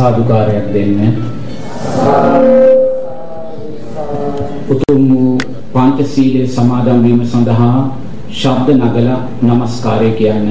සාදුකාරයක් දෙන්න. උතුම් වූ පංචශීලයේ සමාදන් වීම සඳහා ශබ්ද නගලා নমස්කාරය කියන්න.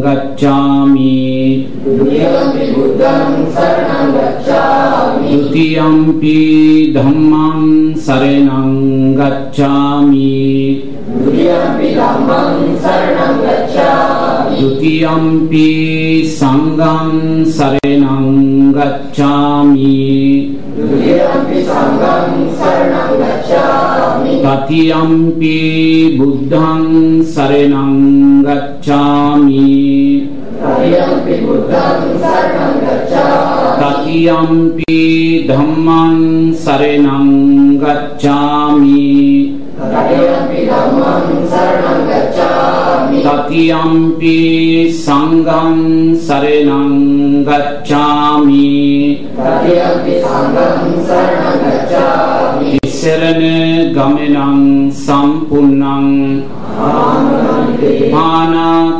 गच्छामि। द्वितीयम्पि धम्मं शरणं गच्छामि। द्वितीयम्पि सङ्गं शरणं गच्छामि। तृतीयम्पि बुद्धं शरणं गच्छामि। තතියම්පි ධම්මං සරණං ගච්ඡාමි। තතියං පි ධම්මං සරණං ගච්ඡාමි। තතියම්පි සංඝං සරණං ගච්ඡාමි। තතියං පි සංඝං සරණං ගච්ඡාමි। ඉස්සරණ ගමනං සම්පුන්නං පානාති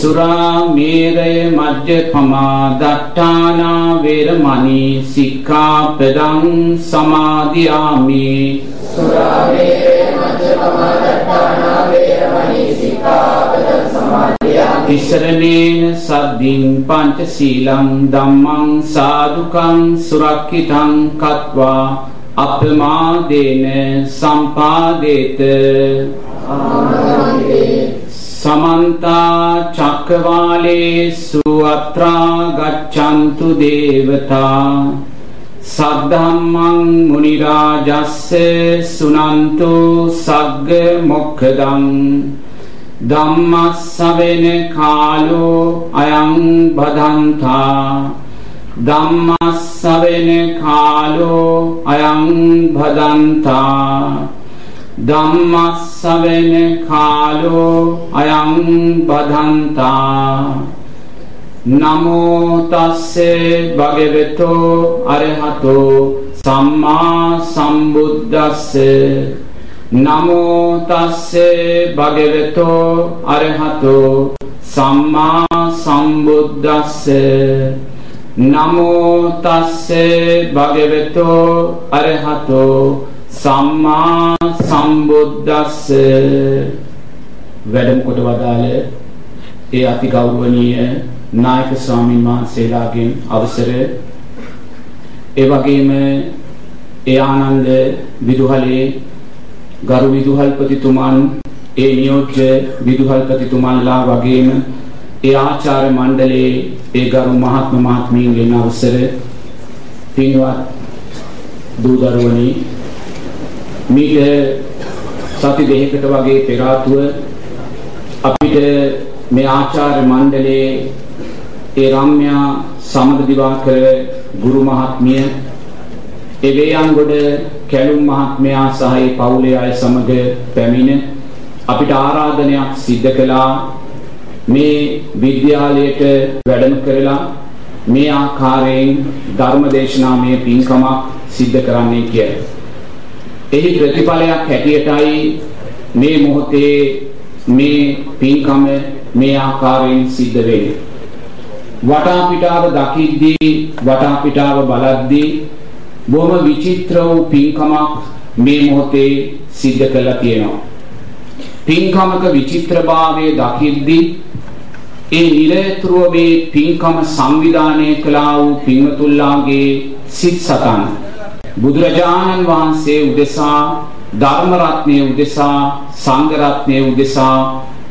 සුරා මේරය මජ්ජපමා දට්ඨානා වේරමණී සික්ඛාපදං සමාදියාමි. සුරාමේරේ මජ්ජපමාදට්ඨානා වේරමණී සික්ඛාපදං සමාදියාමි. තිසරණේන සද්ධින් පංචශීලං ධම්මං සාදුකං සුරක්ඛිතං කତ୍වා අප්‍රමාදේන සම්පාදේත සමන්ත චක්කවාලේසු අත්‍රා ගච්ඡන්තු දේවතා සද්ධම්මං මුනි රාජස්ස සුනන්තු සග්ග මොක්ඛදං ධම්මස්සවෙන කාලෝ අයං බදන්තා ධම්මස්සවෙන කාලෝ අයං බදන්තා ධම්මස්සවෙන කාලෝ අයං බදන්තා නමෝ තස්සේ භගවතෝ අරහතෝ සම්මා සම්බුද්දස්සේ. නමෝ තස්සේ භගවතෝ අරහතෝ සම්මා සම්බුද්දස්සේ. නමෝ තස්සේ භගවතෝ අරහතෝ සම්මා සම්බුද්දස්සේ. වැඩම කොට වදාළ ඒ අති ගෞරවනීය නායක ස්වාමීන් වහන්සේලාගෙන් අවසර. ඒ වගේම ඒ ආනන්ද විදුහලේ ගරු විදුහල්පතිතුමන් ඒ නියෝජ්‍ය විදුහල්පතිතුමන්ලා වගේම ඒ ආචාර්ය මණ්ඩලයේ ඒ ගරු මහත්ම මහත්මීන්ගෙන් අවසර. පින්වත් දූ දරුවනි මීට සති දෙකකට වගේ පෙර අපිට මේ ආචාර්ය මණ්ඩලයේ ඒ රම්‍යා සමද දිවාකර ගුරු මහත්මිය ඒ වේයන්ගොඩ කැලුම් මහත්මයා සහ ඒ පවුලේ අය සමග පැමිණ අපිට ආරාධනයක් සිද්ධ කළා මේ විද්‍යාලයට වැඩම කරලා මේ ආකාරයෙන් ධර්ම දේශනාමය පින්කමක් සිද්ධ කරන්නේ කියලා. එහි ප්‍රතිඵලයක් හැටියටයි මේ මොහොතේ මේ පින්කම මේ ආකාරයෙන් සිද්ධ වෙන්නේ. වටා පිටාව දකිද්දී වටා පිටාව බලද්දී බොහොම විචිත්‍ර වූ පින්කමක් මේ මොහොතේ සිද්ධ කරලා තියෙනවා. පින්කමක විචිත්‍රභාවය දකිද්දී ඒ නිරතුරුව මේ පින්කම සංවිධානය කළා වූ පින්වතුල්ලාගේ සිත් සතන් බුදුරජාණන් වහන්සේ උදෙසා ධර්ම රත්නයේ උදෙසා සංඝ රත්නයේ උදෙසා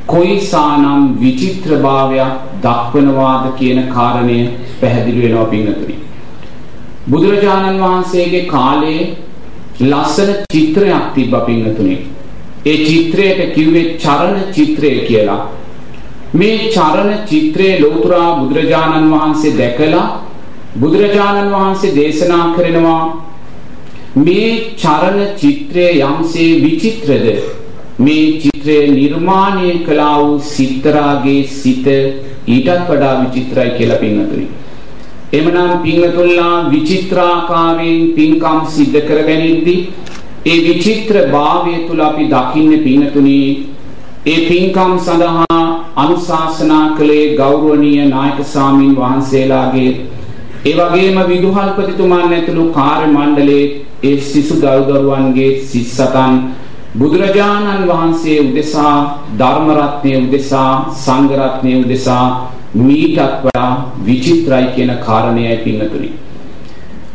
කොයිසානම් විචිත්‍රභාවයක් දක්වනවාද කියන කාරණය පැහැදිලි වෙනවා පින්වතුනි බුදුරජාණන් වහන්සේගේ කාලේ ලස්සන චිත්‍රයක් තිබ්බා පින්වතුනි ඒ චිත්‍රයට කිව්වේ චරණ චිත්‍රය කියලා. මේ චරණ චිත්‍රයේ ලෝතුරා බුදුරජාණන් වහන්සේ දැකලා බුදුරජාණන් වහන්සේ දේශනා කරනවා මේ චරණ චිත්‍රය යම්සේ විචිත්‍රද මේ චිත්‍රය නිර්මාණය කළා වූ සිත්තරාගේ සිත ඊටත් වඩා විචිත්‍රයි කියලා පින්වතුනි. එමනම් පින්වතුන්ලා විචිත්‍රාකාරයෙන් පින්කම් සිද්ධ කරගැනීමදී ඒ විචිත්‍ර භාවය තුල අපි දකින්න පිනතුනි ඒ පින්කම් සඳහා අනුශාසනා කළේ ගෞරවනීය නායක සාමින් වහන්සේලාගේ ඒ වගේම විදුහල්පතිතුමන් ඇතුළු කාර්ය මණ්ඩලයේ ඒ සිසු දරුදරුවන්ගේ සිස්සතන් බුදුරජාණන් වහන්සේ උදෙසා ධර්ම රත්නයේ උදෙසා සංඝ රත්නයේ උදෙසා මීටත් වඩා විචිත්‍රයි කියන කාරණයයි පින්නතුනි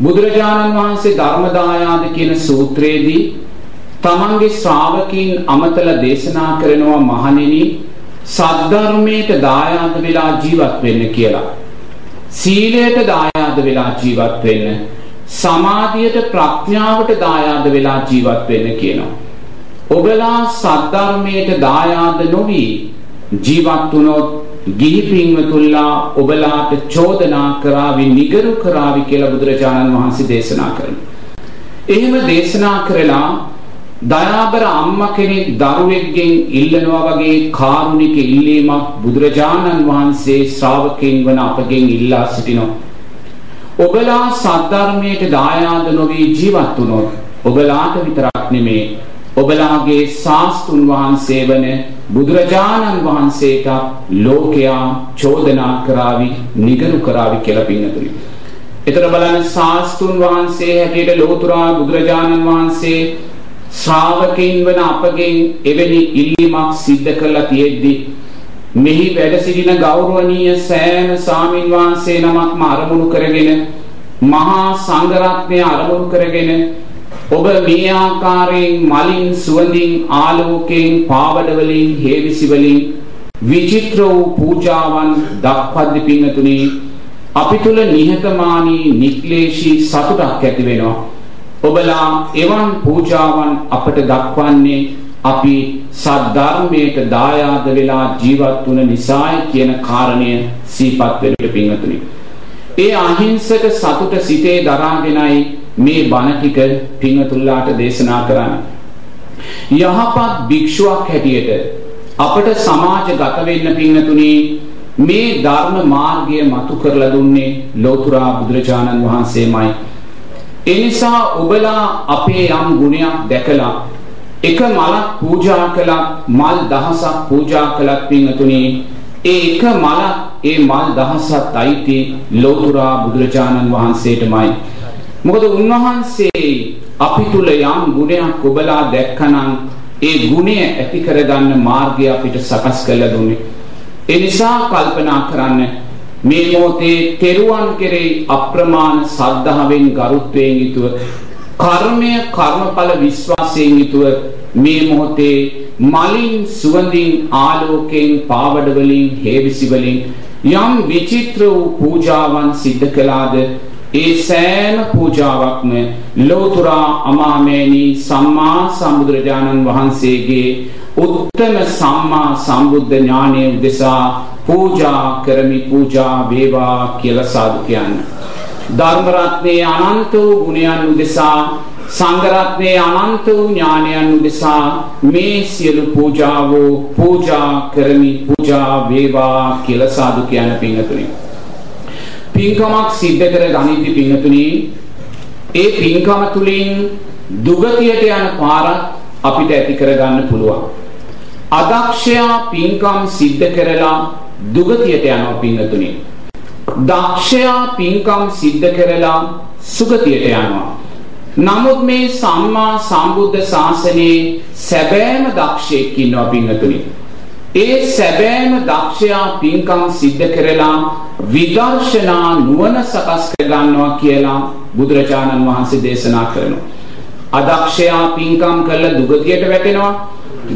බුදුරජාණන් වහන්සේ ධර්මදායාද කියන සූත්‍රයේදී තමන්ගේ ශ්‍රාවකීන් අමතල දේශනා කරනවා මහණෙනි සද්ධර්මයට දායාද වෙලා ජීවත් වෙන්න කියලා. සීලයට දායාද වෙලා ජීවත් වෙන්න. සමාධියට ප්‍රඥාවට දායාද වෙලා ජීවත් වෙන්න කියනවා. ඔබලා සද්ධර්මයට දායාද නොවි ජීවත් වුණොත් ගිහි පින්වතුල්ලා ඔබලාට චෝදනා කරાવી නිගරු කරાવી කියලා බුදුරජාණන් වහන්සේ දේශනා කරනවා. එහෙම දේශනා කරලා දයාබර අම්මා කෙනෙක් දරුවෙක්ගෙන් ඉල්ලනවා වගේ කාරුණික ඉල්ලීමක් බුදුරජාණන් වහන්සේ ශ්‍රාවකයන් වන අපගෙන් ඉල්ලා සිටිනවා. ඔබලා සද්ධර්මයට දායාද නොවි ජීවත් වුණොත් ඔබලාට විතරක් නෙමේ ඔබලාගේ ශාස්තුන් වහන්සේ වන බුදුරජාණන් වහන්සේට ලෝකයා චෝදනා කරાવી නිගරු කරાવી කියලා පින්නතුනි. ඒතර බලන්න ශාස්තුන් වහන්සේ හැටියට ලෝතුරා බුදුරජාණන් වහන්සේ ශ්‍රාවකයන් වන අපගෙන් එවැනි ඉල්ලීමක් සිද්ධ කළා තියෙද්දි මෙහි වැඩ සිටින ගෞරවනීය සෑම සාමින් වහන්සේ නමක්ම අරමුණු කරගෙන මහා සංඝරත්නය අරමුණු කරගෙන ඔබ මේ ආකාරයෙන් මලින් සුවඳින් ආලෝකයෙන් පාවඩ වලින් හේවිසි වලින් විචිත්‍ර වූ පූජාවන් දක්වද්දි පිංතුනි අපි තුල නිහතමානී නික්ලේශී සතුටක් ඇති වෙනවා. ඔබලා එවන් පූජාවන් අපට දක්වන්නේ අපි සද්ධර්මයට දායාද වෙලා ජීවත් වුණ නිසායි කියන කාරණය සිහිපත් වෙන්නට පිංතුනි ඒ අහිංසක සතුට සිතේ දරාගෙනයි මේ බණ ටික පින්වතුන්ලාට දේශනා කරන්න. යහපත් භික්ෂුවක් හැටියට අපට සමාජගත වෙන්න පින්නතුනි මේ ධර්ම මාර්ගය මතු කරලා දුන්නේ ලෝතුරා බුදුරජාණන් වහන්සේමයි. ඒ නිසා ඔබලා අපේ යම් ගුණයක් දැකලා එක මලක් පූජා කළා මල් දහසක් පූජා කළත් පින්නතුනි ඒ එක මලක් ඒ මල් දහසක් අයිති ලෝතුරා බුදුරජාණන් වහන්සේටමයි. මොකද උන්වහන්සේ අපි තුල යම් ගුණයක් ඔබලා දැක්කනම් ඒ ගුණය ඇති කරගන්න මාර්ගය අපිට සකස් කරලා දුන්නේ. ඒ නිසා කල්පනා කරන්න මේ මොහොතේ තෙරුවන් කෙරෙහි අප්‍රමාණ සද්ධාවෙන් ගරුත්වයෙන් යුතුව කර්මය කර්මඵල විශ්වාසයෙන් යුතුව මේ මොහොතේ මලින් සුවඳින් ආලෝකයෙන් පාවඩ වලින් හේවිසි වලින් යම් විචිත්‍ර වූ පූජාවන් සිද්ධ කළාද ඒ සෑම පූජාවක්ම ලෝතුරා අමාමේනි සම්මා සම්බුදුරජාණන් වහන්සේගේ උත්තම සම්මා සම්බුද්ධ ඥානයේ උදෙසා පූජා කරමි පූජා වේවා කියලා සාදු කියන්න. ධර්ම රත්නයේ අනන්ත වූ ගුණයන් උදෙසා සංඝරත්නයේ අනන්ත වූ ඥානයන් උදෙසා මේ සියලු පූජාවෝ පූජා කරමි පූජා වේවා කියලා සාදු කියන පිංගතුනි. පින්කමක් සිද්ධ කර ගනිද්දි පිංගතුනි ඒ පින්කම තුලින් දුගතියට යන පාර අපිට ඇති කරගන්න පුළුවන්. අදක්ෂයා පින්කම් සිද්ධ කරලා දුගතියට යනවා පිංගතුනි. දක්ෂයා පින්කම් සිද්ධ කරලා සුගතියට යනවා. නමුත් මේ සම්මා සම්බුද්ධ ශාසනයේ සැබෑම දක්ෂයෙක් ඉන්නවා පිංගතුනි. ඒ සැබෑම දක්ෂයා පින්කම් සිද්ධ කරලා විදර්ශනා නුවණ සකස් කර ගන්නවා කියලා බුදුරජාණන් වහන්සේ දේශනා කරනවා. අදක්ෂයා පින්කම් කළ දුගතියට වැටෙනවා.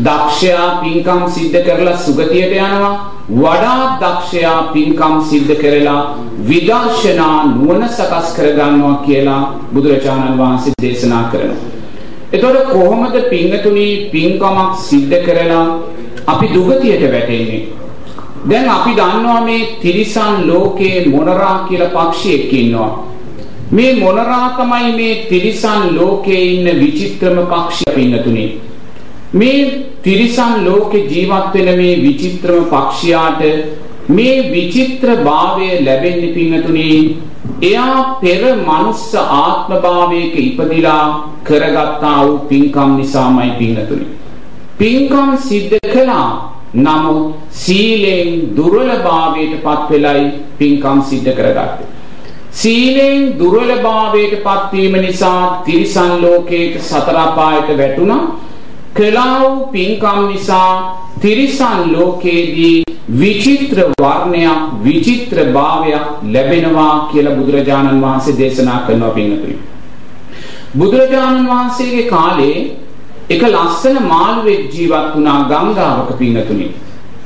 දක්ෂයා පින්කම් සිද්ධ කරලා සුගතියට යනවා. වඩා දක්ෂයා පින්කම් සිද්ධ කරලා විදර්ශනා නුවණ සකස් කර ගන්නවා කියලා බුදුරජාණන් වහන්සේ දේශනා කරනවා. එතකොට කොහොමද පින්තුණි පින්කමක් සිද්ධ කරලා අපි දුගතියට වැටෙන්නේ? දැන් අපි දන්නවා මේ තිරිසන් ලෝකේ මොනරා කියලා පක්ෂියෙක් ඉන්නවා. මේ මොනරා තමයි මේ තිරිසන් ලෝකේ ඉන්න විචිත්‍රම පක්ෂිය පින්නතුනේ. මේ තිරිසන් ලෝකේ ජීවත් වෙන මේ විචිත්‍රම පක්ෂියාට මේ විචිත්‍ර භාවය ලැබෙන්නේ පින්නතුනේ එයා පෙර මනුස්ස ආත්ම භාවයක ඉපදිලා කරගත්තා වූ පින්කම් නිසාමයි පින්නතුනේ. පින්කම් සිද්ධ කළා නමුත් සීලෙන් දුර්වලභාවයට පත් වෙලයි පින්කම් සිද්ධ කරගත්තේ. සීලෙන් දුර්වලභාවයට පත්වීම නිසා තිරිසන් ලෝකයට සතර අපායට වැටුණා. කළා වූ පින්කම් නිසා තිරිසන් ලෝකයේදී විචිත්‍ර වර්ණයක් විචිත්‍ර භාවයක් ලැබෙනවා කියලා බුදුරජාණන් වහන්සේ දේශනා කරනවා පින්වතුනි. බුදුරජාණන් වහන්සේගේ කාලේ එක ලස්සන මාළුවෙක් ජීවත් වුණා ගංගාවක පින්වතුනි.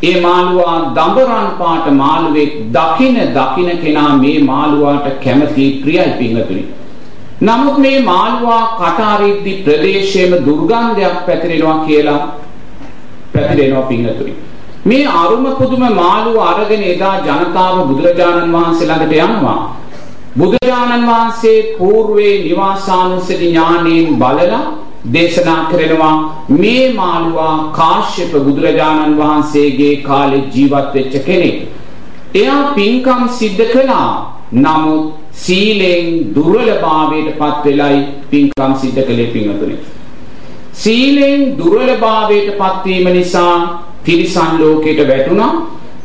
ඒ මාළුවා දඹරන් පාට මාළුවෙක් දකින දකින කෙනා මේ මාළුවාට කැමති ප්‍රියයි පින්වතුනි. නමුත් මේ මාළුවා කටාරිද්දි ප්‍රදේශයේම දුර්ගන්ධයක් පැතිරෙනවා කියලා පැතිරෙනවා පින්වතුනි. මේ අරුම පුදුම මාළුව අරගෙන එදා ජනතාව බුදුරජාණන් වහන්සේ ළඟට යනවා. බුදුරජාණන් වහන්සේ పూర్වේ නිවාසානුස්සති ඥාණයෙන් බලලා දේශනා කරනවා මේ මාළුවා කාශ්‍යප බුදුරජාණන් වහන්සේගේ කාලේ ජීවත් වෙච්ච කෙනෙක්. එයා පින්කම් සිද්ධ කළා. නමුත් සීලෙන් දුර්වලභාවයට පත් වෙලයි පින්කම් සිද්ධ කළේ පින්වතුනි. සීලෙන් දුර්වලභාවයට පත්වීම නිසා තිරිසන් ලෝකයට වැටුණා.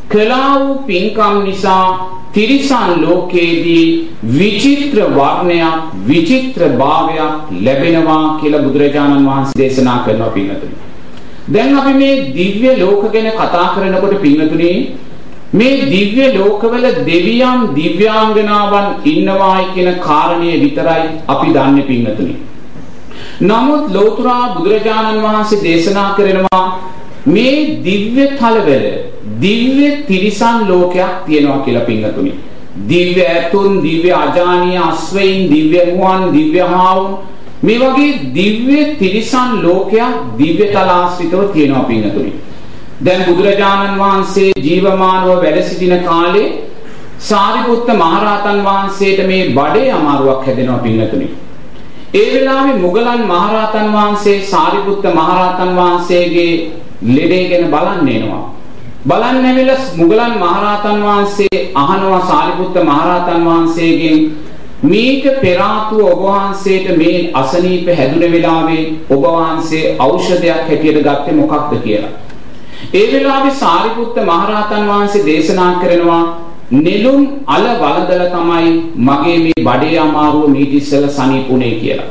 කළා වූ පින්කම් නිසා තිරිසන් ලෝකයේදී විචිත්‍ර වර්ණයක් විචිත්‍ර භාවයක් ලැබෙනවා කියලා බුදුරජාණන් වහන්සේ දේශනා කරනවා පින්වතුනි. දැන් අපි මේ දිව්‍ය ලෝක ගැන කතා කරනකොට පින්වතුනි මේ දිව්‍ය ලෝකවල දෙවියන් දිව්‍යාංගනාවන් ඉන්නවායි කියන කාරණය විතරයි අපි දන්නේ පින්වතුනි. නමුත් ලෝතර බුදුරජාණන් වහන්සේ දේශනා කරනවා මේ දිව්‍ය තලවල දිව්‍ය තිරිසන් ලෝකයක් තියෙනවා කියලා පින්වතුනි. දිව්‍ය ඇතුන්, දිව්‍ය අජානීය අස්වැයින්, දිව්‍ය මුවන්, දිව්‍ය හාවුන් මේ වගේ දිව්‍ය තිරිසන් ලෝකයක් දිව්‍ය තලාශ්‍රිතව තියෙනවා පින්වතුනි. දැන් බුදුරජාණන් වහන්සේ ජීවමානව වැඩ සිටින කාලේ සාරිපුත්ත මහරහතන් වහන්සේට මේ බඩේ අමාරුවක් හැදෙනවා පින්වතුනි. ඒ වෙලාවේ මුගලන් මහරහතන් වහන්සේ සාරිපුත්ත මහරහතන් වහන්සේගේ ලෙඩේ ගැන බලන්න එනවා. බලන්න ඇවිල්ලා මුගලන් මහරහතන් වහන්සේ අහනවා සාරිපුත්ත මහරහතන් වහන්සේගෙන් මීට පෙර ආතුව ඔබ වහන්සේට මේ අසනීප හැදුන වෙලාවේ ඔබ වහන්සේ ඖෂධයක් හැටියට ගත්තේ මොකක්ද කියලා. ඒ වෙලාවේ සාරිපුත්ත මහරහතන් වහන්සේ දේශනා කරනවා නෙළුම් අල වලදල තමයි මගේ මේ බඩේ අමාරුව මීට ඉස්සෙල්ලා සනීපුනේ කියලා.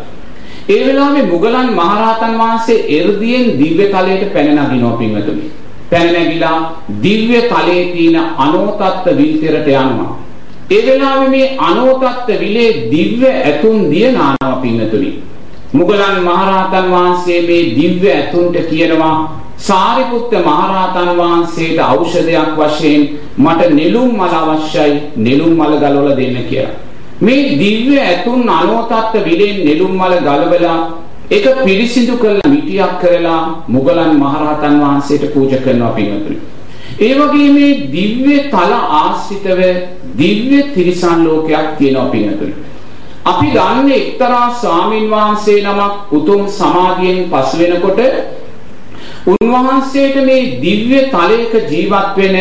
ඒ වෙලාවේ මුගලන් මහරහතන් වහන්සේ එර්දියෙන් දිව්‍ය තලයට පැන නගිනවා පින්වතුනි. පැන නැගිලා දිව්‍ය තලයේ තියෙන අනෝතත්ත්ව විල්තරට යනවා. ඒ වෙලාවේ මේ අනෝතත්ත්ව විලේ දිව්‍ය ඇතුන් දිය නානවා පින්වතුනි. මුගලන් මහරහතන් වහන්සේ මේ දිව්‍ය ඇතුන්ට කියනවා සාරිපුත්ත මහරහතන් වහන්සේට ඖෂධයක් වශයෙන් මට නෙළුම් මල අවශ්‍යයි නෙළුම් මල ගලවලා දෙන්න කියලා. මේ දිව්‍ය ඇතුන් අනෝතත්ත්ව විලෙන් නෙළුම් මල ගලවලා ඒක පිරිසිදු කරලා මිටියක් කරලා මුගලන් මහරහතන් වහන්සේට පූජා කරනවා පින්වතුනි. ඒ වගේ මේ දිව්‍ය තල ආශ්‍රිතව දිව්‍ය තිරිසන් ලෝකයක් තියෙනවා පින්වතුනි. අපි දන්නේ එක්තරා ස්වාමින් වහන්සේ නමක් උතුම් සමාධියෙන් පසු වෙනකොට උන්වහන්සේට මේ දිව්‍ය තලයක ජීවත් වෙන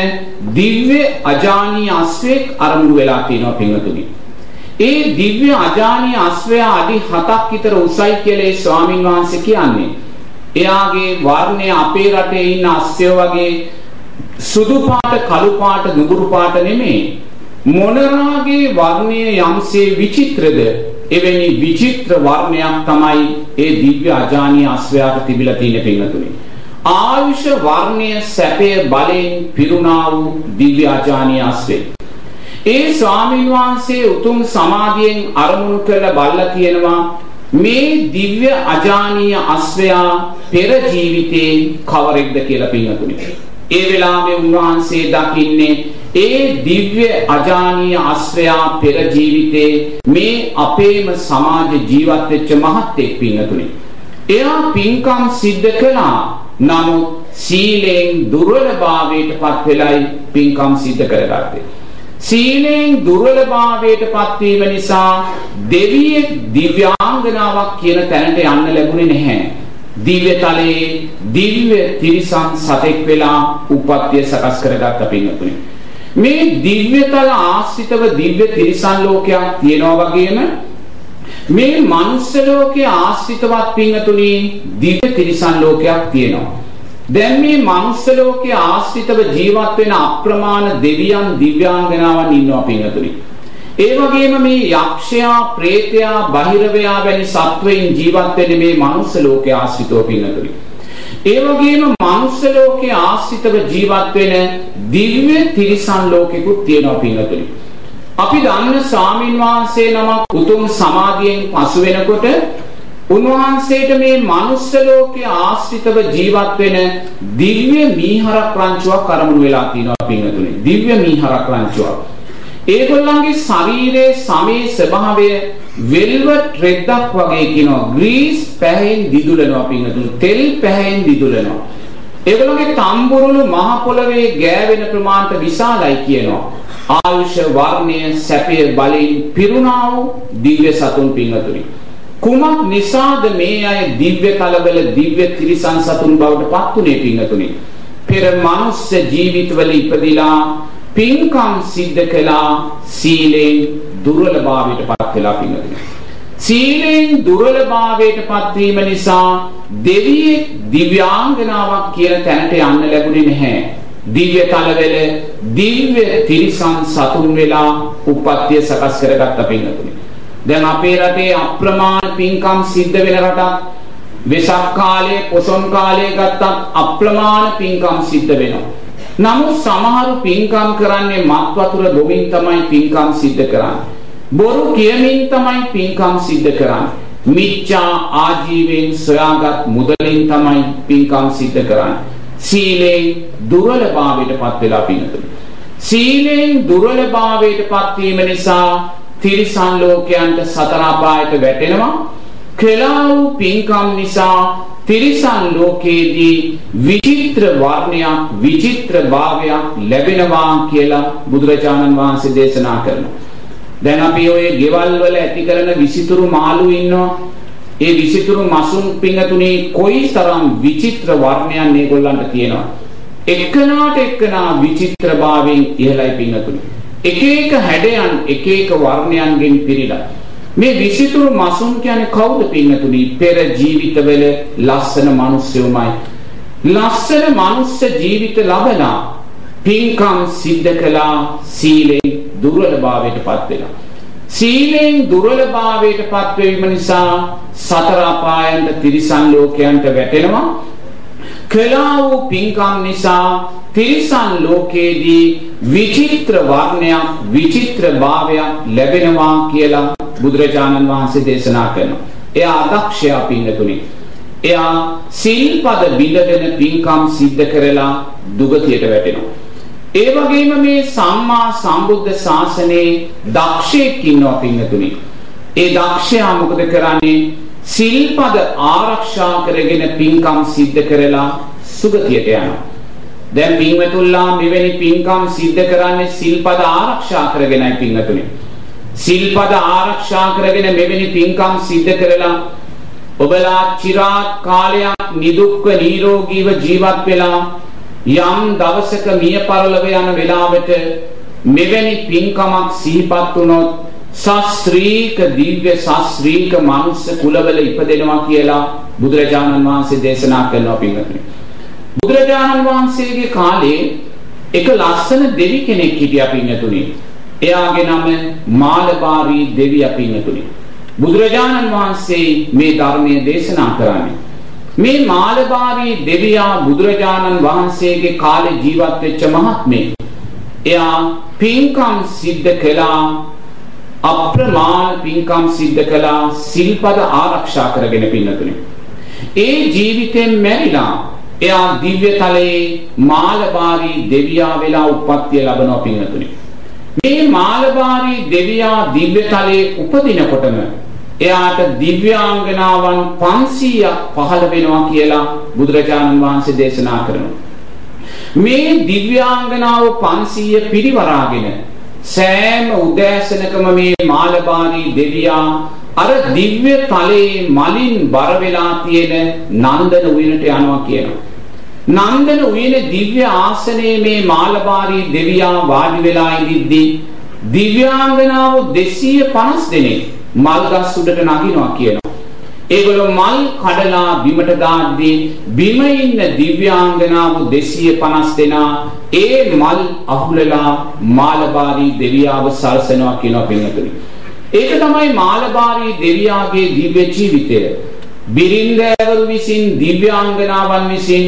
දිව්‍ය අජානීය අස්වැක් අරමුණු වෙලා තියෙනවා පින්වතුනි. ඒ දිව්‍ය අජානීය අස්වැයා අඩි 7ක් විතර උසයි කියලා ඒ ස්වාමින් වහන්සේ කියන්නේ. එයාගේ වර්ණය අපේ රටේ ඉන්න අස්වැය වගේ සුදු පාට කළු පාට නුගුරු පාට නෙමෙයි. මොනරාගේ වර්ණය යම්සේ විචිත්‍රද එවැනි විචිත්‍ර වර්ණයක් තමයි ඒ දිව්‍ය අජානීය අස්වැයාට තිබිලා තියෙන පින්වතුනි. ආයුෂ වර්ණය සැපය බලයෙන් පිරුණා වූ දිව්‍ය අජානීය අස්වැය. ඒ ස්වාමීන් වහන්සේ උතුම් සමාධියෙන් අරමුණු කරලා බල්ලා කියනවා මේ දිව්‍ය අජානීය අස්වැයා පෙර ජීවිතේ කවරෙක්ද කියලා පින්වතුනි. ඒ වෙලාවේ උන්වහන්සේ දකින්නේ ඒ දිව්‍ය අජානීය අස්වැයා පෙර ජීවිතේ මේ අපේම සමාජ ජීවත් වෙච්ච මහත්ෙක් පින්වතුනි. එයා පින්කම් සිද්ධ කළා. නමුත් සීලෙන් දුර්වලභාවයට පත් වෙලයි පින්කම් සිද්ධ කරගත්තේ. සීලෙන් දුර්වලභාවයට පත්වීම නිසා දෙවියෙක් දිව්‍යාංගනාවක් කියන තැනට යන්න ලැබුණේ නැහැ. දිව්‍ය තලයේ දිව්‍ය තිරිසන් සතෙක් වෙලා උපත්ය සකස් කරගත්ත පින්තුනේ. මේ දිව්‍ය තල ආශ්‍රිතව දිව්‍ය තිරිසන් ලෝකයක් තියෙනවා වගේම මේ මනුස්ස ලෝකයේ ආශ්‍රිතවත් පින්තුනේ දිව්‍ය තිරිසන් ලෝකයක් තියෙනවා. දැන් මේ මනුස්ස ලෝකයේ ආශ්‍රිතව ජීවත් වෙන අප්‍රමාණ දෙවියන් දිව්‍යාංගනාවන් ඉන්නවා පින්වතුනි. ඒ වගේම මේ යක්ෂයා, ප්‍රේතයා, බහිරවයා වැනි සත්වයින් ජීවත් වෙන මේ මනුස්ස ලෝකයේ ආශ්‍රිතව පින්වතුනි. ඒ වගේම මනුස්ස ලෝකයේ ආශ්‍රිතව ජීවත් වෙන දිව්‍ය තිරිසන් ලෝකෙකුත් තියෙනවා පින්වතුනි. අපි දන්න ස්වාමින් වහන්සේ නමක් උතුම් සමාධියෙන් පසු වෙනකොට උන්වහන්සේට මේ මනුස්ස ලෝකයේ ආශ්‍රිතව ජීවත් වෙන දිව්‍ය මීහරක් රංචුවක් අරමුණු වෙලා තියෙනවා පින්වතුනි. දිව්‍ය මීහරක් රංචුවක්. ඒගොල්ලන්ගේ ශරීරයේ සමේ ස්වභාවය වෙල්වට් රෙද්දක් වගේ කියනවා. ග්‍රීස් පැහැයෙන් දිදුලනවා පින්වතුනි. තෙල් පැහැයෙන් දිදුලනවා. ඒගොල්ලන්ගේ තම්බුරුළු මහ පොළවේ ගෑවෙන ප්‍රමාණයට විශාලයි කියනවා. ආයුෂ වර්ණය සැපය බලයෙන් පිරුණා වූ දිව්‍ය සතුන් පින්වතුනි. කුමක් නිසාද මේ අය දිව්‍ය කලවල දිව්‍ය ත්‍රිසං සතුන් බවට පත්ුනේ පිංගතුනි පෙර මනුස්ස ජීවිතවල ඉපදිලා පින්කම් සිද්ධ කළා සීලෙන් දුර්වලභාවයට පත් වෙලා පිංගතුනි සීලෙන් දුර්වලභාවයට පත්වීම නිසා දෙවියෙක් දිව්‍යාංගනාවක් කියන තැනට යන්න ලැබුණේ නැහැ. දිව්‍ය තලවල දිව්‍ය ත්‍රිසං සතුන් වෙලා උපත්ය සකස් කරගත්ත පිංගතුනි දැන් අපේ රටේ අප්‍රමාණ පින්කම් සිද්ධ වෙන රටක්. වෙසක් කාලේ, පොසොන් කාලේ ගත්තත් අප්‍රමාණ පින්කම් සිද්ධ වෙනවා. නමුත් සමහරු පින්කම් කරන්නේ මත් වතුර බොමින් තමයි පින්කම් සිද්ධ කරන්නේ. බොරු කියමින් තමයි පින්කම් සිද්ධ කරන්නේ. මිච්ඡා ආජීවයෙන් සොයාගත් මුදලින් තමයි පින්කම් සිද්ධ කරන්නේ. සීලෙන් දුර්වලභාවයට පත් වෙලා පිනතුනේ. සීලෙන් දුර්වලභාවයට පත් වීම නිසා තිරිසන් ලෝකයන්ට සතර අපායට වැටෙනවා කළා වූ පින්කම් නිසා තිරිසන් ලෝකයේදී විචිත්‍ර වර්ණයක් විචිත්‍ර භාවයක් ලැබෙනවා කියලා බුදුරජාණන් වහන්සේ දේශනා කරනවා. දැන් අපි ඔය ගෙවල් වල ඇති කරන විසිතුරු මාළු ඉන්නවා. ඒ විසිතුරු මසුන් පිංගතුනේ කොයිතරම් විචිත්‍ර වර්ණයන් මේගොල්ලන්ට තියෙනවා. එක්කනාට එක්කනා විචිත්‍ර භාවයෙන් ඉහළයි පිංගතුනේ. එක එක හැඩයන් එක එක වර්ණයන්ගෙන් පිරීලා මේ විසිතුරු මසුන් කියන්නේ කවුද පින්නතුනි පෙර ජීවිතවල ලස්සන මිනිස්සුමයි ලස්සන මනුස්ස ජීවිත ලබනා පින්කම් සිද්ධ කළා සීලෙන් දුර්වලභාවයට පත් වෙනවා සීලෙන් දුර්වලභාවයට පත් වීම නිසා සතර අපායන්ට තිරිසන් ලෝකයන්ට වැටෙනවා කළා වූ පින්කම් නිසා තිරිසන් ලෝකයේදී විචිත්‍ර වර්ණයක් විචිත්‍ර භාවයක් ලැබෙනවා කියලා බුදුරජාණන් වහන්සේ දේශනා කරනවා. එයා අදක්ෂයා පින්නතුනි. එයා සිල්පද බිඳගෙන පින්කම් සිද්ධ කරලා දුගතියට වැටෙනවා. ඒ වගේම මේ සම්මා සම්බුද්ධ ශාසනයේ දක්ෂයෙක් ඉන්නවා පින්නතුනි. ඒ දක්ෂයා මොකද කරන්නේ? සිල්පද ආරක්ෂා කරගෙන පින්කම් සිද්ධ කරලා සුගතියට යනවා. දැන් පින්වතුල්ලා මෙවැනි පින්කම් සිද්ධ කරන්නේ සිල්පද ආරක්ෂා කරගෙනයි පින්වතුනි. සිල්පද ආරක්ෂා කරගෙන මෙවැනි පින්කම් සිද්ධ කරලා ඔබලා চিරාත් කාලයක් නිදුක්ව නිරෝගීව ජීවත් වෙලා යම් දවසක මිය පරලොව යන වෙලාවට මෙවැනි පින්කමක් සිහිපත් වුණොත් ශාස්ත්‍රීක දිව්‍ය ශාස්ත්‍රීක මනුස්ස කුලවල ඉපදෙනවා කියලා බුදුරජාණන් වහන්සේ දේශනා කරනවා පින්වතුනි. බුදුරජාණන් වහන්සේගේ කාලේ එක ලස්සන දෙවි කෙනෙක් හිටියා පින්වතුනි. එයාගේ නම මාළබාරී දෙවියා පින්වතුනි. බුදුරජාණන් වහන්සේ මේ ධර්මයේ දේශනා කරන්නේ මේ මාළබාරී දෙවියා බුදුරජාණන් වහන්සේගේ කාලේ ජීවත් වෙච්ච මහත්මේ. එයා පින්කම් සිද්ධ කළා අප්‍රමාණ පින්කම් සිද්ධ කළා සිල්පද ආරක්ෂා කරගෙන පින්නතුනේ. ඒ ජීවිතෙන් මැරිලා එයා දිව්‍ය තලයේ මාළබාරී දෙවියා වෙලා උප්පත්තිය ලබනවා පින්නතුනේ. මේ මාළබාරී දෙවියා දිව්‍ය තලයේ උපදිනකොටම එයාට දිව්‍යාංගනාවන් 500ක් පහළ වෙනවා කියලා බුදුරජාණන් වහන්සේ දේශනා කරනවා. මේ දිව්‍යාංගනාව 500 පිරිවරාගෙන සෑම උදෑසනකම මේ මාළබාරී දෙවියා අර දිව්‍ය තලයේ මලින් බර වෙලා තියෙන නන්දන උයනට යනවා කියනවා. නන්දන උයනේ දිව්‍ය ආසනයේ මේ මාළබාරී දෙවියා වාඩි වෙලා ඉඳිද්දී දිව්‍යාංගනාව 250 දෙනෙක් මල් ගස් උඩට නගිනවා කියනවා. ඒගොල්ලෝ මල් කඩලා බිමට දාද්දී බිම ඉන්න දිව්‍යාංගනාව 250 දෙනා ඒ මල් අහුලලා මාළබාරී දෙවියාව සල්සනවා කියනවා පින්වතුනි. ඒක තමයි මාළබාරී දෙවියාගේ දිව්‍ය ජීවිතය. බිරින්දෑවරු විසින් දිව්‍යාංගනාවන් විසින්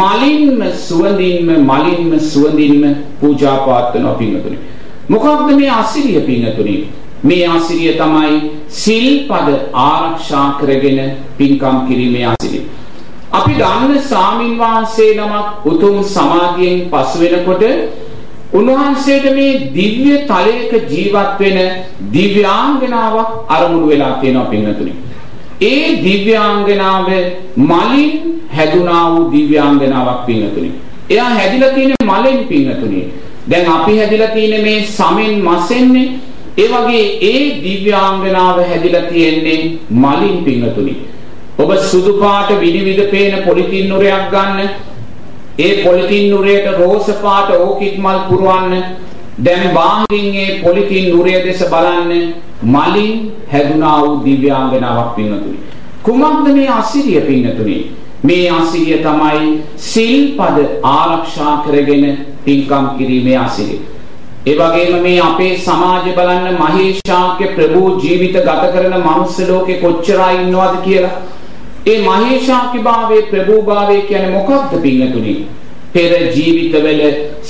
මලින්ම සුවඳින්ම මලින්ම සුවඳින්ම පූජා පාත්වනවා පින්වතුනි. මොකක්ද මේ අසිරිය පින්වතුනි? මේ ආසිරිය තමයි සිල්පද ආරක්ෂා කරගෙන පින්කම් කිරීමේ ආසිරිය. අපි දන්න සාමින් වහන්සේ නමක් උතුම් සමාධියෙන් පසු වෙනකොට උන්වහන්සේට මේ දිව්‍ය තලයක ජීවත් වෙන දිව්‍යාංගනාවක් අරමුණු වෙලා තියෙනවා පින්වතුනි. ඒ දිව්‍යාංගනාව මලින් හැදුනා වූ දිව්‍යාංගනාවක් පින්වතුනි. එයා හැදිලා තියෙන මලෙන් පින්වතුනි. දැන් අපි හැදිලා තියෙන මේ සමෙන් මසෙන්නේ ඒ වගේ ඒ දිව්‍යාංගනාව හැදිලා තියෙන්නේ මලින් පිංගතුනි. ඔබ සුදු පාට විනිවිද පේන පොලිතින් නුරයක් ගන්න. ඒ පොලිතින් නුරයට රෝස පාට ඕකිඩ් මල් පුරවන්න. දැන් බාහිරින් ඒ පොලිතින් නුරය දෙස බලන්න මලින් හැදුනා වූ දිව්‍යාංගනාවක් පිංගතුනි. කුමක්ද මේ අසිරිය පිංගතුනි? මේ අසිරිය තමයි සිල්පද ආරක්ෂා කරගෙන පින්කම් කිරීමේ අසිරිය. ඒ වගේම මේ අපේ සමාජය බලන්න මහේශාක්‍ය ප්‍රභූ ජීවිත ගත කරන මනුස්ස ලෝකේ කොච්චර ඉන්නවද කියලා. ඒ මහේශාක්‍ය භාවයේ ප්‍රභූ භාවයේ කියන්නේ මොකක්ද පින්නතුනි? පෙර ජීවිතවල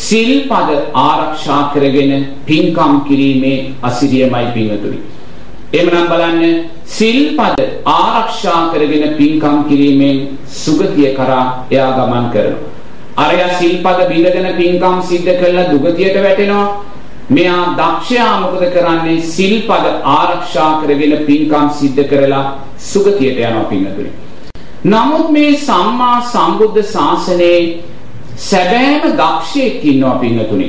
සිල්පද ආරක්ෂා කරගෙන පින්කම් කිරීමේ අසිරියමයි පින්නතුනි. එහෙමනම් බලන්න සිල්පද ආරක්ෂා කරගෙන පින්කම් කිරීමෙන් සුගතිය කරා එයා ගමන් කරනවා. අරයා සිල්පද බිඳගෙන පින්කම් සිද්ධ කළා දුගතියට වැටෙනවා. මෙයා දක්ෂයා මොකද කරන්නේ සිල්පද ආරක්ෂා කරගෙන පින්කම් සිද්ධ කරලා සුගතියට යනවා පින්නතුනි. නමුත් මේ සම්මා සම්බුද්ධ ශාසනයේ සැබෑම දක්ෂයෙක් ඉන්නවා පින්නතුනි.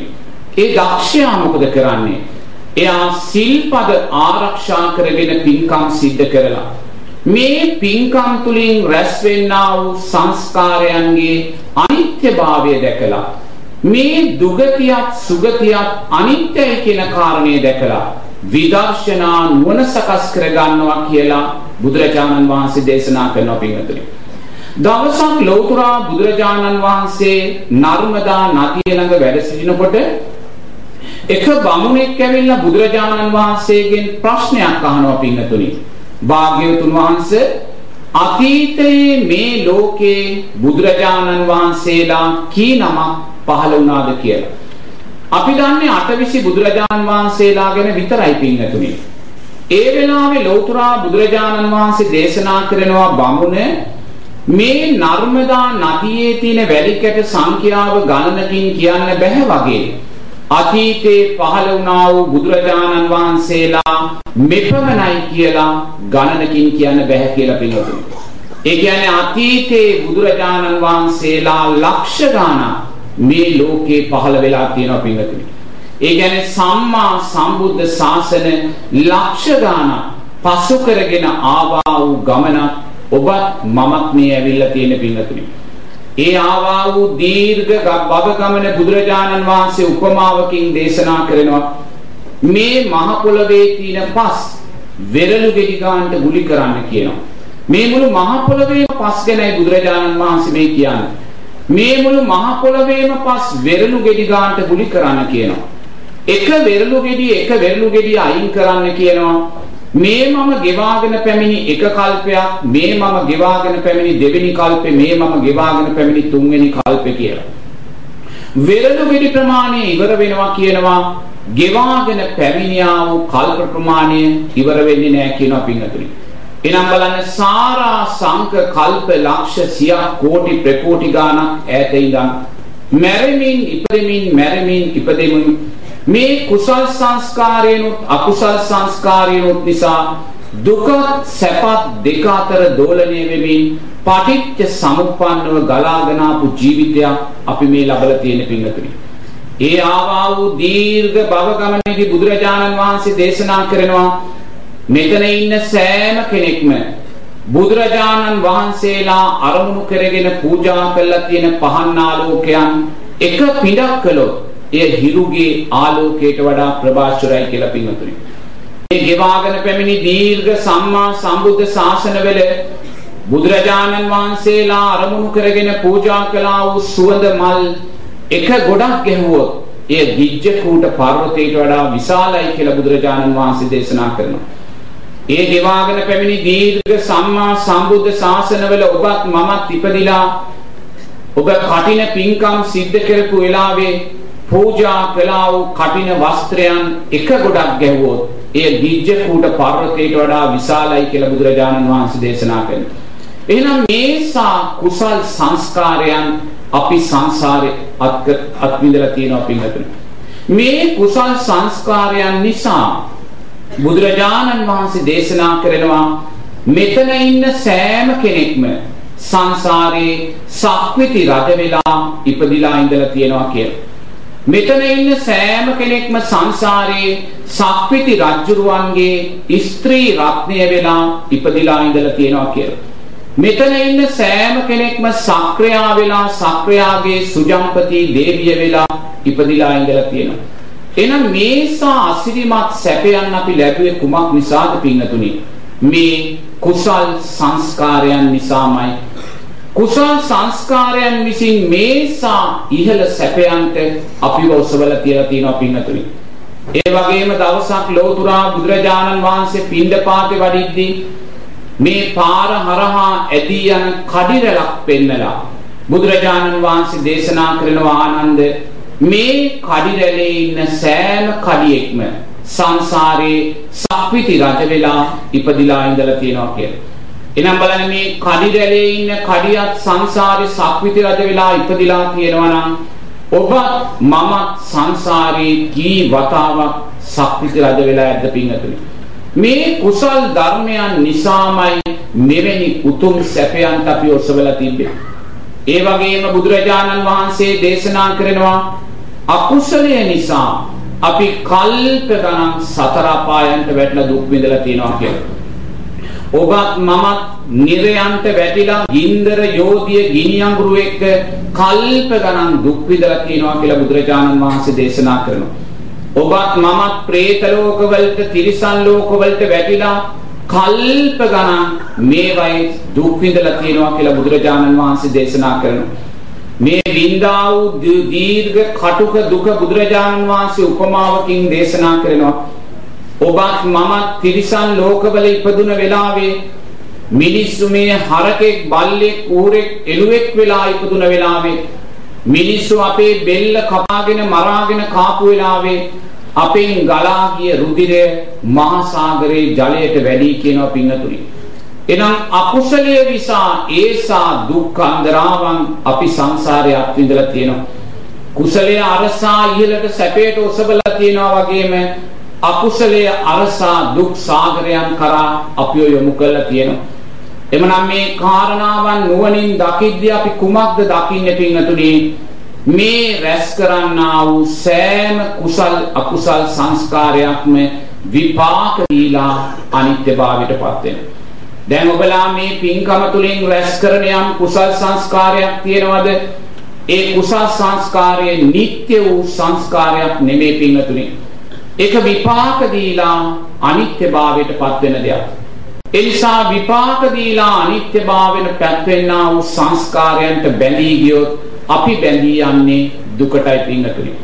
ඒ දක්ෂයා මොකද කරන්නේ? එයා සිල්පද ආරක්ෂා කරගෙන පින්කම් සිද්ධ කරලා මේ පින්කම් තුලින් රැස් වෙන්නා වූ සංස්කාරයන්ගේ අනිත්‍යභාවය දැකලා මේ දුගතියත් සුගතියත් අනිත්‍යයි කියන කාරණේ දැකලා විදර්ශනා නුවණ සකස් කර ගන්නවා කියලා බුදුරජාණන් වහන්සේ දේශනා කරනවා පින්වතුනි. දවසක් ලෞතර බුදුරජාණන් වහන්සේ නර්මදා නදිය ළඟ වැඩ සිටිනකොට එක බමුණෙක් ඇවිල්ලා බුදුරජාණන් වහන්සේගෙන් ප්‍රශ්නයක් අහනවා පින්වතුනි. භාග්‍යවතුන් වහන්සේ අතීතයේ මේ ලෝකේ බුදුරජාණන් වහන්සේලා කී නමක් පහළ වුණාද කියලා. අපි දන්නේ අටවිසි බුදුරජාණන් වහන්සේලා ගැන විතරයි පින්නතුනි. ඒ වෙලාවේ ලෞතර බුදුරජාණන් වහන්සේ දේශනා කරනවා බමුණ මේ නර්මදා නදියේ තියෙන වැලිකැට සංඛ්‍යාව ගණනකින් කියන්න බෑ වගේ අතීතේ පහළ වුණා වූ බුදුරජාණන් වහන්සේලා මෙපමණයි කියලා ගණනකින් කියන්න බෑ කියලා පිළිගන්නවා. ඒ කියන්නේ අතීතේ බුදුරජාණන් වහන්සේලා ලක්ෂ ගණන් මේ ලෝකේ පහළ වෙලා තියෙනවා පිළිගන්නවා. ඒ කියන්නේ සම්මා සම්බුද්ධ ශාසන ලක්ෂ ගානක් පසු කරගෙන ආවා වූ ගමනක් ඔබත් මමත් මේ ඇවිල්ලා තියෙන පින්තුනි. ඒ ආවා වූ දීර්ඝ බව ගමන බුදුරජාණන් වහන්සේ උපමාවකින් දේශනා කරනවා. මේ මහ පොළවේ තියෙන පස් වෙරළු ගෙඩි ගන්නට ගුලි කරන්න කියනවා. මේ මුළු මහ පොළවේම පස් ගැනයි බුදුරජාණන් වහන්සේ මේ කියන්නේ. මේ මුළු මහ පොළවේම පස් වෙරළු ගෙඩි ගන්නට ගුලි කරන්න කියනවා. එක වෙරළු ගෙඩිය එක වෙරළු ගෙඩිය අයින් කරන්න කියනවා. මේ මම ගෙවාගෙන පැමිණි එක කල්පයක් මේ මම ගෙවාගෙන පැමිණි දෙවෙනි කල්පේ මේ මම ගෙවාගෙන පැමිණි තුන්වෙනි කල්පේ කියලා. වෙරළු ගෙඩි ප්‍රමාණය ඉවර වෙනවා කියනවා ගෙවාගෙන පැමිණියා වූ කල්ප ප්‍රමාණය ඉවර වෙන්නේ නැහැ කියනවා පින්වතුනි. එනම් බලන්න සාරා සංක කල්ප ලක්ෂ සියක් කෝටි ප්‍රකෝටි ගාණක් ඈත ඉඳන් මැරෙමින් ඉපදෙමින් මැරෙමින් ඉපදෙමින් මේ කුසල් සංස්කාරයනොත් අකුසල් සංස්කාරයනොත් නිසා දුක සැපත් දෙක අතර දෝලණය වෙමින් පටිච්ච සමුප්පන්නව ගලාගෙන ආපු ජීවිතයක් අපි මේ ලබලා තියෙන පිංගතුනි. ඒ ආවා වූ දීර්ඝ භව ගමනේදී බුදුරජාණන් වහන්සේ දේශනා කරනවා මෙතන ඉන්න සෑම කෙනෙක්ම බුදුරජාණන් වහන්සේලා අරමුණු කරගෙන පූජා කළා තියෙන පහන් ආලෝකයන් එක පිටක් කළොත් එය හිරුගේ ආලෝකයට වඩා ප්‍රභාස්වරයි කියලා පින්වතුනි. මේ ගෙවාගෙන පැමිණි දීර්ඝ සම්මා සම්බුද්ධ ශාසනවල බුදුරජාණන් වහන්සේලා අරමුණු කරගෙන පූජා කළා වූ සුවඳ මල් එක ගොඩක් ගැහුවොත් එය ගිජ්ජ කූට පර්වතයට වඩා විශාලයි කියලා බුදුරජාණන් වහන්සේ දේශනා කරනවා. ඒ ගෙවාගෙන පැමිණි දීර්ඝ සම්මා සම්බුද්ධ ශාසනවල ඔබත් මමත් ඉපදිලා ඔබ කටින පින්කම් සිද්ධ කරපු වෙලාවේ පූජා කළා වූ කටින වස්ත්‍රයන් එක ගොඩක් ගැහුවොත් එය දිජ්ජ කූට පර්වතයට වඩා විශාලයි කියලා බුදුරජාණන් වහන්සේ දේශනා කරනවා. එහෙනම් මේසා කුසල් සංස්කාරයන් අපි සංසාරේ අත්විඳලා තියෙනවා පින්වතුනි. මේ කුසල් සංස්කාරයන් නිසා බුදුරජාණන් වහන්සේ දේශනා කරනවා මෙතන ඉන්න සෑම කෙනෙක්ම සංසාරේ සක්විති රජ වෙලා ඉපදිලා ඉඳලා තියෙනවා කියලා. මෙතන ඉන්න සෑම කෙනෙක්ම සංසාරයේ සක්විති රජුරුවන්ගේ ස්ත්‍රී රත්නය වෙලා ඉපදිලා ඉඳලා තියෙනවා කියලා. මෙතන ඉන්න සෑම කෙනෙක්ම සක්‍රියා වෙලා සක්‍රියාගේ සුජම්පති දේවිය වෙලා ඉපදිලා ඉඳලා තියෙනවා. එහෙනම් මේසා අසිරිමත් සැපයන් අපි ලැබුවේ කුමක් නිසාද පින්නතුනි? මේ කුසල් සංස්කාරයන් නිසාමයි කුසල් සංස්කාරයන් විසින් මේසා ඉහළ සැපයන්ට අපිව ඔසවලා තියලා තියෙනවා පින්නතුනි. ඒ වගේම දවසක් ලෝතුරා බුදුරජාණන් වහන්සේ පින්ඩපාතේ වඩිද්දී මේ පාර හරහා ඇදී යන කඩිරලක් පෙන්නලා බුදුරජාණන් වහන්සේ දේශනා කරනවා ආනන්ද මේ කඩිරැලේ ඉන්න සෑම කඩියෙක්ම සංසාරේ සක්විති රජ වෙලා ඉපදිලා ඉඳලා තියෙනවා කියලා. එනම් බලන්න මේ කඩිරැලේ ඉන්න කඩියත් සංසාරේ සක්විති රජ වෙලා ඉපදිලා තියෙනවා නම් ඔබත් මමත් සංසාරේ කී වතාවක් සක්විති රජ වෙලා ඇද්ද පින්තුනි මේ කුසල් ධර්මයන් නිසාමයි මෙවැනි උතුම් සැපයන්ට අපි ඔසවලා තිබෙන්නේ ඒ වගේම බුදුරජාණන් වහන්සේ දේශනා කරනවා අකුසලය නිසා අපි කල්ප ගණන් සතර අපායන්ට වැටලා දුක් විඳලා තියෙනවා කියලා ඔබත් මමත් නිරයන්ට වැටිලා ගින්දර යෝධිය ගිනි අඟුරු එක්ක කල්ප ගණන් දුක් විඳලා තියෙනවා කියලා බුදුරජාණන් වහන්සේ දේශනා කරනවා. ඔබත් මමත් പ്രേත ලෝකවලට තිරිසන් ලෝකවලට වැටිලා කල්ප ගණන් මේවයි දුක් විඳලා තියෙනවා කියලා බුදුරජාණන් වහන්සේ දේශනා කරනවා. මේ වින්දා වූ දීර්ඝ කටුක දුක බුදුරජාණන් වහන්සේ උපමාවකින් දේශනා කරනවා. ඔබත් මමත් තිරිසන් ලෝකවල ඉපදුන වෙලාවේ මිනිස්සු මේ හරකෙක් බල්ලෙක් ඌරෙක් එළුවෙක් වෙලා ඉපදුන වෙලාවේ මිනිස්සු අපේ බෙල්ල කපාගෙන මරාගෙන කාපු වෙලාවේ අපෙන් ගලා ගිය රුධිරය මහා සාගරයේ ජලයට වැඩි කියනවා පින්නතුනි. එනම් අකුසලයේ නිසා ඒසා දුක් අන්දරාවන් අපි සංසාරේ අත්විඳලා තියෙනවා. කුසලයේ අරසා ඉහළට සැපයට ඔසවලා තියෙනවා වගේම අකුසලයේ අරසා දුක් සාගරයන් කරා අපිව යොමු කරලා තියෙනවා. එමනම් මේ කාරණාවන් නුවණින් දකිද්දී අපි කුමක්ද දකින්නේ පින්තුනි? මේ රැස් කරන්නා වූ සෑම කුසල් අකුසල් සංස්කාරයක්ම විපාක දීලා අනිත්‍යභාවයට පත් වෙනවා. දැන් ඔබලා මේ පින්කම තුලින් රැස් කරන යම් කුසල් සංස්කාරයක් තියෙනවද? ඒ කුසල් සංස්කාරය නিত্য වූ සංස්කාරයක් නෙමෙයි පින්තුනේ. ඒක විපාක දීලා අනිත්‍යභාවයට පත් වෙන දෙයක්. ඒ නිසා විපාක දීලා අනිත්‍යභාවයට පත් වෙන්නා වූ සංස්කාරයන්ට බැඳී ගියොත් අපි බැඳී යන්නේ දුකටයි පින්තුනේ.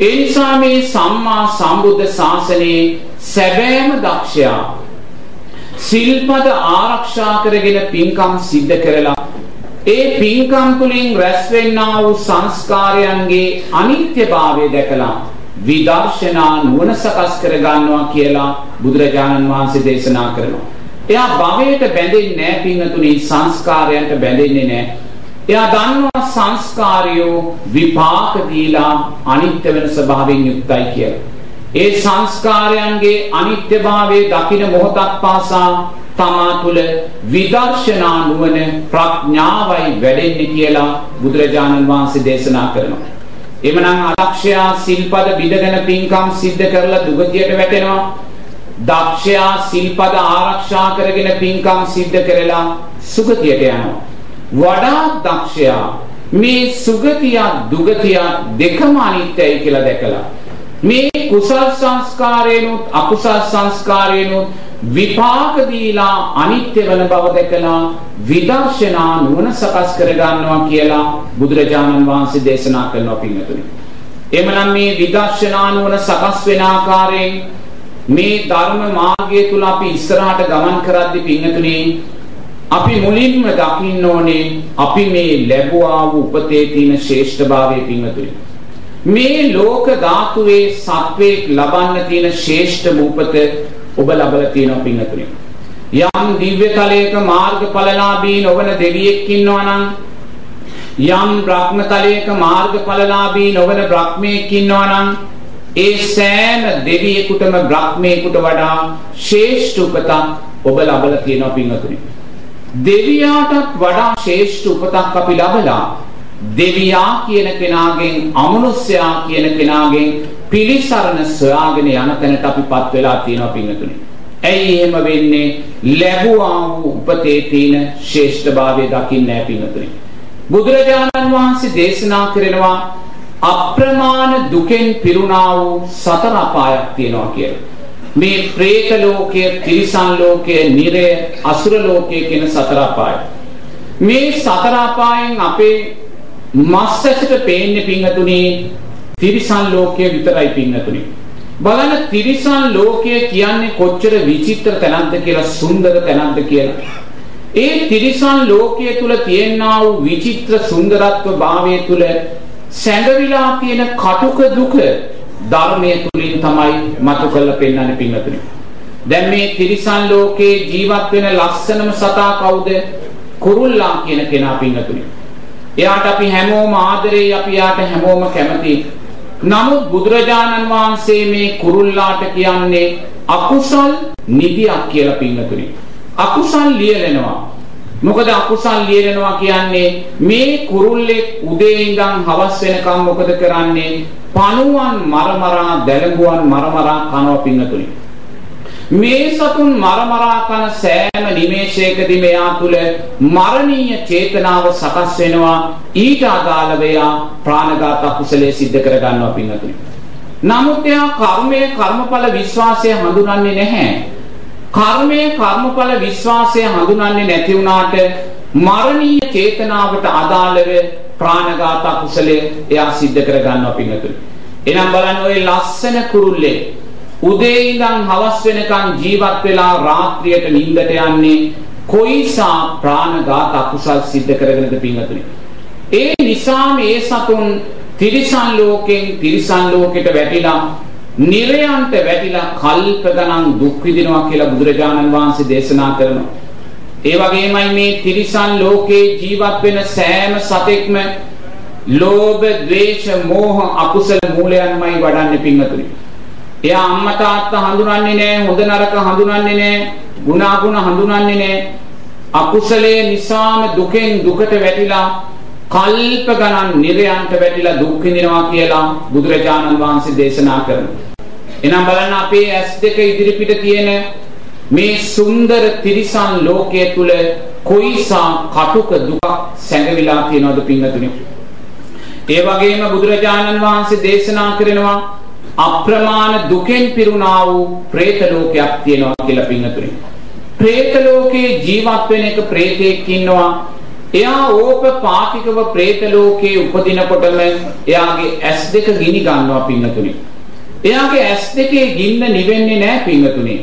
ඒ නිසා මේ සම්මා සම්බුද්ධ ශාසනයේ සැබෑම දක්ෂයා සිල්පද ආරක්ෂා කරගෙන පින්කම් සිද්ධ කරලා ඒ පින්කම් තුලින් රැස් වෙන්නා වූ සංස්කාරයන්ගේ අනිත්‍යභාවය දැකලා විදර්ශනා නුවණ සකස් කර ගන්නවා කියලා බුදුරජාණන් වහන්සේ දේශනා කරනවා. එයා භවයට බැඳෙන්නේ නැහැ පින්තුනි සංස්කාරයන්ට බැඳෙන්නේ නැහැ. එයා දන්නවා සංස්කාරයෝ විපාක දීලා අනිත්‍ය වෙන ස්වභාවයෙන් යුක්තයි කියලා. ඒ සංස්කාරයන්ගේ අනිත්‍යභාවයේ දකින මොහොතක් පාසා තමා තුළ විදර්ශනා නුවණ ප්‍රඥාවයි වැඩෙන්නේ කියලා බුදුරජාණන් වහන්සේ දේශනා කරනවා. එමනම් අදක්ෂයා සිල්පද බිඳගෙන පින්කම් සිද්ධ කරලා දුගතියට වැටෙනවා. දක්ෂයා සිල්පද ආරක්ෂා කරගෙන පින්කම් සිද්ධ කරලා සුගතියට යනවා. වඩා දක්ෂයා මේ සුගතිය දුගතිය දෙකම අනිත්‍යයි කියලා දැකලා මේ කුසල් සංස්කාරේනොත් අකුසල් සංස්කාරේනොත් විපාක දීලා අනිත්‍ය වෙන බව දැකලා විදර්ශනා නුවණ සකස් කර ගන්නවා කියලා බුදුරජාණන් වහන්සේ දේශනා කරනවා පින්වතුනි. එමනම් මේ විදර්ශනා නුවණ සකස් වෙන ආකාරයෙන් මේ ධර්ම මාර්ගය තුල අපි ඉස්සරහට ගමන් කරද්දී පින්වතුනි අපි මුලින්ම දකින්න ඕනේ අපි මේ ලැබුවා වූ උපතේ තියෙන ශ්‍රේෂ්ඨභාවය පින්වතුනි. මේ ලෝක ධාතුවේ සත්වයක් ලබන්න තියෙන ශ්‍රේෂ්ඨ මූපත ඔබ ලබලා තියෙනවා පින්තුනේ. යම් දිව්‍ය තලයක මාර්ගඵලලාභී නොවන දෙවියෙක් ඉන්නවා නම් යම් බ්‍රහ්ම තලයක මාර්ගඵලලාභී නොවන බ්‍රහ්මයෙක් ඉන්නවා නම් ඒ සෑම දෙවියෙකුටම බ්‍රහ්මයෙකුට වඩා ශ්‍රේෂ්ඨ උපතක් ඔබ ලබලා තියෙනවා පින්තුනේ. දෙවියාටත් වඩා ශ්‍රේෂ්ඨ උපතක් අපි ලබලා දෙවියා කියන කෙනාගෙන් අමනුෂ්‍යයා කියන කෙනාගෙන් පිළිසරණ සොයාගෙන යන තැනට අපිපත් වෙලා තියෙනවා පින්තුනේ. ඇයි එහෙම වෙන්නේ? ලැබුවා වූ උපතේ තියෙන ශ්‍රේෂ්ඨභාවය දකින්නේ නැහැ පින්තුනේ. බුදුරජාණන් වහන්සේ දේශනා කරනවා අප්‍රමාණ දුකෙන් පිරුණා වූ සතර අපායක් තියෙනවා කියලා. මේ പ്രേත ලෝකය, තිරිසන් ලෝකය, නිරය, අසුර ලෝකය කියන සතර අපාය. මේ සතර අපායන් අපේ මස් ඇසට පේන්නේ පිංගතුනේ තිරිසන් ලෝකයේ විතරයි පිංගතුනේ. බලන්න තිරිසන් ලෝකය කියන්නේ කොච්චර විචිත්‍ර තැනක්ද කියලා සුන්දර තැනක්ද කියලා. ඒ තිරිසන් ලෝකයේ තුල තියෙනා වූ විචිත්‍ර සුන්දරත්ව භාවයේ තුල සැඟවිලා තියෙන කටුක දුක ධර්මයේ තුලින් තමයි මතු කරලා පෙන්වන්නේ පිංගතුනේ. දැන් මේ තිරිසන් ලෝකේ ජීවත් වෙන ලස්සනම සතා කවුද? කුරුල්ලා කියන කෙනා පිංගතුනේ. එයාට අපි හැමෝම ආදරේ අපි යාට හැමෝම කැමති. නමුත් බුදුරජාණන් වහන්සේ මේ කුරුල්ලාට කියන්නේ අකුසල් නිදියක් කියලා පින්නතුනි. අකුසල් ලියලනවා. මොකද අකුසල් ලියලනවා කියන්නේ මේ කුරුල්ලෙක් උදේ ඉඳන් හවස් වෙනකම් මොකද කරන්නේ? පණුවන් මරමරා දැලඹුවන් මරමරා කනවා පින්නතුනි. මේ සතුන් මරමරා කන සෑම නිමේෂයකදී මෙයා තුල මරණීය චේතනාව සකස් වෙනවා ඊට අදාළව එයා ප්‍රාණඝාත කුසලයේ සිද්ධ කර ගන්නවා පින්වතුනි. නමුත් එයා කර්මයේ කර්මඵල විශ්වාසය හඳුනන්නේ නැහැ. කර්මයේ කර්මඵල විශ්වාසය හඳුනන්නේ නැති වුණාට මරණීය චේතනාවට අදාළව ප්‍රාණඝාත කුසලයේ එයා සිද්ධ කර ගන්නවා පින්වතුනි. එනම් බලන්න ওই ලස්සන කුරුල්ලේ උදේ ඉඳන් හවස් වෙනකන් ජීවත් වෙලා රාත්‍රියට නිින්දට යන්නේ කොයිසා ප්‍රාණඝාත අකුසල් සිද්ධ කරගෙනද පින්වතුනි. ඒ නිසා මේ සතුන් තිරිසන් ලෝකෙන් තිරිසන් ලෝකෙට වැටිලා නිරයන්ට වැටිලා කල්ප ගණන් දුක් විඳිනවා කියලා බුදුරජාණන් වහන්සේ දේශනා කරනවා. ඒ වගේමයි මේ තිරිසන් ලෝකේ ජීවත් වෙන සෑම සතෙක්ම ලෝභ, ද්වේෂ, මෝහ අකුසල මූලයන්මයි වඩන්නේ පින්වතුනි. එයා අම්මා තාත්තා හඳුනන්නේ නැහැ, හොඳ නරක හඳුනන්නේ නැහැ, ගුණ අගුණ හඳුනන්නේ නැහැ. අකුසලයේ නිසාම දුකෙන් දුකට වැටිලා කල්ප ගණන් නිරයන්ට වැටිලා දුක් විඳිනවා කියලා බුදුරජාණන් වහන්සේ දේශනා කරනවා. එනම් බලන්න අපේ ඇස් දෙක ඉදිරිපිට තියෙන මේ සුන්දර තිරිසන් ලෝකයේ තුල කොයිසම් කටුක දුක සැඟවිලා තියෙනවද පින්වතුනි? ඒ වගේම බුදුරජාණන් වහන්සේ දේශනා කරනවා අප්‍රමාණ දුකෙන් පිරුණා වූ പ്രേත ලෝකයක් තියෙනවා කියලා පින්වතුනි. പ്രേත ලෝකේ ජීවත් වෙන එක പ്രേතෙක් ඉන්නවා. එයා ඕපපාතිකව പ്രേත ලෝකේ උපදිනකොටම එයාගේ ඇස් දෙක ගිනි ගන්නවා පින්වතුනි. එයාගේ ඇස් දෙකේ ගින්න නිවෙන්නේ නැහැ පින්වතුනි.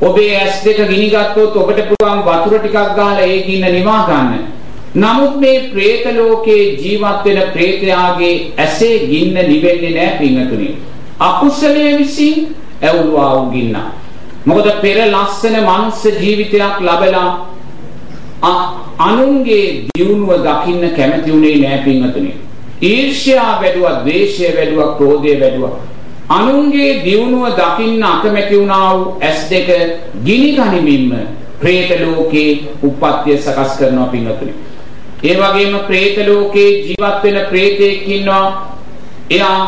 ඔබේ ඇස් දෙක ගිනි ගත්තොත් ඔබට පුළුවන් වතුර ටිකක් ගහලා ඒ ගින්න නිවා ගන්න. නමුත් මේ പ്രേත ලෝකේ ජීවත් වෙන പ്രേතයාගේ ඇසේ ගින්න නිවෙන්නේ නැහැ පින්තුනි. අකුසලයේ විසින් ඇවුවා වූ ගින්න. මොකද පෙර ලස්සන මනුස්ස ජීවිතයක් ලැබලා අනුන්ගේ දියුණුව දකින්න කැමති උනේ නැහැ පින්තුනි. ඊර්ෂ්‍යා වැඩුවා, ද්වේෂය වැඩුවා, ක්‍රෝධය වැඩුවා. අනුන්ගේ දියුණුව දකින්න අකමැති වුණා වූ ඇස් දෙක ගිනි ගනිමින්ම പ്രേත ලෝකේ උප්පත්තිය සකස් කරනවා පින්වතුනි. ඒ වගේම പ്രേත ලෝකේ ජීවත් වෙන പ്രേතෙක් ඉන්නවා. එයා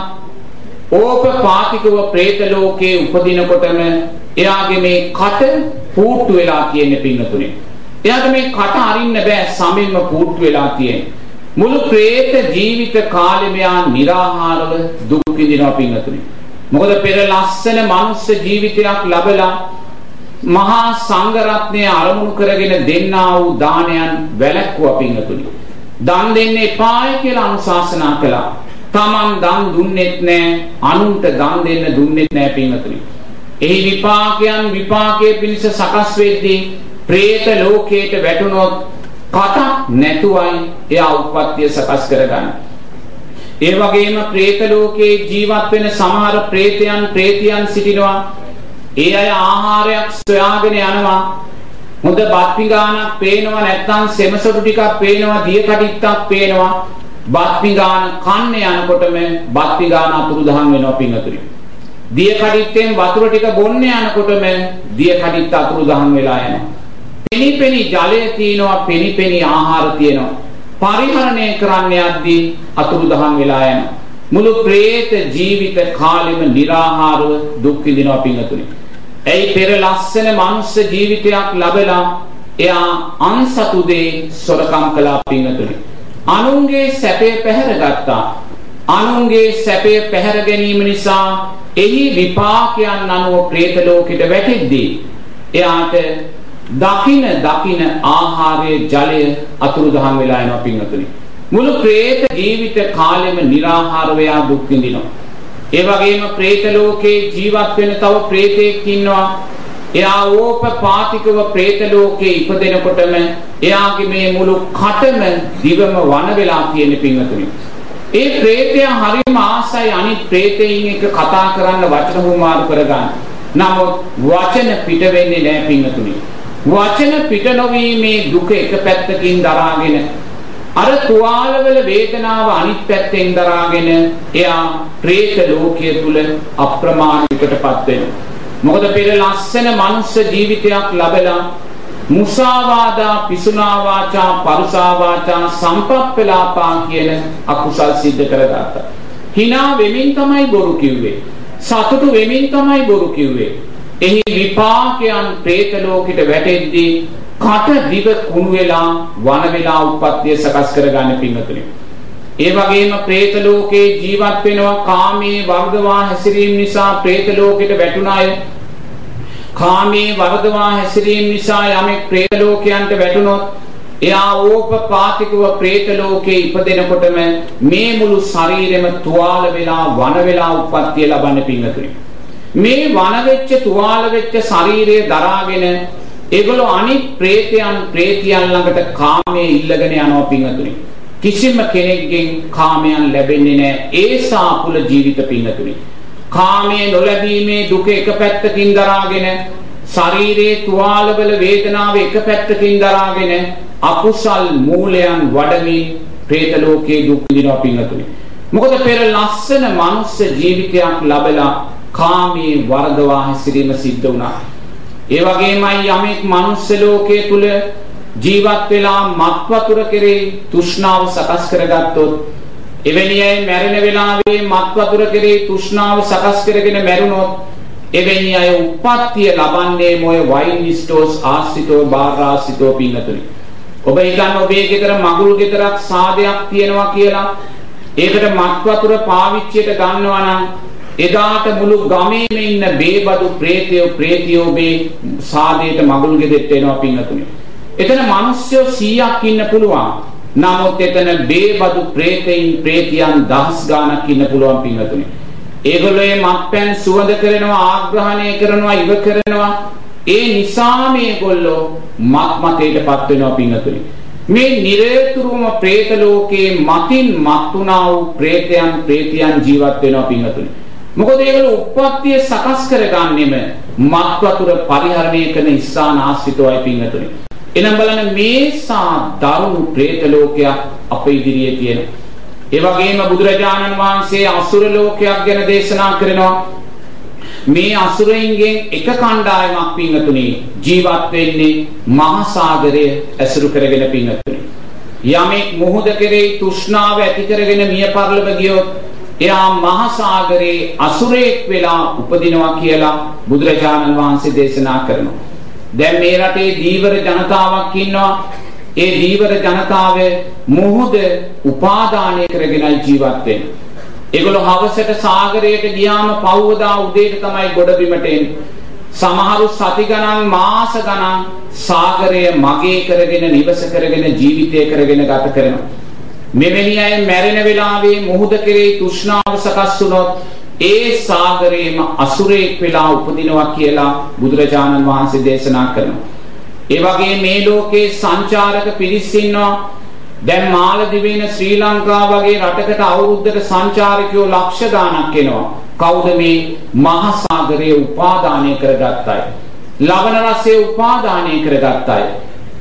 ඕපපාතිකව പ്രേත ලෝකේ උපදිනකොටම එයාගේ මේ කට පූට්ටු වෙලා තියෙන පින්වතුනි. එයාට මේ කට අරින්න බෑ සමෙන්ම පූට්ටු වෙලා තියෙන. මුළු പ്രേත ජීවිත කාලෙම යා निराහාරව දුක් විඳිනවා පින්වතුනි. මොකද පෙර ලස්සන මනුස්ස ජීවිතයක් ලැබලා මහා සංඝරත්නය අරමුණු කරගෙන දෙන්නා වූ දානයන් වැළැක්වුවා පින්තුනි. දන් දෙන්න එපායි කියලා අනුශාසනා කළා. Taman දන් දුන්නෙත් නැහැ, අනුන්ට දන් දෙන්න දුන්නෙත් නැහැ පින්තුනි. එහි විපාකයන් විපාකයේ පිණිස සකස් වෙද්දී പ്രേත ලෝකයට වැටුනොත් කට නැතුවයි එයා උප්පත්තිය සකස් කරගන්නේ. ඒ වගේම പ്രേත ලෝකේ ජීවත් වෙන සමහර പ്രേතයන් പ്രേතියන් සිටිනවා. ඒ අය ආහාරයක් සොයාගෙන යනවා. හොඳ බත් පිඟානක් පේනවා නැත්නම් සෙමසොටු ටිකක් පේනවා දිය කඩਿੱත්තක් පේනවා. බත් පිඟාන කන්න යනකොටම බත් පිඟාන අතුරු දහන් වෙනවා පිඟතුරි. දිය කඩਿੱත්තෙන් වතුර ටික බොන්න යනකොටම දිය කඩਿੱත්ත අතුරු දහන් වෙලා යනවා. පෙනි පෙනි ජලය තියෙනවා පෙනි පෙනි ආහාර තියෙනවා. පරිහරණය කරන්න යද්දී අතුරුදහන් වෙලා යනවා. මුළු പ്രേත ජීවිත කාලෙම निराහාරව දුක් විඳිනවා පින්වතුනි. ඇයි පෙර ලස්සන මනුස්ස ජීවිතයක් ලැබලා එයා අන්සතු දේ සොරකම් කළා පින්වතුනි. අනුන්ගේ සැපේ පැහැරගත්තා. අනුන්ගේ සැපේ පැහැර ගැනීම නිසා එහි විපාකයන් අනුව പ്രേත ලෝකෙට වැටෙද්දී එයාට දකින දකින ආහාරයේ ජලය අතුරුදහන් වෙලා යනවා පින්වතුනි. මුළු പ്രേත ජීවිත කාලෙම निराහාර වෙයා දුක් විඳිනවා. ඒ වගේම പ്രേත ලෝකේ ජීවත් වෙන තව പ്രേතෙක් ඉන්නවා. එයා ඕපපාතිකව പ്രേත ලෝකේ ඉපදෙනකොටම එයාගේ මේ මුළු කටම දිවම වන වෙලා තියෙන පින්වතුනි. ඒ പ്രേතයා හරිම ආසයි අනිත් പ്രേතයින් එක කතා කරන්න වචන හුමාරු කරගන්න. නමුත් වචන පිට වෙන්නේ නැහැ පින්වතුනි. වචන පිට නොවීමේ දුක එක පැත්තකින් දරාගෙන අර තුවාලවල වේදනාව අනිත් පැත්තෙන් දරාගෙන එයා പ്രേත ලෝකයේ තුල අප්‍රමාණිකටපත් වෙනවා. මොකද පෙර ලස්සන මනුස්ස ජීවිතයක් ලැබලා මුසාවාදා පිසුනා වාචා පරුසා වාචා සම්පප්පලාපා කියන අකුසල් සිද්ධ කරගත්තා. hina වෙමින් තමයි බොරු කිව්වේ. සතුටු වෙමින් තමයි බොරු කිව්වේ. එහි විපාකයන් പ്രേත ලෝකෙට වැටෙද්දී කට දිව කුණු වෙලා වන වෙලා උප්පත්තිය සකස් කරගන්න පින්නතුනි. ඒ වගේම പ്രേත ලෝකේ ජීවත් වෙනවා කාමයේ වර්ධවා හැසිරීම නිසා പ്രേත ලෝකෙට වැටුණ අය කාමයේ වර්ධවා හැසිරීම නිසා යමෙක් പ്രേත ලෝකයන්ට වැටුනොත් එයා ඕපපාතිකව പ്രേත ලෝකේ ඉපදෙනකොටම මේ මුළු ශරීරෙම තුවාල වෙලා වන වෙලා උප්පත්තිය ලබන්න පින්නතුනි. මේ වන වෙච්ච තුවාල වෙච්ච ශරීරය දරාගෙන ඒගොල්ලෝ අනිත් പ്രേතයන් പ്രേතියන් ළඟට කාමයේ ඉල්ලගෙන යනවා පින්වතුනි. කිසිම කෙනෙක්ගෙන් කාමයන් ලැබෙන්නේ නැහැ. ඒ සාපුල ජීවිත පින්වතුනි. කාමයේ නොලැබීමේ දුක එක පැත්තකින් දරාගෙන ශරීරයේ තුවාලවල වේදනාව එක පැත්තකින් දරාගෙන අකුසල් මූලයන් වඩමින් പ്രേත ලෝකයේ දුක් විඳිනවා පින්වතුනි. මොකද පෙර ලස්සන මනුස්ස ජීවිතයක් ලැබලා කාමයේ වරදවා හැසිරීම සිද්ධ වුණා. ඒ වගේමයි යමෙක් මනුස්ස ලෝකයේ තුල ජීවත් වෙලා මත් වතුර කෙරේ තෘෂ්ණාව සකස් කරගත්තොත් එවැනි අය මැරෙන වෙලාවේ මත් වතුර කෙරේ තෘෂ්ණාව සකස් කරගෙන මැරුණොත් එවැනි අය උප්පත්තිය ලබන්නේ මොය වයින් ස්ටෝස් ආශ්‍රිතෝ බාරාශ්‍රිතෝ පින්නතුනි. ඔබ හිතන්න ඔබේ ගෙදර මගුල් ගෙදරක් සාදයක් තියෙනවා කියලා ඒකට මත් වතුර පාවිච්චියට ගන්නවා නම් එදාට මුළු ගමේම ඉන්න බේබදු ප්‍රේතයෝ ප්‍රේතියෝ මේ සාදයට මගුල් ගෙදෙට්ට එනවා පින්නතුනේ. එතන මිනිස්සු 100ක් ඉන්න පුළුවන්. නමුත් එතන බේබදු ප්‍රේතයින් ප්‍රේතියන් දහස් ගාණක් ඉන්න පුළුවන් පින්නතුනේ. ඒගොල්ලෝ මත්පැන් සුවඳ කරනවා ආග්‍රහණය කරනවා ඉව කරනවා. ඒ නිසා මේගොල්ලෝ මත් මතයටපත් වෙනවා පින්නතුනේ. මේ නිරේතුරුම ප්‍රේත ලෝකේ මතින් මත් වුණා වූ ප්‍රේතයන් ප්‍රේතියන් ජීවත් වෙනවා පින්නතුනේ. මොකද ඒගොල්ලෝ උප්පත්තිය සකස් කරගන්නෙම මත් වතුර පරිහරණය කරන ස්ථාන ආශ්‍රිතවයි පින්නතුනි. එනම් බලන්න මේසා දරුණු പ്രേත ලෝකයක් අපේ ඉදිරියේ තියෙනවා. ඒ වගේම බුදුරජාණන් වහන්සේ අසුර ලෝකයක් ගැන දේශනා කරනවා. මේ අසුරයින්ගෙන් එක කණ්ඩායමක් පින්නතුනි ජීවත් වෙන්නේ මහා සාගරය ඇසුරු කරගෙන පින්නතුනි. යමෙක් මුහුද කෙරෙහි තෘෂ්ණාව ඇති කරගෙන මිය පරලොව ගියොත් එයා මහා සාගරේ අසුරෙක් වෙලා උපදිනවා කියලා බුදුරජාණන් වහන්සේ දේශනා කරනවා. දැන් මේ රටේ දීවර ජනතාවක් ඉන්නවා ඒ දීවර ජනතාව මුහුද උපාදානය කරගෙන ජීවත් වෙන්නේ. ඒගොල්ලෝ හවසට සාගරයට ගියාම පවුවදා උදේට තමයි ගොඩබිමට එන්නේ. සමහරු සති ගණන් මාස ගණන් සාගරය මගේ කරගෙන නිවස කරගෙන ජීවිතය කරගෙන ගත කරනවා. මෙවැනි අය මැරෙන වෙලාවේ මුහුද කෙරේ තෘෂ්ණාව සකස් වුණොත් ඒ සාගරේම අසුරේක් වෙලා උපදිනවා කියලා බුදුරජාණන් වහන්සේ දේශනා කරනවා. ඒ වගේ මේ ලෝකේ සංචාරක පිරිස් ඉන්නවා. දැන් මාලදිවයින ශ්‍රී ලංකාව වගේ රටකට අවුරුද්දට සංචාරකයෝ ලක්ෂ ගාණක් එනවා. කවුද මේ මහා සාගරයේ උපාදානය කරගත් අය? ලවණ රසයේ උපාදානය කරගත් අය.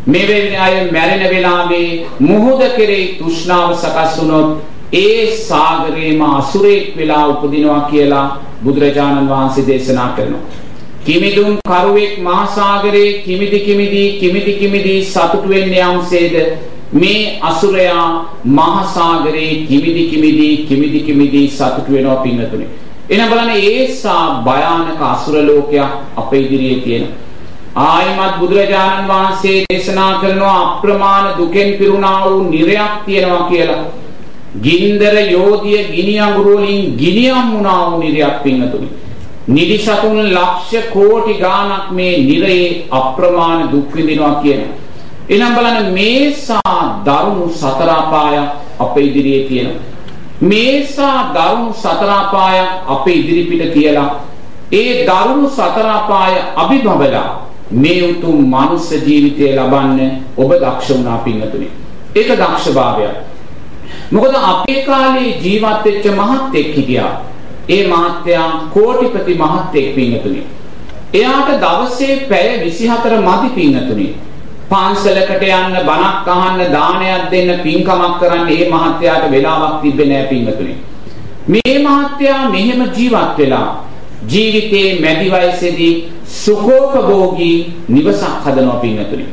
මෙවැනි අය මැරෙන වෙලාවේ මුහුද කෙරෙහි තෘෂ්ණාව සකස් වුණොත් ඒ සාගරේම අසුරෙක් වෙලා උපදිනවා කියලා බුදුරජාණන් වහන්සේ දේශනා කරනවා. කිමිදුම් කරුවෙක් මහා සාගරේ කිමිදි කිමිදි කිමිදි කිමිදි සතුට වෙන්නේ යම්සේද මේ අසුරයා මහා සාගරේ කිමිදි කිමිදි කිමිදි කිමිදි සතුට වෙනවා පින්නතුනේ. එන බලන්න ඒසා භයානක අසුර ලෝකයක් අපේ ඉදිරියේ තියෙනවා. ආයිමත් බුදුරජාණන් වහන්සේ දේශනා කරනවා අප්‍රමාණ දුකෙන් පිරුණා වූ නිරයක් තියෙනවා කියලා. ගින්දර යෝධිය ගිනි අඟුරු වලින් ගිනියම් වුණා වූ නිරයක් පින්නතුනි. නිදිසතුන් ලක්ෂ කෝටි ගාණක් මේ නිරයේ අප්‍රමාණ දුක් විඳිනවා කියනවා. එනම් බලන්න මේසා දරුණු සතර අපායක් අපේ ඉදිරියේ තියෙනවා. මේසා දරුණු සතර අපායක් අපේ ඉදිරිපිට තියලා ඒ දරුණු සතර අපාය අභිභවලා මේ උතුම් මනුස්ස ජීවිතය ලබන්න ඔබ දක්ෂ වුණා පින්වතුනි. ඒක දක්ෂභාවයක්. මොකද අපේ කාලේ ජීවත් වෙච්ච මහත්ෙක් හිටියා. ඒ මහත්තයා කෝටිපති මහත්ෙක් පින්වතුනි. එයාට දවසේ පැය 24 මදි පින්වතුනි. පාන්සලකට යන්න බණක් අහන්න දානයක් දෙන්න පින්කමක් කරන්න මේ මහත්තයාට වෙලාවක් තිබ්බේ නෑ පින්වතුනි. මේ මහත්තයා මෙහෙම ජීවත් වෙලා ජීවිතේ මැදි වයසේදී සුඛෝපභෝගී නිවසක් හදනවා පින්වතුනි.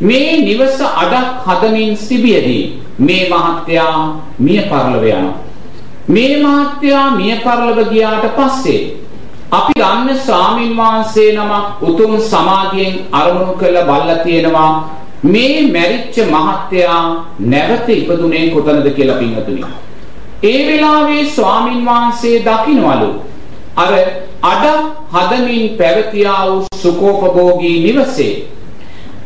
මේ නිවස අඩක් හදමින් සිටියේදී මේ මහත්තයා මිය පරලව යනවා. මේ මහත්තයා මිය පරලව ගියාට පස්සේ අපි ගන්න ස්වාමින් වහන්සේ නමක් උතුම් සමාධියෙන් අරමුණු කළ බල්ලා තියෙනවා මේ මැරිච්ච මහත්තයා නැවත ඉපදුනේ කොතනද කියලා පින්වතුනි. ඒ වෙලාවේ ස්වාමින් වහන්සේ දකින්නවලු අර අඩ හදමින් පැවතියා වූ සුකෝපභෝගී නිවසේ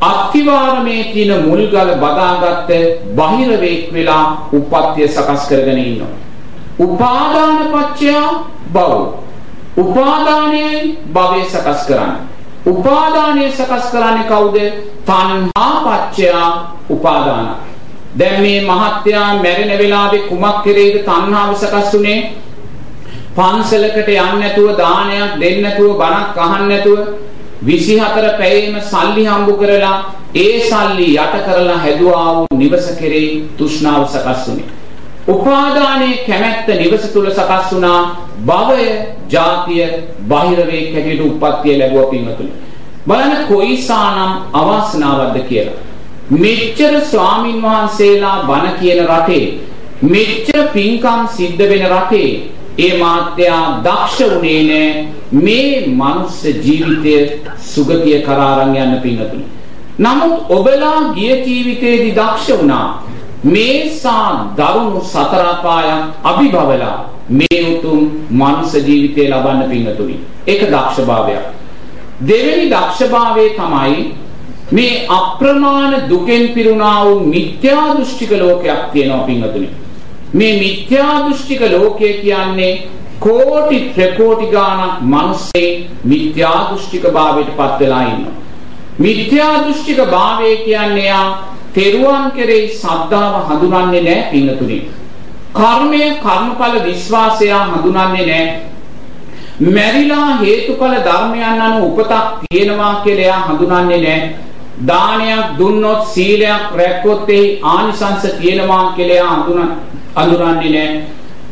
අත්තිවාරමේ තියෙන මුල්ගල බදාගත්ත බහිරවේක් වෙලා උපත්ය සකස් කරගෙන ඉන්නවා. උපාදාන පත්‍ය භව. උපාදානයයි භවය සකස් කරන්නේ. උපාදානය සකස් කරන්නේ කවුද? තණ්හා පත්‍ය උපාදාන. දැන් මේ මහත්යා මැරෙන වෙලාවේ කුමක් කෙරේද තණ්හාව සකස් උනේ? පන්සලකට යන්නේ නැතුව දානයක් දෙන්නේ නැතුව බණක් අහන්නේ නැතුව 24 පැයෙම සල්ලි හම්බ කරලා ඒ සල්ලි යට කරලා හැදුවා වූ නිවස කෙරෙහි තෘෂ්ණාව සකස් වුනේ. උපාදානයේ කැමැත්ත නිවස තුල සකස් වුණා භවය, ජාතිය, බාහිරවේ කැටියට උප්පත්තිය ලැබුවා පින්වතුනි. බලන්න කොයිසානම් අවාසනාවක්ද කියලා. මෙච්චර ස්වාමින් වහන්සේලා බණ කියන රටේ මෙච්චර පින්කම් සිද්ධ වෙන රටේ ඒ මාත්‍යා දක්ෂ වුණේ නෑ මේ මනුස්ස ජීවිතය සුගතිය කරා අරන් යන්න පින්නතුනි. නමුත් ඔබලා ගිය ජීවිතේදී දක්ෂ වුණා. මේසා දරුණු සතර අපායන් අභිභවලා මේ උතුම් මනුස්ස ජීවිතය ලබන්න පින්නතුනි. ඒක දක්ෂභාවයක්. දෙවෙනි දක්ෂභාවය තමයි මේ අප්‍රමාණ දුකෙන් පිරුණා වූ මිත්‍යා දෘෂ්ටික ලෝකයක් තියෙනවා පින්නතුනි. මේ මිත්‍යා දෘෂ්ටික ලෝකය කියන්නේ කෝටි ප්‍රකෝටි ගාණක් මිනිස්සේ මිත්‍යා දෘෂ්ටික භාවයට පත් වෙලා ඉන්නවා. මිත්‍යා දෘෂ්ටික භාවය කියන්නේ යා තෙරුවන් කෙරෙහි සද්ධාව හඳුනන්නේ නැහැ පින්නතුනි. කර්මය කර්මඵල විශ්වාසය හඳුනන්නේ නැහැ. මැරිලා හේතුඵල ධර්මයන් අනුව උපතක් තියෙනවා කියලා එයා හඳුනන්නේ නැහැ. දානයක් දුන්නොත් සීලයක් රැක්කොත් ඒ ආනිසංස තියෙනවා කියලා එයා හඳුනන්නේ අඳුරන්නේ නැහැ.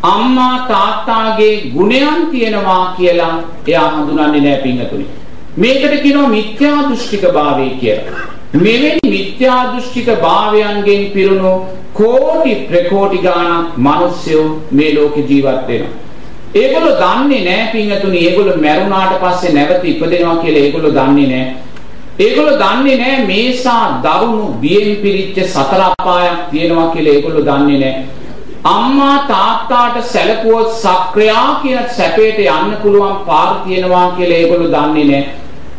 අම්මා තාත්තාගේ ගුණයන් තියෙනවා කියලා එයා හඳුනන්නේ නැහැ පින්තුනි. මේකට කියනවා මිත්‍යා දෘෂ්ටික භාවය කියලා. මෙවැනි මිත්‍යා දෘෂ්ටික භාවයන්ගෙන් පිරුණු කෝටි ප්‍රකෝටි ගාණක් මිනිස්සු මේ ලෝකේ ජීවත් වෙනවා. ඒගොල්ලෝ දන්නේ නැහැ පින්තුනි ඒගොල්ලෝ මැරුණාට පස්සේ නැවත ඉපදෙනවා කියලා ඒගොල්ලෝ දන්නේ නැහැ. ඒගොල්ලෝ දන්නේ නැහැ මේසා දරුණු බියෙන් පිරිච්ච සතර අපායක් තියෙනවා කියලා ඒගොල්ලෝ දන්නේ නැහැ. අම්මා තාත්තාට සැලකුවොත් සක්‍රියා කියන සැපයට යන්න පුළුවන් පාර තියෙනවා කියලා ඒගොල්ලෝ දන්නේ නැහැ.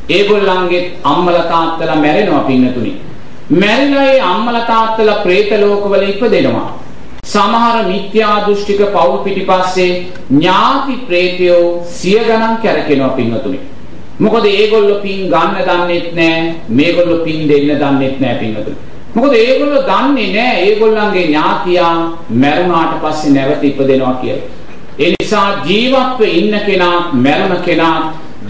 ඒගොල්ලන්ගේ අම්මලා තාත්තලා මැරෙනවා පින්නතුනි. මැරිලා ඒ අම්මලා තාත්තලා പ്രേත ලෝකවල ඉපදෙනවා. සමහර මිත්‍යා දෘෂ්ටික පව් පිටිපස්සේ ඥාති പ്രേතයෝ සිය ගණන් කැරකෙනවා පින්නතුනි. මොකද ඒගොල්ලෝ පින් ගන්න දන්නෙත් නැහැ. මේගොල්ලෝ පින් දෙන්න දන්නෙත් නැහැ පින්නතුනි. මොකද ඒගොල්ලෝ දන්නේ නැහැ ඒගොල්ලන්ගේ ඥාතියා මැරුණාට පස්සේ නැවත ඉපදෙනවා කියලා. ඒ නිසා ජීවත්ව ඉන්න කෙනා මැරුණ කෙනා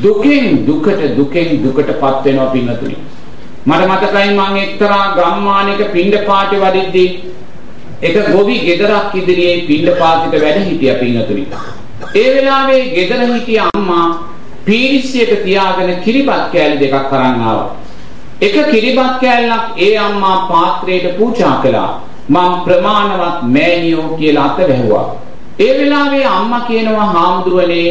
දුකෙන් දුකට දුකෙන් දුකටපත් වෙනවා පින්නතුනි. මට මතකයි මම එක්තරා ගම්මානයක පින්ඩ පාටි වදිද්දී එක ගොවි ගෙදරක් ඉදිරියේ පින්ඩ පාතිට වැඩ හිටියා පින්නතුනි. ඒ වෙලාවේ ගෙදර හිටිය අම්මා පීරිසියක තියාගෙන කිරිබත් කෑලි දෙකක් අරන් ආවා. එක කිරිබත් කෑල්ලක් ඒ අම්මා පාත්‍රයට පූජා කළා. මම ප්‍රමාණවත් මෑණියෝ කියලා අත වැහුවා. ඒ වෙලාවේ අම්මා කියනවා හාමුදුරනේ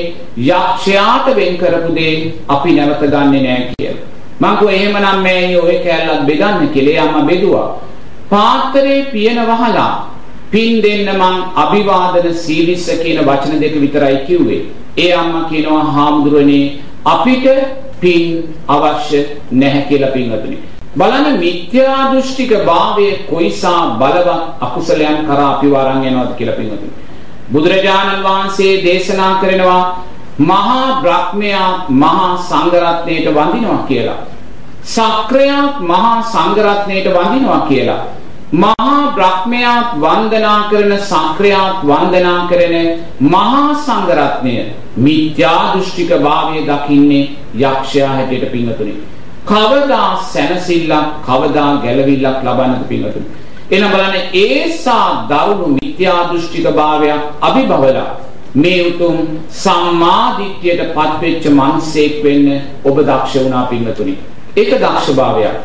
යක්ෂයාට වෙන් කරපු දේ අපි නැවත ගන්නෙ නෑ කියලා. මං කිව්වා එහෙමනම් මෑණියෝ ඔය කෑල්ලක් බෙදන්න කියලා අම්මා බෙදුවා. පාත්‍රේ පියන වහලා පින් දෙන්න මං අභිවාදන සීලිස්ස කියන වචන දෙක විතරයි කිව්වේ. ඒ අම්මා කියනවා හාමුදුරනේ අපිට පින් අවශ්‍ය නැහැ කියලා පින්වතුනි. බලන්න මිත්‍යා දෘෂ්ටික භාවයේ කොයිසා බලවත් අකුසලයන් කරා අපිව අරන් යනවද කියලා පින්වතුනි. බුදුරජාණන් වහන්සේ දේශනා කරනවා මහා බ්‍රහ්මයා මහා සංඝරත්නයට වඳිනවා කියලා. සක්‍රයා මහා සංඝරත්නයට වඳිනවා කියලා. මහා බ්‍රහ්මයාත් වන්දනා කරන සක්‍රයාත් වන්දනා කරන මහා සංඝරත්නය මිත්‍යා දෘෂ්ටික භාවය දකින්නේ යක්ෂයා හැටියට පින්වතුනි. කවදා සැනසෙල්ලක් කවදා ගැලවිල්ලක් ලබන්නද පින්වතුනි. එන බලන්න ඒසා දරුණු මිත්‍යා දෘෂ්ටික භාවයක් අභිභවලා මේ උතුම් සම්මාදිට්ඨියට පත්වෙච්ච මිනිසෙක් වෙන්න ඔබ දක්ෂ වුණා පින්වතුනි. ඒක දක්ෂභාවයක්.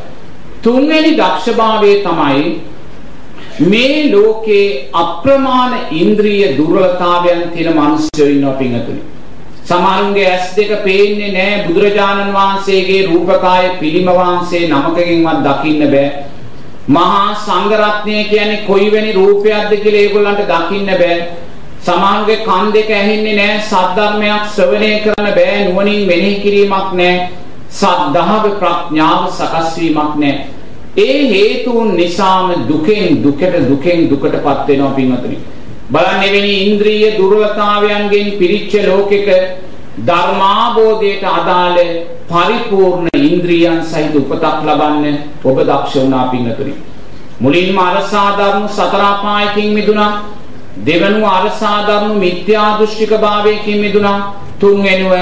තුන්වෙනි දක්ෂභාවය තමයි මේ ලෝකේ අප්‍රමාණ ඉන්ද්‍රිය දුර්වලතාවයන් තියෙන මිනිස්සුયો ඉන්නවා පින්තුනි. සමහරුන්ගේ ඇස් දෙක පේන්නේ නැහැ බුදුරජාණන් වහන්සේගේ රූපකාය පිළිම වහන්සේ නමකකින්වත් දකින්න බෑ. මහා සංඝරත්නය කියන්නේ කොයි වෙනි රූපයක්ද කියලා ඒගොල්ලන්ට දකින්න බෑ. සමහරුගේ කන් දෙක ඇහෙන්නේ නැහැ සද්ධර්මයක් ශ්‍රවණය කරන්න බෑ නුවණින් මෙනෙහි කිරීමක් නැහැ. සද්ධාව ප්‍රඥාව සකස් වීමක් නැහැ. ඒ හේතුන් නිසාම දුකෙන් දුකට දුකෙන් දුකටපත් වෙනවා පින්වතුනි. බලන්න එවැනි ඉන්ද්‍රිය දුර්වලතාවයන්ගෙන් පිරිච්ච ලෝකෙක ධර්මාබෝධයට අදාළ පරිපූර්ණ ඉන්ද්‍රියන් සහිත උපතක් ලබන්න ඔබ දක්ෂ වුණා පින්වතුනි. මුලින්ම අරසාධර්ම සතර අපායකින් මිදුණා. දෙවනුව අරසාධර්ම මිත්‍යා දෘෂ්ටික භාවයකින් මිදුණා. තුන්වෙනුව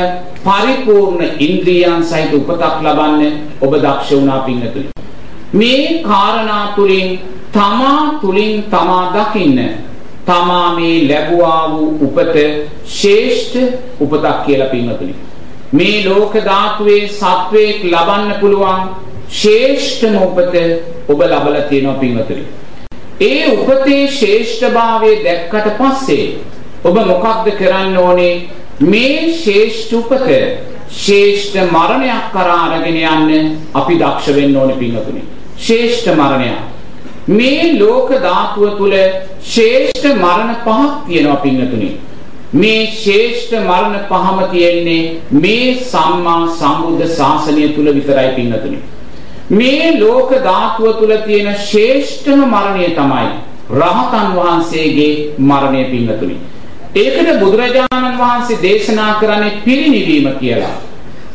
පරිපූර්ණ ඉන්ද්‍රියන් සහිත උපතක් ලබන්න ඔබ දක්ෂ වුණා පින්වතුනි. මේ කාරණා තුලින් තමා තුලින් තමා දකින්න තමා මේ ලැබුවා වූ උපත ශ්‍රේෂ්ඨ උපතක් කියලා පින්වතුනි. මේ ලෝක ධාතුවේ සත්වයක් ලබන්න පුළුවන් ශ්‍රේෂ්ඨම උපත ඔබ ලබලා තියෙනවා පින්වතුනි. ඒ උපතේ ශ්‍රේෂ්ඨභාවය දැක්කට පස්සේ ඔබ මොකක්ද කරන්න ඕනේ? මේ ශ්‍රේෂ්ඨ උපත ශ්‍රේෂ්ඨ මරණයක් කරා අරගෙන යන්න අපි දක්ෂ වෙන්න ඕනේ පින්වතුනි. ශ්‍රේෂ්ඨ මරණයක්. මේ ලෝක ධාතුව තුල ශ්‍රේෂ්ඨ මරණ පහක් තියෙනවා පින්වතුනි. මේ ශ්‍රේෂ්ඨ මරණ පහම තියෙන්නේ මේ සම්මා සම්බුද්ධ ශාසනය තුල විතරයි පින්වතුනි. මේ ලෝක ධාතුව තුල තියෙන ශ්‍රේෂ්ඨම මරණය තමයි රහතන් වහන්සේගේ මරණය පින්වතුනි. ඒකට බුදුරජාණන් වහන්සේ දේශනා කරන්නේ පිරිණිවීම කියලා.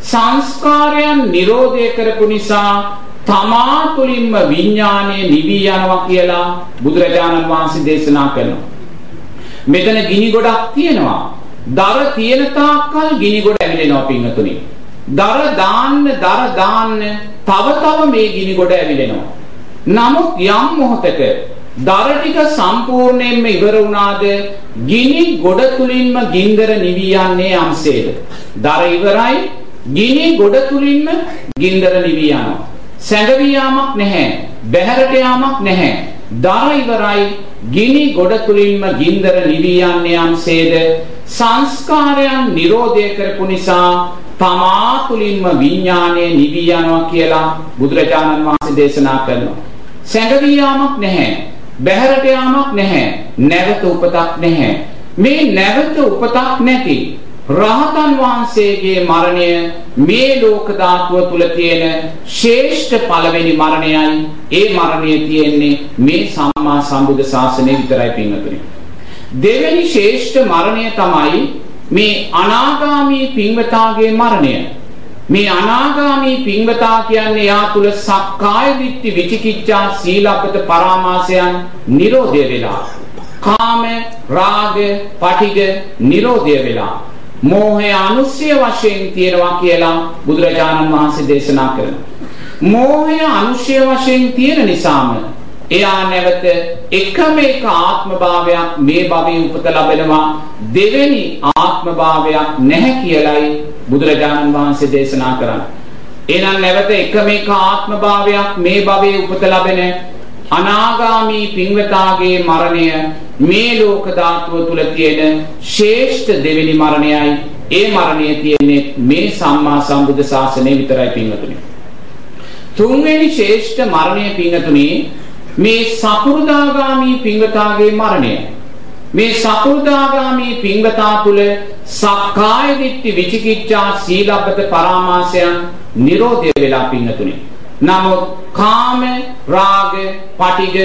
සංස්කාරයන් නිරෝධය කරපු නිසා තමා තුළින්ම විඥානය නිවි යනවා කියලා බුදුරජාණන් වහන්සේ දේශනා කරනවා. මෙතන ගිනි ගොඩක් තියෙනවා. දර තියෙන තාක්කල් ගිනි ගොඩ ඇවිලෙනවා පින්වතුනි. දර දාන්න දර දාන්න තව තව මේ ගිනි ගොඩ ඇවිලෙනවා. නමුත් යම් මොහොතක දර ටික සම්පූර්ණයෙන්ම ඉවර වුණාද ගිනි ගොඩ තුලින්ම ගින්දර නිවි යන්නේ යම්සේද. දර ඉවරයි ගිනි ගොඩ තුලින්ම ගින්දර නිවි යනවා. සැඟවී යාමක් නැහැ. බැහැරට යාමක් නැහැ. දර ඉවරයි ගිනි ගොඩ තුලින්ම ගින්දර නිවි යන්නේ යම්සේද සංස්කාරයන් නිරෝධය කරපු නිසා තමා තුලින්ම විඥානය නිවි යනවා කියලා බුදුරජාණන් වහන්සේ දේශනා කරනවා. සැඟවී යාමක් නැහැ. බැහැරට යාමක් නැහැ. නැවත උපතක් නැහැ. මේ නැවත උපතක් නැති රහතන් වහන්සේගේ මරණය මේ ලෝක ධාතුව තුල තියෙන ශ්‍රේෂ්ඨ පළවෙනි මරණයයි. ඒ මරණය තියෙන්නේ මේ සම්මා සම්බුද්ධ ශාසනය විතරයි පින්වතුනි. දෙවෙනි ශ්‍රේෂ්ඨ මරණය තමයි මේ අනාගාමී පින්වතාගේ මරණය. මේ අනාගාමී පින්වතා කියන්නේ යා තුල සක්කාය දිට්ඨි විචිකිච්ඡා සීලපත පරාමාසයන් නිරෝධය වෙලා. කාම රාග පටිග නිරෝධය වෙලා. මෝහය අනුස්සය වශයෙන් තියෙනවා කියලා බුදුරජාණන් වහන්සේ දේශනා කරනවා. මෝහය අනුස්සය වශයෙන් තියෙන නිසාම එයා නැවත එකම එක ආත්ම භාවයක් මේ භවයේ උපත ලැබෙනවා දෙවෙනි ආත්ම භාවයක් නැහැ කියලයි බුදුරජාණන් වහන්සේ දේශනා කරන්නේ. එහෙනම් නැවත එකම එක ආත්ම භාවයක් මේ භවයේ උපත ලැබෙන අනාගාමී පින්වතාගේ මරණය මේ ලෝක ධාතුව තුල තියෙන ශ්‍රේෂ්ඨ දෙවෙනි මරණයයි ඒ මරණය තියෙන්නේ මේ සම්මා සම්බුද්ධ ශාසනය විතරයි පින්වතුනි. තුන්වෙනි ශ්‍රේෂ්ඨ මරණය පින්වතුනි මේ සකු르දාගාමී පින්වතාගේ මරණය මේ සකු르දාගාමී පින්වතා තුල සක්කාය දිට්ඨි විචිකිච්ඡා සීලබ්බත පරාමාසයන් නිරෝධය වෙලා පින්නතුනි. නමුත් කාම රාග පටිග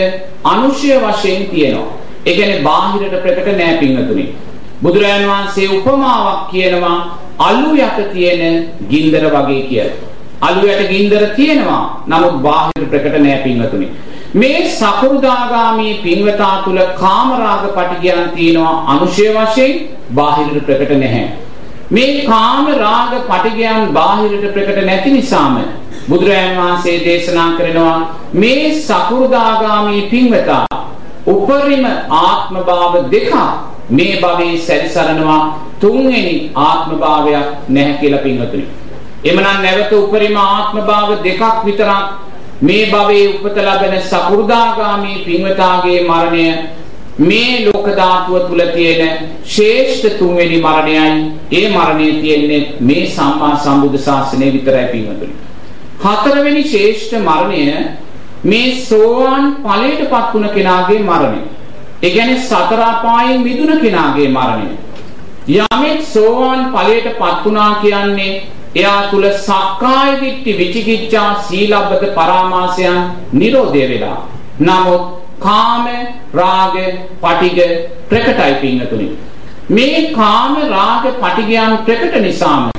අනුශය වශයෙන් තියෙනවා. ඒ කියන්නේ බාහිරට ප්‍රකට නෑ පින්නතුනි. බුදුරජාන් වහන්සේ උපමාවක් කියනවා අලු යට තියෙන ගින්දර වගේ කියලා. අලු යට ගින්දර තියෙනවා. නමුත් බාහිර ප්‍රකට නෑ පින්නතුනි. මේ සකෘදාගාමී පින්වතා තුල කාමරාග පටිගයන් තියෙනවා අනුශය වශයෙන් බාහිරට ප්‍රකට නැහැ. මේ කාම රාග පටිගයන් බාහිරට ප්‍රකට නැති නිසාම බුදුරජාන් වහන්සේ දේශනා කරනවා මේ සකෘදාගාමී පින්වතා උපරිම ආත්ම භාව දෙක මේ භවයේ සැරිසරනවා තුන්වෙනි ආත්ම භාවයක් නැහැ කියලා පින්වතුනි. එමනම් නැවත උපරිම ආත්ම භාව දෙකක් විතරක් මේ භවයේ උපත ලැබෙන සකු르දාගාමී පින්වතාගේ මරණය මේ ලෝක ධාතුව තුල තියෙන ශ්‍රේෂ්ඨ තුන්වෙනි මරණයයි. ඒ මරණය තියෙන්නේ මේ සම්මා සම්බුද්ධ ශාසනය විතරයි පින්වතුනි. හතරවෙනි ශ්‍රේෂ්ඨ මරණය මේ සෝවාන් ඵලයටපත් වුණ කෙනාගේ මරණය. ඒ කියන්නේ සතර අපායෙන් මිදුණ කෙනාගේ මරණය. යමෙක් සෝවාන් ඵලයටපත් වුණා කියන්නේ එයා තුල සක්කාය දිට්ඨි විචිකිච්ඡා සීලබ්බත පරාමාසයන් නිරෝධය වෙලා. නමුත් කාම රාග පටිග ප්‍රකටයි පින්නතුනි. මේ කාම රාග පටිගයන් ප්‍රකට නිසාම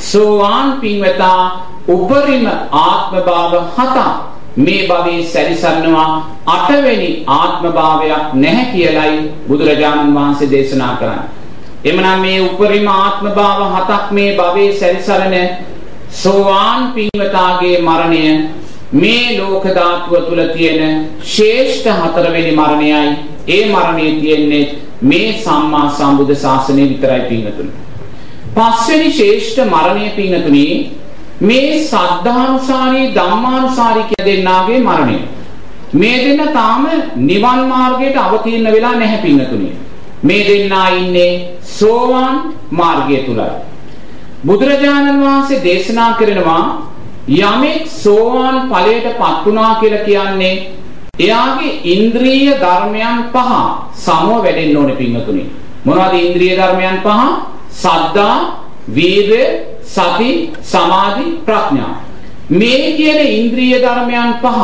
සෝවාන් පින්වතා උපරිම ආත්ම භාව හතක් මේ භවයේ සැරිසරනවා අටවෙනි ආත්ම භාවයක් නැහැ කියලයි බුදුරජාණන් වහන්සේ දේශනා කරන්නේ. එමනම් මේ උපරිම ආත්ම භාව හතක් මේ භවයේ සැරිසරන සෝවාන් පින්වතාගේ මරණය මේ ලෝක ධාතුව තුල තියෙන ශ්‍රේෂ්ඨ හතරවෙනි මරණයයි ඒ මරණය තියෙන්නේ මේ සම්මා සම්බුද්ධ ශාසනය විතරයි පින්වතුනි. පස්වෙනි ශ්‍රේෂ්ඨ මරණය පින්වතුනි මේ සද්ධානුසාරී ධම්මානුසාරී කියන දෙන්නාගේ මරණය. මේ දෙන්න තාම නිවන් මාර්ගයට අවතීර්ණ වෙලා නැහැ පින්නතුනි. මේ දෙන්නා ඉන්නේ සෝවාන් මාර්ගය තුලයි. බුදුරජාණන් වහන්සේ දේශනා කරනවා යමෙක් සෝවාන් ඵලයටපත් වුණා කියලා කියන්නේ එයාගේ ඉන්ද්‍රිය ධර්මයන් පහ සමව වැඩෙන්න ඕනේ පින්නතුනි. මොනවද ඉන්ද්‍රිය ධර්මයන් පහ? සද්ධා, වීර්ය, සති, සමාධි, ප්‍රඥා. මේ කියන ඉන්ද්‍රිය ධර්මයන් පහ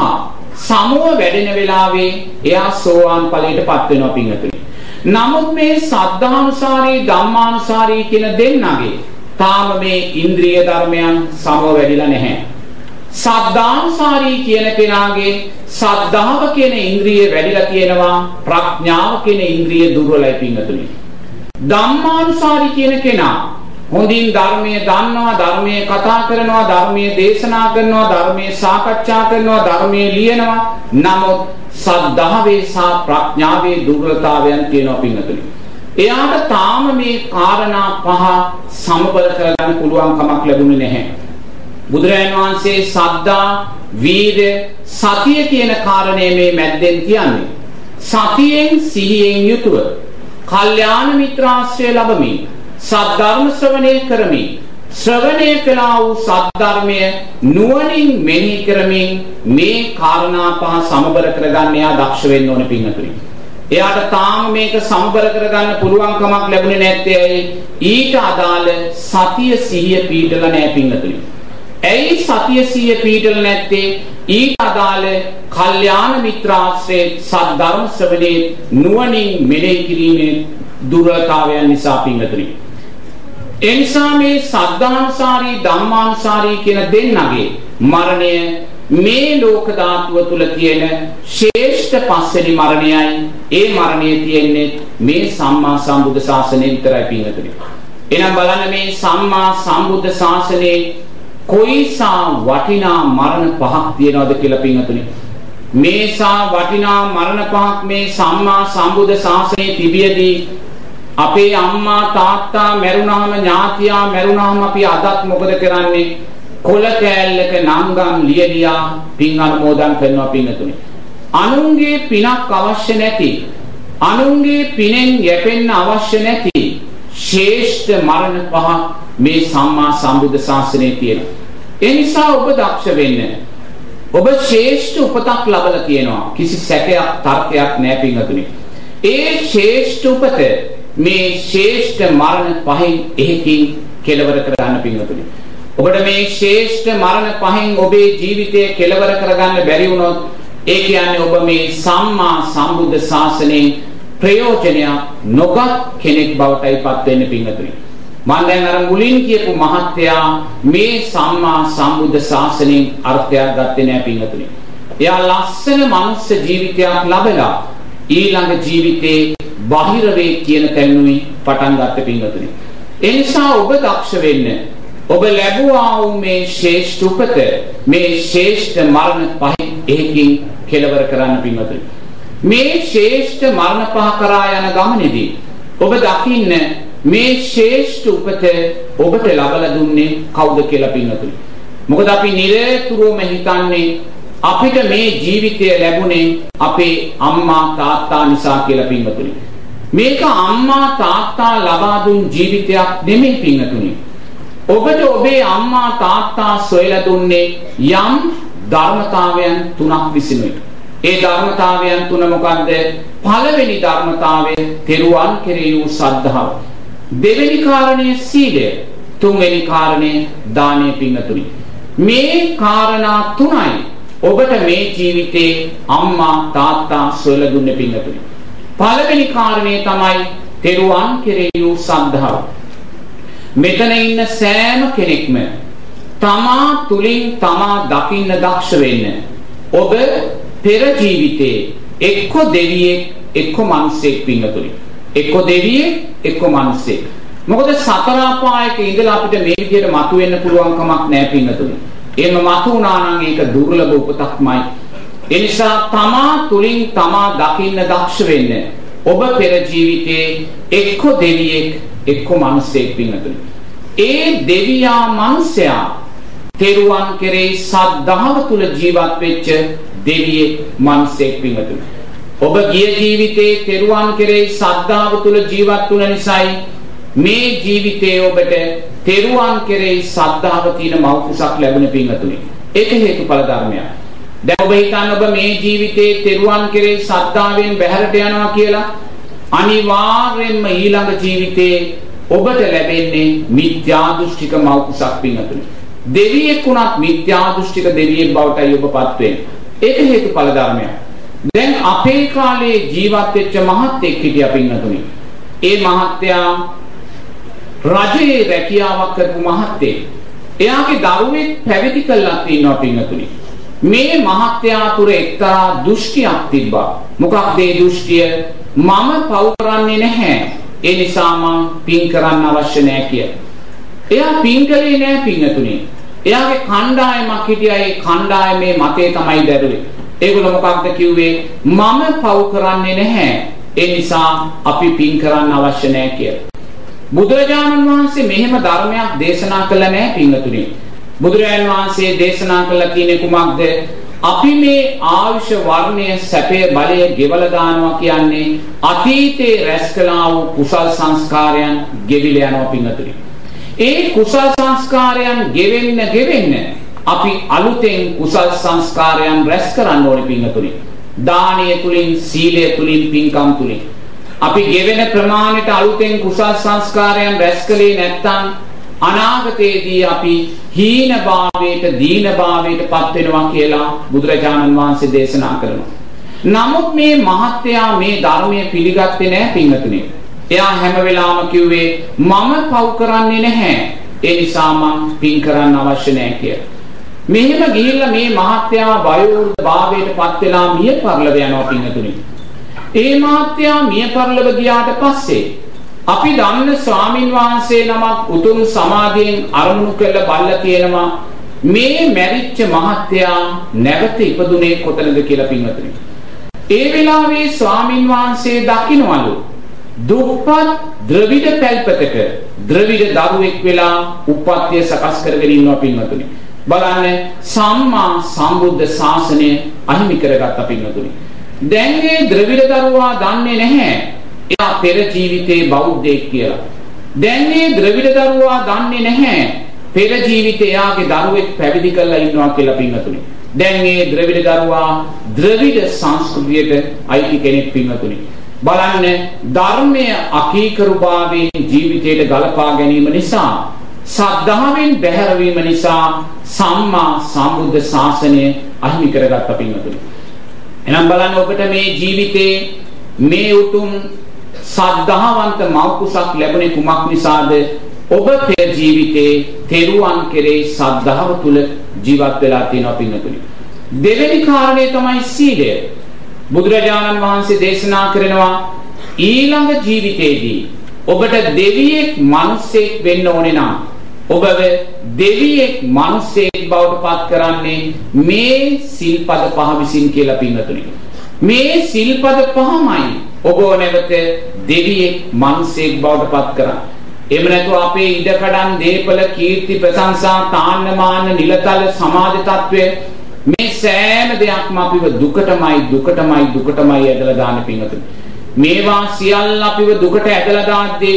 සමව වැඩෙන වෙලාවේ එයා සෝවාන් ඵලයටපත් වෙනවා පින්නතුනි. නමුත් මේ සද්ධානුසාරී ධම්මානුසාරී කියන දෙන්නගේ තාම මේ ඉන්ද්‍රිය ධර්මයන් සමව වැඩිලා නැහැ. සද්ධානුසාරී කියන කෙනාගේ සද්ධාව කියන ඉන්ද්‍රිය වැඩිලා තියෙනවා ප්‍රඥාව කියන ඉන්ද්‍රිය දුර්වලයි පින්නතුනි. ධම්මානුසාරී කියන කෙනා හොඳින් ධර්මයේ දන්නවා ධර්මයේ කතා කරනවා ධර්මයේ දේශනා කරනවා ධර්මයේ සාකච්ඡා කරනවා ධර්මයේ ලියනවා නමුත් සද්ධාවේ සහ ප්‍රඥාවේ දුර්වලතාවයන් තියෙනවා පින්නතුනි. එයාට තාම මේ කාරණා පහ සමබර කරගන්න පුළුවන් කමක් ලැබුණේ නැහැ. බුදුරජාණන් වහන්සේ සද්දා, වීර්ය, සතිය කියන කාරණේ මේ මැද්දෙන් කියන්නේ. සතියෙන් සිහියෙන් යුතුව කල්යාණ මිත්‍රාශ්‍රය ලැබමින් සද්ධර්ම ශ්‍රවණය කරමින් ශ්‍රවණය කළා වූ සද්ධර්මය නුවණින් මෙහි කරමින් මේ කාරණා පහ සමබර කරගන්න එයා දක්ෂ වෙන්න ඕනේ පින්තුනි. එයාට තාම මේක සම්බර කරගන්න පුළුවන් කමක් ලැබුණේ නැත්තේ ඇයි? ඊට අදාළ සතිය සිහිය පීඩල නැහැ පින්තුනි. ඇයි සතිය සිහිය පීඩල නැත්තේ? ඊට අදාළ කල්යාණ මිත්‍රාශ්‍රේ සද්ධර්ම ශ්‍රවණේ නුවණින් මෙලෙහි කිරීමේ දුර්වලතාවයන් නිසා පින්තුනි. එනිසා මේ සද්ධානුසාරී ධම්මානුසාරී කියන දෙන්නගේ මරණය මේ ලෝක ධාතුව තුල තියෙන ශ්‍රේෂ්ඨ පස්වෙනි මරණයයි ඒ මරණය තියෙන්නේ මේ සම්මා සම්බුද්ධ ශාසනය විතරයි පින්වතුනි. එහෙනම් බලන්න මේ සම්මා සම්බුද්ධ ශාසනයේ කොයිසා වටිනා මරණ පහක් තියෙනවද කියලා පින්වතුනි. මේසා වටිනා මරණ පහක් මේ සම්මා සම්බුද්ධ ශාසනයේ තිබියදී අපේ අම්මා තාත්තා මැරුණාම ඥාතියා මැරුණාම අපි අදත් මොකද කරන්නේ? කොල කෑල්ලක නංගම් ලියලියා පින් අනුමෝදන් කරනවා පින්නතුනි. අනුන්ගේ පිනක් අවශ්‍ය නැති අනුන්ගේ පිනෙන් යැපෙන්න අවශ්‍ය නැති ශ්‍රේෂ්ඨ මරණ පහ මේ සම්මා සම්බුද්ධ ශාසනයේ තියෙනවා. ඒ නිසා ඔබ දක්ෂ වෙන්න. ඔබ ශ්‍රේෂ්ඨ උපතක් ලබලා තියෙනවා. කිසි සැකයක් තර්කයක් නැහැ පින්නතුනි. ඒ ශ්‍රේෂ්ඨ උපත මේ ශ්‍රේෂ්ඨ මරණ පහෙන් එහෙකින් කෙලවර කරගන්න පින්නතුනි. ඔබට මේ ශ්‍රේෂ්ඨ මරණ පහෙන් ඔබේ ජීවිතය කෙලවර කරගන්න බැරි වුණොත් ඒ කියන්නේ ඔබ මේ සම්මා සම්බුද්ධ ශාසනයෙන් ප්‍රයෝජනයක් නොගත් කෙනෙක් බවටයි පත් වෙන්න පිංගතුනි. මම දැන් අර මුලින් කියපු මහත්තයා මේ සම්මා සම්බුද්ධ ශාසනයෙන් අර්ථයක් ගත්තේ නෑ පිංගතුනි. එයා ලස්සන මනුස්ස ජීවිතයක් ලබලා ඊළඟ ජීවිතේ බාහිර වේ කියන තැනුයි පටන් ගත්ත පිංගතුනි. ඒ නිසා ඔබ දක්ෂ වෙන්න ඔබ ලැබුවා වූ මේ ශ්‍රේෂ්ඨ උපත මේ ශ්‍රේෂ්ඨ මරණ පහෙන් එහෙකින් කෙලවර කරන්න පින්වතුනි මේ ශ්‍රේෂ්ඨ මරණ පහ කරා යන ගමනේදී ඔබ දකින්න මේ ශ්‍රේෂ්ඨ උපත ඔබට ලබලා දුන්නේ කවුද කියලා පින්වතුනි මොකද අපි නිරතුරුවම හිතන්නේ අපිට මේ ජීවිතය ලැබුණේ අපේ අම්මා තාත්තා නිසා කියලා පින්වතුනි මේක අම්මා තාත්තා ලබා දුන් ජීවිතයක් නෙමෙයි පින්වතුනි ඔබට ඔබේ අම්මා තාත්තා සොයලා දුන්නේ යම් ධර්මතාවයන් තුනක් විසිනුයි. ඒ ධර්මතාවයන් තුන මොකද්ද? පළවෙනි ධර්මතාවය තෙරුවන් කෙරෙහි වූ සද්ධාව. දෙවෙනි කාරණය සීලය. තුන්වෙනි කාරණය දානීය පිංගතුනි. මේ කාරණා තුනයි ඔබට මේ ජීවිතේ අම්මා තාත්තා සොයලා දුන්නේ පිංගතුනි. පළවෙනි කාරණේ තමයි තෙරුවන් කෙරෙහි වූ සද්ධාව. මෙතන ඉන්න සෑම කෙනෙක්ම තමා තුලින් තමා දකින්න දක්ෂ වෙන්න. ඔබ පෙර ජීවිතේ එක්ක දෙවියෙක් එක්ක මිනිසෙක් පින්නතුනි. එක්ක දෙවියෙක් එක්ක මිනිසෙක්. මොකද සතර අපායක ඉඳලා අපිට මේ විදිහට මතුවෙන්න පුළුවන් කමක් නැහැ පින්නතුනි. එහෙම මතු වුණා නම් ඒක දුර්ලභ උපතක්මයි. ඒ නිසා තමා තුලින් තමා දකින්න දක්ෂ වෙන්න. ඔබ පෙර ජීවිතේ එක්ක දෙවියෙක් එක්ක මිනිස්සෙක් පින්නතුනි. ඒ දෙවියා මිනිසයා තෙරුවන් කෙරෙහි සද්ධාව තුල ජීවත් වෙච්ච දෙවියෙක් මිනිසෙක් පින්වතුනි. ඔබ ගිය ජීවිතේ තෙරුවන් කෙරෙහි සද්ධාව තුල ජීවත් වුණ නිසායි මේ ජීවිතයේ ඔබට තෙරුවන් කෙරෙහි සද්ධාව තියෙන මෞඛුසක් ලැබුණ පින්වතුනි. ඒක හේතුඵල ධර්මයක්. දැන් ඔබ හිතන්න ඔබ මේ ජීවිතේ තෙරුවන් කෙරෙහි සද්ධාවෙන් බැහැරට යනවා කියලා අනිවාර්යෙන්ම ඊළඟ ජීවිතේ ඔබට ලැබෙන්නේ මිත්‍යා දෘෂ්ටික මෞඛුසක් පින්වතුනි. දෙවියෙක් වුණත් මිත්‍යා දෘෂ්ටික දෙවියෙක් බවටයි ඔබපත් වෙන්නේ. ඒක හේතුඵල ධර්මයක්. දැන් අපේ කාලේ ජීවත් වෙච්ච මහත්ෙක් හිටියා පින්නතුනි. ඒ මහත්තයා රජයේ රැකියාවක් කරපු මහත්තයෙක්. එයාගේ දරුවෙක් පැවිදි කළා තියෙනවා පින්නතුනි. මේ මහත්තයා තුර එක්තරා දෘෂ්ටියක් තිබ්බා. මොකක්ද ඒ දෘෂ්ටිය? මම පව් කරන්නේ නැහැ. ඒ නිසා මං පින් කරන්න අවශ්‍ය නැහැ කියලා. එයා පින් කළේ නැහැ පින්නතුනි. එයාගේ කණ්ඩායමක් හිටියා ඒ කණ්ඩායමේ මතේ තමයි දැරුවේ. ඒගොල්ලෝ මොකක්ද කිව්වේ? මම පව් කරන්නේ නැහැ. ඒ නිසා අපි පින් කරන්න අවශ්‍ය නැහැ කියලා. බුදුරජාණන් වහන්සේ මෙහෙම ධර්මයක් දේශනා කළ නැහැ පින්වතුනි. බුදුරජාණන් වහන්සේ දේශනා කළ කියන්නේ කුමක්ද? අපි මේ ආයුෂ වර්ණය සැපේ බලය ගෙවල දානවා කියන්නේ අතීතේ රැස් කළා වූ කුසල් සංස්කාරයන් ගෙවිල යනවා පින්වතුනි. ඒ කුසල් සංස්කාරයන් ගෙවෙන්න ගෙවෙන්න අපි අලුතෙන් කුසල් සංස්කාරයන් රැස් කරන්න ඕනේ පින්වතුනි. දානීය තුලින් සීලය තුලින් පින්කම් තුලින් අපි ගෙවෙන ප්‍රමාණයට අලුතෙන් කුසල් සංස්කාරයන් රැස් කළේ නැත්නම් අනාගතයේදී අපි හීන භාවයට දීන භාවයට පත් වෙනවා කියලා බුදුරජාණන් වහන්සේ දේශනා කරනවා. නමුත් මේ මහත්යා මේ ධර්මයේ පිළිගත්තේ නැහැ පින්වතුනි. එයා හැම වෙලාවම කිව්වේ මම පව් කරන්නේ නැහැ. ඒ නිසා මං පින් කරන්න අවශ්‍ය නැහැ කියලා. මෙහෙම ගිහිල්ලා මේ මහත්යා වයෝවෘද්ධ භාවයට පත් වෙලා මිය පරලව යනවා පින්වතුනි. ඒ මහත්යා මිය පරලව ගියාට පස්සේ අපි දන්න ස්වාමින් වහන්සේ නමක් උතුම් සමාධියෙන් අරමුණු කළ බල්ල තියෙනවා මේ මැරිච්ච මහත්තයා නැවත ඉපදුනේ කොතනද කියලා පින්වතුනි. ඒ වෙලාවේ ස්වාමින් වහන්සේ දකින්නවලු දුප්පත් ද්‍රවිඩ පැල්පතක ද්‍රවිඩ දරුවෙක් වෙලා උප්පත්තිය සකස් කරගෙන ඉන්නවා පින්වතුනි. බලන්න සම්මා සම්බුද්ධ ශාසනය අහිමි කරගත්ත පින්වතුනි. දැන් මේ ද්‍රවිඩ දරුවා දන්නේ නැහැ එයා පෙර ජීවිතේ බෞද්ධයෙක් කියලා. දැන් මේ ද්‍රවිඩ දරුවා දන්නේ නැහැ පෙර ජීවිතේ එයාගේ දරුවෙක් පැවිදි කරලා ඉන්නවා කියලා පින්වතුනි. දැන් මේ ද්‍රවිඩ දරුවා ද්‍රවිඩ සංස්කෘතියට අයිති කෙනෙක් පින්වතුනි. බලන්න ධර්මය අකීකරුභාවයෙන් ජීවිතයට ගලපා ගැනීම නිසා සද්ධාවෙන් බැහැරවීම නිසා සම්මා සම්බුද්ධ ශාසනය අහිමි කරගත්ත පින්වතුනි. එහෙනම් බලන්න ඔබට මේ ජීවිතේ මේ උතුම් සද්ධාවන්ත මෞකුසක් ලැබුණේ කුමක් නිසාද? ඔබ පෙර ජීවිතේ තෙරුවන් කෙරෙහි සද්ධාව තුල ජීවත් වෙලා තියෙනවා පින්වතුනි. දෙවෙනි කාරණේ තමයි සීලය. බුදුරජාණන් වහන්සේ දේශනා කරනවා ඊළඟ ජීවිතේදී ඔබට දෙවියෙක් මිනිසෙක් වෙන්න ඕනේ නම් ඔබව දෙවියෙක් මිනිසෙක් බවට පත් කරන්නේ මේ සිල්පද පහ විසින් කියලා පින්වතුනි. මේ සිල්පද පහමයි ඔබ නැවත දෙවියෙක් මිනිසෙක් බවට පත් කරන්නේ. එහෙම නැතුව අපේ ඉඩකඩම් දීපල කීර්ති ප්‍රශංසා තාන්න මාන්න නිලතල සමාජ තත්වය මේ සෑම දෙයක්ම අපිව දුකටමයි දුකටමයි දුකටමයි ඇදලා දාන පින්වතුනි. මේවා සියල්ල අපිව දුකට ඇදලා දාද්දී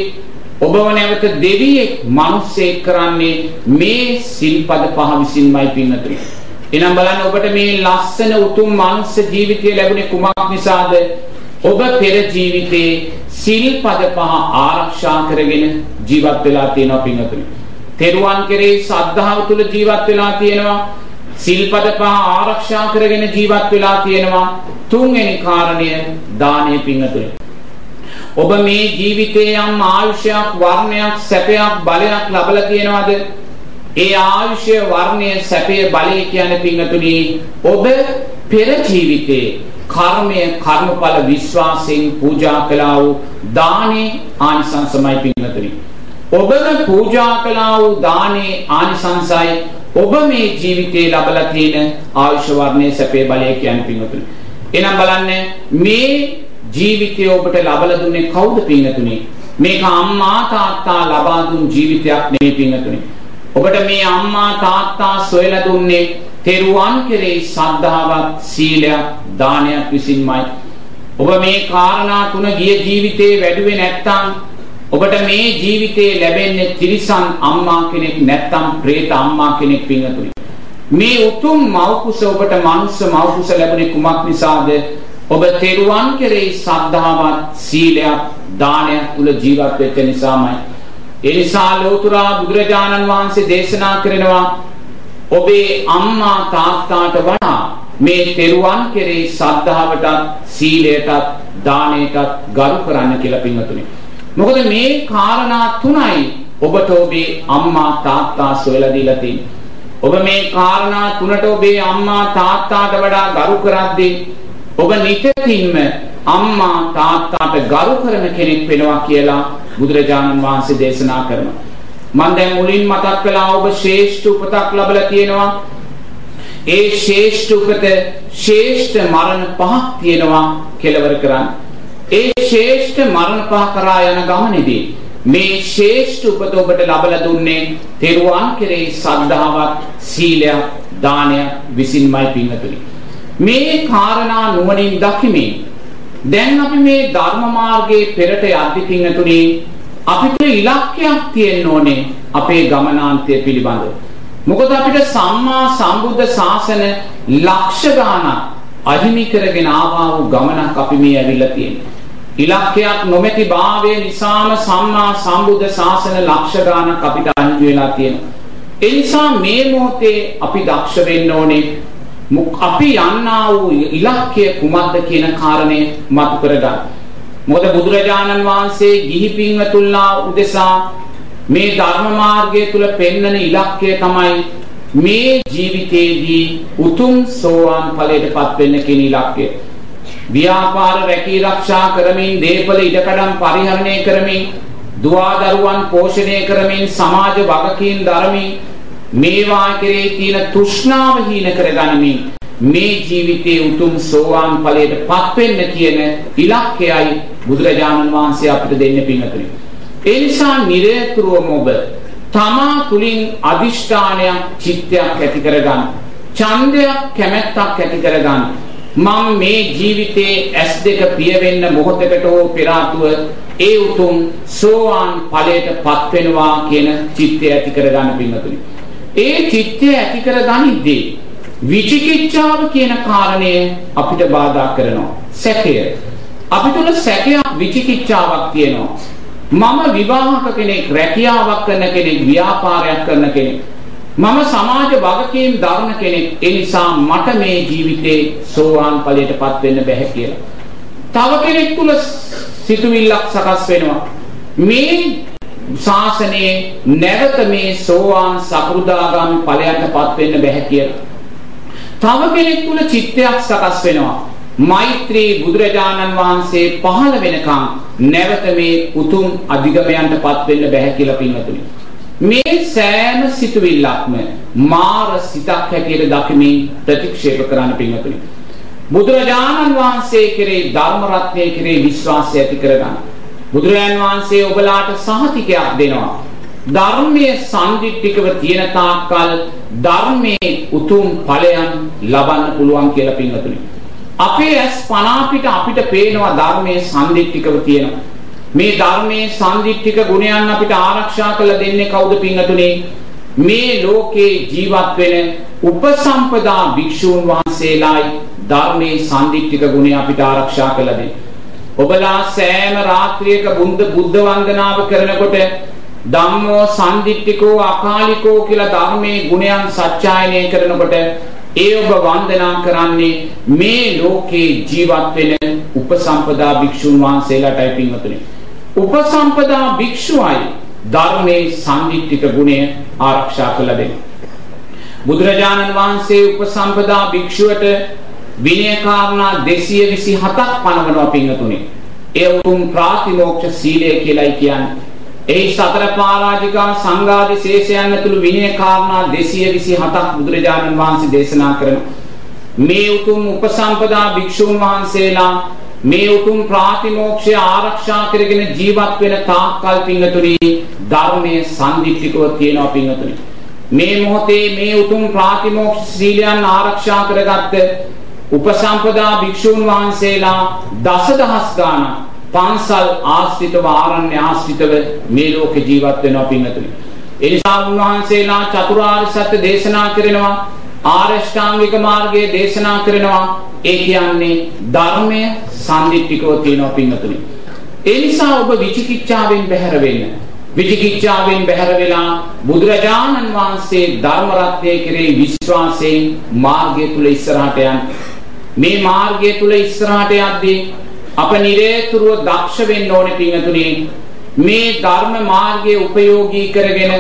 ඔබව නැවත දෙවියෙක් මිනිස්සෙක් කරන්නේ මේ සිල්පද පහ විසින්මයි පින්වතුනි. එනම් බලන්න ඔබට මේ ලස්සන උතුම් මානව ජීවිතය ලැබුණේ කුමක් නිසාද? ඔබ පෙර ජීවිතේ සිල්පද පහ ආරක්ෂා කරගෙන ජීවත් වෙලා තියෙනවා පින්වතුනි. තෙරුවන් කෙරෙහි ශ්‍රද්ධාව තුල ජීවත් වෙලා තියෙනවා. සිල්පද පහ ආරක්ෂා කරගෙන ජීවත් වෙලා තියෙනවා. තුන්වෙනි කාරණය දානීය පින්වතුනි. ඔබ මේ ජීවිතේ යම් ආයුෂයක් වර්ණයක් සැපයක් බලයක් ලබලා තියෙනවද? ඒ ආයුෂය වර්ණය සැපය බලය කියන්නේ පින්වතුනි ඔබ පෙර ජීවිතේ කර්මය කර්මඵල විශ්වාසයෙන් පූජා කළා වූ දානේ ආනිසංසමයි පින්වතුනි. ඔබම පූජා කළා වූ දානේ ආනිසංසයි ඔබ මේ ජීවිතේ ලබලා තියෙන ආයුෂ වර්ණයේ සැපේ බලය කියන්නේ පින්වතුනි. එහෙනම් බලන්න මේ ජීවිතය ඔබට ලබලා දුන්නේ කවුද පින්වතුනි? මේක අම්මා තාත්තා ලබා දුන් ජීවිතයක් නෙමෙයි පින්වතුනි. ඔබට මේ අම්මා තාත්තා සොයලා දුන්නේ තෙරුවන් කෙරෙහි සද්ධාවක් සීලයක් දානයක් විසින්මයි. ඔබ මේ කාරණා තුන ගිය ජීවිතේ වැඩුවේ නැත්නම් ඔබට මේ ජීවිතේ ලැබෙන්නේ තිරිසන් අම්මා කෙනෙක් නැත්නම් പ്രേත අම්මා කෙනෙක් පින්නතුනි. මේ උතුම් මව්කුස ඔබට මනුස්ස මව්කුස ලැබුණේ කුමක් නිසාද? ඔබ තෙරුවන් කෙරෙහි සද්ධාවත් සීලයක් දානයක් තුල ජීවත් වෙච්ච නිසාමයි. ඒ නිසා ලෝතුරා බුදුරජාණන් වහන්සේ දේශනා කරනවා ඔබේ අම්මා තාත්තාට වඩා මේ තෙරුවන් කෙරෙහි සද්ධාවටත් සීලයටත් දානයටත් ගරු කරන්න කියලා පින්වතුනි. මොකද මේ කාරණා තුනයි ඔබට ඔබේ අම්මා තාත්තා සොයලා දීලා තියෙන්නේ. ඔබ මේ කාරණා තුනට ඔබේ අම්මා තාත්තාට වඩා ගරු කරද්දී ඔබ නිතින්ම අම්මා තාත්තාට ගරු කරන කෙනෙක් වෙනවා කියලා බුදුරජාණන් වහන්සේ දේශනා කරනවා. මම දැන් මුලින් මතක් කළා ඔබ ශ්‍රේෂ්ඨ උපතක් ලැබලා තියෙනවා. ඒ ශ්‍රේෂ්ඨ උපත ශ්‍රේෂ්ඨ මරණ පහක් තියෙනවා කෙලවර කරන්න. ඒ ශ්‍රේෂ්ඨ මරණ පහ කරා යන ගමනේදී මේ ශ්‍රේෂ්ඨ උපත ඔබට ලබලා දුන්නේ තෙරුවන් කෙරෙහි සද්ධාවත් සීලයක් දානයක් විසින්මයි පින්වතුනි. මේ කාරණා නුවණින් දකිමින් දැන් අපි මේ ධර්ම මාර්ගයේ පෙරට යද්දි පින්නතුනි අපිට ඉලක්කයක් තියෙන්න ඕනේ අපේ ගමනාන්තය පිළිබඳව. මොකද අපිට සම්මා සම්බුද්ධ ශාසන ලක්ෂ ගාණක් අහිමි කරගෙන ආවා වූ ගමනක් අපි මේ ඇවිල්ලා තියෙනවා. ඉලක්කයක් නොමැති භාවය නිසාම සම්මා සම්බුද්ධ ශාසන ලක්ෂ ගාණක් අපිට අහිමි වෙලා තියෙනවා. ඒ නිසා මේ මොහොතේ අපි දක්ෂ වෙන්න ඕනේ අපි යන්නා වූ ඉලක්කය කුමක්ද කියන කාරණය මතු කරගන්න. මොකද බුදුරජාණන් වහන්සේ ගිහි පින්වතුන්ලා උදෙසා මේ ධර්ම මාර්ගය තුල පෙන්වන ඉලක්කය තමයි මේ ජීවිතයේදී උතුම් සෝවාන් ඵලයටපත් වෙන්න කියන ඉලක්කය. ව්‍යාපාර රැකී ආරක්ෂා කරමින් දීපල ඉඩකඩම් පරිහරණය කරමින් දුවදරුවන් පෝෂණය කරමින් සමාජ වගකීම් දරමින් මේවා කෙරේ තියෙන තෘෂ්ණාව හීන කරගනිමින් මේ ජීවිතයේ උතුම් සෝවාන් ඵලයටපත් වෙන්න කියන ඉලක්කයයි බුදුරජාණන් වහන්සේ අපිට දෙන්න පින්නතුනි. ඒ නිසා නිරේතුරුවම ඔබ තමා තුලින් අදිෂ්ඨානයක් චිත්තයක් ඇති කරගන්න. ඡන්දයක් කැමැත්තක් ඇති කරගන්න. මම මේ ජීවිතේ S2 පිය වෙන්න මොහොතකට හෝ පෙර ඒ උතුම් සෝවාන් ඵලයටපත් වෙනවා කියන චිත්තය ඇති කරගන්න පින්නතුනි. ඒ චිත්තය ඇති කර ගනිද්දී විචිකිච්ඡාව කියන කාරණය අපිට බාධා කරනවා. සැකය. අපි තුල සැකයක් විචිකිච්ඡාවක් තියෙනවා. මම විවාහක කෙනෙක්, රැකියාවක් කරන කෙනෙක්, ව්‍යාපාරයක් කරන කෙනෙක්. මම සමාජ වගකීම් දරන කෙනෙක්. ඒ නිසා මට මේ ජීවිතේ සෝවාන් ඵලයටපත් වෙන්න බැහැ කියලා. තව කෙනෙක් තුල සිතුවිල්ලක් සකස් වෙනවා. මේ ශාසනයේ නැවත මේ සෝවාන් සකෘදාගාමි ඵලයන්ටපත් වෙන්න බැහැ කියලා. තව කෙනෙක් තුල චිත්තයක් සකස් වෙනවා. මෛත්‍රී බුදුරජාණන් වහන්සේ පහළ වෙනකම් නැවත මේ උතුම් අධිගමයන්ටපත් වෙන්න බැහැ කියලා පින්වතුනි. මේ සෑම සිතුවිල්ලක්ම මාර සිතක් හැටියට දකිමින් ප්‍රතික්ෂේප කරන්න පින්වතුනි. බුදුරජාණන් වහන්සේ කෙරේ ධර්ම රත්නයේ කෙරේ විශ්වාසය ඇති කරගන්න. බුදුරජාන් වහන්සේ ඔබලාට සහතිකයක් දෙනවා. ධර්මයේ සම්දිත්තිකව තියෙන තාක්කල් ධර්මයේ උතුම් ඵලයන් ලබන්න පුළුවන් කියලා පින්වතුනි. අපේ ඇස් පන අපිට අපිට පේනවා ධර්මයේ සම්දිත්තිකව තියෙනවා. මේ ධර්මයේ සම්දිත්තික ගුණයන් අපිට ආරක්ෂා කළ දෙන්නේ කවුද පින්වතුනි? මේ ලෝකේ ජීවත් වෙන උපසම්පදා භික්ෂූන් වහන්සේලායි ධර්මයේ සම්දිත්තික ගුණය අපිට ආරක්ෂා කළ දෙන්නේ. ඔබලා සෑම රාත්‍රියක බුද්ධ බුද්ධ වන්දනාව කරනකොට ධම්මෝ සම්දිට්ඨිකෝ අකාලිකෝ කියලා ධර්මයේ ගුණයන් සත්‍යයනය කරනකොට ඒ ඔබ වන්දනා කරන්නේ මේ ලෝකේ ජීවත් වෙන උපසම්පදා භික්ෂුන් වහන්සේලාටයි පින්වතුනි. උපසම්පදා භික්ෂුවයි ධර්මයේ සම්දිට්ඨික ගුණය ආරක්ෂා කළ දෙන්නේ. බුදුරජාණන් වහන්සේ උපසම්පදා භික්ෂුවට විනය කාරණා 227ක් පනවනවා පින්තුනේ. ඒ උතුම් ප්‍රාතිමෝක්ෂ සීලය කියලායි කියන්නේ. ඒ සතර පරාජිකා සංඝාදී ශේෂයන් ඇතුළු විනය කාරණා 227ක් බුදුරජාණන් වහන්සේ දේශනා කරනවා. මේ උතුම් උපසම්පදා භික්ෂුන් වහන්සේලා මේ උතුම් ප්‍රාතිමෝක්ෂය ආරක්ෂා කරගෙන ජීවත් වෙන තාක්කල් පින්තුනේ ධර්මයේ සම්දිත්තිකව තියෙනවා පින්තුනේ. මේ මොහොතේ මේ උතුම් ප්‍රාතිමෝක්ෂ සීලයන් ආරක්ෂා කරගත්ත උපසම්පදා භික්ෂූන් වහන්සේලා දසදහස් ගාණක් පන්සල් ආශ්‍රිතව ආරණ්‍ය ආශ්‍රිතව මේ ලෝකේ ජීවත් වෙනවා පින්වතුනි. ඒ නිසා උන්වහන්සේලා චතුරාර්ය සත්‍ය දේශනා කරනවා ආරෂ්ඨාංගික මාර්ගයේ දේශනා කරනවා ඒ කියන්නේ ධර්මය සම්දිත්තිකව තියෙනවා පින්වතුනි. ඒ නිසා ඔබ විචිකිච්ඡාවෙන් බැහැර වෙන්න. විචිකිච්ඡාවෙන් බැහැර වෙලා බුදුරජාණන් වහන්සේ ධර්ම රත්නයේ කෙරෙහි විශ්වාසයෙන් මාර්ගය තුල ඉස්සරහට යන්න. මේ මාර්ගය තුල ඉස්සරහට යද්දී අප නිරේතුරුව දක්ෂ වෙන්න ඕනේ පින්වතුනි. මේ ධර්ම මාර්ගයේ උපයෝගී කරගෙන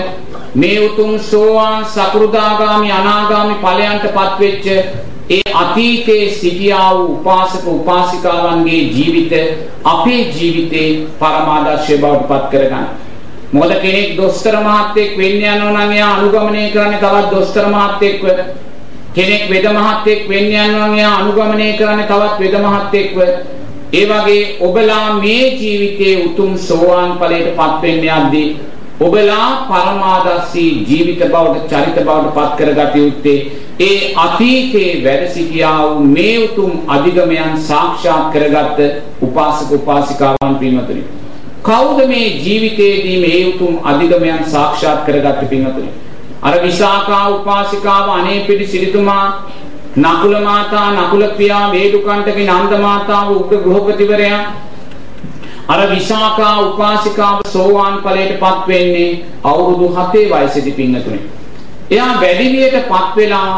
මේ උතුම් සෝවාන් සකෘදාගාමි අනාගාමි ඵලයන්ටපත් වෙච්ච ඒ අතීතයේ සිටියා වූ උපාසක උපාසිකාවන්ගේ ජීවිත අපේ ජීවිතේ පරමාදර්ශය බවට පත් කරගන්න. මොකද කෙනෙක් දොස්තර මහත්තයෙක් වෙන්න යනවා නම් එයා අනුගමනය කරන්නේ තවත් දොස්තර මහත්තයෙක්ව. කෙනෙක් වෙද මහත්තයෙක් වෙන්න යනවා නම් එයා අනුගමනය කරන්නේ තවත් වෙද මහත්තයෙක්ව. ඒ වගේ ඔබලා මේ ජීවිතයේ උතුම් සෝවාන් ඵලයටපත් වෙන්න යද්දී ඔබලා පරමාදර්ශී ජීවිත බවට චරිත බවට පත් කරගත යුත්තේ ඒ අතීතයේ වැඩ සිටියා වූ මේ උතුම් අධිගමයන් සාක්ෂාත් කරගත්ත උපාසක උපාසිකාවන් පින්වතුනි කවුද මේ ජීවිතයේදී මේ උතුම් අධිගමයන් සාක්ෂාත් කරගත්ත පින්වතුනි අර විසාකා උපාසිකාව අනේපිඩි සිරිතුමා නකුල මාතා නකුල පියා වේදුකණ්ඨගේ නන්ද මාතාව උග්‍ර ගෘහපතිවරයා අර විසාකා උපාසිකාව සෝවාන් ඵලයටපත් වෙන්නේ අවුරුදු 7 වයසේදී පින්නතුනේ. එයා වැඩිවියටපත් වෙලා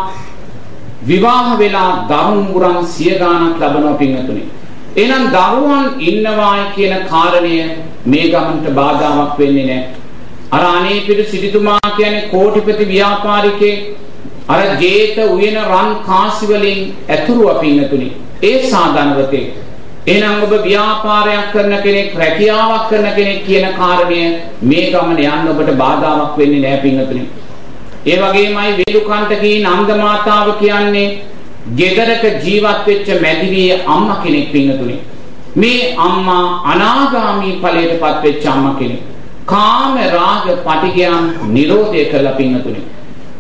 විවාහ වෙලා දරුණු මුරන් සිය ගාණක් ලබනවා පින්නතුනේ. එහෙනම් දරුවන් ඉන්නවායි කියන කාරණය මේ ගමන්ට බාධාවක් වෙන්නේ නැහැ. අර අනේපිට සිටුතුමා කියන්නේ කෝටිපති ව්‍යාපාරිකේ අර ජේත උයන රන් කාසි වලින් ඇතුරු අපින්නතුනි. ඒ සාධනවතේ. එහෙනම් ඔබ ව්‍යාපාරයක් කරන කෙනෙක් රැකියාවක් කරන කෙනෙක් කියන කාරණය මේ ගමන යන්න ඔබට බාධාවක් වෙන්නේ නැහැ පින්නතුනි. ඒ වගේමයි වේලුකාන්තකී නන්ද මාතාව කියන්නේ ගෙදරක ජීවත් වෙච්ච මැදිවියේ අම්මා කෙනෙක් පින්නතුනේ. මේ අම්මා අනාගාමී ඵලයටපත් වෙච්ච අම්මා කෙනෙක්. කාම රාග පටිගයන් නිරෝධය කළ පින්නතුනේ.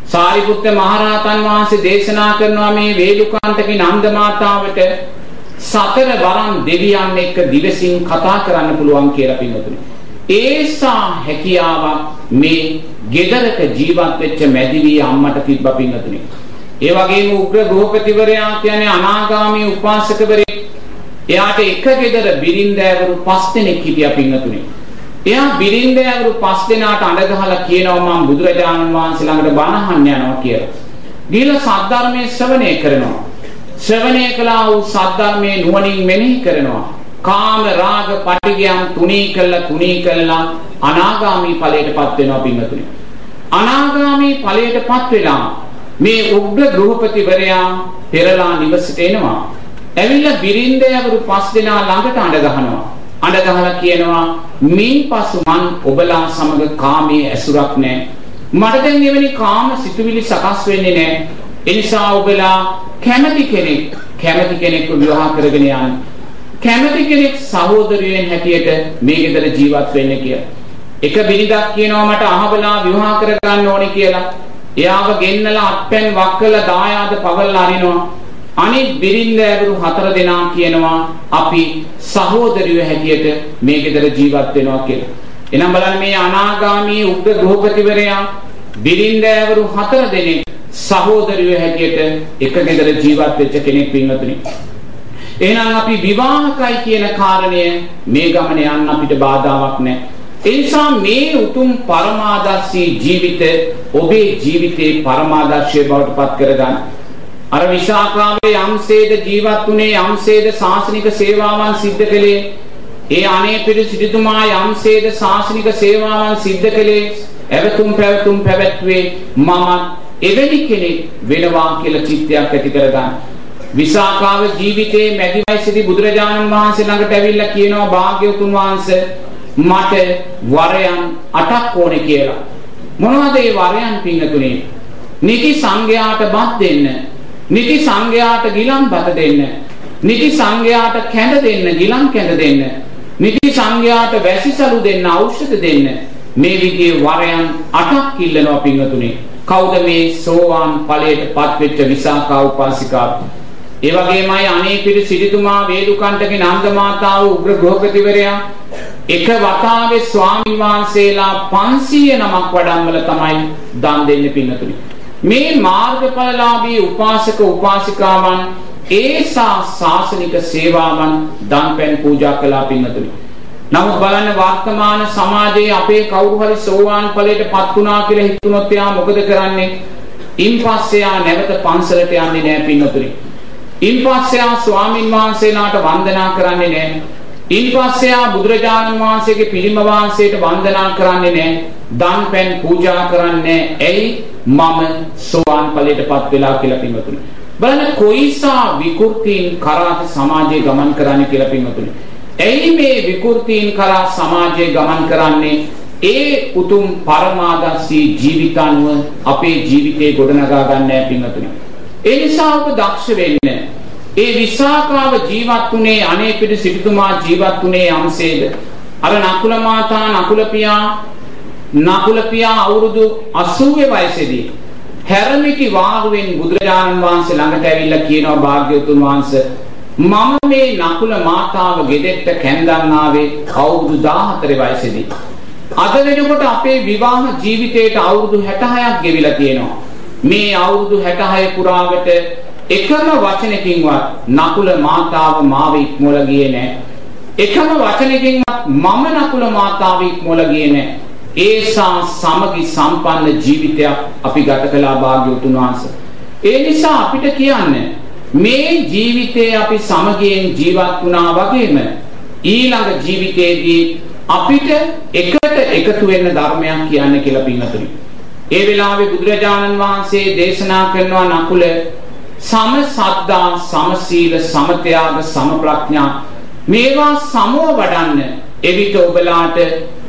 සාරිපුත්ත මහරහතන් වහන්සේ දේශනා කරනවා මේ වේලුකාන්තකේ නන්ද මාතාවට සතර වරන් දෙවියන් එක්ක දිවසින් කතා කරන්න පුළුවන් කියලා පින්නතුනේ. ඒසා හැකියාවක් මේ ගෙදරක ජීවත් වෙච්ච මැදිවියේ අම්මට තිබ්බ පින්නතුනේ. ඒ වගේම උග්‍ර ගෘහපතිවරයා කියන්නේ අනාගාමී උපාසකවරයෙක්. එයාට එක ගෙදර බිරින්දෑවරු පස් දෙනෙක් හිටියා පින්නතුනේ. එයා බිරින්දෑවරු පස් දෙනාට අඬ ගහලා කියනවා මම බුදුරජාණන් වහන්සේ ළඟට බණ අහන්න යනවා කියලා. ගිහලා සද්ධර්මයේ ශ්‍රවණය කරනවා. ශ්‍රවණය කළා වූ සද්ධර්මයේ නුවණින් මෙනෙහි කරනවා. කාම රාග පටිගයන් තුනී කළා තුනී කළා අනාගාමී ඵලයටපත් වෙනවා පින්නතුනේ. අනාගාමී ඵලයටපත් වෙලා මේ උග්‍ර ගෘහපතිවරයා පෙරලා නිවසට එනවා. ඇවිල්ලා බිරින්දෑවරු පස් දෙනා ළඟට අඬ ගහනවා. අඬ ගහලා කියනවා මින් පසු මං ඔබලා සමග කාමයේ ඇසුරක් නැහැ. මට දැන් එවැනි කාම සිතුවිලි සකස් වෙන්නේ නැහැ. ඒ නිසා ඔබලා කැමති කෙනෙක් කැමති කෙනෙක්ව විවාහ කරගෙන යන්න. කැමති කෙනෙක් සහෝදරයන් හැටියට මේ ගෙදර ජීවත් වෙන්න කියලා. එක බිරිඳක් කියනවා මට අහවලා විවාහ කරගන්න ඕනේ කියලා. එයාව ගෙන්නලා අත්පැන් වක්කලා දායාද පවල්ලා අරිනවා. අනිත් බිරින්දෑවරු හතර දෙනා කියනවා අපි සහෝදරියෝ හැටියට මේ ගෙදර ජීවත් වෙනවා කියලා. එනම් බලන්න මේ අනාගාමී උග්‍ර ගෘහපතිවරයා බිරින්දෑවරු හතර දෙනෙක් සහෝදරියෝ හැටියට එක ගෙදර ජීවත් වෙච්ච කෙනෙක් පින්වතුනි. එහෙනම් අපි විවාහකයි කියන කාරණය මේ ගමන යන්න අපිට බාධාවක් නැහැ. ඒ නිසා මේ උතුම් පරමාදර්ශී ජීවිත ඔබේ ජීවිතේ පරමාදර්ශය බවට පත් කරගන්න. අර විශාකාවේ යම්සේද ජීවත් වුණේ යම්සේද සාසනික සේවාවන් සිද්ධ කළේ ඒ අනේ පිළි සිටුතුමා යම්සේද සාසනික සේවාවන් සිද්ධ කළේ එවතුම් පැවතුම් පැවැත්වේ මම එවැනි කෙනෙක් වෙනවා කියලා චිත්තයක් ඇති කරගන්න. විසාකාව ජීවිතේ මැදි වයසේදී බුදුරජාණන් වහන්සේ ළඟට ඇවිල්ලා කියනවා භාග්‍යවතුන් වහන්සේ මට වරයන් 8ක් ඕනේ කියලා. මොනවද ඒ වරයන් පින්නතුනේ? නිති සංඝයාට බත් දෙන්න. නිති සංඝයාට ගිලන් බත දෙන්න. නිති සංඝයාට කැඳ දෙන්න, ගිලන් කැඳ දෙන්න. නිති සංඝයාට වැසිසලු දෙන්න, ඖෂධ දෙන්න. මේ විදිහේ වරයන් 8ක් ඉල්ලනවා පින්වතුනි. කවුද මේ සෝවාන් ඵලයට පත්වෙච්ච විසාකා උපාසිකාව? ඒ වගේමයි අනේපිරි සිරිතුමා වේදුකණ්ඩගේ නන්ද මාතාව උග්‍ර ගෘහපතිවරයා එක වතාවේ ස්වාමීන් වහන්සේලා 500 නමක් වඩම්වල තමයි දන් දෙන්නේ පින්නතුනි. මේ මාර්ගඵලලාභී උපාසක උපාසිකාවන් ඒසා ශාසනික සේවාවන් දන්පැන් පූජා කළා පින්නතුනි. නමුත් බලන්න වර්තමාන සමාජයේ අපේ කවුරු හරි සෝවාන් ඵලයටපත් වුණා කියලා හිතුනොත් එයා මොකද කරන්නේ? ඉන්පස්සේ ආ නැවත පන්සලට යන්නේ නැහැ පින්නතුනි. ඉන්පස්සේ ආ ස්වාමින් වහන්සේලාට වන්දනා කරන්නේ නැහැ. ඉන්පස්සේ ආ බුදුරජාණන් වහන්සේගේ පිළිම වහන්සේට වන්දනා කරන්නේ නැහැ. දන් පෙන් පූජා කරන්නේ ඇයි? මම සෝවාන් ඵලයටපත් වෙලා කියලා පින්වතුනි. බලන්න කොයිසා විකෘතීන් කරාද සමාජයේ ගමන් කරන්නේ කියලා පින්වතුනි. ඇයි මේ විකෘතීන් කරා සමාජයේ ගමන් කරන්නේ? ඒ උතුම් පරමාදර්ශී ජීවිතානුව අපේ ජීවිතේ ගොඩනගා ගන්නෑ පින්වතුනි. ඒ නිසා ඔබ දක්ෂ වෙන්න. ඒ විසාකාව ජීවත් වුණේ අනේ පිට සිටුතුමා ජීවත් වුණේ යම්සේද? අර නකුල මාතා නකුල පියා නකුල පියා අවුරුදු 80 වයසේදී හැරමිටි වාරුවෙන් බුදුරජාණන් වහන්සේ ළඟට ඇවිල්ලා කියනවා භාග්‍යවතුන් වහන්සේ මම මේ නකුල මාතාව ගෙදෙට්ට කැඳන් ආවේ අවුරුදු 14 වයසේදී. අද වෙනකොට අපේ විවාහ ජීවිතේට අවුරුදු 66ක් ගෙවිලා තියෙනවා. මේ අවුරුදු 66 පුරාවට එකම වචනකින්වත් නකුල මාතාව මාව ඉක්මවල ගියේ නැහැ. එකම වචනකින්වත් මම නකුල මාතාව ඉක්මවල ගියේ නැහැ. ඒසා සමගි සම්පන්න ජීවිතයක් අපි ගත කළා භාග්‍යවතුන් වහන්සේ. ඒ නිසා අපිට කියන්නේ මේ ජීවිතේ අපි සමගියෙන් ජීවත් වුණා වගේම ඊළඟ ජීවිතේදී අපිට එකට එකතු වෙන්න ධර්මයක් කියන්න කියලා පින්නතුනි. ඒ වෙලාවේ බුදුරජාණන් වහන්සේ දේශනා කරනවා නකුල සම සද්දා සම සීල සම ත්‍යාග සම ප්‍රඥා මේවා සමව වඩන්න එවිට ඔබලාට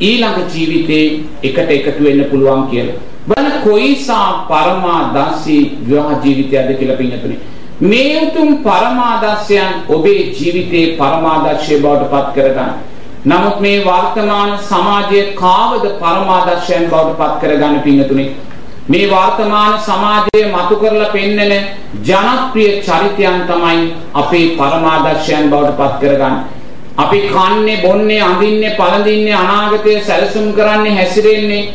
ඊළඟ ජීවිතේ එකට එකතු වෙන්න පුළුවන් කියලා. බලන්න කොයිසා පරමාදර්ශී විවාහ ජීවිතයක්ද කියලා පින්නතුනි. මේ උතුම් පරමාදර්ශයන් ඔබේ ජීවිතේ පරමාදර්ශය බවට පත් කරගන්න. නමුත් මේ වර්තමාන සමාජයේ කාවද පරමාදර්ශයන් බවට පත් කරගන්න පින්නතුනි. මේ වර්තමාන සමාජයේ මතු කරලා පෙන්නන ජනප්‍රිය චරිතයන් තමයි අපේ පරමාදර්ශයන් බවට පත් කරගන්නේ. අපි කන්නේ බොන්නේ අඳින්නේ පළඳින්නේ අනාගතය සැලසුම් කරන්නේ හැසිරෙන්නේ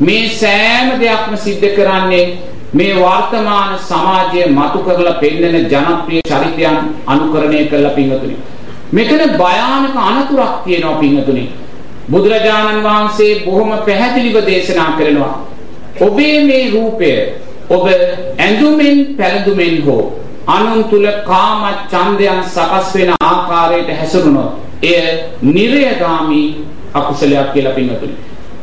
මේ සෑම දෙයක්ම සිද්ධ කරන්නේ මේ වර්තමාන සමාජයේ මතු කරලා පෙන්නන ජනප්‍රිය චරිතයන් අනුකරණය කරලා පින්වතුනි. මෙතන භයානක අනතුරක් තියෙනවා පින්වතුනි. බුදුරජාණන් වහන්සේ බොහොම පැහැදිලිව දේශනා කරනවා. ඔබේ මේ රූපය ඔබ ඇඳුමින් පැළඳුමින් හෝ අනුන් තුල කාම ඡන්දයන් සකස් වෙන ආකාරයට හැසිරුණොත් එය නිරයගාමි අකුසලයක් කියලා පින්වතුනි.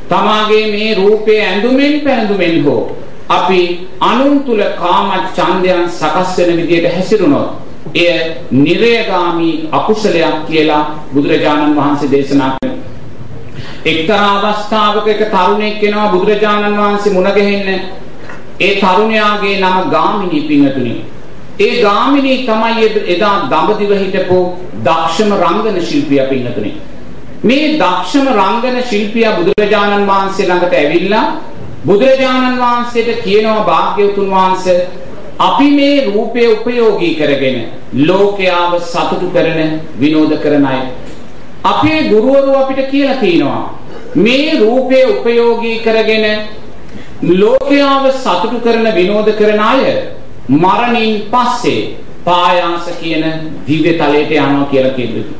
තමාගේ මේ රූපයේ ඇඳුමින් පැළඳුමින් හෝ අපි අනුන් තුල කාම ඡන්දයන් සකස් වෙන විදිහට හැසිරුණොත් එය නිරයගාමි අකුසලයක් කියලා බුදුරජාණන් වහන්සේ දේශනා කරනවා. එක්තරා අවස්ථාවක එක තරුණයෙක් කෙනා බුදුරජාණන් වහන්සේ මුණ ගැහෙන්න ඒ තරුණයාගේ නම ගාමිණී පිංගතුනි. ඒ ගාමිණී තමයි එදා දඹදිව හිටපු දක්ෂම රංගන ශිල්පියා පිංගතුනි. මේ දක්ෂම රංගන ශිල්පියා බුදුරජාණන් වහන්සේ ළඟට ඇවිල්ලා බුදුරජාණන් වහන්සේට කියනවා භාග්‍යවතුන් වහන්සේ අපි මේ රූපය උපයෝගී කරගෙන ලෝකයාව සතුටු කරන විනෝද කරන අය අපේ ගුරුවරු අපිට කියලා තියෙනවා මේ රූපය උපයෝගී කරගෙන ලෝකයාව සතුටු කරන විනෝද කරන අය මරණින් පස්සේ පායාස කියන දිව්‍ය තලයට යනවා කියලා කියනවා.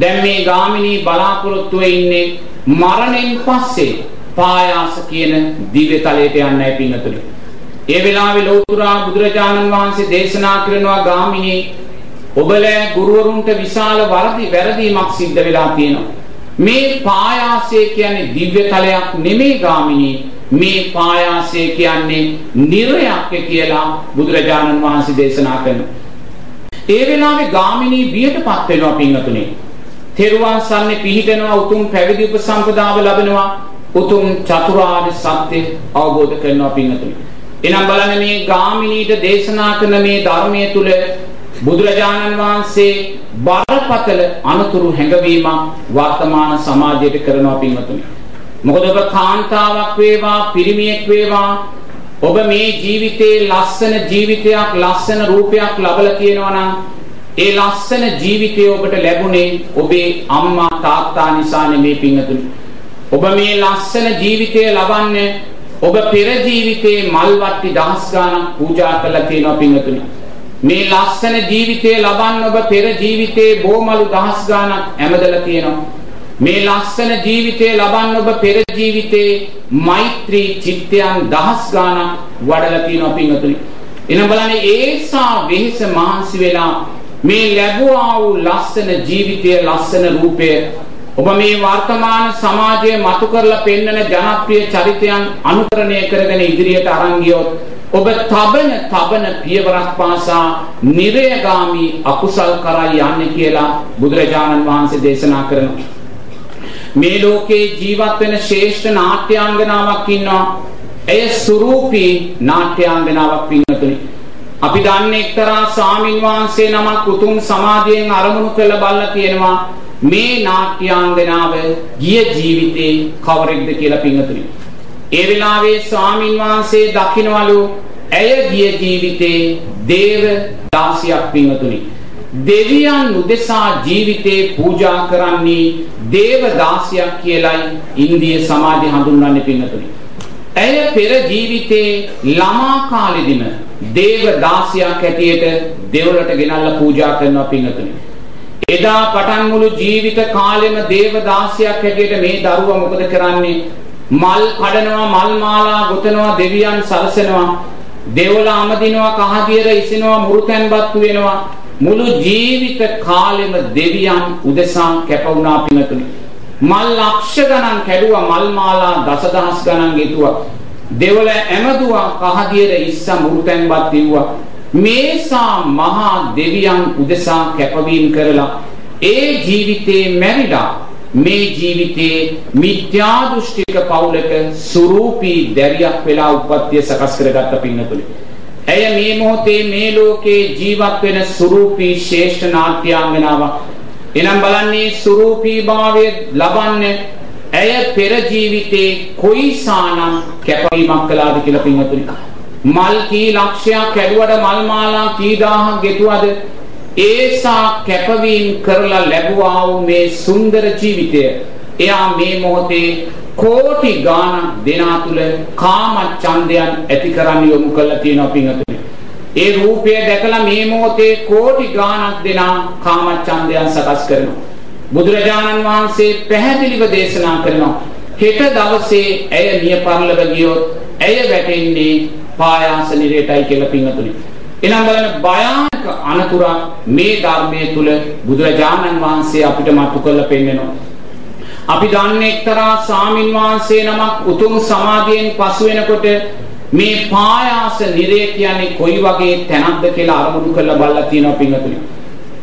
දැන් මේ ගාමිණී බලාපොරොත්තු ඉන්නේ මරණින් පස්සේ පායාස කියන දිව්‍ය තලයට යන්නයි පින්නතුනි. ඒ වෙලාවේ ලෝතුරා බුදුරජාණන් වහන්සේ දේශනා කරනවා ගාමිණී ඔබලා ගුරුවරුන්ට විශාල වරදි වැරදීමක් සිද්ධ වෙලා තියෙනවා. මේ පායාසය කියන්නේ දිව්‍ය තලයක් නෙමේ ගාමිණී මේ පායාසය කියන්නේ නිරයක් කියලා බුදුරජාණන් වහන්සේ දේශනා කරනවා. ඒ වෙලාවේ ගාමිණී බියටපත් වෙනවා පින්වතුනි. තෙරුවන් සරණේ පිහිටනවා උතුම් පැවිදි උපසම්පදාව ලබනවා උතුම් චතුරාර්ය සත්‍ය අවබෝධ කරනවා පින්වතුනි. එනම් බලන්න මේ ගාමිණීට දේශනා කරන මේ ධර්මයේ තුල බුදුරජාණන් වහන්සේ බරපතල අනුතුරු හැඟවීමක් වර්තමාන සමාජයට කරනවා පින්වතුනි. මොකද ඔබ කාන්තාවක් වේවා පිරිමියෙක් වේවා ඔබ මේ ජීවිතේ ලස්සන ජීවිතයක් ලස්සන රූපයක් ලබලා තියෙනවා නම් ඒ ලස්සන ජීවිතය ඔබට ලැබුණේ ඔබේ අම්මා තාත්තා නිසා නෙමේ පිංගතුනි. ඔබ මේ ලස්සන ජීවිතය ලබන්නේ ඔබ පෙර ජීවිතේ මල් වට්ටි දහස් ගාණක් පූජා කළා තියෙනවා පිංගතුනි. මේ ලස්සන ජීවිතය ලබන්න ඔබ පෙර ජීවිතේ බෝමලු දහස් ගාණක් ඇමදලා තියෙනවා. මේ ලස්සන ජීවිතය ලබන්න ඔබ පෙර ජීවිතේ මෛත්‍රී චිත්තයන් දහස් ගාණක් වඩලා තියෙනවා පිංගතුනි. එනම් බලන්නේ ඒසා වෙහෙස මහන්සි වෙලා මේ ලැබුවා වූ ලස්සන ජීවිතය ලස්සන රූපය ඔබ මේ වර්තමාන සමාජයේ මතු කරලා පෙන්වන ජනප්‍රිය චරිතයන් අනුකරණය කරගෙන ඉදිරියට අරන් ගියොත් ඔබ තබන තබන පියවරක් පාසා නිරයගාමි අකුසල් කරා යන්නේ කියලා බුදුරජාණන් වහන්සේ දේශනා කරනවා. මේ ලෝකේ ජීවත් වෙන ශ්‍රේෂ්ඨ නාට්‍යාංගනාවක් ඉන්නවා. එය සුරූපී නාට්‍යාංගනාවක් පින්නතුනි. අපි දන්නේ එක්තරා ස්වාමින් වහන්සේ නමක් උතුම් සමාධියෙන් අරමුණු කළ බල්ලා තියෙනවා. මේ නාට්‍යාංගනාව ගිය ජීවිතේ කවරෙක්ද කියලා පින්නතුනි. ඒ වෙලාවේ ස්වාමින් වහන්සේ දකින්නවලු ඇය ගිය ජීවිතේ දේව දාසියක් පින්නතුනි. දෙවියන් උදෙසා ජීවිතේ පූජා කරන්නේ දේව දාසියක් කියලයි ඉන්දිය සමාජය හඳුන්වන්නේ පින්නතුනි. ඇය පෙර ජීවිතේ ළමා කාලෙදිම දේව දාසියක් හැටියට දෙවලට ගෙනල්ලා පූජා කරනවා පින්නතුනි. එදා පටන් මුළු ජීවිත කාලෙම දේව දාසියක් හැටියට මේ දරුවා මොකද කරන්නේ? මල් කඩනවා, මල් මාලා ගොතනවා, දෙවියන් සරසනවා, දෙවල අමදිනවා, කහදියර ඉසිනවා, මුරුතැන්පත්තු වෙනවා. මුළු ජීවිත කාලෙම දෙවියන් උදෙසා කැප වුණා පින්නතුනි. මල් ලක්ෂ ගණන් කැඩුවා, මල් මාලා දසදහස් ගණන් ගෙතුවා. දෙවල ඇමදුවා, කහදියර ඉස්සා මුරුතැන්පත් දිව්වා. මේසා මහා දෙවියන් උදෙසා කැපවීම කරලා ඒ ජීවිතේ මැරිලා මේ ජීවිතේ මිත්‍යා දෘෂ්ටික පවුලක සුරූපී දැරියක් වෙලා උප්පත්තිය සකස් කරගත්ත පින්නතුලි. ඇය මේ මොහොතේ මේ ලෝකේ ජීවත් වෙන සුරූපී ශ්‍රේෂ්ඨ නාට්‍යාංගනාවක්. එනම් බලන්නේ සුරූපී භාවය ලබන්නේ ඇය පෙර ජීවිතේ කොයිසානම් කැපවීමක් කළාද කියලා පින්නතුලි. මල් කී ලක්ෂයක් කැඩුවට මල් මාලා කී දහහක් ගෙතුවද ඒසා කැපවීම කරලා ලැබුවා වූ මේ සුන්දර ජීවිතය එයා මේ මොහොතේ කෝටි ගාණක් දෙනා තුල කාම ඡන්දයන් ඇති කරන්න යොමු කරලා තියෙනවා පින්වතුනි. ඒ රූපය දැකලා මේ මොහොතේ කෝටි ගාණක් දෙනා කාම ඡන්දයන් සකස් කරනවා. බුදුරජාණන් වහන්සේ පැහැදිලිව දේශනා කරනවා හෙට දවසේ ඇය මිය පරලව ගියොත් ඇය වැටෙන්නේ පායාස නිරේතයි කියලා පින්වතුනි. එනම් බලන්න භයානක අනතුරක් මේ ධර්මයේ තුල බුදුරජාණන් වහන්සේ අපිට මතු කරලා පෙන්නනවා. අපි දන්නේ එක්තරා සාමින් වහන්සේ නමක් උතුම් සමාධියෙන් පසු වෙනකොට මේ පායාස නිරේ කියන්නේ කොයි වගේ තැනක්ද කියලා අරමුණු කරලා බලලා තියෙනවා පින්වතුනි.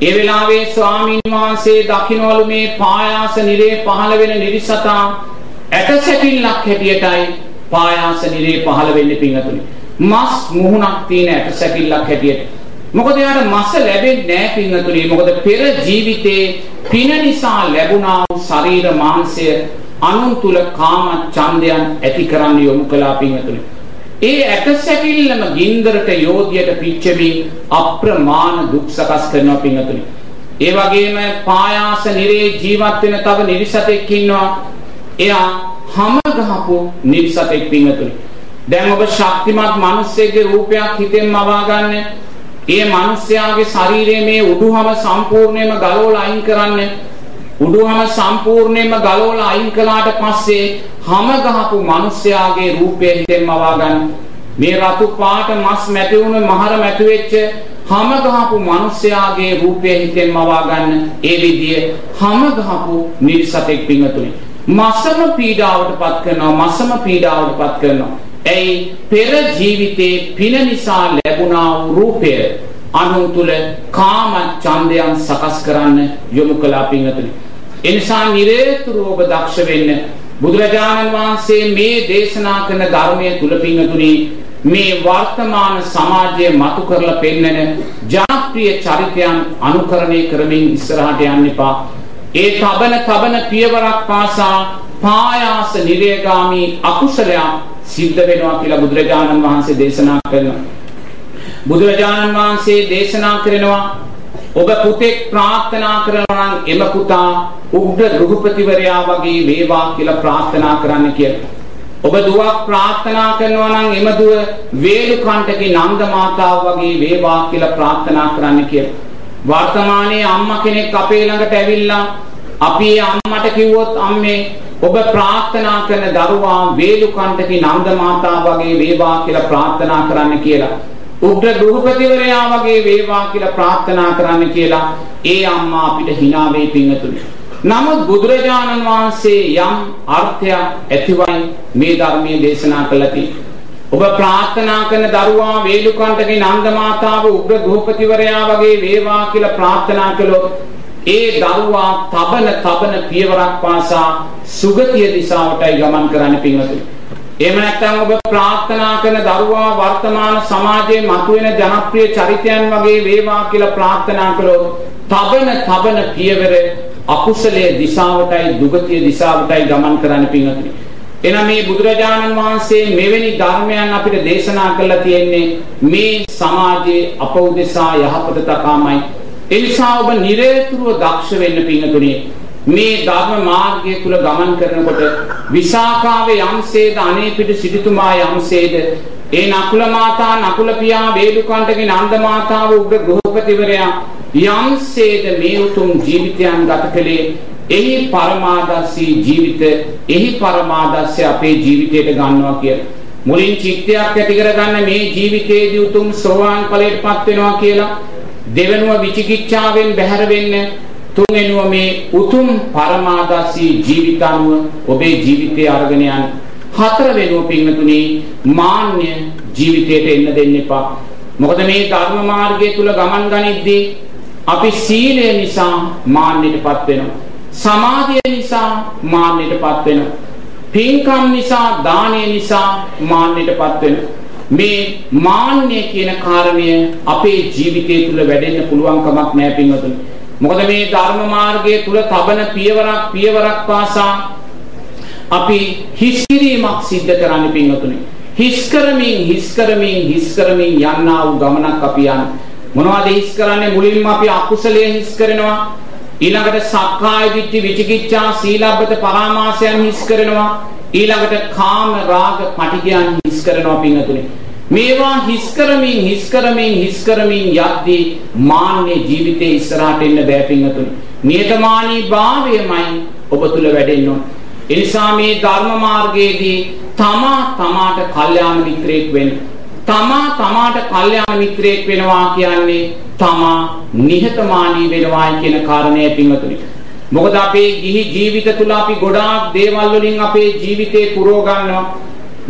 ඒ වෙලාවේ ස්වාමීන් වහන්සේ දකින්නවලු මේ පායාස නිරේ පහළ වෙන නිරිසතා ඇටසැකිල්ලක් හැටියටයි පායාස නිරේ පහළ වෙන්නේ පින්වතුනි. මස් මුහුණක් තියෙන ඇටසැකිල්ලක් හැටියට. මොකද එයාට මස ලැබෙන්නේ නැහැ පින්වතුනි. මොකද පෙර ජීවිතේ පින නිසා ලැබුණා වූ ශරීර මාංශය අනුන් තුල කාම ඡන්දයන් ඇති කරන්න යොමු කළා පින්වතුනි. ඒ ඇටසැකිල්ලම ගින්දරට යෝධියට පිච්චෙමින් අප්‍රමාණ දුක් සකස් කරනවා පින්වතුනි. ඒ වගේම පායාස නිරේ ජීවත් වෙන තව නිරිසතෙක් ඉන්නවා. එයා හැම ගහපු නිරිසතෙක් පින්වතුනි. දැන් ඔබ ශක්තිමත් මිනිස්සෙක්ගේ රූපයක් හිතෙන් මවා ගන්න. ඒ මිනිස්යාගේ ශරීරයේ මේ උඩුහම සම්පූර්ණයෙන්ම ගලවලා අයින් කරන්න. උඩුහම සම්පූර්ණයෙන්ම ගලවලා අයින් කළාට පස්සේ හැම ගහපු මිනිස්යාගේ රූපය හිතෙන් මවා ගන්න. මේ රතු පාට මස් මැටි වුණ මහර මැටි වෙච්ච හැම ගහපු මිනිස්යාගේ රූපය හිතෙන් මවා ගන්න. ඒ විදිය හැම ගහපු නිර්සතෙක් පිංගතුනි. මසම පීඩාවටපත් කරනවා මසම පීඩාවටපත් කරනවා ඇයි පෙර ජීවිතේ පින නිසා ලැබුණා වූ රූපය අනුන් තුල කාම ඡන්දයන් සකස් කරන්න යොමු කළා පින්වතුනි. ඒ නිසා නිරේතුරුව ඔබ දක්ෂ වෙන්න බුදුරජාණන් වහන්සේ මේ දේශනා කරන ධර්මයේ තුල පින්වතුනි මේ වර්තමාන සමාජයේ මතු කරලා පෙන්වන ජනප්‍රිය චරිතයන් අනුකරණය කරමින් ඉස්සරහට යන්න එපා. ඒ තබන තබන පියවරක් පාසා පායාස නිරේගාමි අකුසලයක් සිද්ධ වෙනවා කියලා බුදුරජාණන් වහන්සේ දේශනා කරනවා. බුදුරජාණන් වහන්සේ දේශනා කරනවා ඔබ පුතෙක් ප්‍රාර්ථනා කරනවා නම් එම පුතා උග්‍ර ගෘහපතිවරයා වගේ වේවා කියලා ප්‍රාර්ථනා කරන්න කියලා. ඔබ දුවක් ප්‍රාර්ථනා කරනවා නම් එම දුව වේලු කණ්ඩකේ නන්ද මාතාව වගේ වේවා කියලා ප්‍රාර්ථනා කරන්න කියලා. වර්තමානයේ අම්මා කෙනෙක් අපේ ළඟට ඇවිල්ලා අපි අම්මට කිව්වොත් අම්මේ ඔබ ප්‍රාර්ථනා කරන දරුවා වේලු කණ්ඩකේ නන්ද මාතාව වගේ වේවා කියලා ප්‍රාර්ථනා කරන්න කියලා. උග්‍ර ගෘහපතිවරයා වගේ වේවා කියලා ප්‍රාර්ථනා කරන්න කියලා ඒ අම්මා අපිට hina වෙයි පිංගතුනි. නමුත් බුදුරජාණන් වහන්සේ යම් අර්ථයක් ඇතිවයි මේ ධර්මයේ දේශනා කළති. ඔබ ප්‍රාර්ථනා කරන දරුවා වේලුකණ්ඩගේ නන්ද මාතාව උග්‍ර ගෘහපතිවරයා වගේ වේවා කියලා ප්‍රාර්ථනා කළොත් ඒ දරුවා තබන තබන පියවරක් පාසා සුගතිය දිශාවටයි ගමන් කරන්න පින්වතුනි. එහෙම නැත්නම් ඔබ ප්‍රාර්ථනා කරන දරුවා වර්තමාන සමාජයේ මතුවෙන ජනප්‍රිය චරිතයන් වගේ වේවා කියලා ප්‍රාර්ථනා කළොත් තබන තබන පියවර අකුසලයේ දිශාවටයි දුගතිය දිශාවටයි ගමන් කරන්න පින්වතුනි. එනම් මේ බුදුරජාණන් වහන්සේ මෙවැනි ධර්මයන් අපිට දේශනා කළා තියෙන්නේ මේ සමාජයේ අපෞදෙසා යහපත තකාමයි. ඒ නිසා ඔබ නිරේතුරුව දක්ෂ වෙන්න පින්වතුනි. මේ ධර්ම මාර්ගය තුල ගමන් කරනකොට විසාකාවේ යම්සේද අනේපිට සිටුතුමා යම්සේද ඒ නකුල මාතා නකුල පියා වේලුකණ්ඩගේ නන්ද මාතාව උග්‍ර ගෘහපතිවරයා යම්සේද මේ උතුම් ජීවිතයන් ගත කළේ එහි පරමාදර්ශී ජීවිත එහි පරමාදර්ශය අපේ ජීවිතයට ගන්නවා කියලා. මුලින් චිත්තයක් ඇති කරගන්න මේ ජීවිතයේදී උතුම් සෝවාන් ඵලයටපත් වෙනවා කියලා දෙවෙනුව විචිකිච්ඡාවෙන් බැහැර වෙන්න තුන්වෙනුව මේ උතුම් පරමාදර්ශී ජීවිත අනුව ඔබේ ජීවිතය අරගෙන යන්න. හතර වෙනුව පින්වතුනි මාන්‍ය ජීවිතයට එන්න දෙන්න එපා. මොකද මේ ධර්ම මාර්ගය තුල ගමන් ගනිද්දී අපි සීලය නිසා මාන්නයටපත් වෙනවා. සමාධිය නිසා මාන්නයටපත් වෙනවා. පින්කම් නිසා දානය නිසා මාන්නයටපත් වෙනවා. මේ මාන්නය කියන කාරණය අපේ ජීවිතය තුළ වැඩෙන්න පුළුවන් කමක් නැහැ පින්වතුනි මොකද මේ ධර්ම මාර්ගයේ තුල තබන පියවරක් පියවරක් පාසා අපි හිස් කිරීමක් සිද්ධ කරන්න පින්වතුනි. හිස් කරමින් හිස් කරමින් හිස් කරමින් යන්නා වූ ගමනක් අපි යන. මොනවද හිස් කරන්නේ මුලින්ම අපි අකුසලයේ හිස් කරනවා. ඊළඟට සක්කාය දිට්ඨි විචිකිච්ඡා සීලබ්බත පරාමාසයන් හිස් කරනවා. ඊළඟට කාම රාග පටිඝයන් හිස් කරනවා පින්වතුනි. මේවා හිස් කරමින් හිස් කරමින් හිස් කරමින් යද්දී මාන්නේ ජීවිතේ ඉස්සරහට එන්න බෑ පින්වතුනි. නියතමානී භාවයමයි ඔබ තුල වැඩෙන්න ඕන. ඒ නිසා මේ ධර්ම මාර්ගයේදී තමා තමාට කල්යාණ මිත්‍රයෙක් වෙන්න. තමා තමාට කල්යාණ මිත්‍රයෙක් වෙනවා කියන්නේ තමා නිහතමානී වෙනවායි කියන කාරණය පින්වතුනි. මොකද අපේ ගිහි ජීවිත තුල අපි ගොඩාක් දේවල් වලින් අපේ ජීවිතේ පුරව ගන්නවා.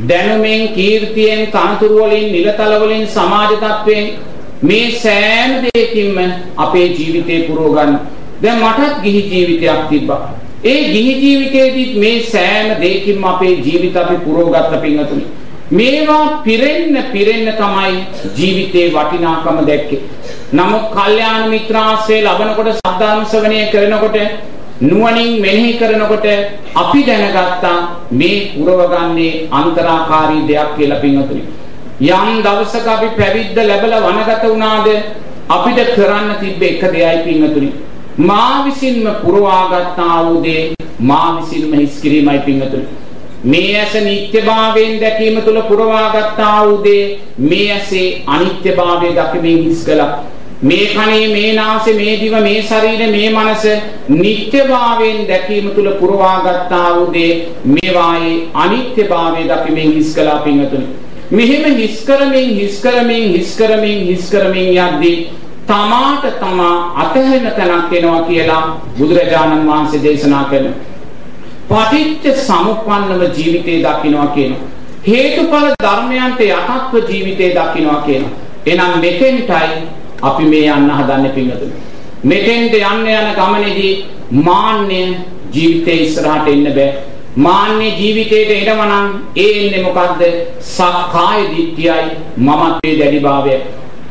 දැනුමෙන් කීර්තියෙන් තනතුරු වලින් නිලතල වලින් සමාජ තත්වයෙන් මේ සෑම දෙයකින්ම අපේ ජීවිතේ පුරව ගන්න. දැන් මටත් ගිහි ජීවිතයක් තිබ්බා. ඒ ගිහි ජීවිතයේදීත් මේ සෑම දෙයකින්ම අපේ ජීවිත අපි පුරවගත්ත පින්වතුනි. මේවා පිරෙන්න පිරෙන්න තමයි ජීවිතේ වටිනාකම දැක්කේ. නමුත් කල්යාණ මිත්‍රාශ්‍රය ලබනකොට සද්ධාර්ම ශ්‍රවණය කරනකොට නුවණින් මෙනෙහි කරනකොට අපි දැනගත්තා මේ පුරවගන්නේ අන්තරාකාරී දෙයක් කියලා පින්වතුනි. යම් දවසක අපි පැවිද්ද ලැබලා වනගත වුණාද අපිට කරන්න තිබ්බ එක දෙයයි පින්වතුනි. මා විසින්ම පුරවාගත් ආ වූ දේ මා විසින්ම හිස් කිරීමයි පින්වතුනි. මේ ඇස නිත්‍යභාවයෙන් දැකීම තුළ පුරවාගත් ආ වූ දේ මේ ඇසේ අනිත්‍යභාවය දකිමින් හිස් කළා. මේ කනේ මේ නාසය මේ දිව මේ ශරීරය මේ මනස නිත්‍යභාවයෙන් දැකීම තුල පුරවා ගත්තා වූ දේ මේවායේ අනිත්‍යභාවය දකිමින් හිස් කළා පින්වතුනි. මෙහෙම හිස් කරමින් හිස් කරමින් හිස් කරමින් හිස් කරමින් යද්දී තමාට තමා අතහැරෙන තැනක් එනවා කියලා බුදුරජාණන් වහන්සේ දේශනා කරනවා පටිච්ච සමුප්පන්නව ජීවිතේ දකින්නවා කියනවා. හේතුඵල ධර්මයන්ට යටත්ව ජීවිතේ දකින්නවා කියනවා. එහෙනම් මෙතෙන්ටයි අපි මේ යන්න හදන්නේ පින්වතුනි. මෙතෙන්ට යන්න යන ගමනේදී මාන්නය ජීවිතේ ඉස්සරහට එන්න බෑ. මාන්නේ ජීවිතේට එනවනම් ඒ එන්නේ මොකද්ද? සක්කාය දිට්ඨියයි මමත්වයේ දැඩිභාවය.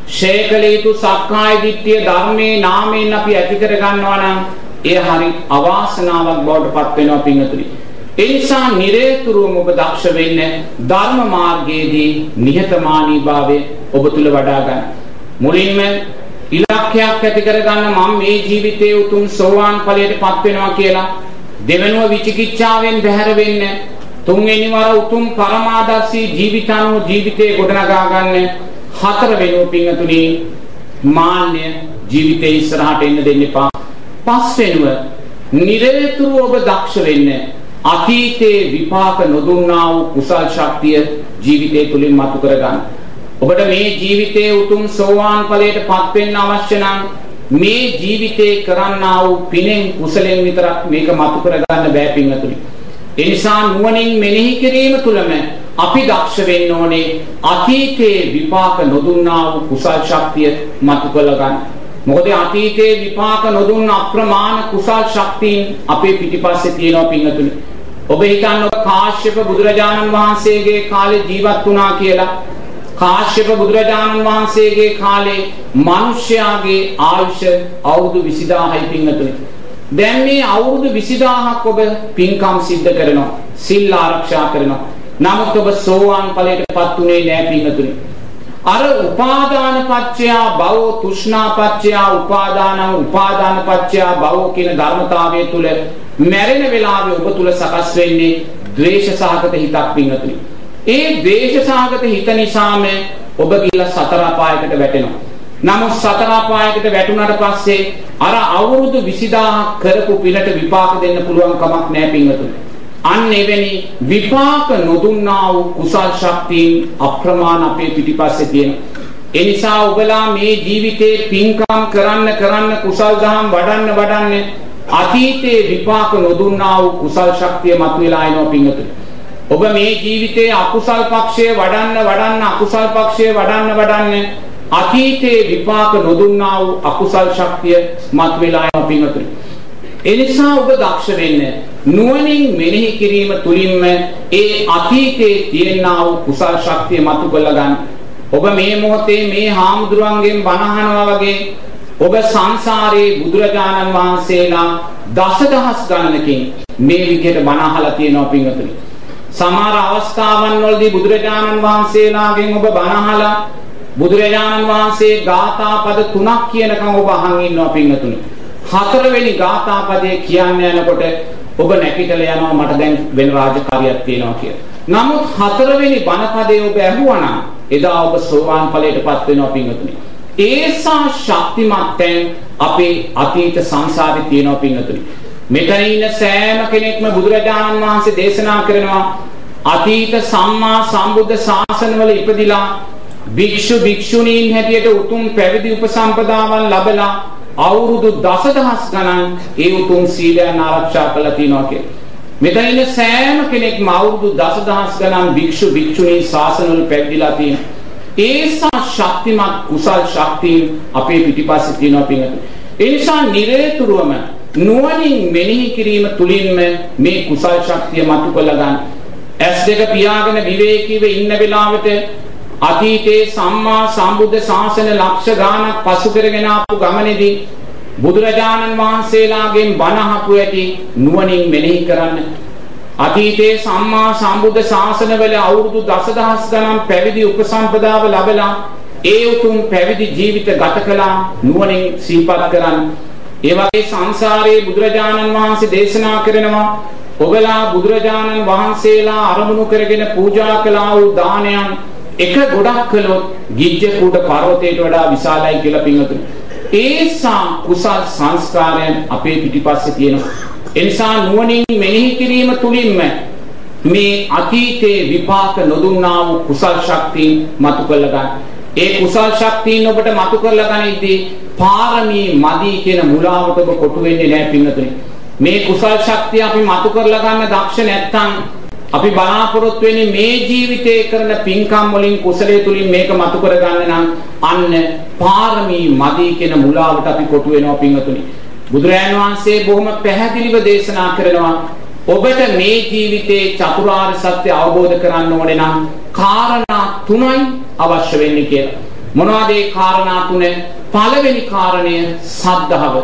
ශේකලීතු සක්කාය දිට්ඨිය ධර්මයේ නාමයෙන් අපි ඇති කර ගන්නවා නම් එය හරි අවාසනාවක් බවට පත් වෙනවා පින්වතුනි. ඒ නිසා නිරේතුරුවම ඔබ දක්ෂ වෙන්න ධර්ම මාර්ගයේදී නිහතමානීභාවය ඔබ තුල වඩා ගන්න. මුලින්ම ඉලක්කයක් ඇති කරගන්න මම මේ ජීවිතයේ උතුම් සෝවාන් ඵලයටපත් වෙනවා කියලා දෙවෙනුව විචිකිච්ඡාවෙන් බැහැර වෙන්න තුන්වෙනි වර උතුම් පරමාදර්ශී ජීවිතානුව ජීවිතේ ගොඩනගා ගන්න හතර වෙනුව පිංගතුනි මාන්‍ය ජීවිතේ ඉස්සරහට එන්න දෙන්න එපා පස් වෙනුව නිරේතුරු ඔබ දක්ෂ වෙන්න අතීතයේ විපාක නොදුන්නා වූ කුසල් ශක්තිය ජීවිතය තුලින් මතු කරගන්න. ඔබට මේ ජීවිතයේ උතුම් සෝවාන් ඵලයටපත් වෙන්න අවශ්‍ය නම් මේ ජීවිතේ කරන්නා වූ පිනෙන් කුසලෙන් විතරක් මේක මතු කරගන්න බෑ පින්වතුනි. ඒ නිසා නුවණින් මෙනෙහි කිරීම තුළම අපි දක්ෂ වෙන්න ඕනේ අතීතයේ විපාක නොදුන්නා වූ කුසල් ශක්තිය මතු කරගන්න. මොකද අතීතයේ විපාක නොදුන්න අප්‍රමාණ කුසල් ශක්තියින් අපේ පිටිපස්සේ තියෙනවා පින්වතුනි. ඔබ හිතන්න ඔබ කාශ්‍යප බුදුරජාණන් වහන්සේගේ කාලේ ජීවත් වුණා කියලා. කාශ්‍යප බුදුරජාණන් වහන්සේගේ කාලේ මිනිස්යාගේ ආයුෂ අවුරුදු 20000යි පින්වතුනි. දැන් මේ අවුරුදු 20000ක් ඔබ පින්කම් සිද්ධ කරනවා. සිල් ආරක්ෂා කරනවා. නමුත් ඔබ සෝවාන් ඵලයටපත් උනේ නැහැ පින්වතුනි. අර උපාදාන පත්‍යා භව තෘෂ්ණා පත්‍යා උපාදානං උපාදාන පත්‍යා භව කියන ධර්මතාවය තුල මැරෙන වෙලාවේ ඔබ තුල සකස් වෙන්නේ ද්වේෂ සහගත හිතක් පින්නතුනි. ඒ ද්වේෂ සහගත හිත නිසාම ඔබ කියලා සතර අපායකට වැටෙනවා. නමුත් සතර අපායකට වැටුණාට පස්සේ අර අවුරුදු 20000 කරපු පිනට විපාක දෙන්න පුළුවන් කමක් නැහැ පින්වතුනි. අන්න එවැනි විපාක නොදුන්නා වූ කුසල් ශක්තියින් අප්‍රමාණ අපේ පිටිපස්සේ තියෙනවා. ඒ නිසා ඔබලා මේ ජීවිතේ පින්කම් කරන්න කරන්න කුසල් දහම් වඩන්න වඩන්න අතීතයේ විපාක නොදුන්නා වූ කුසල් ශක්තිය මතුවලා එනවා පින්වතුනි. ඔබ මේ ජීවිතයේ අකුසල් පක්ෂයේ වඩන්න වඩන්න අකුසල් පක්ෂයේ වඩන්න වඩන්න අතීතයේ විපාක නොදුන්නා වූ අකුසල් ශක්තිය මතුවලා එනවා පින්වතුනි. එනිසා ඔබ දක්ෂ වෙන්න නුවණින් මෙනෙහි කිරීම තුලින්ම ඒ අතීතයේ තියෙනා වූ කුසල් ශක්තිය මතු කළ ගන්න. ඔබ මේ මොහොතේ මේ හාමුදුරුවන්ගෙන් බණ අහනවා වගේ ඔබ සංසාරේ බුදුරජාණන් වහන්සේලා දසදහස් ගණනකින් මේ විදිහට බණ අහලා තියෙනවා පින්වතුනි. සමහර අවස්ථාවන් වලදී බුදුරජාණන් වහන්සේලාගෙන් ඔබ බණ අහලා බුදුරජාණන් වහන්සේ ගාථා පද තුනක් කියනකම් ඔබ අහන් ඉන්නවා පින්වතුනි. හතරවෙනි ගාථා පදයේ කියන්න යනකොට ඔබ නැකිටලා යනවා මට දැන් වෙන රාජකාරියක් තියෙනවා කියලා. නමුත් හතරවෙනි බණ පදේ ඔබ ඇහුවා එදා ඔබ සෝවාන් ඵලයටපත් වෙනවා පින්වතුනි. ඒසා ශක්තිමත් තැන් අපේ අතීත සංසාරේ තියෙනවා පින්වතුනි. මෙතන ඉන්න සෑම කෙනෙක්ම බුදුරජාණන් වහන්සේ දේශනා කරනවා අතීත සම්මා සම්බුද්ධ ශාසනවල ඉපදිලා භික්ෂු භික්ෂුණීන් හැටියට උතුම් පැවිදි උපසම්පදාවන් ලැබලා අවුරුදු දසදහස් ගණන් ඒ උතුම් සීලයන් ආරක්ෂා කළා තියනවා කියලා. මෙතන ඉන්න සෑම කෙනෙක්ම අවුරුදු දසදහස් ගණන් භික්ෂු භික්ෂුණී ශාසනවල පැවිදිලා තියෙනවා. ඒසා ශක්තිමත් කුසල් ශක්තිය අපේ පිටිපස්සේ තියෙනවා පින්වතුනි. ඒ නිසා නිරේතුරුවම නුවණින් මෙනෙහි කිරීම තුලින්ම මේ කුසල් ශක්තිය මතු කළ ගන්න. ඇස් දෙක පියාගෙන විවේකීව ඉන්න වෙලාවට අතීතයේ සම්මා සම්බුද්ධ ශාසන ලක්ෂ ගාණක් පසු කරගෙන ආපු ගමනේදී බුදුරජාණන් වහන්සේලාගෙන් බණ අහපු ඇති නුවණින් මෙනෙහි කරන්න. අතීතයේ සම්මා සම්බුද්ධ ශාසනවල අවුරුදු දසදහස් ගණන් පැවිදි උපසම්පදාව ලැබලා ඒ උතුම් පැවිදි ජීවිත ගත කළා නුවණින් සිහිපත් කරන්න. ඒ වගේ සංසාරයේ බුදුරජාණන් වහන්සේ දේශනා කරනවා ඔබලා බුදුරජාණන් වහන්සේලා අරමුණු කරගෙන පූජා කළා වූ දානයන් එක ගොඩක් කළොත් ගිජ්ජකූට පර්වතයට වඩා විශාලයි කියලා පින්වතුනි. ඒසා කුසල් සංස්කාරයන් අපේ පිටිපස්සේ තියෙනවා. එනිසා නුවණින් මෙනෙහි කිරීම තුලින්ම මේ අතීතයේ විපාක නොදුන්නා වූ කුසල් ශක්තියින් මතු කරලා ගන්න. ඒ කුසල් ශක්තියින් ඔබට මතු කරලා ගනිද්දී පාරමී මදි කියන මුලාවට ඔබ කොටු වෙන්නේ නැහැ පින්වතුනි. මේ කුසල් ශක්තිය අපි මතු කරලා ගන්න දක්ෂ නැත්නම් අපි බලාපොරොත්තු වෙන්නේ මේ ජීවිතේ කරන පින්කම් වලින් කුසලයේ තුලින් මේක මතු කරගන්න නම් අන්න පාරමී මදි කියන මුලාවට අපි කොටු වෙනවා පින්වතුනි. බුදුරජාණන් වහන්සේ බොහොම පැහැදිලිව දේශනා කරනවා ඔබට මේ ජීවිතේ චතුරාර්ය සත්‍ය අවබෝධ කරගන්න ඕනේ නම් කාරණා තුනයි අවශ්‍ය වෙන්නේ කියලා. මොනවද ඒ කාරණා තුන? පළවෙනි කාරණය සද්ධාව,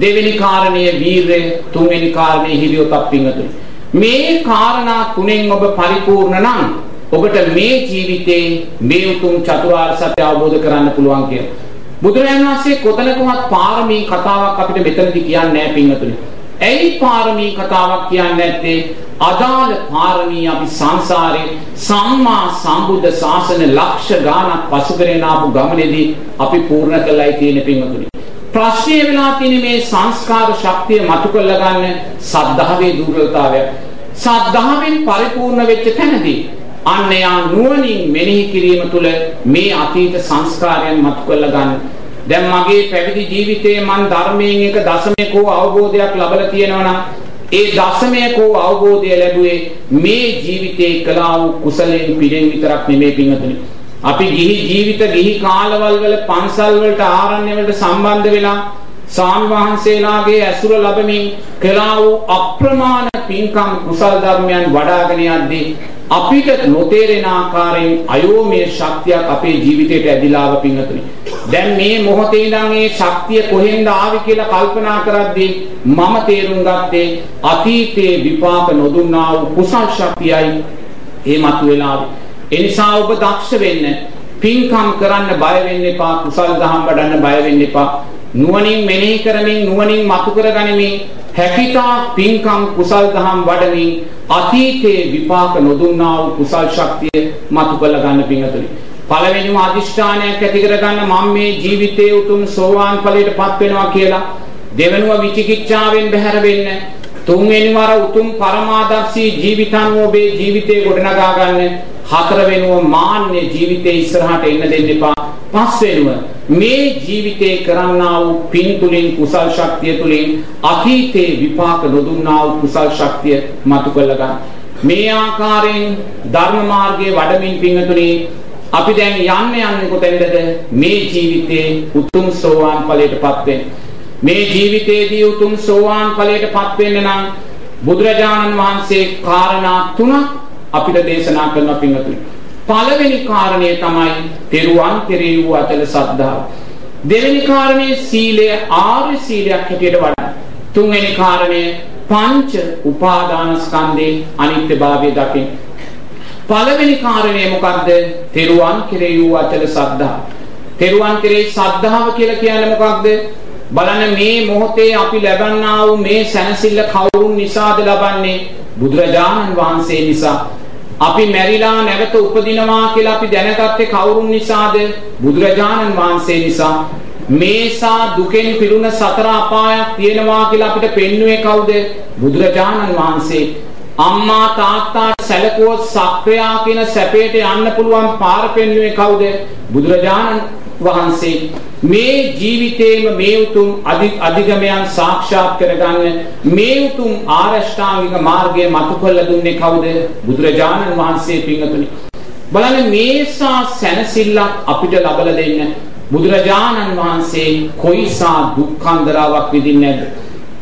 දෙවෙනි කාරණය වීරය, තුන්වෙනි කාරණය හිරියොතප් පිංගතුනි. මේ කාරණා තුනෙන් ඔබ පරිපූර්ණ නම් ඔබට මේ ජීවිතේ මේ උතුම් චතුරාර්ය සත්‍ය අවබෝධ කරන්න පුළුවන් කියලා. බුදුරජාණන් වහන්සේ කොතනකවත් පාරමී කතාවක් අපිට මෙතනදී කියන්නේ නැහැ පින්වතුනි. ඇයි පාරමී කතාවක් කියන්නේ නැත්තේ? අදාළ පාරමී අපි සංසාරේ සම්මා සම්බුද්ධ ශාසන ලක්ෂ ගාණක් පසු කරගෙන ආපු ගමනේදී අපි පූර්ණ කළයි තියෙන පින්වතුනි. ප්‍රශ්නය වෙලා තියෙන මේ සංස්කාර ශක්තිය මතු කරලා ගන්න සද්ධාවේ දුර්වලතාවය. සද්ධාවෙන් පරිපූර්ණ වෙච්ච තැනදී අන්න යා නුවණින් මෙනෙහි කිරීම තුළ මේ අතීත සංස්කාරයන් මතු කරලා ගන්න. දැන් මගේ පැවිදි ජීවිතයේ මන් ධර්මයෙන් එක දශමයකෝ අවබෝධයක් ලබලා තියෙනවා නම් ඒ දශමයකෝ අවබෝධය ලැබුවේ මේ ජීවිතේ කළා වූ කුසලයෙන් පිළින් විතරක් නෙමෙයි පින්වතුනි. අපි ගිහි ජීවිත ගිහි කාලවල වල පන්සල් වලට ආරණ්‍ය වලට සම්බන්ධ වෙලා ස්වාමි වහන්සේලාගේ ඇසුර ලැබමින් කළා වූ අප්‍රමාණ පින්කම් කුසල් ධර්මයන් වඩ아가න යද්දී අපිට නොතේරෙන ආකාරයෙන් අයෝමය ශක්තියක් අපේ ජීවිතයට ඇදිලා ආව පින්වතුනි. දැන් මේ මොහොතේ ඉඳන් මේ ශක්තිය කොහෙන්ද ආවේ කියලා කල්පනා කරද්දී මම තේරුම් ගත්තේ අතීතයේ විපාක නොදුන්නා වූ කුසල් ශක්තියයි ඒ මතුවලා ආවේ. ඒ නිසා ඔබ දක්ෂ වෙන්න පින්කම් කරන්න බය වෙන්න එපා කුසල් දහම් වඩන්න බය වෙන්න එපා නුවණින් මෙනෙහි කරමින් නුවණින් මතු කරගනිමින් හැකිතා පින්කම් කුසල් දහම් වඩමින් අතීතයේ විපාක නොදුන්නා වූ කුසල් ශක්තිය මතු කළ ගන්න පින්තුනි පළවෙනිම අදිෂ්ඨානයක් ඇති කරගන්න මම මේ ජීවිතයේ උතුම් සෝවාන් ඵලයටපත් වෙනවා කියලා දෙවෙනුව විචිකිච්ඡාවෙන් බැහැර වෙන්න තුන්වෙනි වර උතුම් පරමාදර්ශී ජීවිතන් ඔබේ ජීවිතේ ගොඩනගා ගන්න හතර වෙනුව මාන්නේ ජීවිතේ ඉස්සරහට එන්න දෙන්න එපා. පස් වෙනුව මේ ජීවිතේ කරන්නා වූ පින් තුලින් කුසල් ශක්තිය තුලින් අතීතේ විපාක නොදුන්නා වූ කුසල් ශක්තිය මතු කළ ගන්න. මේ ආකාරයෙන් ධර්ම මාර්ගයේ වඩමින් පිංගතුනි අපි දැන් යන්න යන්නේ කොතැනද මේ ජීවිතේ උතුම් සෝවාන් ඵලයටපත් වෙන්න. මේ ජීවිතයේදී උතුම් සෝවාන් ඵලයටපත් වෙන්න නම් බුදුරජාණන් වහන්සේ කාරණා තුනක් අපිට දේශනා කරන පින්වතුනි. පළවෙනි කාරණය තමයි තෙරුවන් කෙරෙහි වූ අචල සද්ධාව. දෙවෙනි කාරණේ සීලය ආර්ය සීලයක් හැටියට වඩන්න. තුන්වෙනි කාරණය පංච උපාදානස්කන්ධේ අනිත්‍යභාවය දකින්න. පළවෙනි කාරණය මොකද්ද? තෙරුවන් කෙරෙහි වූ අචල සද්ධාව. තෙරුවන් කෙරෙහි සද්ධාව කියලා කියන්නේ මොකක්ද? බලන්න මේ මොහොතේ අපි ලබන්නා වූ මේ සැනසෙල්ල කවුරුන් නිසාද ලබන්නේ බුදුරජාණන් වහන්සේ නිසා අපි මැරිලා නැවත උපදිනවා කියලා අපි දැනගත්තේ කවුරුන් නිසාද? බුදුරජාණන් වහන්සේ නිසා. මේසා දුකෙන් පිරුණ සතර අපායක් තියෙනවා කියලා අපිට පෙන්වුවේ කවුද? බුදුරජාණන් වහන්සේ. අම්මා තාත්තාට සැලකුවොත් සක්‍රියා කියන සැපයට යන්න පුළුවන් පාර පෙන්වුවේ කවුද? බුදුරජාණන් වහන්සේ. මේ ජීවිතේම මේ උතුම් අධිගමයන් සාක්ෂාත් කරගන්න මේ උතුම් ආරෂ්ඨාංගික මාර්ගය මතු කළ දුන්නේ කවුද? බුදුරජාණන් වහන්සේ පින්වතුනි. බලන්න මේසා සැනසෙල්ලක් අපිට ලබලා දෙන්න බුදුරජාණන් වහන්සේ කොයිසා දුක්ඛන්දරාවක් විඳින්නේ නැද්ද?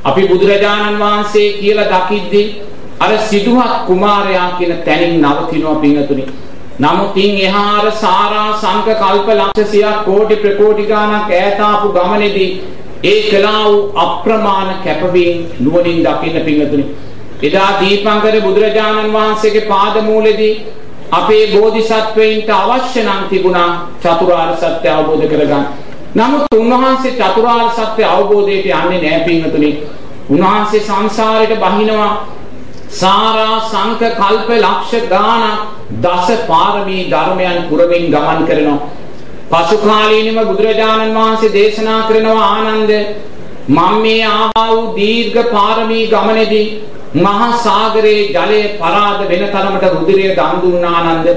අපි බුදුරජාණන් වහන්සේ කියලා දකිද්දී අර සිටුහත් කුමාරයා කියන තැනින් නවතිනවා පින්වතුනි. නමුත් ඉන් එහාර සාරා සංක කල්ප ලක්ෂසියක් කෝටි ප්‍රකෝටි ගාණක් ඈත ආපු ගමනේදී ඒ කළා වූ අප්‍රමාණ කැපවීම නුවණින් දකින්න පිංගතුනි එදා දීපංකර බුදුරජාණන් වහන්සේගේ පාදමූලෙදී අපේ බෝධිසත්වයින්ට අවශ්‍ය නම් තිබුණා චතුරාර්ය සත්‍ය අවබෝධ කරගන්න. නමුත් උන්වහන්සේ චතුරාර්ය සත්‍ය අවබෝධයට යන්නේ නැහැ පිංගතුනි. උන්වහන්සේ සංසාරයට බහිනවා සාරා සංක කල්ප ලක්ෂ ගාණක් දස පාරමී ධර්මයන් පුරමින් ගමන් කරනවා. පසු කාලීනව බුදුරජාණන් වහන්සේ දේශනා කරනවා ආනන්ද මම මේ ආවා වූ දීර්ඝ පාරමී ගමනේදී මහා සාගරයේ ජලය පරාද වෙන තරමට රුධිරය දන් දුන්නා ආනන්ද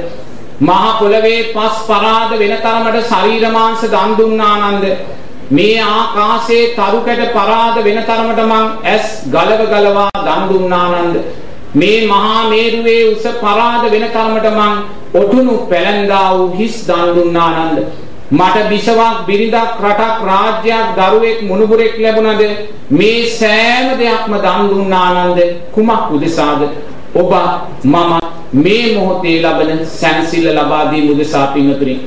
මහා පොළවේ පස් පරාද වෙන තරමට ශරීර මාංශ දන් දුන්නා ආනන්ද මේ ආකාශයේ තරුකඩ පරාද වෙන තරමට මං ඇස් ගලව ගලවා දන් දුන්නානන්ද මේ මහා මේරුවේ උස පරාද වෙන තරමට මං ඔටුනු පැලඳා වූ හිස් දන් දුන්නානන්ද මට බිසවක් බිරිඳක් රටක් රාජ්‍යයක් දරුවෙක් මුණුබුරෙක් ලැබුණද? මේ සෑම දෙයක්ම දන් දුන්නානන්ද කුමක් උදෙසාද? ඔබ මම මේ මොහොතේ ලබන සැනසෙල්ල ලබා දී මුදසා පින්තුනි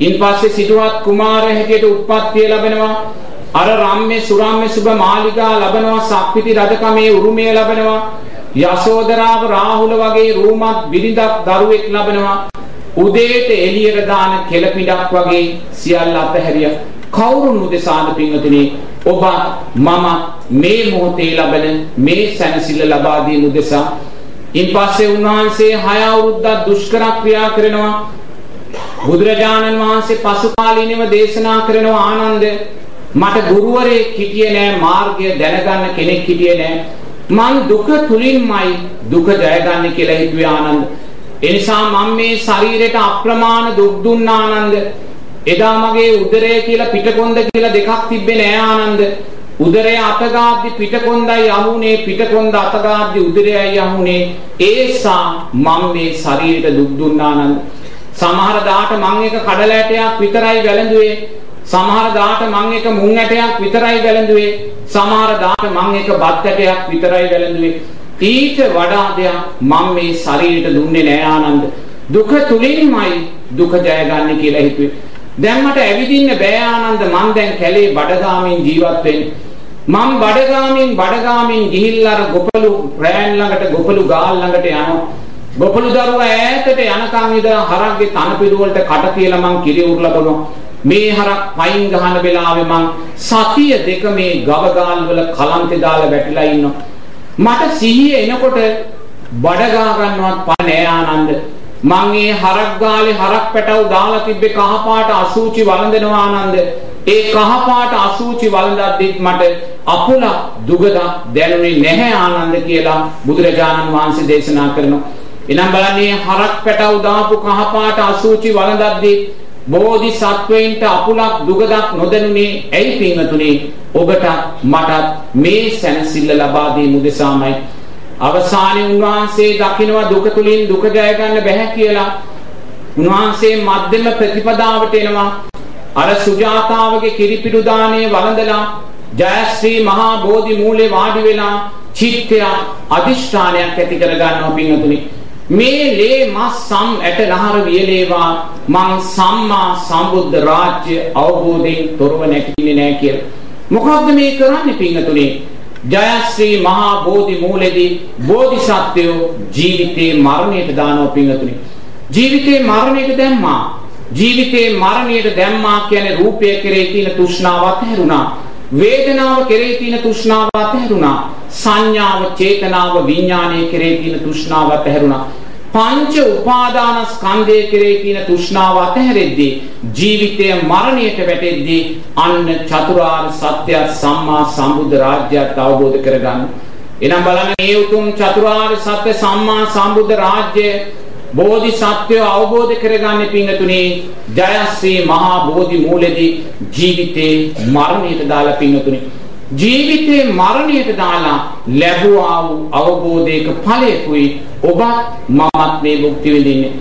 ඉන්පස්සේ සිටුවත් කුමාරය හැටියට උත්පත්තිය ලැබෙනවා. අර රම්මේ සුරම්මේ සුබ මාලිගා ලැබෙනවා. සක්විති රජකමේ උරුමය ලැබෙනවා. යසෝදරාව රාහුල වගේ රූමත් බිරිඳක් දරුවෙක් ලබනවා. උදේට එළියට දාන කෙළපිඩක් වගේ සියල්ල අතහැරියා. කවුරුන් උදෙසාද පින්වතුනි ඔබ මම මේ මොහොතේ ලබන මේ සැනසෙල්ල ලබා දීම උදෙසා ඉන්පස්සේ උන්වහන්සේ හය අවුරුද්දක් දුෂ්කර ක්‍රියා කරනවා බුදුරජාණන් වහන්සේ පසු කාලීනව දේශනා කරනවා ආනන්ද මට ගුරුවරයෙක් හිටියේ නෑ මාර්ගය දැනගන්න කෙනෙක් හිටියේ නෑ. මං දුක තුලින්මයි දුක ජයගන්නේ කියලා හිතුවේ ආනන්ද. එනිසා මම මේ ශරීරයට අප්‍රමාණ දුක් දුන්න ආනන්ද. එදා මගේ උදරය කියලා පිටකොන්ද කියලා දෙකක් තිබ්බේ නෑ ආනන්ද. උදරය අතගාද්දි පිටකොන්දයි අහුනේ පිටකොන්ද අතගාද්දි උදරයයි අහුනේ. ඒසා මම මේ ශරීරයට දුක් දුන්නා ආනන්ද. සමහර දාට මං එක කඩල ඇටයක් විතරයි වැළඳුවේ. සමහර දාට මං එක මුං ඇටයක් විතරයි වැළඳුවේ. සමහර දාට මං එක බත් ඇටයක් විතරයි වැළඳුවේ. ඊට වඩා දෙයක් මම මේ ශරීරයට දුන්නේ නෑ ආනන්ද. දුක තුලින්මයි දුක ජයගන්නේ කියලා හිතුවේ. දැන් මට ඇවිදින්න බෑ ආනන්ද මං දැන් කැලේ බඩගාමින් ජීවත් වෙන්නේ. මං බඩගාමින් බඩගාමින් ගිහිල්ලා අර ගොපලු රෑන් ළඟට ගොපලු ගාල් ළඟට යනවා. ගොපළු දරුවා ඈතට යනකම් ඉඳලා හරක්ගේ තන පිළි වලට කට තියලා මං කිරි උරලා බලනවා. මේ හරක් පයින් ගහන වෙලාවේ මං සතිය දෙක මේ ගවගාල් වල කලන්තේ දාලා වැටිලා ඉන්නවා. මට සිහිය එනකොට බඩ ගා ගන්නවත් පා නෑ ආනන්ද. මං ඒ හරක් ගාලේ හරක් පැටව දාලා තිබ්බේ කහපාට අසූචි වළඳනවා ආනන්ද. ඒ කහපාට අසූචි වළඳද්දිත් මට අපුලක් දුගදක් දැනුනේ නැහැ ආනන්ද කියලා බුදුරජාණන් වහන්සේ දේශනා කරනවා. එනම් බලන්නේ හරක් පැටව දාපු කහපාට අසූචි වළඳද්දී බෝධිසත්වයින්ට අපුලක් දුගදක් නොදැනුනේ ඇයි පින්වතුනි? ඔබට මටත් මේ සැනසෙල්ල ලබා දී මුදෙසාමයි අවසානයේ උන්වහන්සේ දකිනවා දුක තුලින් දුක ජය ගන්න බැහැ කියලා. උන්වහන්සේ මධ්‍යම ප්‍රතිපදාවට එනවා. අර සුජාතාවගේ කිරිපිඩු දාණය වළඳලා ජයශ්‍රී මහා බෝධි මූලේ වාඩි වෙලා චිත්තය අදිෂ්ඨානයක් ඇති කර ගන්නවා පින්වතුනි. මේ ලේ මස් සම් ඇට නහර වියලේවා මං සම්මා සම්බුද්ධ රාජ්‍ය අවබෝධයෙන් තොරව නැතිනේ නෑ කියලා. මොකක්ද මේ කරන්නේ පින්තුනේ? ජයශ්‍රී මහා බෝධි මූලෙදී බෝධිසත්වයෝ ජීවිතේ මරණයට දානවා පින්තුනේ. ජීවිතේ මරණයට දැම්මා. ජීවිතේ මරණයට දැම්මා කියන්නේ රූපය කෙරේ තියෙන තෘෂ්ණාව අතහැරුණා. වේදනාව කෙරේ තියෙන තෘෂ්ණාව අතහැරුණා. සංඥාව, චේතනාව, විඥානය කෙරේ තියෙන තෘෂ්ණාව අතහැරුණා. පංච උපාදාන ස්කන්ධය කෙරේ තියෙන තෘෂ්ණාව අතහැරෙද්දී ජීවිතය මරණයට වැටෙද්දී අන්න චතුරාර්ය සත්‍ය සම්මා සම්බුද්ධ රාජ්‍යයත් අවබෝධ කරගන්න. එනම් බලන්න මේ උතුම් චතුරාර්ය සත්‍ය සම්මා සම්බුද්ධ රාජ්‍ය බෝධිසත්වය අවබෝධ කරගන්නේ පිංගතුනේ ජයශ්‍රී මහා බෝධි මූලෙදී ජීවිතේ මරණයට දාලා පිංගතුනේ ජීවිතේ මරණයට දාලා ලැබුවා වූ අවබෝධයක ඵලයකුයි ඔබත් මමත් මේ භුක්ති විඳින්නේ.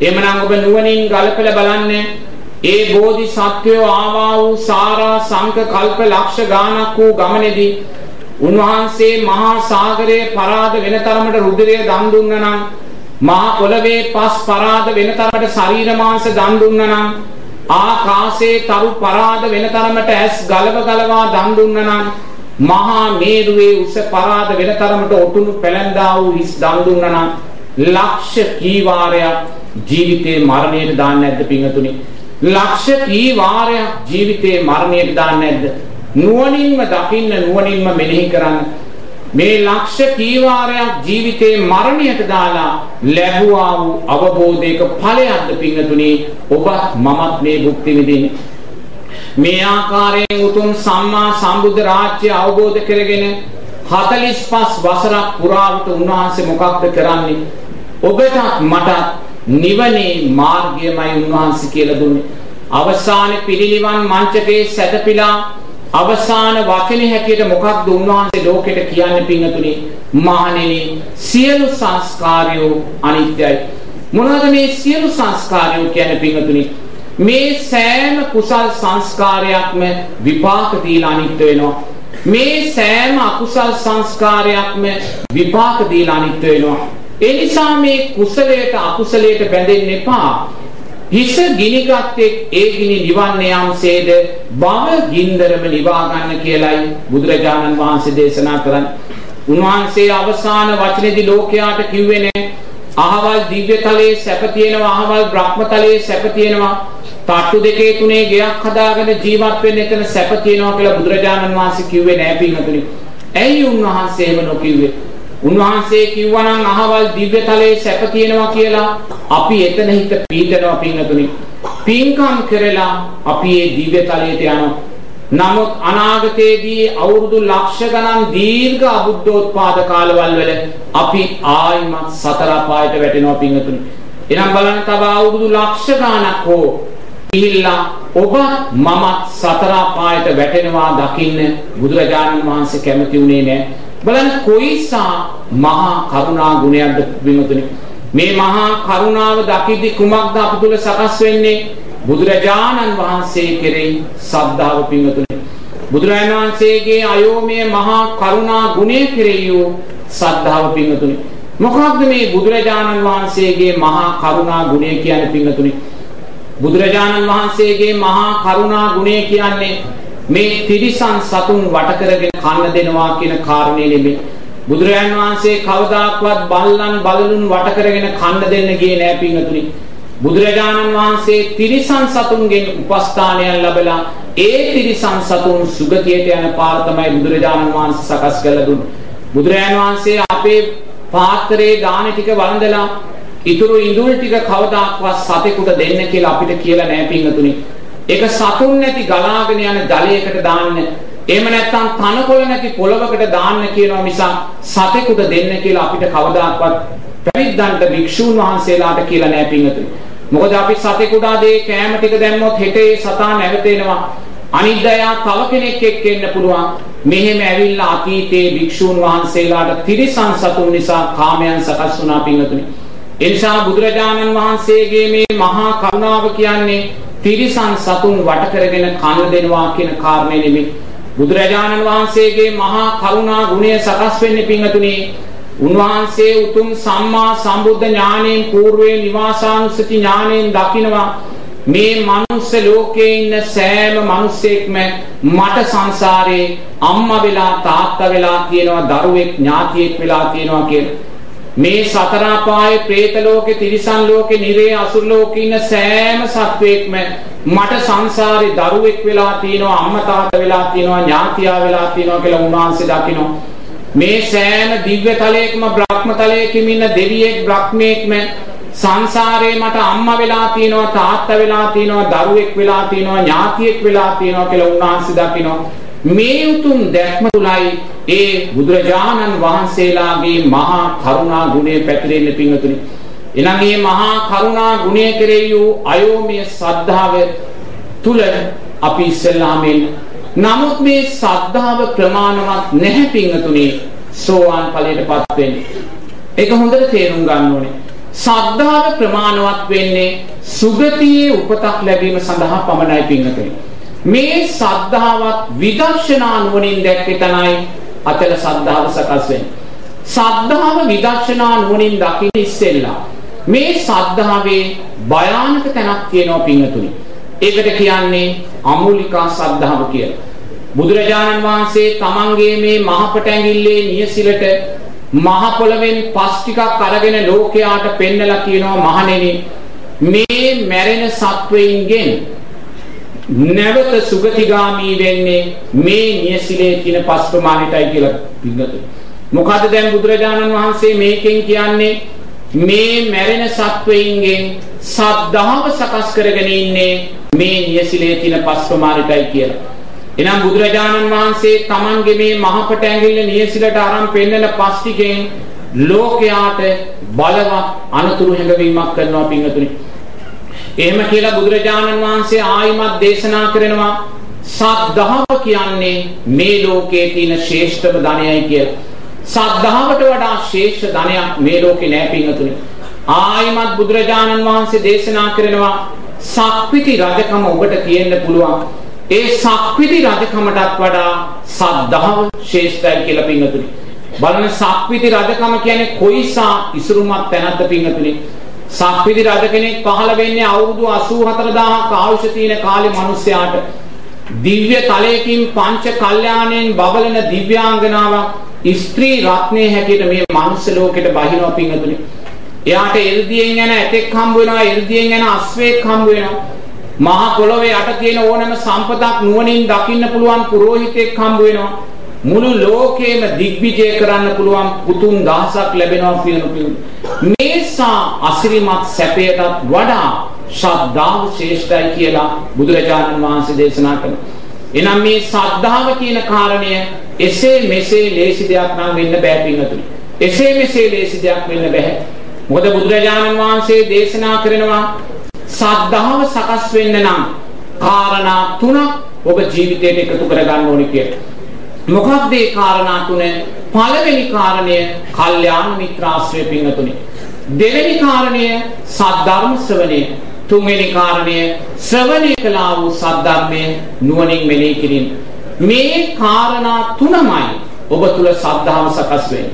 එhmenan ඔබ නුවණින් ගලපලා බලන්න ඒ බෝධිසත්වයෝ ආවා වූ සාරා සංක කල්ප ලක්ෂ ගානක් වූ ගමනේදී උන්වහන්සේ මහා සාගරයේ පරාද වෙන තරමට රුධිරය දන් දුන්නා නම් මහා පොළවේ පස් පරාද වෙන තරමට ශරීර මාංශ දන් දුන්නා නම් ආකාශයේ තරු පරාද වෙන තරමට ඇස් ගලව ගලවා දන් දුන්නා නම් මහා මේරුවේ උස පරාද වෙන තරමට ඔටුනු පැලැන්දා වූ හිස් දන් දුන්නා නම් ලක්ෂ කී වාරයක් ජීවිතේ මරණයට දාන්නේ නැද්ද පිංගතුනි ලක්ෂ කී වාරයක් ජීවිතේ මරණයට දාන්නේ නැද්ද? නුවණින්ම දකින්න නුවණින්ම මෙනෙහි කරන්න. මේ ලක්ෂ කීවාරයක් ජීවිතේ මරණයට දාලා ලැබුවා වූ අවබෝධයක ඵලයක්ද පින්නතුනි ඔබ මමත් මේ භුක්ති විඳින්නේ. මේ ආකාරයෙන් උතුම් සම්මා සම්බුද්ධ රාජ්‍ය අවබෝධ කරගෙන 45 වසරක් පුරාවට උන්වහන්සේ මොකක්ද කරන්නේ? ඔබටත් මටත් නිවනේ මාර්ගයමයි උන්වහන්සේ කියලා දුන්නේ. අවසාන පිරිනිවන් මංචකේ සැතපීලා අවසාන වචනේ හැටියට මොකක්ද උන්වහන්සේ ලෝකෙට කියන්නේ පින්තුනේ මහණෙනි සියලු සංස්කාරයෝ අනිත්‍යයි. මොනවද මේ සියලු සංස්කාරයෝ කියන්නේ පින්තුනේ මේ සෑම කුසල් සංස්කාරයක්ම විපාක දීලා අනිත්‍ය වෙනවා. මේ සෑම අකුසල් සංස්කාරයක්ම විපාක දීලා අනිත්‍ය වෙනවා. ඒ නිසා මේ කුසලයට අකුසලයට බැඳෙන්න එපා. හිස ගිනිගත්තෙක් ඒ ගිනි නිවන්නේ යම්සේද භව ගින්දරම නිවා ගන්න කියලයි බුදුරජාණන් වහන්සේ දේශනා කරන්නේ. උන්වහන්සේ අවසාන වචනේදී ලෝකයාට කිව්වේ නෑ අහවල් දිව්‍ය තලයේ සැප තියෙනවා අහවල් බ්‍රහ්ම තලයේ සැප තියෙනවා තට්ටු දෙකේ තුනේ ගෙයක් හදාගෙන ජීවත් වෙන්න එතන සැප තියෙනවා කියලා බුදුරජාණන් වහන්සේ කිව්වේ නෑ පින්වතුනි. ඇයි උන්වහන්සේ එහෙම නොකිව්වේ? උන්වහන්සේ කිව්වනම් අහවල් දිව්‍ය තලයේ සැප තියෙනවා කියලා අපි එතන හිත පීඩනවා පින්වතුනි. පින්කම් කරලා අපි මේ දිව්‍ය තලයට යනවා. නමුත් අනාගතයේදී අවුරුදු ලක්ෂ ගණන් දීර්ඝ අබුද්ධෝත්පාද කාලවල වල අපි ආයිමත් සතර පායට වැටෙනවා පින්වතුනි. එනම් බලන්න තව අවුරුදු ලක්ෂ ගණනක් හෝ ගිහිල්ලා ඔබ මම සතර පායට වැටෙනවා දකින්න බුදුරජාණන් වහන්සේ කැමති වුණේ නැහැ. බලන්න කොයිසා මහා කරුණා ගුණයක්ද විමුතුනි. මේ මහා කරුණාව දකිද්දි කුමක්ද අප තුල සකස් වෙන්නේ? බුදුරජාණන් වහන්සේ කෙරෙහි සද්ධාව පිංගතුනි. බුදුරජාණන් වහන්සේගේ අයෝමය මහා කරුණා ගුණය කෙරෙහි සද්ධාව පිංගතුනි. මොකක්ද මේ බුදුරජාණන් වහන්සේගේ මහා කරුණා ගුණය කියන්නේ පිංගතුනි? බුදුරජාණන් වහන්සේගේ මහා කරුණා ගුණය කියන්නේ මේ තිරිසන් සතුන් වට කරගෙන කන්න දෙනවා කියන කාරණේ නෙමෙයි. බුදුරජාණන් වහන්සේ කවදාක්වත් බල්ලන් බලලුන් වට කරගෙන කන්න දෙන්න ගියේ නෑ පිංගතුනි. බුදුරජාණන් වහන්සේ තිරිසන් සතුන්ගෙන් උපස්ථානයන් ලැබලා ඒ තිරිසන් සතුන් සුගතියට යන පාර තමයි බුදුරජාණන් වහන්සේ සකස් කරලා දුන්නේ. බුදුරජාණන් වහන්සේ අපේ පාත්‍රයේ දාන ටික වළඳලා ඉතුරු ඉඳුල් ටික කවදාක්වත් සතෙකුට දෙන්න කියලා අපිට කියලා නෑ පින්වතුනි. ඒක සතුන් නැති ගලාගෙන යන ජලයකට දාන්න. එහෙම නැත්නම් තනකොළ නැති පොළවකට දාන්න කියනවා මිසක් සතෙකුට දෙන්න කියලා අපිට කවදාක්වත් පැවිද්දන්ට භික්ෂූන් වහන්සේලාට කියලා නෑ පින්වතුනි. මොකද අපි සතෙකුට ආදී කෑම ටික දැම්මොත් හෙටේ සතා නැවතෙනවා. අනිද්දායා තව කෙනෙක් එක්ක එන්න පුළුවන්. මෙහෙම ඇවිල්ලා අතීතයේ භික්ෂූන් වහන්සේලාට තිරිසන් සතුන් නිසා කාමයන් සකස් වුණා පින්වතුනි. එනිසා බුදුරජාණන් වහන්සේගේ මේ මහා කරුණාව කියන්නේ තිරිසන් සතුන් වට කරගෙන කන දෙනවා කියන කාරණේ නෙමෙයි. බුදුරජාණන් වහන්සේගේ මහා කරුණා ගුණය සකස් වෙන්නේ පින්වතුනි උන්වහන්සේ උතුම් සම්මා සම්බුද්ධ ඥාණයෙන් పూర్වේ නිවාසානුස්සති ඥාණයෙන් දකිනවා මේ මනුස්ස ලෝකේ ඉන්න සෑම මිනිසෙක්ම මට සංසාරේ අම්මා වෙලා තාත්තා වෙලා තියෙනවා දරුවෙක් ඥාතියෙක් වෙලා තියෙනවා කියලා මේ සතර අපායේ പ്രേත ලෝකේ තිරිසන් ලෝකේ නිරේ අසුර ලෝකේ ඉන්න සෑම සත්වෙක්ම මට සංසාරේ දරුවෙක් වෙලා තියෙනවා අම්මා තාත්තා වෙලා තියෙනවා ඥාතියා වෙලා තියෙනවා කියලා උන්වහන්සේ දකිනවා. මේ සෑම දිව්‍ය තලයකම බ්‍රහ්ම තලයකම ඉන්න දෙවියෙක් බ්‍රහ්මයෙක්ම සංසාරේ මට අම්මා වෙලා තියෙනවා තාත්තා වෙලා තියෙනවා දරුවෙක් වෙලා තියෙනවා ඥාතියෙක් වෙලා තියෙනවා කියලා උන්වහන්සේ දකිනවා. මේ උතුම් දැක්ම තුලයි ඒ බුදුරජාණන් වහන්සේලාගේ මහා කරුණා ගුණය පැතිරෙන්න පිංගතුනි. එනම් මේ මහා කරුණා ගුණය කෙරෙහි වූ අයෝමය සද්ධාව තුල අපි ඉස්සෙල්ලාමෙන් නමුත් මේ සද්ධාව ප්‍රමාණවත් නැහැ පිංගතුනි සෝවාන් ඵලයටපත් වෙන්නේ. ඒක හොඳට තේරුම් ගන්න ඕනේ. සද්ධාව ප්‍රමාණවත් වෙන්නේ සුගතියේ උපතක් ලැබීම සඳහා පමණයි පිංගතුනි. මේ සද්ධාවත් විදර්ශනා නුවණින් දැක්කේ තමයි අතල සද්ධාව සකස් වෙන්නේ. සද්ධාව විදර්ශනා නුවණින් දකින්න ඉස්සෙල්ලා මේ සද්ධාවේ භයානක තැනක් තියෙනවා පින්වතුනි. ඒකට කියන්නේ අමූලිකා සද්ධාව කියලා. බුදුරජාණන් වහන්සේ තමන්ගේ මේ මහපට ඇඟිල්ලේ නියසිලට මහ පොළවෙන් පස් ටිකක් අරගෙන ලෝකයාට පෙන්නලා කියනවා මහණෙනි මේ මැරෙන සත්වයින්ගෙන් නැවත සුගතිගාමි වෙන්නේ මේ නියසිලේ කියන පස් ප්‍රමාණයටයි කියලා පිළිගත. මොකද දැන් බුදුරජාණන් වහන්සේ මේකෙන් කියන්නේ මේ මැරෙන සත්වයින්ගෙන් සද්ධාව සකස් කරගෙන ඉන්නේ මේ නියසිලේ තියෙන පස් ප්‍රමාණයටයි කියලා. එනම් බුදුරජාණන් වහන්සේ Tamange මේ මහපට ඇඟිල්ල නියසිලට අරන් පෙන්නන පස් ටිකෙන් ලෝකයාට බලවත් අනතුරු හැඟවීමක් කරනවා පින්වතුනි. එහෙම කියලා බුදුරජාණන් වහන්සේ ආයිමත් දේශනා කරනවා සද්ධාව කියන්නේ මේ ලෝකයේ තියෙන ශ්‍රේෂ්ඨම ධනයයි කියලා. සද්ධාවට වඩා ශ්‍රේෂ්ඨ ධනයක් මේ ලෝකේ නැහැ පින්වතුනි. ආයිමත් බුදුරජාණන් වහන්සේ දේශනා කරනවා සක්විති රජකම ඔබට තියෙන්න පුළුවන්. ඒ සක්විති රජකමටත් වඩා සද්ධාව ශ්‍රේෂ්ඨයි කියලා පින්වතුනි. බලන්න සක්විති රජකම කියන්නේ කොයිසා ඉසුරුමත් තැනක්ද පින්වතුනි. සක්විති රජ කෙනෙක් පහළ වෙන්නේ අවුරුදු 84000ක ආයුෂ තියෙන කාලේ මිනිස්යාට දිව්‍ය තලයකින් පංච කල්යාණයෙන් බබලන දිව්‍යාංගනාවක් ස්ත්‍රී රත්නයේ හැටියට මේ මනුස්ස ලෝකෙට බහිනවා පිංගතුනි. එයාට එල්දියෙන් යන ඇතෙක් හම්බ වෙනවා, එල්දියෙන් යන අස්වැක් හම්බ වෙනවා. මහා පොළොවේ යට තියෙන ඕනෑම සම්පතක් නුවණින් දකින්න පුළුවන් පුරোহিතෙක් හම්බ වෙනවා. මුළු ලෝකෙම දිග්විජය කරන්න පුළුවන් පුතුන් දහසක් ලැබෙනවා කියන මේසා අසිරිමත් සැපයටත් වඩා ශ්‍රද්ධාව ශ්‍රේෂ්ඨයි කියලා බුදුරජාණන් වහන්සේ දේශනා කළා. එනම් මේ ශ්‍රද්ධාව කියන කාරණය එසේ මෙසේ ලේසි දෙයක් නම් වෙන්න බෑ පින්වතුනි. එසේ මෙසේ ලේසි දෙයක් වෙන්න බෑ. මොකද බුදුරජාණන් වහන්සේ දේශනා කරනවා ශ්‍රද්ධාව සකස් වෙන්න නම් කාරණා තුනක් ඔබ ජීවිතයට එකතු කරගන්න ඕනේ කියලා. මොකක්ද මේ කාරණා තුන? පළවෙනි කාරණය කල්යාණ මිත්‍රාශ්‍රය පින්වතුනි. දෙවෙනි කාරණය සද්ධර්ම ශ්‍රවණය. තුන්වෙනි කාරණය ශ්‍රවණය කළා වූ සද්ධර්මය නුවණින් මෙනෙහි කිරීම. මේ කාරණා තුනමයි ඔබ තුල සද්ධාව සකස් වෙන්නේ.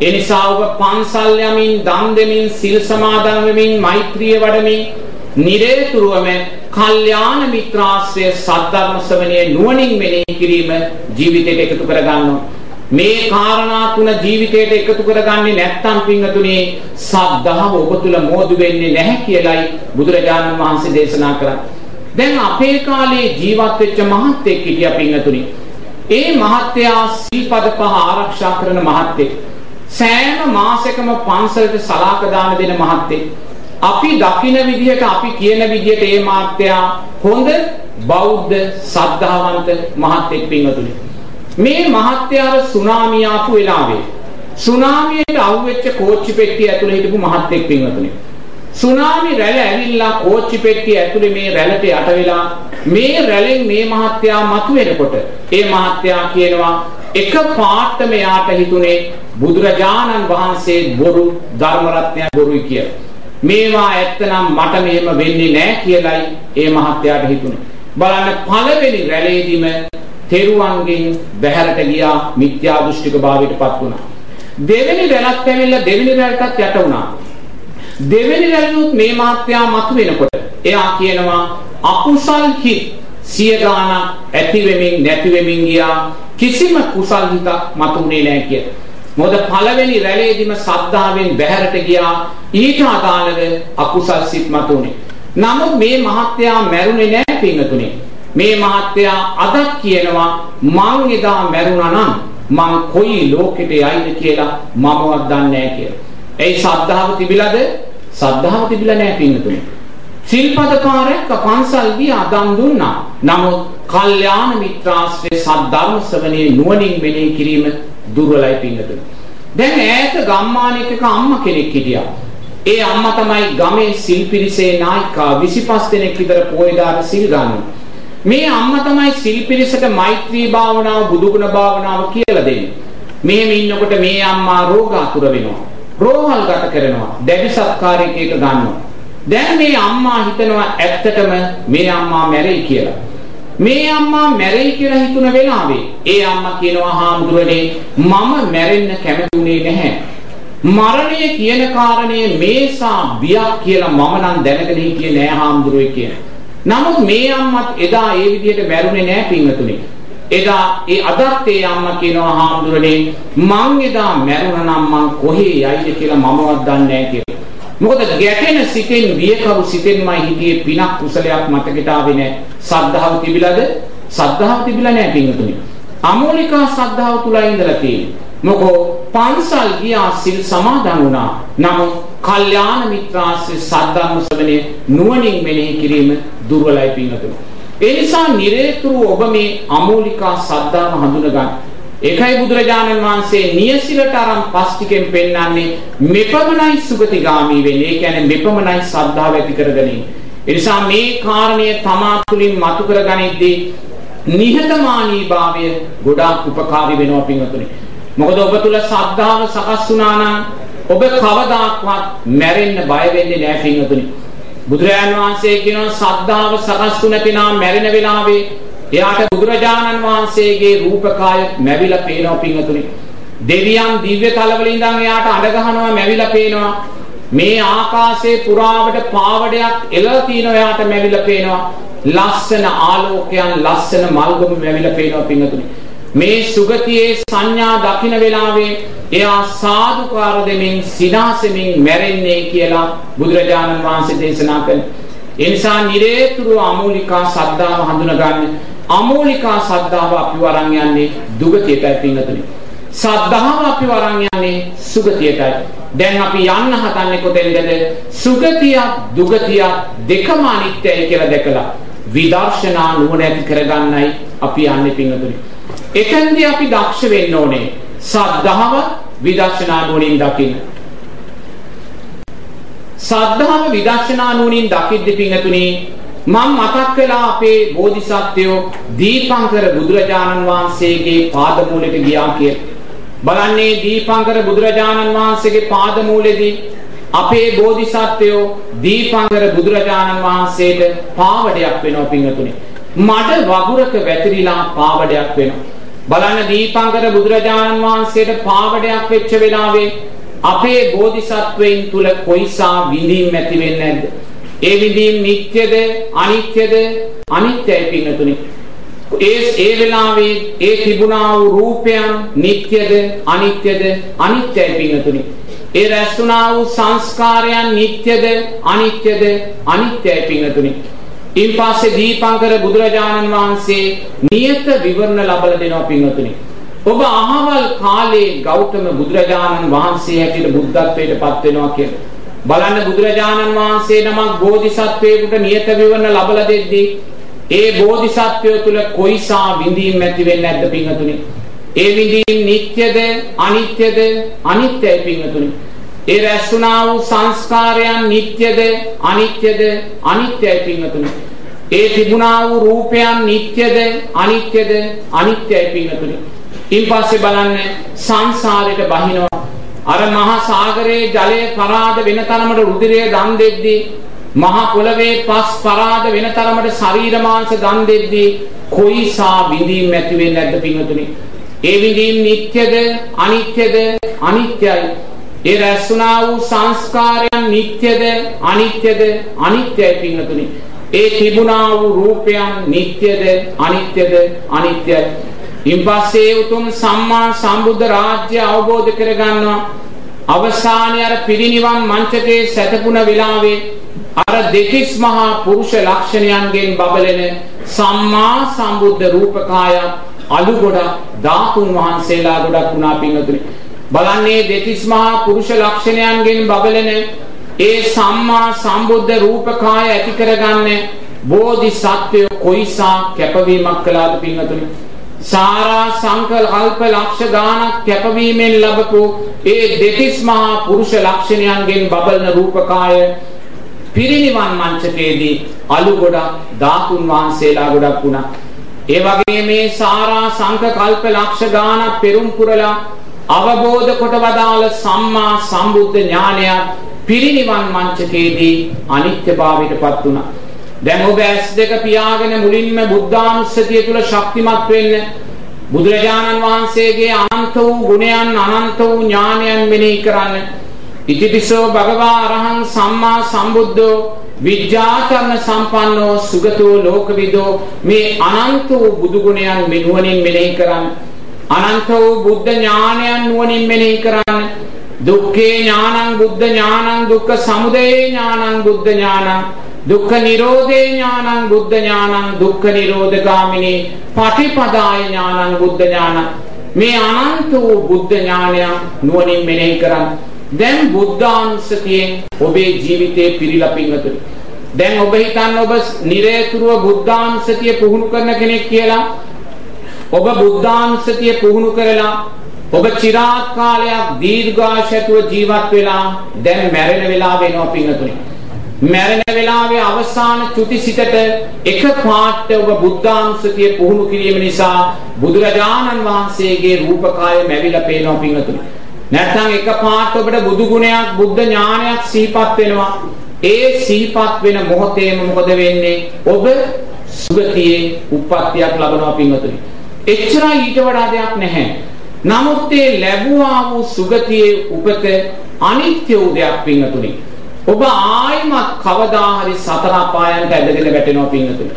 ඒ නිසා ඔබ පන්සල් යමින්, දන් දෙමින්, සිල් සමාදන් වෙමින්, මෛත්‍රිය වඩමින් නිරේතුරුවම කල්යාණ මිත්‍රාශ්‍රය සද්ධර්ම ශ්‍රවණයේ නුවණින් මෙනෙහි කිරීම ජීවිතයට එකතු කරගන්නවා. මේ කාරණා තුන ජීවිතයට එකතු කරගන්නේ නැත්නම් පින්වතුනි සද්ධාව ඔබ තුල මෝදු වෙන්නේ නැහැ කියලයි බුදුරජාණන් වහන්සේ දේශනා කරන්නේ. දැන් අපේ කාලේ ජීවත් වෙච්ච මහත්ෙක් හිටියා පින්වතුනි. ඒ මහත්තයා සීපද පහ ආරක්ෂා කරන මහත්තෙක්. සෑම මාසෙකම පන්සලට සලාක දාන දෙන මහත්තෙක්. අපි දකින විදිහට අපි කියන විදිහට ඒ මහත්තයා හොඳ බෞද්ධ සද්ධාවන්ත මහත්තෙක් පින්වතුනි. මේ මහත්යාර සුනාමිය ආපු වෙලාවේ සුනාමියට අහුවෙච්ච කෝච්චි පෙට්ටිය ඇතුලේ හිටපු මහත්ෙක් පින්වතුනි. සුනාමි රැළ ඇවිල්ලා කෝච්චි පෙට්ටිය ඇතුලේ මේ රැළට යට වෙලා මේ රැළෙන් මේ මහත්යා මතුවෙනකොට ඒ මහත්යා කියනවා එක පාටම යාට හිතුනේ බුදුරජාණන් වහන්සේ බොරු ධර්ම රත්නය බොරුයි කියලා. මේවා ඇත්තනම් මට මෙහෙම වෙන්නේ නැහැ කියලයි ඒ මහත්යාට හිතුනේ. බලන්න පළවෙනි රැළේදීම තෙරුවන්ගෙන් බැහැරට ගියා මිත්‍යා දෘෂ්ටික භාවයටපත් වුණා. දෙවෙනි රැළත් ඇවිල්ලා දෙවෙනි රැළටත් යට වුණා. දෙවෙනි රැළුත් මේ මාත්‍යා මතු වෙනකොට එයා කියනවා අකුසල් හිත් සිය ගානක් ඇති වෙමින් නැති වෙමින් ගියා කිසිම කුසල් හිතක් මතුනේ නැහැ කියලා. මොකද පළවෙනි රැළේදීම සද්ධාවෙන් බැහැරට ගියා ඊට අදාළව අකුසල් සිත් මතුනේ. නමුත් මේ මහත්යා මැරුණේ නැහැ පින්තුනේ. මේ මහත්තයා අදත් කියනවා මං එදා මැරුණා නම් මං කොයි ලෝකෙට යයිද කියලා මමවත් දන්නේ නැහැ කියලා. ඒ සද්ධාව තිබිලාද? සද්ධාව තිබිලා නැහැ පින්නතුනේ. සිල්පදකාරයෙක් පන්සල් ගියා දන් දුන්නා. නමුත් කල්යාණ මිත්‍රාශ්‍රේ සද්ධර්ම ශ්‍රවණේ නුවණින් මෙනෙහි කිරීම දුර්වලයි පින්නතුනේ. දැන් ඈත ගම්මානයක අම්මා කෙනෙක් හිටියා. ඒ අම්මා තමයි ගමේ සිල්පිරිසේ නායිකා 25 දෙනෙක් විතර පොයදාර සිල් ගන්නවා. මේ අම්මා තමයි සිල්පිරිසට මෛත්‍රී භාවනාව බුදුගුණ භාවනාව කියලා දෙන්නේ. මෙහෙම ඉන්නකොට මේ අම්මා රෝගාතුර වෙනවා. රෝහල් ගත කරනවා. දැඩි සත්කාරයක එක ගන්නවා. දැන් මේ අම්මා හිතනවා ඇත්තටම මේ අම්මා මැරෙයි කියලා. මේ අම්මා මැරෙයි කියලා හිතුන වෙලාවේ ඒ අම්මා කියනවා හාමුදුරනේ මම මැරෙන්න කැමතිුනේ නැහැ. මරණය කියන කාරණය මේසා බියක් කියලා මම නම් දැනගෙන හිටියේ නෑ හාමුදුරුවෝ කියන. නමුත් මේ අම්මත් එදා ඒ විදිහට මැරුණේ නෑ පින්වතුනි. එදා ඒ අදත් ඒ අම්මා කියනවා හාමුදුරනේ මං එදා මැරුණා නම් මං කොහේ යයිද කියලා මමවත් දන්නේ නෑ කියලා. මොකද ගැටෙන සිතෙන් වියකරු සිතෙන්මයි හිටියේ පිනක් කුසලයක් මතකයට ආවේ නෑ. සද්ධාව තිබිලාද? සද්ධාව තිබිලා නෑ පින්වතුනි. අමෝලිකා සද්ධාව තුලයි ඉඳලා තියෙන්නේ. මොකෝ පන්සල් ගියා සිල් සමාදන් වුණා. නමුත් කල්යාණ මිත්‍රාශ්‍රේ සද්ධර්ම ශ්‍රවණේ නුවණින් මෙනෙහි කිරීම දුර්වලයි පින්වතුනි. ඒ නිසා නිරේතුරු ඔබ මේ අමෝලිකා සද්ධාම හඳුනගන්න. ඒකයි බුදුරජාණන් වහන්සේ නියසිලට අරන් පස් ටිකෙන් පෙන්වන්නේ මෙපමණයි සුගතිගාමි වෙන්නේ. ඒ කියන්නේ මෙපමණයි සද්ධාව ඇති කරගන්නේ. ඒ නිසා මේ කාරණය තමා තුළින් මතු කරගනිද්දී නිහතමානීභාවය ගොඩාක් උපකාරී වෙනවා පින්වතුනි. මොකද ඔබ තුල ශ්‍රද්ධාව සකස් වුණා නම් ඔබ කවදාක්වත් මැරෙන්න බය වෙන්නේ නැහැ පින්වතුනි. බුදුරජාන් වහන්සේ කියනවා ශ්‍රද්ධාව සකස් වුණ කෙනා මැරෙන වෙලාවේ එයාට බුදුරජාණන් වහන්සේගේ රූපකාය මැවිලා පේනවා පින්වතුනි. දෙවියන් දිව්‍ය තලවල ඉඳන් එයාට අඬ ගහනවා මැවිලා පේනවා. මේ ආකාශයේ පුරාවට පාවඩයක් එළලා තියෙනවා එයාට මැවිලා පේනවා. ලස්සන ආලෝකයන් ලස්සන මල්ගොම මැවිලා පේනවා පින්වතුනි. මේ සුගතියේ සංඥා දකින වෙලාවේ එයා සාදුකාර දෙමින් සිනාසෙමින් මැරෙන්නේ කියලා බුදුරජාණන් වහන්සේ දේශනා කළා. ඒ නිසා නිරේතුරු අමූලිකා සද්ධාව හඳුනගන්න. අමූලිකා සද්ධාව අපිව අරන් යන්නේ දුගතියටයි පින්නතුනි. සද්ධාව අපිව අරන් යන්නේ සුගතියටයි. දැන් අපි යන්න හදන්නේ කොතෙන්ද? සුගතිය දුගතිය දෙකම අනිත්‍යයි කියලා දැකලා විදර්ශනා නුවණ ඇති කරගන්නයි අපි යන්නේ පින්නතුනි. එතෙන්දී අපි දක්ෂ වෙන්න ඕනේ. සද්ධාව විදර්ශනා නුවණින් දකින්න. සද්ධාව විදර්ශනා නුවණින් දකිද්දී පින්නතුනි මම මතක් කළා අපේ බෝධිසත්වයෝ දීපංකර බුදුරජාණන් වහන්සේගේ පාදමූලයට ගියා කියලා. බලන්නේ දීපංකර බුදුරජාණන් වහන්සේගේ පාදමූලෙදී අපේ බෝධිසත්වයෝ දීපංකර බුදුරජාණන් වහන්සේට පාවඩයක් වෙනවා පින්නතුනි. මඩ වගුරක වැතිරිලා පාවඩයක් වෙනවා. බලන්න දීපංකර බුදුරජාණන් වහන්සේට පාවඩයක් වෙච්ච වෙලාවේ අපේ බෝධිසත්වයින් තුල කොයිසා විඳීම් ඇති වෙන්නේ නැද්ද? ඒ විඳීම් නිට්ටයද අනිත්‍යද? අනිත්‍යයි පින්නතුනි. ඒ ඒ වෙලාවේ ඒ තිබුණා වූ රූපයන් නිට්ටයද අනිත්‍යද? අනිත්‍යයි පින්නතුනි. ඒ රැස්ුණා වූ සංස්කාරයන් නිට්ටයද අනිත්‍යද? අනිත්‍යයි පින්නතුනි. ඉන් පස්සේ දීපංකර බුදුරජාණන් වහන්සේ නියත විවරණ ලබලා දෙනවා පින්නතුනි. ඔබ අහවල් කාලේ ගෞතම බුදුරජාණන් වහන්සේ හැටියට බුද්ධත්වයට පත් වෙනවා කියලා. බලන්න බුදුරජාණන් වහන්සේ නමක් බෝධිසත්වයෙකුට නියත විවරණ ලබලා දෙද්දී ඒ බෝධිසත්වය තුල කොයිසා විඳීම් ඇති වෙන්නේ නැද්ද පින්වතුනි? ඒ විඳීම් නිට්ටයද අනිත්‍යද? අනිත්‍යයි පින්වතුනි. ඒ රැස්ුණා වූ සංස්කාරයන් නිට්ටයද අනිත්‍යද? අනිත්‍යයි පින්වතුනි. ඒ තිබුණා වූ රූපයන් නිට්ටයද අනිත්‍යද? අනිත්‍යයි පින්වතුනි. ඉන්පස්සේ බලන්න සංසාරයට බහිනවා. අර මහා සාගරයේ ජලය පරාද වෙන තරමට රුධිරය දන් දෙද්දී මහා පොළවේ පස් පරාද වෙන තරමට ශරීර මාංශ දන් දෙද්දී කොයිසා විඳීම් ඇති වෙන්නේ නැද්ද පින්වතුනි? ඒ විඳීම් නිට්ටයද අනිත්‍යද? අනිත්‍යයි. ඒ රැස්ුණා වූ සංස්කාරයන් නිට්ටයද අනිත්‍යද? අනිත්‍යයි පින්වතුනි. ඒ තිබුණා වූ රූපයන් නිට්ටයද අනිත්‍යද? අනිත්‍යයි. ඉන්පස්සේ උතුම් සම්මා සම්බුද්ධ රාජ්‍ය අවබෝධ කරගන්නවා. අවසානයේ අර පිරිනිවන් මංචකේ සැතපුණ වෙලාවේ අර දෙතිස් මහා පුරුෂ ලක්ෂණයන්ගෙන් බබලෙන සම්මා සම්බුද්ධ රූපකාය අලු ගොඩක් ධාතුන් වහන්සේලා ගොඩක් වුණා පින්වතුනි. බලන්නේ දෙතිස් මහා පුරුෂ ලක්ෂණයන්ගෙන් බබලෙන ඒ සම්මා සම්බුද්ධ රූපකාය ඇති කරගන්නේ බෝධිසත්වය කොයිසා කැපවීමක් කළාද පින්වතුනි. සාරා සංකල්ප ලක්ෂ ගානක් කැපවීමෙන් ලැබපු ඒ දෙතිස් මහා පුරුෂ ලක්ෂණයන්ගෙන් බබලන රූපකාය පිරිනිවන් මංචකයේදී අලු ගොඩක් ධාතුන් වහන්සේලා ගොඩක් වුණා. ඒ වගේ මේ සාරා සංකල්ප ලක්ෂ ගානක් පෙරම් පුරලා අවබෝධ කොට වදාළ සම්මා සම්බුද්ධ ඥානය පිරිනිවන් මංචකයේදී අනිත්‍යභාවයටපත් වුණා. දැන් ඔබ ඇස් දෙක පියාගෙන මුලින්ම බුද්ධානුස්සතිය තුල ශක්තිමත් වෙන්න බුදුරජාණන් වහන්සේගේ අනන්ත වූ ගුණයන් අනන්ත වූ ඥානයන් මෙනෙහි කරන්න. ඉතිපිසෝ භගවා අරහං සම්මා සම්බුද්ධෝ විද්‍යාචරණ සම්පන්නෝ සුගතෝ ලෝකවිදෝ. මේ අනන්ත වූ බුදු ගුණයන් මෙනුවණින් මෙනෙහි කරන්න. අනන්ත වූ බුද්ධ ඥානයන් නුවණින් මෙනෙහි කරන්න. දුක්ඛේ ඥානං බුද්ධ ඥානං දුක්ඛ සමුදය ඥානං බුද්ධ ඥානං. දුක්ඛ නිරෝධේ ඥානං බුද්ධ ඥානං දුක්ඛ නිරෝධ ගාමිනී පටිපදාය ඥානං බුද්ධ ඥානං. මේ අනන්ත වූ බුද්ධ ඥානය නුවණින් මෙනෙහි කරන් දැන් බුද්ධාංශතියෙන් ඔබේ ජීවිතේ පිරීලා පිංගතුනි දැන් ඔබ හිතන්න ඔබ නිරේතුරුව බුද්ධාංශතිය පුහුණු කරන කෙනෙක් කියලා ඔබ බුද්ධාංශතිය පුහුණු කරලා ඔබ චිරාත් කාලයක් දීර්ඝාෂතුව ජීවත් වෙලා දැන් මැරෙන වෙලාව වෙනවා පිංගතුනි මැරෙන වෙලාවේ අවසාන චුතිසිතට එක පාට ඔබ බුද්ධාංශතිය පුහුණු කිරීම නිසා බුදුරජාණන් වහන්සේගේ රූපකාය මැවිලා පේනවා පින්වතුනි. නැත්නම් එක පාට ඔබට බුදු ගුණයක් බුද්ධ ඥානයක් සිහිපත් වෙනවා. ඒ සිහිපත් වෙන මොහොතේම මොකද වෙන්නේ? ඔබ සුගතියේ උප්පත්තියක් ලබනවා පින්වතුනි. එච්චරයි ඊට වඩා දෙයක් නැහැ. නමුත් ඒ ලැබුවා වූ සුගතියේ උපත අනිත්‍ය වූ දෙයක් පින්වතුනි. ඔබ ආයිමත් කවදා හරි සතර අපායන්ට ඇදගෙන වැටෙනවා පින්නතුනි.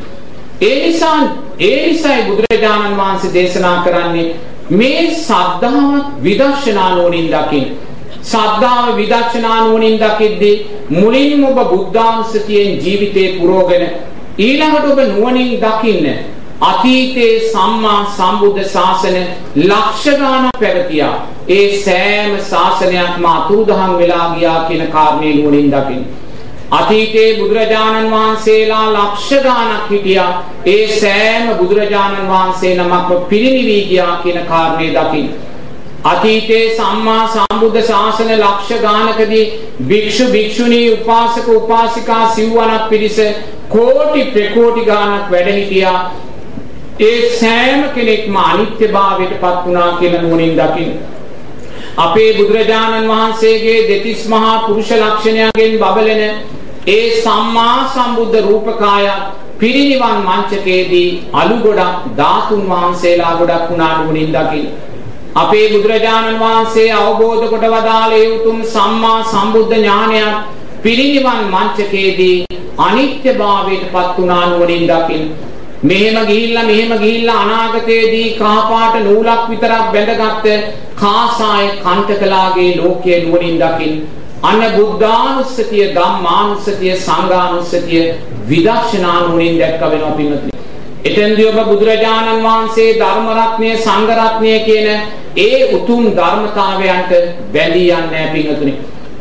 ඒ නිසා ඒ නිසායි බුදුරජාණන් වහන්සේ දේශනා කරන්නේ මේ සද්ධාවත් විදර්ශනා නුවණින් දකින්න. සද්ධාව විදර්ශනා නුවණින් දකිද්දී මුලින්ම ඔබ බුද්ධාංශතියෙන් ජීවිතේ පුරෝගෙන ඊළඟට ඔබ නුවණින් දකින්න අතීතයේ සම්මා සම්බුද්ධ ශාසන ලක්ෂ ගණනක් පැවතියා. ඒ සෑම ශාසනයක්ම අතුරුදහන් වෙලා ගියා කියන කාරණේ නුවණින් දකින්න. අතීතයේ බුදුරජාණන් වහන්සේලා ලක්ෂ ගාණක් හිටියා. ඒ සෑම බුදුරජාණන් වහන්සේ නමක්ම පිරිනිවි ගියා කියන කාරණේ දකින්න. අතීතයේ සම්මා සම්බුද්ධ ශාසන ලක්ෂ ගානකදී භික්ෂු භික්ෂුණී උපාසක උපාසිකා සිව්වනක් පිරිස කෝටි ප්‍රකෝටි ගානක් වැඩ හිටියා. ඒ සෑම කෙනෙක්ම අනිත්‍යභාවයට පත් වුණා කියලා නුවණින් දකින්න. අපේ බුදුරජාණන් වහන්සේගේ දෙතිස් මහා පුරුෂ ලක්ෂණයන්ගෙන් බබලෙන ඒ සම්මා සම්බුද්ධ රූපකාය පිරිනිවන් මංචකයේදී අලු ගොඩක් ධාතුන් වහන්සේලා ගොඩක් වුණා නුවණින් දකින්න. අපේ බුදුරජාණන් වහන්සේ අවබෝධ කොට වදාළේ උතුම් සම්මා සම්බුද්ධ ඥානයත් පිරිනිවන් මංචකයේදී අනිත්‍යභාවයට පත් වුණා නුවණින් දකින්න. මෙහෙම ගිහිල්ලා මෙහෙම ගිහිල්ලා අනාගතයේදී කහපාට නූලක් විතරක් බැඳගත්ත කාසාය කණ්ඨකලාගේ ලෝකයේ නුවණින් දකින්න අන්න බුද්ධානුස්සතිය ධම්මානුස්සතිය සංඝානුස්සතිය විදර්ශනා නුවණින් දැක්ක වෙනවා පින්වත්නි. එතෙන්දී ඔබ බුදුරජාණන් වහන්සේ ධර්ම රත්නය සංඝ රත්නය කියන ඒ උතුම් ධර්මතාවයන්ට බැඳී යන්නේ නැහැ පින්වත්නි.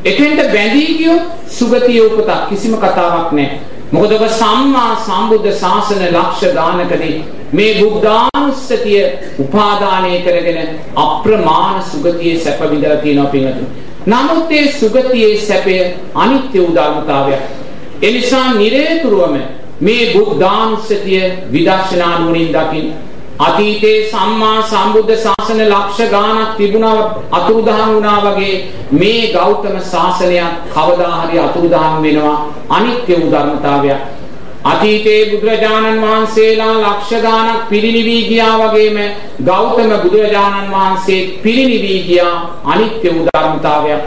එතෙන්ට බැඳී ගියොත් සුගතිය උපත කිසිම කතාවක් නැහැ. මොකද ඔබ සම්මා සම්බුද්ධ ශාසන ලක්ෂ ගානකදී මේ බුද්ධානුස්සතිය උපාදානය කරගෙන අප්‍රමාණ සුගතියේ සැප විඳලා තියෙනවා පින්වත්නි. නමුත් ඒ සුගතියේ සැපය අනිත්‍ය වූ ධර්මතාවයක්. ඒ නිසා නිරේතුරුවම මේ බුද්ධානුස්සතිය විදර්ශනා නුවණින් දකින්න. අතීතේ සම්මා සම්බුද්ධ ශාසන ලක්ෂ ගාණක් තිබුණා අතුරුදහන් වුණා වගේ මේ ගෞතම ශාසනයක් කවදා හරි අතුරුදහන් වෙනවා අනිත්‍ය වූ ධර්මතාවයක්. අතීතයේ බුදුරජාණන් වහන්සේලා ලක්ෂ ගාණක් පිරිනිවි ගියා වගේම ගෞතම බුදුරජාණන් වහන්සේ පිරිනිවි ගියා අනිත්‍ය වූ ධර්මතාවයක්.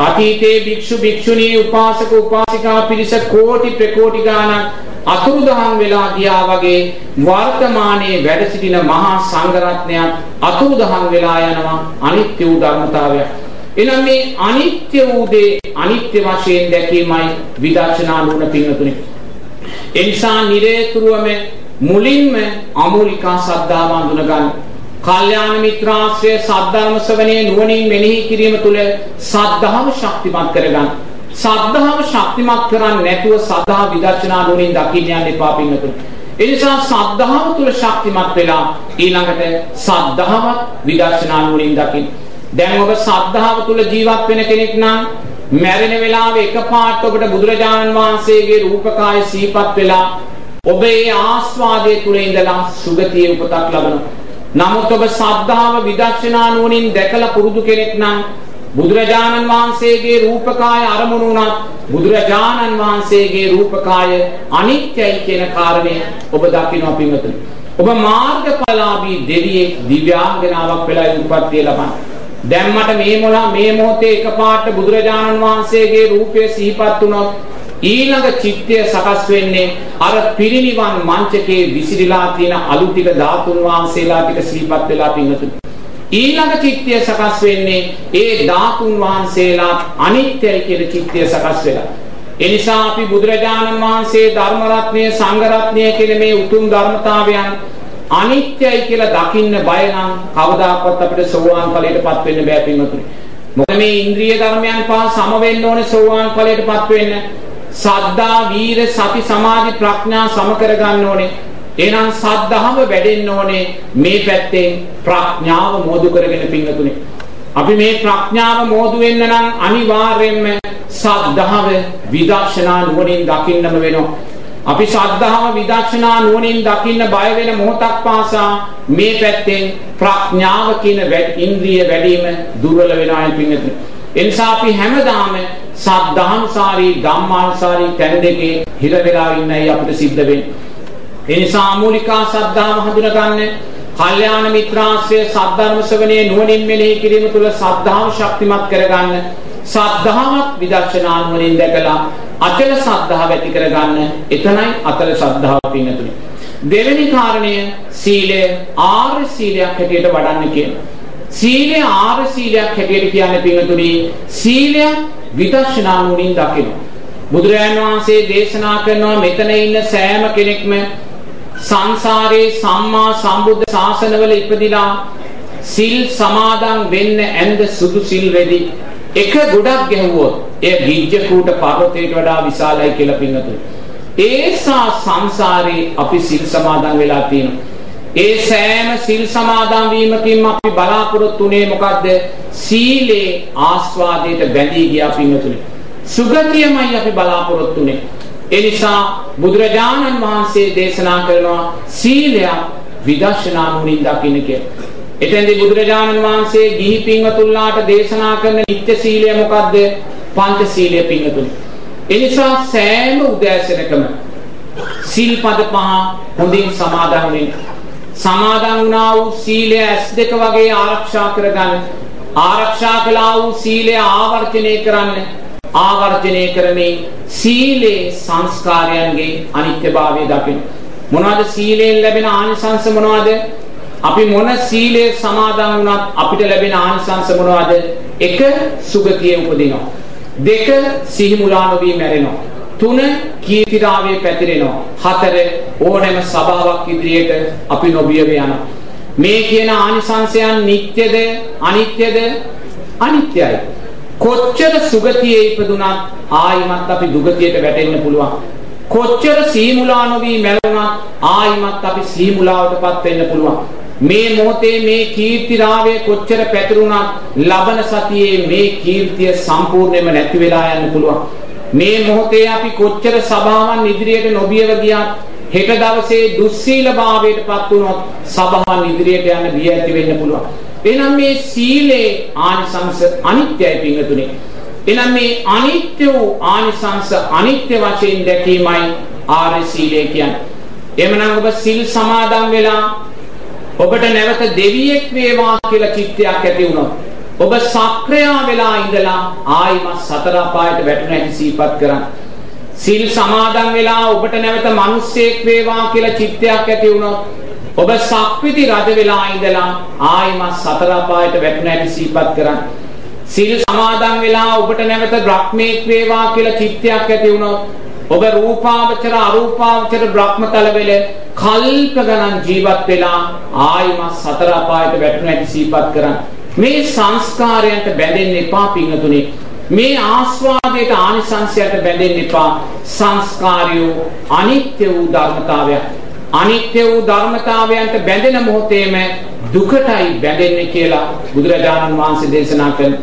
අතීතයේ භික්ෂු භික්ෂුණී උපාසක උපාසිකා පිරිස කෝටි ප්‍රකෝටි ගාණක් අතුරුදහන් වෙලා ගියා වගේ වර්තමානයේ වැඩ සිටින මහා සංඝරත්නයත් අතුරුදහන් වෙලා යනවා අනිත්‍ය වූ ධර්මතාවයක්. එනම් මේ අනිත්‍ය වූ දේ අනිත්‍ය වශයෙන් දැකීමයි විදර්ශනා නුවණ පින්වතුනි. එනිසා නිරේතුරුවම මුලින්ම අමූලිකා සද්ධාව අඳුනගන්න. කල්යාණ මිත්‍රාශ්‍රය සද්ධර්ම ශ්‍රවණයේ නුවණින් මෙනෙහි කිරීම තුළ සද්ධාව ශක්තිමත් කරගන්න. සද්ධාව ශක්තිමත් කරන්නේ නැතුව සද්ධා විදර්ශනා නුවණින් දකින්න යන්න එපා පින්නතුනි. ඒ නිසා සද්ධාව තුළ ශක්තිමත් වෙලා ඊළඟට සද්ධාවත් විදර්ශනා නුවණින් දකින්න. දැන් ඔබ සද්ධාව තුළ ජීවත් වෙන කෙනෙක් නම් මැරෙන වෙලාවේ එකපාරට ඔබට බුදුරජාණන් වහන්සේගේ රූපකාය සිහිපත් වෙලා ඔබ ඒ ආස්වාදයේ තුල ඉඳලා සුගතියේ උපතක් ලබනවා. නමුත් ඔබ සද්ධාව විදර්ශනා නුවණින් දැකලා පුරුදු කෙනෙක් නම් බුදුරජාණන් වහන්සේගේ රූපකාය අරමුණු වුණත් බුදුරජාණන් වහන්සේගේ රූපකාය අනිත්‍යයි කියන කාරණය ඔබ දකිනවා පින්වතුනි. ඔබ මාර්ගඵලාභී දෙවියෙක් දිව්‍යාංගනාවක් වෙලා උපත්ති ලබනවා. දැන් මට මේ මොලා මේ මොහොතේ එකපාරට බුදුරජාණන් වහන්සේගේ රූපය සිහිපත් වුණොත් ඊළඟ චිත්තය සකස් වෙන්නේ අර පිරිනිවන් මංචකේ විසිරීලා තියෙන අලු ටික ධාතුන් වහන්සේලා ටික සිහිපත් වෙලා පින්නතුනි ඊළඟ චිත්තය සකස් වෙන්නේ ඒ ධාතුන් වහන්සේලා අනිත්‍යයි කියන චිත්තය සකස් වෙලා එනිසා අපි බුදුරජාණන් වහන්සේ ධර්ම රත්නය සංඝ රත්නය කියන මේ උතුම් ධර්මතාවයන් අනිත්‍යයි කියලා දකින්න බය නම් කවදාකවත් අපිට සෝවාන් ඵලයටපත් වෙන්න බෑ පින්වතුනි. මොකද මේ ඉන්ද්‍රිය ධර්මයන් පහ සම වෙන්න ඕනේ සෝවාන් ඵලයටපත් වෙන්න. සද්දා, වීර, සති, සමාධි, ප්‍රඥා සම කරගන්න ඕනේ. එහෙනම් සද්ධාව වැඩෙන්න ඕනේ මේ පැත්තෙන් ප්‍රඥාව මෝදු කරගෙන පින්වතුනි. අපි මේ ප්‍රඥාව මෝදු වෙන්න නම් අනිවාර්යයෙන්ම සද්ධාව විදර්ශනා නුවණින් දකින්නම වෙනවා. අපි ශ්‍රද්ධාව විදර්ශනා නුවණින් දකින්න බය වෙන මොහොතක් පාසා මේ පැත්තෙන් ප්‍රඥාව කියන ඉන්ද්‍රිය වැඩිම දුර්වල වෙනවා පින්නතුනි. එනිසා අපි හැමදාම සද්ධාන්සාරී ධම්මාන්සාරී තැන දෙකේ හිර වෙලා ඉන්නයි අපිට සිද්ධ වෙන්නේ. එනිසා මූලිකා සද්ධාව හඳුනගන්න කල්යාණ මිත්‍රාශ්‍රය සද්ධර්ම ශ්‍රවණයේ නුවණින් මෙනෙහි කිරීම තුළ සද්ධාව ශක්තිමත් කරගන්න සද්ධාවත් විදර්ශනා නුවණින් දැකලා අචල ශ්‍රද්ධාව ඇති කරගන්න එතනයි අතල ශ්‍රද්ධාව පින්නතුනි. දෙවෙනි කාරණය සීලය ආර්ය සීලයක් හැටියට වඩන්න කියනවා. සීලය ආර්ය සීලයක් හැටියට කියන්නේ පින්තුනි සීලය විදර්ශනා නුවණින් දකිනවා. බුදුරජාණන් වහන්සේ දේශනා කරනවා මෙතන ඉන්න සෑම කෙනෙක්ම සංසාරේ සම්මා සම්බුද්ධ ශාසනවල ඉපදිලා සිල් සමාදන් වෙන්න ඇඳ සුදු සිල් වෙදි එක ගොඩක් ගැහුවොත් එය ගිජ්ජ කූට පර්වතයට වඩා විශාලයි කියලා පින්වතුනි. ඒසා සංසාරේ අපි සිල් සමාදන් වෙලා තියෙනවා. ඒ සෑම සිල් සමාදන් වීමකින් අපි බලාපොරොත්තු වෙන්නේ මොකද්ද? සීලේ ආස්වාදයට බැඳී ගියා පින්වතුනි. සුගතියමයි අපි බලාපොරොත්තු වෙන්නේ. ඒ නිසා බුදුරජාණන් වහන්සේ දේශනා කරනවා සීලයක් විදර්ශනා නුවණින් දකින්න කියලා. එතෙන්දී බුදුරජාණන් වහන්සේ ගිහි පින්වතුන්ලාට දේශනා කරන නිත්‍ය සීලය මොකද්ද? පංච සීලය පින්වතුනි. ඒ නිසා සෑම උදෑසනකම සිල්පද පහ හොඳින් සමාදන් වෙන්න. සමාදන් වුණා වූ සීලය ඇස් දෙක වගේ ආරක්ෂා කරගන්න. ආරක්ෂා කළා වූ සීලය ආවර්ජනය කරන්න. ආවර්ජනය කරමින් සීලේ සංස්කාරයන්ගේ අනිත්‍යභාවය දකින්න. මොනවද සීලයෙන් ලැබෙන ආනිසංස මොනවද? අපි මොන සීලයේ සමාදන් වුණත් අපිට ලැබෙන ආනිසංස මොනවද? එක සුගතියේ උපදිනවා. දෙක සිහි මුලා නොවී මැරෙනවා. තුන කීර්තිරාවේ පැතිරෙනවා. හතර ඕනෑම සභාවක් ඉදිරියට අපි නොබියව යනවා. මේ කියන ආනිසංසයන් නිට්ටයද අනිත්‍යද? අනිත්‍යයි. කොච්චර සුගතියේ ඉපදුනත් ආයිමත් අපි දුගතියට වැටෙන්න පුළුවන්. කොච්චර සීමුලා නොවි මැරුණත් ආයිමත් අපි සීමුලාවටපත් වෙන්න පුළුවන්. මේ මොහොතේ මේ කීර්තිරාවය කොච්චර පැතිරුණත් ලබන සතියේ මේ කීර්තිය සම්පූර්ණයෙන්ම නැති වෙලා යන්න පුළුවන්. මේ මොහොතේ අපි කොච්චර සභාවන් ඉදිරියට නොබියව ගියත් හෙට දවසේ දුස්සීලභාවයට පත් වුණොත් සභාවන් ඉදිරියට යන්න බිය ඇති වෙන්න පුළුවන්. එහෙනම් මේ සීලේ ආනිසංස අනිත්‍යයි පිංගතුනි. එහෙනම් මේ අනිත්‍ය වූ ආනිසංස අනිත්‍ය වශයෙන් දැකීමයි ආර්ය සීලය කියන්නේ. එhmenan ඔබ සිල් සමාදන් වෙලා ඔබට නැවත දෙවියෙක් වේවා කියලා චිත්තයක් ඇති වුණොත් ඔබ සක්‍රියා වෙලා ඉඳලා ආයිමත් සතර අපායට වැටෙන හැටි සිහිපත් කරන්න. සිල් සමාදන් වෙලා ඔබට නැවත මිනිස්සෙක් වේවා කියලා චිත්තයක් ඇති වුණොත් ඔබ සක්විති රජ වෙලා ඉඳලා ආයිමත් සතර අපායට වැටුණ හැටි සිහිපත් කරන්න. සිල් සමාදන් වෙලා ඔබට නැවත බ්‍රහ්මීක් වේවා කියලා චිත්තයක් ඇති වුණොත් ඔබ රූපාවචර අරූපාවචර බ්‍රහ්මතල වෙල කල්ප ගණන් ජීවත් වෙලා ආයිමත් සතර අපායට වැටුණ හැටි සිහිපත් කරන්න. මේ සංස්කාරයන්ට බැඳෙන්න එපා පිංගතුනි. මේ ආස්වාදයට ආනිසංසයට බැඳෙන්න එපා. සංස්කාරයෝ අනිත්‍ය වූ ධර්මතාවයක්. අනිත්‍ය වූ ධර්මතාවයන්ට බැඳෙන මොහොතේම දුකටයි බැඳෙන්නේ කියලා බුදුරජාණන් වහන්සේ දේශනා කළා.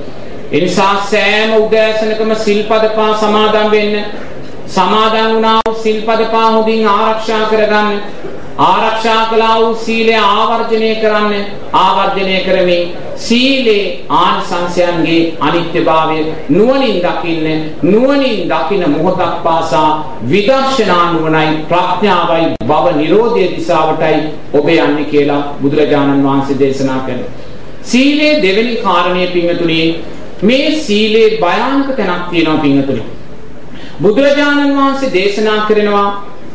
ඒ නිසා සෑම උදෑසනකම සිල්පද පහ සමාදන් වෙන්න. සමාදන් වුණා වූ සිල්පද පහ හොඳින් ආරක්ෂා කරගන්න. ආරක්ෂා කළා වූ සීලය ආවර්ජනය කරන්න ආවර්ජනය කරමින් සීලේ ආනිසංසයන්ගේ අනිත්‍යභාවය නුවණින් දකින්න නුවණින් දකින මොහොතක් පාසා විදර්ශනා නුවණයි ප්‍රඥාවයි භව නිරෝධයේ දිශාවටයි ඔබ යන්නේ කියලා බුදුරජාණන් වහන්සේ දේශනා කළා. සීලේ දෙවෙනි කාරණය පිංගතුණි මේ සීලේ භයානක තැනක් තියෙනවා පිංගතුණි. බුදුරජාණන් වහන්සේ දේශනා කරනවා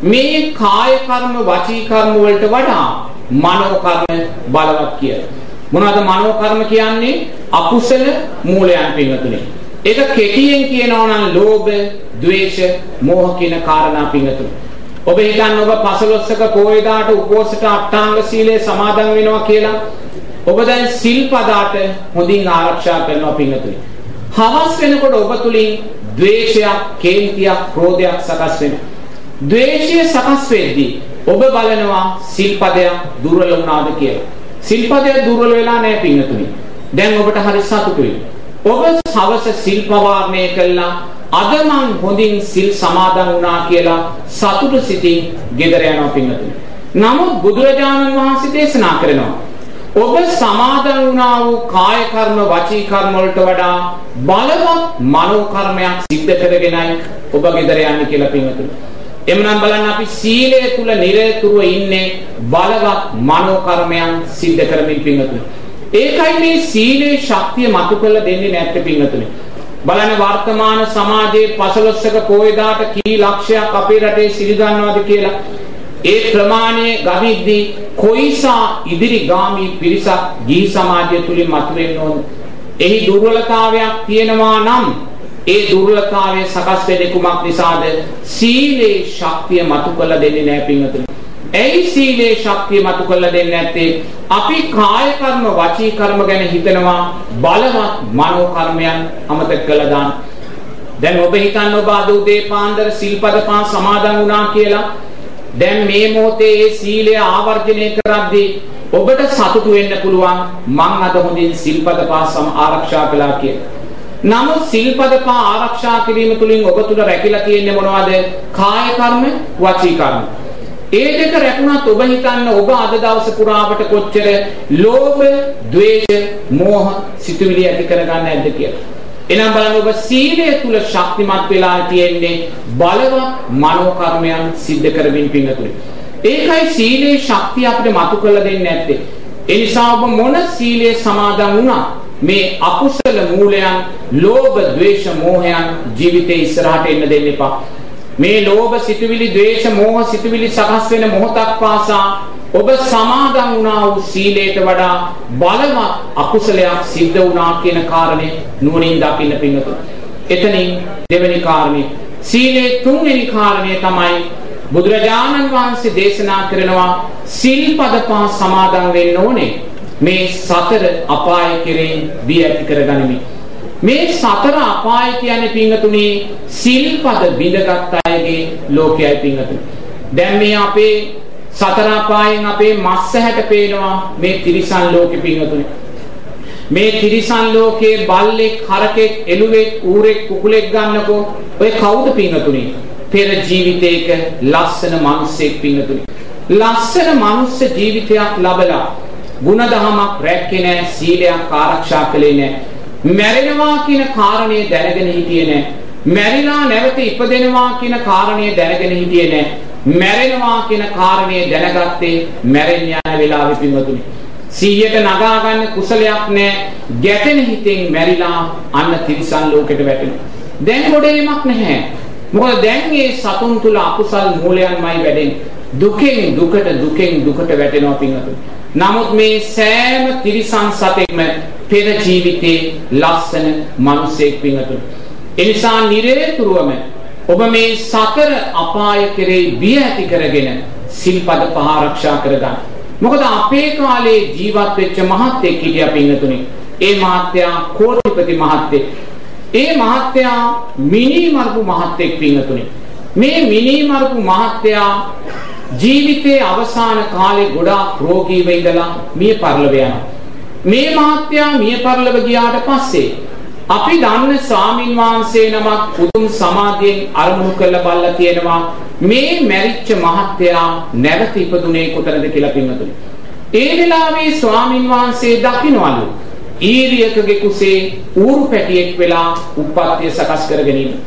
මේ කාය කර්ම වචී කර්ම වලට වඩා මනෝ කර්ම බලවත් කියලා. මොනවද මනෝ කර්ම කියන්නේ? අකුසල මූලයන් පින්වතුනි. ඒක කෙටියෙන් කියනවා නම් ලෝභ, ද්වේෂ, මෝහ කියන කාරණා පින්වතුනි. ඔබ හිතන්න ඔබ පසළොස්වක පොයදාට උපෝසත අට්ටාංග සීලය සමාදන් වෙනවා කියලා. ඔබ දැන් සිල්පදාට හොඳින් ආරක්ෂා කරනවා පින්වතුනි. හවස් වෙනකොට ඔබ තුලින් ද්වේෂයක්, කේන්තියක්, ක්‍රෝධයක් සකස් වෙනවා. ද්වේෂය සකස් වෙද්දී ඔබ බලනවා සිල්පදයක් දුර්වල වුණාද කියලා. සිල්පදයක් දුර්වල වෙලා නැහැ පින්නතුනි. දැන් ඔබට හරි සතුටුයි. ඔබ හවස සිල් පවාරණය කළා අද මං හොඳින් සිල් සමාදන් වුණා කියලා සතුටු සිතින් ගෙදර යනවා පින්නතුනි. නමුත් බුදුරජාණන් වහන්සේ දේශනා කරනවා ඔබ සමාදන් වුණා වූ කාය කර්ම වචී කර්ම වලට වඩා බලවත් මනෝ කර්මයක් සිද්ධ කරගෙනයි ඔබ ගෙදර යන්නේ කියලා පින්නතුනි. එමනම් බලන්න අපි සීලය තුල නිරතුරුව ඉන්නේ බලවත් මනෝ කර්මයන් සිද්ධ කරමින් පිංගතුනි. ඒකයි මේ සීලේ ශක්තිය මතු කරලා දෙන්නේ නැත්තේ පිංගතුනි. බලන්න වර්තමාන සමාජයේ පසළොස්වක පොයදාට කී ලක්ෂයක් අපේ රටේ සිල් ගන්නවද කියලා ඒ ප්‍රමාණය ගනිද්දී කොයිසා ඉදිරි ගාමී පිරිසක් ගිහි සමාජය තුලින් මතුවෙන්න ඕන. එහි දුර්වලතාවයක් තියෙනවා නම් ඒ දුර්වලතාවය සකස් වෙන්නේ කුමක් නිසාද? සීලේ ශක්තිය මතු කළ දෙන්නේ නැහැ පින්වතුනි. ඇයි සීලේ ශක්තිය මතු කරලා දෙන්නේ නැත්තේ? අපි කාය කර්ම වචී කර්ම ගැන හිතනවා බලවත් මනෝ කර්මයන් අමතක කළා දාන්න. දැන් ඔබ හිතන්න ඔබ අද උදේ පාන්දර සිල්පද පහ සමාදන් වුණා කියලා. දැන් මේ මොහොතේ ඒ සීලය ආවර්ජනය කරද්දී ඔබට සතුටු වෙන්න පුළුවන් මං අද හොඳින් සිල්පද පහ ආරක්ෂා කළා කියලා. නමුත් සිල්පද පහ ආරක්ෂා කිරීම තුළින් ඔබ තුල රැකිලා තියෙන්නේ මොනවද? කාය කර්ම, වචී කර්ම. ඒ දෙක රැකුණත් ඔබ හිතන්න ඔබ අද දවස පුරාවට කොච්චර ලෝභ, ද්වේෂ, මෝහ සිතුවිලි ඇති කරගන්න නැද්ද කියලා. එහෙනම් බලන්න ඔබ සීලය තුල ශක්තිමත් වෙලා තියෙන්නේ බලවත් මනෝ කර්මයන් සිද්ධ කරමින් පිංගතුනි. ඒකයි සීලේ ශක්තිය අපිට මතු කරලා දෙන්නේ නැත්තේ. ඒ නිසා ඔබ මොන සීලයේ සමාදන් වුණා මේ අකුසල මූලයන්, ලෝභ, ද්වේෂ, මෝහයන් ජීවිතේ ඉස්සරහට එන්න දෙන්න එපා. මේ ලෝභ සිතුවිලි, ද්වේෂ, මෝහ සිතුවිලි සකස් වෙන මොහොතක් පාසා ඔබ සමාදන් වුණා වූ සීලයට වඩා බලවත් අකුසලයක් සිද්ධ වුණා කියන කාරණේ නුවණින් දකින්න පින්නතු. එතනින් දෙවෙනි කාරණේ සීලේ තුන්වෙනි කාරණේ තමයි බුදුරජාණන් වහන්සේ දේශනා කරනවා සිල්පද පහ සමාදන් වෙන්න ඕනේ. මේ සතර අපාය කෙරෙන් බිය ඇති කරගනිමින් මේ සතර අපාය කියන්නේ පින්වතුනි සිල්පද බිඳගත් අයගේ ලෝකයයි පින්වතුනි. දැන් මේ අපේ සතර අපායෙන් අපේ මස්ස හැට පේනවා මේ තිරිසන් ලෝකෙ පින්වතුනි. මේ තිරිසන් ලෝකයේ බල්ලෙක්, හරකෙක්, එළුවෙක්, ඌරෙක්, කුකුලෙක් ගන්නකෝ ඔය කවුද පින්වතුනි? පෙර ජීවිතයක ලස්සන මිනිස්සෙක් පින්වතුනි. ලස්සන මනුස්ස ජීවිතයක් ලබලා ಗುಣධමයක් රැක්කේ නැහැ, සීලයක් ආරක්ෂා කළේ නැහැ. මැරෙනවා කියන කාරණේ දැනගෙන හිටියේ නැහැ. මැරිලා නැවත ඉපදෙනවා කියන කාරණේ දැනගෙන හිටියේ නැහැ. මැරෙනවා කියන කාරණේ දැනගත්තේ මැරෙන්න යන වෙලාවෙ පින්වතුනි. 100ට නගා ගන්න කුසලයක් නැහැ. ගැටෙන හිතෙන් මැරිලා අන්න තිරිසන් ලෝකෙට වැටෙනවා. දැන් ගොඩේමක් නැහැ. මොකද දැන් මේ සතුන් තුල අකුසල් මූලයන්මයි වැඩෙන්නේ. දුකෙන් දුකට දුකෙන් දුකට වැටෙනවා පින්වතුනි. නමුත් මේ සෑම තිරිසන් සතෙක්ම පෙර ජීවිතේ ලස්සන මිනිසෙක් පින්වතුනි. එනිසා නිරේතුරුවම ඔබ මේ සතර අපාය කෙරෙහි බිය ඇති කරගෙන සිල්පද පහ ආරක්ෂා කරගන්න. මොකද අපේ කාලේ ජීවත් වෙච්ච මහත්ෙක් හිටියා පින්වතුනි. ඒ මහත්තයා කෝටිපති මහත්තයෙක්. ඒ මහත්තයා මිනි මරපු මහත්තයෙක් පින්වතුනි. මේ මිනි මරපු මහත්තයා ජීවිතයේ අවසාන කාලේ ගොඩාක් රෝගීව ඉඳලා මිය පරලව යනවා. මේ මහත්තයා මිය පරලව ගියාට පස්සේ අපි දන්න ස්වාමින් වහන්සේ නමක් උතුම් සමාධියෙන් අරමුණු කරලා බලලා තියෙනවා මේ මැරිච්ච මහත්තයා නැවත ඉපදුනේ කොතනද කියලා පින්වතුනි. ඒ වෙලාවේ ස්වාමින් වහන්සේ දකින්නවලු ඊරියකගේ කුසේ ඌරු පැටියෙක් වෙලා උප්පත්තිය සකස් කරගෙන ඉන්නවා.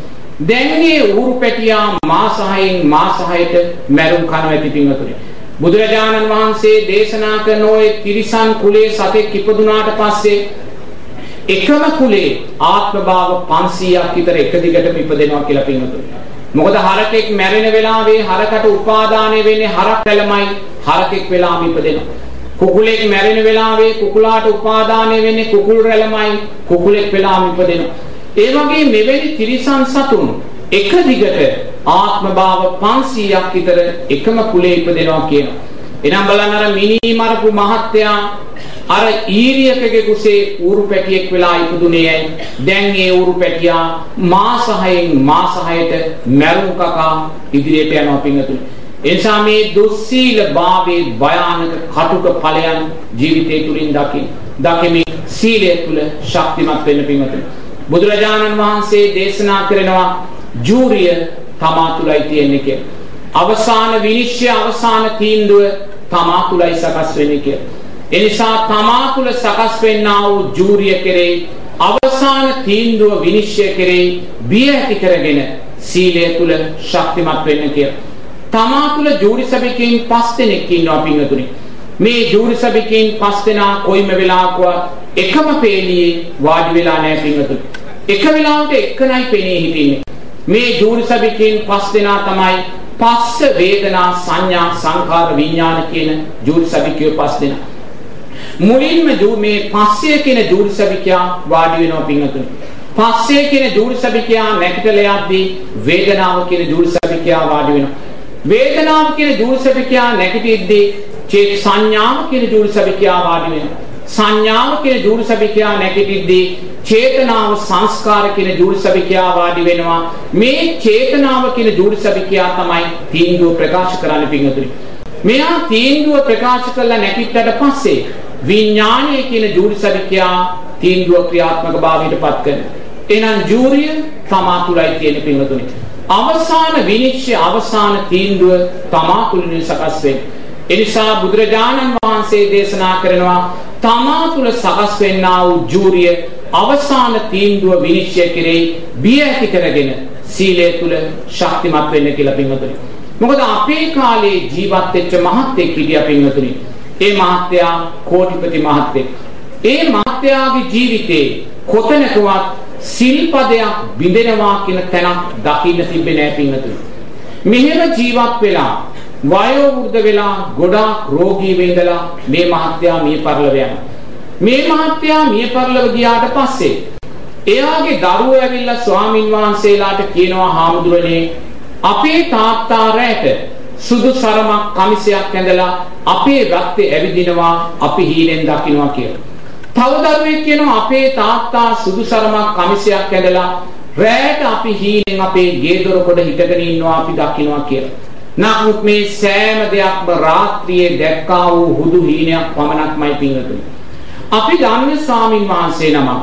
දැන් මේ ඌරු පැටියා මාස 6න් මාස 6ට මැරුම් කනවා ඇති පින්වතුනි. බුදුරජාණන් වහන්සේ දේශනා කරන ওই තිරිසන් කුලේ සතෙක් ඉපදුනාට පස්සේ එකම කුලේ ආත්ම භාව 500ක් විතර එක දිගටම ඉපදෙනවා කියලා පින්වතුනි. මොකද හරකෙක් මැරෙන වෙලාවේ හරකට උපාදානය වෙන්නේ හරක් රැළමයි හරකෙක් වෙලාම ඉපදෙනවා. කුකුලෙක් මැරෙන වෙලාවේ කුකුලාට උපාදානය වෙන්නේ කුකුල් රැළමයි කුකුලෙක් වෙලාම ඉපදෙනවා. ඒ වගේ මෙවැනි තිරිසන් සතුන් එක දිගට ආත්ම භාව 500ක් විතර එකම කුලේ ඉපදෙනවා කියනවා. එනම් බලන්න අර මිනි මරපු මහත්තයා අර ඊරියකගේ කුසේ ඌරු පැටියෙක් වෙලා ඉපදුනේ ඇයි? දැන් ඒ ඌරු පැටියා මාස 6න් මාස 6ට මැරුම් කකා ඉදිරියට යනවා පිංගතුනි. එනිසා මේ දුස්සීල භාවයේ භයානක කටුක ඵලයන් ජීවිතය තුලින් දකින්. දකිමින් සීලය තුල ශක්තිමත් වෙන්න පිංගතුනි. බුදුරජාණන් වහන්සේ දේශනා කරනවා ජූරිය තමා තුලයි තියෙන්නේ කියලා. අවසාන විනිශ්චය අවසාන තීන්දුව තමා තුලයි සකස් වෙන්නේ කියලා. එනිසා තමා තුල සකස් වෙන්නා වූ ජූරිය කෙරෙහි අවසාන තීන්දුව විනිශ්චය කෙරෙහි බිය ඇති කරගෙන සීලය තුල ශක්තිමත් වෙන්න කියලා. තමා තුල ජූරි සභිකයන් පස් දෙනෙක් ඉන්නවා පින්වතුනි. මේ ජූරි සභිකයන් පස් දෙනා කොයිම වෙලාවකවත් එකම පේලියේ වාඩි වෙලා නැහැ පින්වතුනි. එක වෙලාවට එකනයි පෙනී හිටින්නේ. මේ ජූරි සභිකයන් පස් දෙනා තමයි පස්ස වේදනා සංඥා සංකාර විඥාන කියන ජූරිසබිකිය පස් දෙනා. මුලින්ම මේ පස්සේ කියන ජූරිසබිකියා වාඩි වෙනවා පින්වතුනි. පස්සේ කියන ජූරිසබිකියා නැගිටලා යද්දී වේදනාව කියන ජූරිසබිකියා වාඩි වෙනවා. වේදනාව කියන ජූරිසබිකියා නැගිටිද්දී චේත සංඥාව කියන ජූරිසබිකියා වාඩි වෙනවා. සංඥාව කියන ජූරිසබිකියා නැගිටිද්දී චේතනාව සංස්කාර කියන ජූරිසබිකියා වාඩි වෙනවා. මේ චේතනාව කියන ජූරිසබිකියා තමයි තීන්දුව ප්‍රකාශ කරන්න පින්වතුනි. මෙයා තීන්දුව ප්‍රකාශ කළා නැගිට්ටට පස්සේ විඥානය කියන ජූරිසබිකියා තීන්දුව ක්‍රියාත්මක භාවයට පත් කරනවා. එහෙනම් ජූරිය තමා තුලයි තියෙන පින්වතුනි. අවසාන විනිශ්චය අවසාන තීන්දුව තමා තුලින් සකස් වෙන්නේ. එනිසා බුදුරජාණන් වහන්සේ දේශනා කරනවා තමා තුල සකස් වෙන්නා වූ ජූරිය අවසාන තීන්දුව විනිශ්චය කෙරෙහි බිය ඇති කරගෙන සීලය තුල ශක්තිමත් වෙන්න කියලා පින්වතුනි. මොකද අපේ කාලේ ජීවත් වෙච්ච මහත්ෙක් හිටියා පින්වතුනි. ඒ මහත්තයා කෝටිපති මහත්තෙක්. ඒ මහත්තයාගේ ජීවිතේ කොතනකවත් සිල්පදයක් බිඳෙනවා කියන තැනක් දකින්න තිබෙන්නේ නැහැ පින්වතුනි. මෙහෙම ජීවත් වෙලා වයෝ වෘද්ධ වෙලා ගොඩාක් රෝගී වෙඳලා මේ මහත්තයා මිය පරලව යනවා. මේ මහත්තයා මිය පරලව ගියාට පස්සේ එයාගේ දරුවෝ ඇවිල්ලා ස්වාමින් වහන්සේලාට කියනවා හාමුදුරනේ අපේ තාත්තා රැට සුදු සරමක් කමිසයක් ඇඳලා අපේ රක්තේ ඇවිදිනවා අපි හීනෙන් දකින්නවා කියලා. තව දරුවෙක් කියනවා අපේ තාත්තා සුදු සරමක් කමිසයක් ඇඳලා රැට අපි හීනෙන් අපේ ගේ දොර කොට හිටගෙන ඉන්නවා අපි දකින්නවා කියලා. නමුත් මේ සෑම දෙයක්ම රාත්‍රියේ දැක්කා වූ හුදු හීනයක් පමණක්මයි පිංගතුනි. අපි ධම්ම ස්වාමින් වහන්සේ නමක්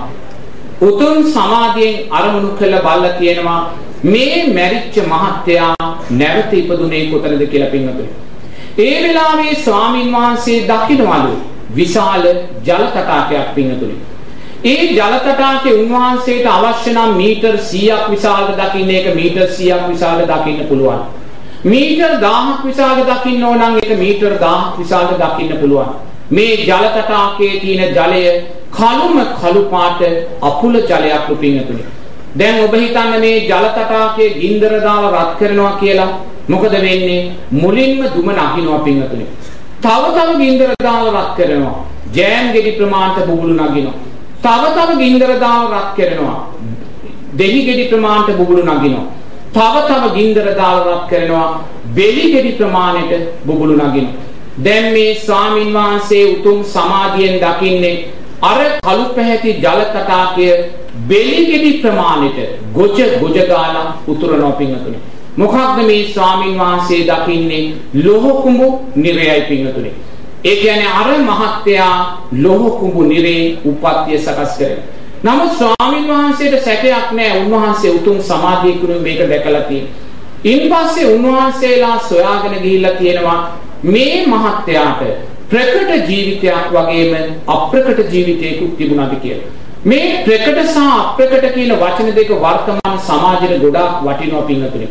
උතුම් සමාධියෙන් අරමුණු කළ බල්ල කියනවා මේ මැරිච්ච මහත්තයා නැවත ඉපදුනේ කොතනද කියලා පින්වතුනි. ඒ වෙලාවේ ස්වාමින් වහන්සේ දකින්නවලු විශාල ජල තටාකයක් පින්වතුනි. ඒ ජල තටාකේ උන්වහන්සේට අවශ්‍ය නම් මීටර් 100ක් විශාලද දකින්න ඒක මීටර් 100ක් විශාලද දකින්න පුළුවන්. මීටර් 1000ක් විශාලද දකින්න ඕන නම් ඒක මීටර් 1000ක් විශාලද දකින්න පුළුවන්. මේ ජල තටාකයේ තියෙන ජලය කළුම කළු පාට අපුල ජලයක් රුපින්නතුනි. දැන් ඔබ හිතන්න මේ ජල තටාකයේ ගින්දර දාලා රත් කරනවා කියලා මොකද වෙන්නේ? මුලින්ම දුම නගිනවා පින්නතුනි. තව තව ගින්දර දාලා රත් කරනවා. ජෑම් ගෙඩි ප්‍රමාණයට බුබුලු නගිනවා. තව තව ගින්දර දාලා රත් කරනවා. දෙහි ගෙඩි ප්‍රමාණයට බුබුලු නගිනවා. තව තව ගින්දර දාලා රත් කරනවා. බෙලි ගෙඩි ප්‍රමාණයට බුබුලු නගිනවා. දැන් මේ ස්වාමින් වහන්සේ උතුම් සමාධියෙන් දකින්නේ අර කළු පැහැති ජල තටාකය බෙලිගෙඩි ප්‍රමාණයට ගොජ ගොජ ගාලා උතුරනවා පිංගතුනි. මොකක්ද මේ ස්වාමින් වහන්සේ දකින්නේ ලෝහ කුඹු නිරයයි පිංගතුනි. ඒ කියන්නේ අර මහත්තයා ලෝහ කුඹු නිරේ උපත්ය සකස් කරගෙන. නමුත් ස්වාමින් වහන්සේට සැකයක් නැහැ. උන්වහන්සේ උතුම් සමාධියකුණු මේක දැකලා තියෙනවා. ඉන්පස්සේ උන්වහන්සේලා සොයාගෙන ගිහිල්ලා තියෙනවා මේ මහත්යාට ප්‍රකට ජීවිතයක් වගේම අප්‍රකට ජීවිතයකුත් තිබුණාද කියලා. මේ ප්‍රකට සහ අප්‍රකට කියන වචන දෙක වර්තමාන සමාජෙට ගොඩාක් වටිනවා පින්වතුනි.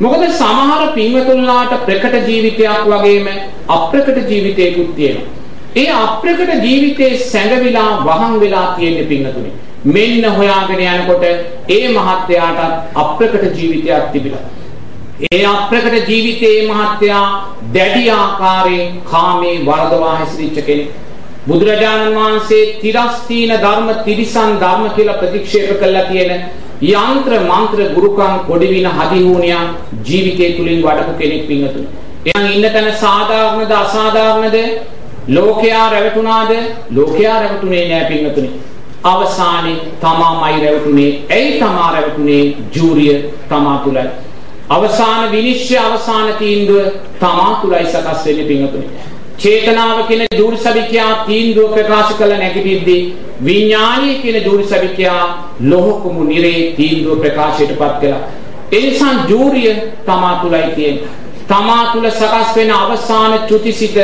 මොකද සමහර පින්වතුන්ලාට ප්‍රකට ජීවිතයක් වගේම අප්‍රකට ජීවිතයකුත් තියෙනවා. ඒ අප්‍රකට ජීවිතේ සැඟවිලා වහන් වෙලා තියෙන පින්වතුනි. මෙන්න හොයාගෙන යනකොට ඒ මහත්යාටත් අප්‍රකට ජීවිතයක් තිබිලා. ඒ අප්‍රකට ජීවිතයේ මහත්යා දැඩි ආකාරයෙන් කාමේ වර්ධවා හැසිරිච්ච කෙනෙක්. බුදුරජාණන් වහන්සේ තිරස්තීන ධර්ම තිරිසන් ධර්ම කියලා ප්‍රතික්ෂේප කළා කියන යంత్ర මන්ත්‍ර ගුරුකම් කොඩිවින හදිහුණියා ජීවිතය තුලින් වඩපු කෙනෙක් පිංගතුනි. එයන් ඉන්න තැන සාධාරණද අසාධාරණද? ලෝකයා රැවටුණාද? ලෝකයා රැවටුනේ නෑ පිංගතුනි. අවසානයේ තමාමයි රැවටුනේ. ඇයි තමා රැවටුනේ? ජූරිය තමා තුලයි. අවසාන විනිශ්චය අවසාන තීන්දුව තමා තුලයි සකස් වෙන්නේ පින්වතුනි. චේතනාව කියන දූර්සවිකයා තීන්දුව ප්‍රකාශ කළ නැගිටිද්දී විඥානීය කියන දූර්සවිකයා ලෝහකුමු නිරේ තීන්දුව ප්‍රකාශයටපත් කළා. ඒ නිසා ජූරිය තමා තුලයි තියෙන්නේ. තමා තුල සකස් වෙන අවසාන චුතිසිත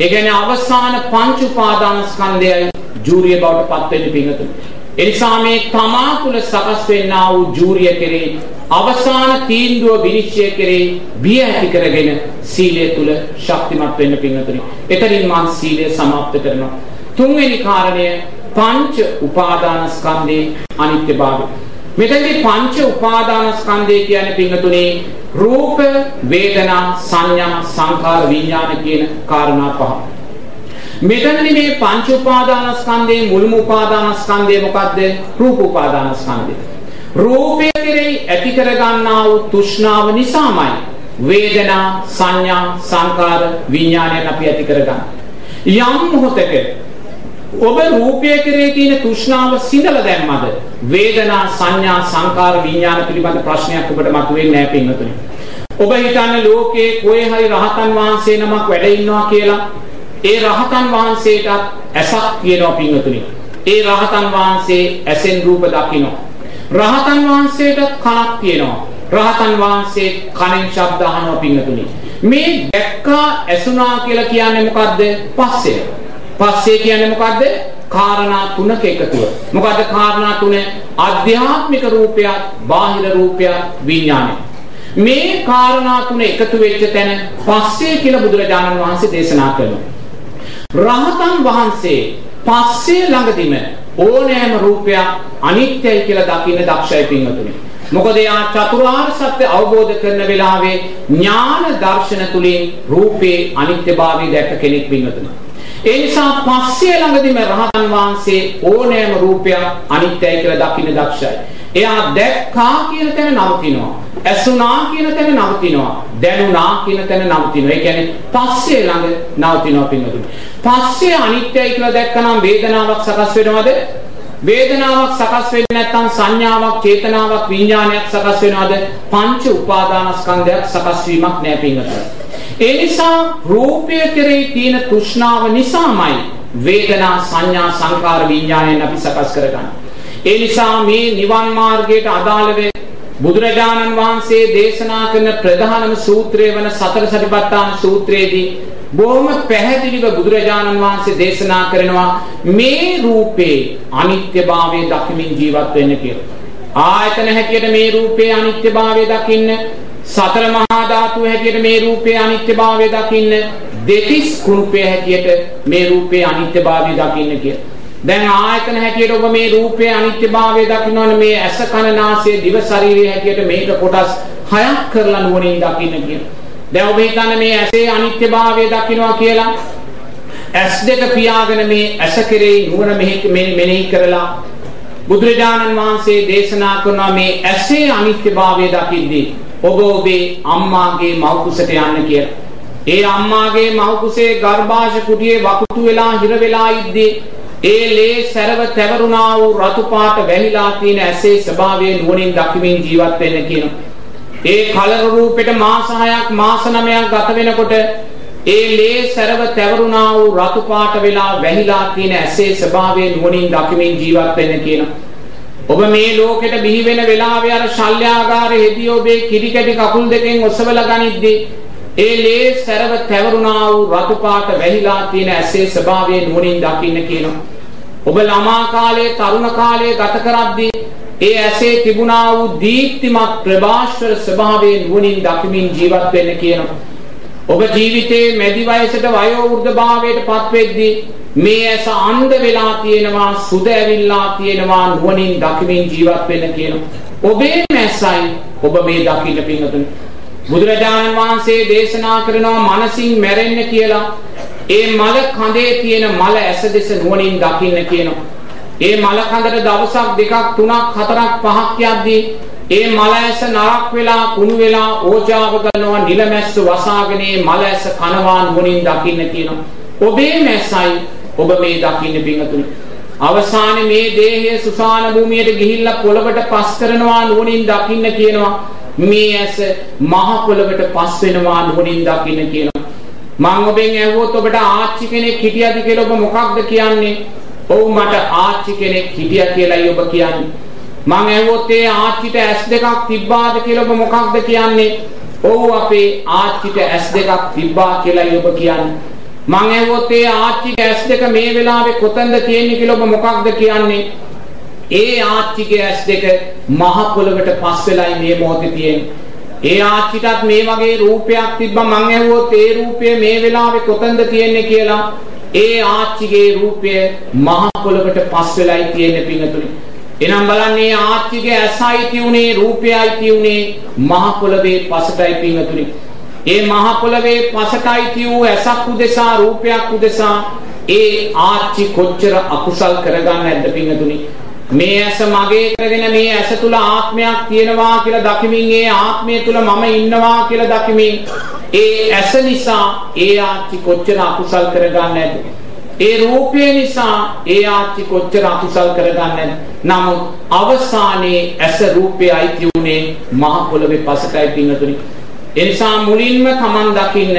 ඒ කියන්නේ අවසාන පංච උපාදාන ස්කන්ධයයි ජූරිය බවට පත් වෙන්නේ පින්වතුනි. එනිසා මේ තමා තුළ සකස් වෙන්නා වූ ජූරිය කෙරේ අවසාන තීන්දුව විනිශ්චය කරේ බිය ඇති කරගෙන සීලය තුල ශක්තිමත් වෙන්න පින්නතුනි. එතනින් මා සීලය સમાપ્ત කරනවා. තුන්වෙනි කාරණය පංච උපාදාන ස්කන්ධේ අනිත්‍යභාවය. මෙතනදී පංච උපාදාන ස්කන්ධය කියන්නේ පින්නතුනි රූප, වේදනා, සංඥා, සංකාර, විඥාන කියන කාරණා පහ. මෙතනදී මේ පංච උපාදානස්කන්ධයේ මුල්ම උපාදානස්කන්ධය මොකද්ද? රූප උපාදානස්කන්ධය. රූපය කෙරෙහි ඇති කරගන්නා වූ තෘෂ්ණාව නිසාමයි වේදනා සංඥා සංකාර විඥානයන් අපි ඇති කරගන්නේ. යම් මොහොතක ඔබ රූපය කෙරේ තියෙන තෘෂ්ණාව සිඳලා දැම්මද වේදනා සංඥා සංකාර විඥාන පිළිබඳ ප්‍රශ්නයක් ඔබට මතුවෙන්නේ නැහැ පින්වතුනි. ඔබ හිතන්නේ ලෝකේ කොහේ හරි රහතන් වහන්සේ නමක් වැඩ ඉන්නවා කියලා ඒ රහතන් වහන්සේටත් ඇසක් තියෙනවා පින්වතුනි. ඒ රහතන් වහන්සේ ඇසෙන් රූප දකිනවා. රහතන් වහන්සේටත් කනක් තියෙනවා. රහතන් වහන්සේ කනෙන් ශබ්ද අහනවා පින්වතුනි. මේ දැක්කා ඇසුණා කියලා කියන්නේ මොකද්ද? පස්සේ. පස්සේ කියන්නේ මොකද්ද? කාරණා තුනක එකතුව. මොකද්ද කාරණා තුන? අධ්‍යාත්මික රූපයක්, බාහිර රූපයක්, විඥානය. මේ කාරණා තුන එකතු වෙච්ච තැන පස්සේ කියලා බුදුරජාණන් වහන්සේ දේශනා කරනවා. රහතන් වහන්සේ පස්සේ ළඟදීම ඕනෑම රූපයක් අනිත්‍යයි කියලා දකින්න දක්ෂයි පින්වතුනි. මොකද යා චතුරාර්ය සත්‍ය අවබෝධ කරන වෙලාවේ ඥාන දර්ශන තුලින් රූපේ අනිත්‍යභාවය දැක්ක කෙනෙක් පින්වතුනි. ඒ නිසා පස්සේ ළඟදීම රහතන් වහන්සේ ඕනෑම රූපයක් අනිත්‍යයි කියලා දකින්න දක්ෂයි. එයා දැක්කා කියන තැන නවතිනවා. ඇසුණා කියන තැන නවතිනවා. දැනුණා කියන තැන නවතිනවා. ඒ කියන්නේ පස්සේ ළඟ නවතිනවා පින්වතුනි. පස්සේ අනිත්‍යයි කියලා දැක්කනම් වේදනාවක් සකස් වෙනවද? වේදනාවක් සකස් වෙන්නේ නැත්නම් සංඥාවක්, චේතනාවක්, විඥානයක් සකස් වෙනවද? පංච උපාදානස්කන්ධයක් සකස් වීමක් නැහැ පින්වතුනි. ඒ නිසා රූපය කෙරෙහි තියෙන තෘෂ්ණාව නිසාමයි වේදනා සංඥා සංකාර විඥාණයෙන් අපි සකස් කරගන්නේ. ඒ නිසා මේ නිවන් මාර්ගයට අදාළ වේ බුදුරජාණන් වහන්සේ දේශනා කරන ප්‍රධානම සූත්‍රය වන සතර සතිපට්ඨාන සූත්‍රයේදී බොහොම පැහැදිලිව බුදුරජාණන් වහන්සේ දේශනා කරනවා මේ රූපේ අනිත්‍යභාවය දකිමින් ජීවත් වෙන්න කියලා. ආයතන හැටියට මේ රූපේ අනිත්‍යභාවය දකින්න සතර මහා ධාතු හැටියට මේ රූපේ අනිත්‍යභාවය දකින්න දෙතිස් කුණුපේ හැටියට මේ රූපේ අනිත්‍යභාවය දකින්න කියලා. දැන් ආයතන හැටියට ඔබ මේ රූපේ අනිත්‍යභාවය දකින්නවනේ මේ ඇස කන නාසය දිව ශරීරය හැටියට මේක කොටස් හයක් කරලා නුවණින් දකින්න කියන. දැන් ඔබ හිතන්නේ මේ ඇසේ අනිත්‍යභාවය දකින්නවා කියලා. ඇස් දෙක පියාගෙන මේ ඇස කෙරෙහි නුවණ මෙනෙහි කරලා බුදුරජාණන් වහන්සේ දේශනා කරනවා මේ ඇසේ අනිත්‍යභාවය දකිද්දී ඔබ ඔබේ අම්මාගේ මව් කුසට යන්න කියලා. ඒ අම්මාගේ මව් කුසේ ගර්භාෂ කුටියේ වකුටු වෙලා හිර වෙලා ඉද්දී ඒ ලේ සැරව තැවරුණා වූ රතු පාට වැහිලා තියෙන ඇසේ ස්වභාවය නුවණින් දකිමින් ජීවත් වෙන්න කියනවා. ඒ කලර රූපෙට මාස 6ක් මාස 9ක් ගත වෙනකොට ඒ ලේ සැරව තැවරුණා වූ රතු පාට වෙලා වැහිලා තියෙන ඇසේ ස්වභාවය නුවණින් දකිමින් ජීවත් වෙන්න කියනවා. ඔබ මේ ලෝකෙට බිහි වෙන වෙලාවේ අර ශල්‍යාගාරයේදී ඔබේ කිරි කැටි කකුල් දෙකෙන් ඔසවලා ගනිද්දී ඒ ලේ සැරව තැවරුණා වූ රතු පාට වැහිලා තියෙන ඇසේ ස්වභාවය නුවණින් දකින්න කියනවා. ඔබ ළමා කාලයේ තරුණ කාලයේ ගත කරද්දී ඒ ඇසේ තිබුණා වූ දීප්තිමත් ප්‍රභාස්වර ස්වභාවය නුවණින් දකිමින් ජීවත් වෙන්න කියනවා. ඔබ ජීවිතයේ මැදි වයසට වයෝ වෘද්ධ භාවයට පත් වෙද්දී මේ ඇස අන්ධ වෙලා තියෙනවා සුද ඇවිල්ලා තියෙනවා නුවණින් දකිමින් ජීවත් වෙන්න කියනවා. ඔබේ මැස්සයි ඔබ මේ දකින්න පින්නතුනි. බුදුරජාණන් වහන්සේ දේශනා කරනවා මනසින් මැරෙන්න කියලා. ඒ මල කඳේ තියෙන මල ඇස දෙස නුවණින් දකින්න කියනවා. ඒ මල කඳට දවසක් දෙකක් තුනක් හතරක් පහක් යද්දී ඒ මල ඇස නරක් වෙලා කුණු වෙලා ඕජාව කරනවා නිලමැස්ස වසාගෙන මල ඇස කනවා නුවණින් දකින්න කියනවා. ඔබේ මැස්සයි ඔබ මේ දකින්න පිංගතුනි. අවසානයේ මේ දේහය සුසාන භූමියට ගිහිල්ලා පොළවට පස් කරනවා නුවණින් දකින්න කියනවා. මේ ඇස මහ පොළවට පස් වෙනවා නුවණින් දකින්න කියනවා. මම ඔබෙන් ඇහුවොත් ඔබට ආච්චි කෙනෙක් හිටියද කියලා ඔබ මොකක්ද කියන්නේ? ඔව් මට ආච්චි කෙනෙක් හිටියා කියලායි ඔබ කියන්නේ. මං ඇහුවොත් ඒ ආච්චිට ඇස් දෙකක් තිබ්බාද කියලා ඔබ මොකක්ද කියන්නේ? ඔව් අපේ ආච්චිට ඇස් දෙකක් තිබ්බා කියලායි ඔබ කියන්නේ. මං ඇහුවොත් ඒ ආච්චිගේ ඇස් දෙක මේ වෙලාවේ කොතනද තියෙන්නේ කියලා ඔබ මොකක්ද කියන්නේ? ඒ ආච්චිගේ ඇස් දෙක මහ පොළවට පස් වෙලයි මේ මොහොතේ තියෙන්නේ. ඒ ආච්චිටත් මේ වගේ රූපයක් තිබ්බා මං ඇහුවොත් ඒ රූපය මේ වෙලාවේ කොතනද තියෙන්නේ කියලා ඒ ආච්චිගේ රූපය මහ පොළවට පස් වෙලයි තියෙන්නේ පිංගතුනි. එනම් බලන්නේ ආත්මිකයේ ඇසයිති උනේ රූපයයිති උනේ මහ පොළවේ පසටයි පිංගතුනි. ඒ මහ පොළවේ පසටයිති වූ ඇසක් උදෙසා රූපයක් උදෙසා ඒ ආච්චි කොච්චර අකුසල් කරගන්න නැද්ද පිංගතුනි. මේ ඇස මගේ කරගෙන මේ ඇස තුල ආත්මයක් තියෙනවා කියලා දකිමින් ඒ ආත්මය තුල මම ඉන්නවා කියලා දකිමින් ඒ ඇස නිසා ඒ ආච්චි කොච්චර අකුසල් කරගන්න නැද්ද? ඒ රූපය නිසා ඒ ආච්චි කොච්චර අකුසල් කරගන්නේ නමුත් අවසානයේ ඇස රූපය අයිති උනේ මහ පොළවේ පසටයි පින්නතුනි. ඒ නිසා මුලින්ම Taman දකින්න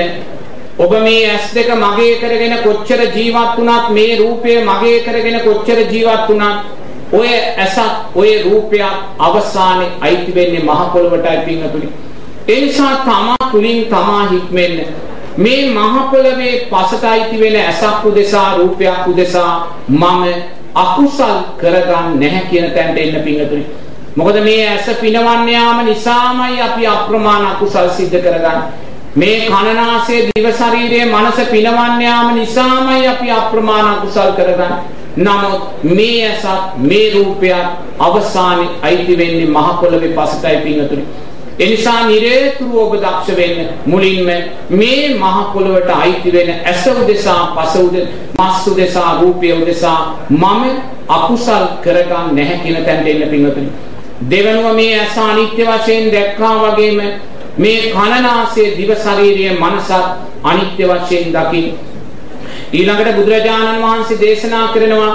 ඔබ මේ ඇස් දෙක මගේ කරගෙන කොච්චර ජීවත් වුණත් මේ රූපය මගේ කරගෙන කොච්චර ජීවත් වුණත් ඔය ඇසත් ඔය රූපයක් අවසානයේ අයිති වෙන්නේ මහ පොළවටයි පින්නතුනි. ඒ නිසා තමා තුලින් තමා හික්මෙන්න මේ මහ පොළවේ පසට අයිති වෙන ඇසක් උදෙසා රූපයක් උදෙසා මම අකුසල් කරගන්න නැහැ කියන තැනට එන්න පිංගතුනි. මොකද මේ ඇස පිනවන්න යාම නිසාමයි අපි අප්‍රමාණ අකුසල් සිද්ධ කරගන්නේ. මේ කනනාසය දිව ශරීරයේ මනස පිනවන්න යාම නිසාමයි අපි අප්‍රමාණ අකුසල් කරගන්නේ. නමුත් මේ ඇසත් මේ රූපයත් අවසානයේ අයිති වෙන්නේ මහ පොළවේ පසටයි පිංගතුනි. එනිසා නිරේතුරු ඔබ දක්ෂ වෙන්න මුලින්ම මේ මහ පොළොවට අයිති වෙන ඇස උදෙසා පස උද මස් උදෙසා රූපය උදෙසා මම අකුසල් කරගන්න නැහැ කියන තැනට එන්න පින්වතුනි. දෙවනුව මේ ඇස අනිත්‍ය වශයෙන් දැක්කා වගේම මේ කනනාසය දිව ශරීරයේ මනසත් අනිත්‍ය වශයෙන් දකින්න ඊළඟට බුදුරජාණන් වහන්සේ දේශනා කරනවා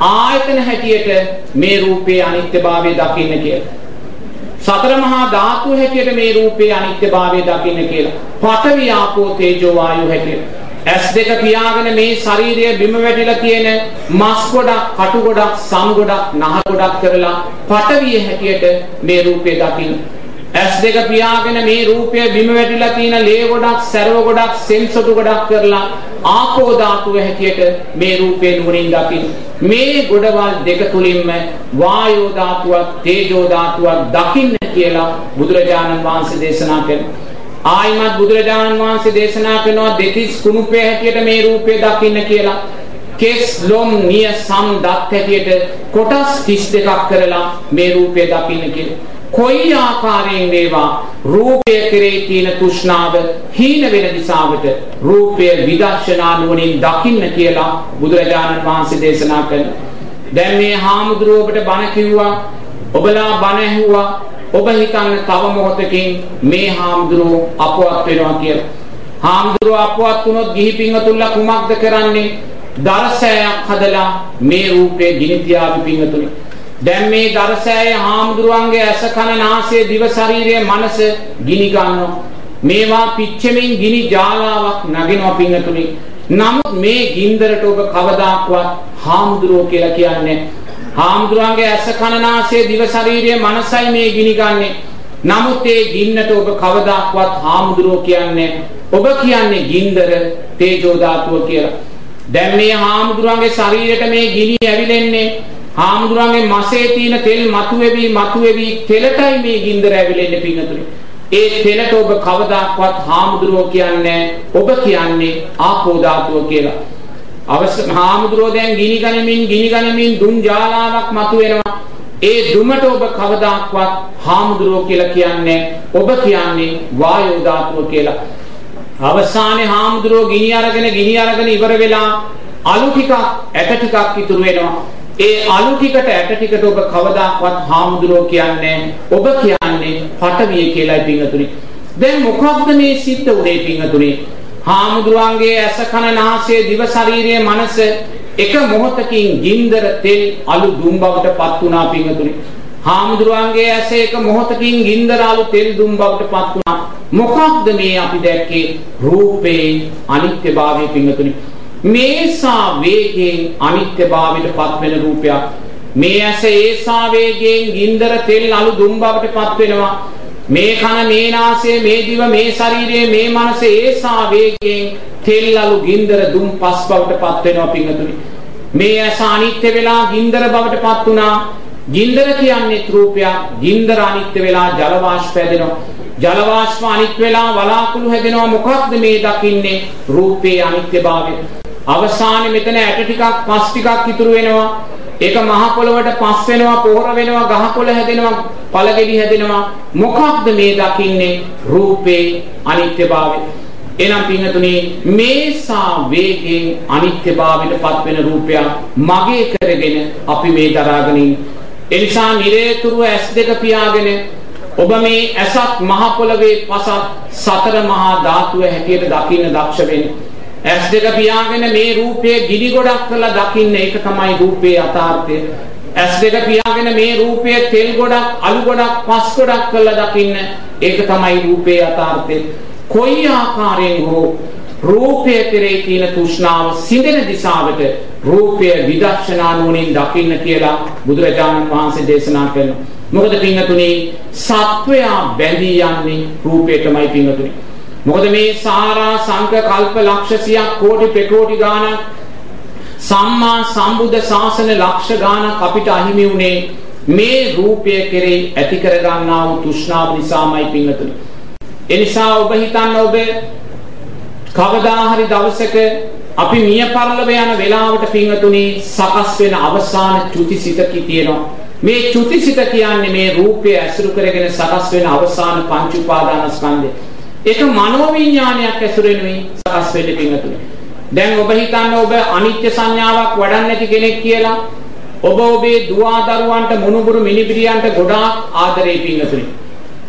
ආයතන හැටියට මේ රූපේ අනිත්‍යභාවය දකින්න කියලා. සතර මහා ධාතු හැටියට මේ රූපේ අනිත්‍යභාවය දකින්න කියලා. පඨවි ආපෝ තේජෝ වායු හැටියට. ඇස් දෙක පියාගෙන මේ ශරීරය බිම වැටිලා තියෙන මස් ගොඩක්, කටු ගොඩක්, සම් ගොඩක්, නහ ගොඩක් කරලා පඨවිය හැටියට මේ රූපේ දකින්න. ඇස් දෙක පියාගෙන මේ රූපය බිම වැටිලා තියෙන ලේ ගොඩක්, සැරව ගොඩක්, සෙන්සොටු ගොඩක් කරලා ආපෝ ධාතුව හැටියට මේ රූපේ නුවණින් දකින්න. මේ ගොඩවල් දෙක තුලින්ම වායෝ ධාතුවක්, තේජෝ ධාතුවක් දකින්න කියලා බුදුරජාණන් වහන්සේ දේශනා කරනවා. ආයිමත් බුදුරජාණන් වහන්සේ දේශනා කරනවා දෙතිස් කුණුපේ හැටියට මේ රූපය දකින්න කියලා. කෙස් ලොම් නිය සම් දත් හැටියට කොටස් 32ක් කරලා මේ රූපය දකින්න කියලා. කොයි ආකාරයෙන් වේවා රූපය කෙරෙහි තියෙන තෘෂ්ණාව හීන වෙන දිශාවට රූපය විදර්ශනා නුවණින් දකින්න කියලා බුදුරජාණන් වහන්සේ දේශනා කළා. දැන් මේ හාමුදුරුවෝ ඔබට බණ කිව්වා ඔබලා බණ ඇහුවා ඔබ හිතන්න තව මොහොතකින් මේ හාමුදුරුවෝ අපවත් වෙනවා කියලා. හාමුදුරුවෝ අපවත් වුණොත් ගිහි පිංගතුල්ලා කුමක්ද කරන්නේ? දරසෑයක් හදලා මේ රූපේ ගිනි තියාවි පිංගතුනේ දැන් මේ දරසෑය හාමුදුරුවන්ගේ ඇස කන නාසය දිව ශරීරය මනස ගිනි ගන්නවා. මේවා පිච්චෙමින් ගිනි ජාලාවක් නගිනවා පින්නතුනි. නමුත් මේ ගින්දරට ඔබ කවදාක්වත් හාමුදුරුවෝ කියලා කියන්නේ හාමුදුරුවන්ගේ ඇස කන නාසය දිව ශරීරය මනසයි මේ ගිනි ගන්නේ. නමුත් ඒ ගින්නට ඔබ කවදාක්වත් හාමුදුරුවෝ කියන්නේ ඔබ කියන්නේ ගින්දර තේජෝ ධාතුව කියලා. දැන් මේ හාමුදුරුවන්ගේ ශරීරයට මේ ගිනි ඇවිලෙන්නේ හාමුදුරන්ගේ මසේ තියෙන තෙල් මතුවේවි මතුවේවි තෙලටයි මේ ගින්දර ඇවිලෙන්නේ පින්නතුනි. ඒ තෙලට ඔබ කවදාක්වත් හාමුදුරුවෝ කියන්නේ ඔබ කියන්නේ ආපෝ ධාතුව කියලා. අවශ්‍ය හාමුදුරුවෝ දැන් ගිනි ගනිමින් ගිනි ගනිමින් දුම් ජාලාවක් මතුවෙනවා. ඒ දුමට ඔබ කවදාක්වත් හාමුදුරුවෝ කියලා කියන්නේ ඔබ කියන්නේ වායෝ ධාතුව කියලා. අවසානයේ හාමුදුරුවෝ ගිනි අරගෙන ගිනි අරගෙන ඉවර වෙලා අලු ටිකක් ඇට ටිකක් ඉතුරු වෙනවා. ඒ අලු ටිකට ඇට ටිකට ඔබ කවදාක්වත් හාමුදුරුවෝ කියන්නේ ඔබ කියන්නේ පටවිය කියලායි පිංගතුනි. දැන් මොකක්ද මේ සිද්ධ උනේ පිංගතුනි? හාමුදුරුවන්ගේ ඇස කන නාසය දිව ශරීරයේ මනස එක මොහොතකින් ගින්දර තෙල් අලු දුම් බවට පත් වුණා පිංගතුනි. හාමුදුරුවන්ගේ ඇස එක මොහොතකින් ගින්දර අලු තෙල් දුම් බවට පත් වුණා. මොකක්ද මේ අපි දැක්කේ රූපේ අනිත්‍යභාවය පිංගතුනි. මේසා වේගයෙන් අනිත්‍යභාවයට පත් වෙන රූපයක්. මේ ඇස ඒසා වේගයෙන් ගින්දර තෙල් අලු දුම් බවට පත් වෙනවා මේ කන මේ නාසය මේ දිව මේ ශරීරය මේ මනස ඒසා වේගයෙන් තෙල් අලු ගින්දර දුම් පස් බවට පත් වෙනවා පිංගතුනි. මේ ඇස අනිත්‍ය වෙලා ගින්දර බවට පත් වුණා. ගින්දර කියන්නේ රූපයක්. ගින්දර අනිත්‍ය වෙලා ජල වාෂ්ප හැදෙනවා. ජල වාෂ්ප අනිත්‍ය වෙලා වලාකුළු හැදෙනවා. මොකක්ද මේ දකින්නේ? රූපේ අනිත්‍යභාවය අවසානයේ මෙතන ඇට ටිකක් පස් ටිකක් ඉතුරු වෙනවා. ඒක මහ පොළොවට පස් වෙනවා, පොහොර වෙනවා, ගහකොළ හැදෙනවා, පළගෙඩි හැදෙනවා. මොකක්ද මේ දකින්නේ? රූපේ අනිත්‍යභාවය. එනම් පින්තුනි මේසා වේගයෙන් අනිත්‍යභාවයට පත් වෙන රූපයක් මගේ කරගෙන අපි මේ දරාගෙන එනිසා නිරේතුරුව ඇස් දෙක පියාගෙන ඔබ මේ ඇසත් මහ පොළවේ පසත් සතර මහා ධාතුව හැටියට දකින්න දක්ෂ වෙන්න. ඇස් දෙක පියාගෙන මේ රූපයේ ගිනි ගොඩක් කරලා දකින්න ඒක තමයි රූපේ යථාර්ථය. ඇස් දෙක පියාගෙන මේ රූපයේ තෙල් ගොඩක් අලු ගොඩක් පස් ගොඩක් කරලා දකින්න ඒක තමයි රූපේ යථාර්ථය. කොයි ආකාරයෙන් හෝ රූපය කෙරෙහි තියෙන තෘෂ්ණාව සිඳෙන දිශාවට රූපය විදර්ශනා නුවණින් දකින්න කියලා බුදුරජාණන් වහන්සේ දේශනා කරනවා. මොකද පින්වතුනි සත්වයා බැඳී යන්නේ රූපයටමයි පින්වතුනි. මොකද මේ සාරා සංක කල්ප ලක්ෂ කෝටි පෙකෝටි ගාණක් සම්මා සම්බුද්ධ ශාසන ලක්ෂ ගාණක් අපිට අහිමි වුණේ මේ රූපය කෙරෙහි ඇති කර ගන්නා වූ තෘෂ්ණාව නිසාමයි පින්වතුනි. එනිසා ඔබ හිතන්න ඔබ කවදා හරි දවසක අපි මිය පරලොව යන වෙලාවට පින්වතුනි සකස් වෙන අවසාන චුතිසිතකී තියෙනවා. මේ චුතිසිත කියන්නේ මේ රූපය ඇසුරු කරගෙන සකස් වෙන අවසාන පංච උපාදානස්කන්ධය. ඒක මනෝවිඤ්ඤාණයක් ඇසුරෙනුයි සකස් වෙන්නේ පින්වතුනි. දැන් ඔබ හිතන්න ඔබ අනිත්‍ය සංඥාවක් වඩන්නේ නැති කෙනෙක් කියලා. ඔබ ඔබේ දුවා දරුවන්ට මොනුබුරු මිනිබිරියන්ට ගොඩාක් ආදරේ පින්වතුනි.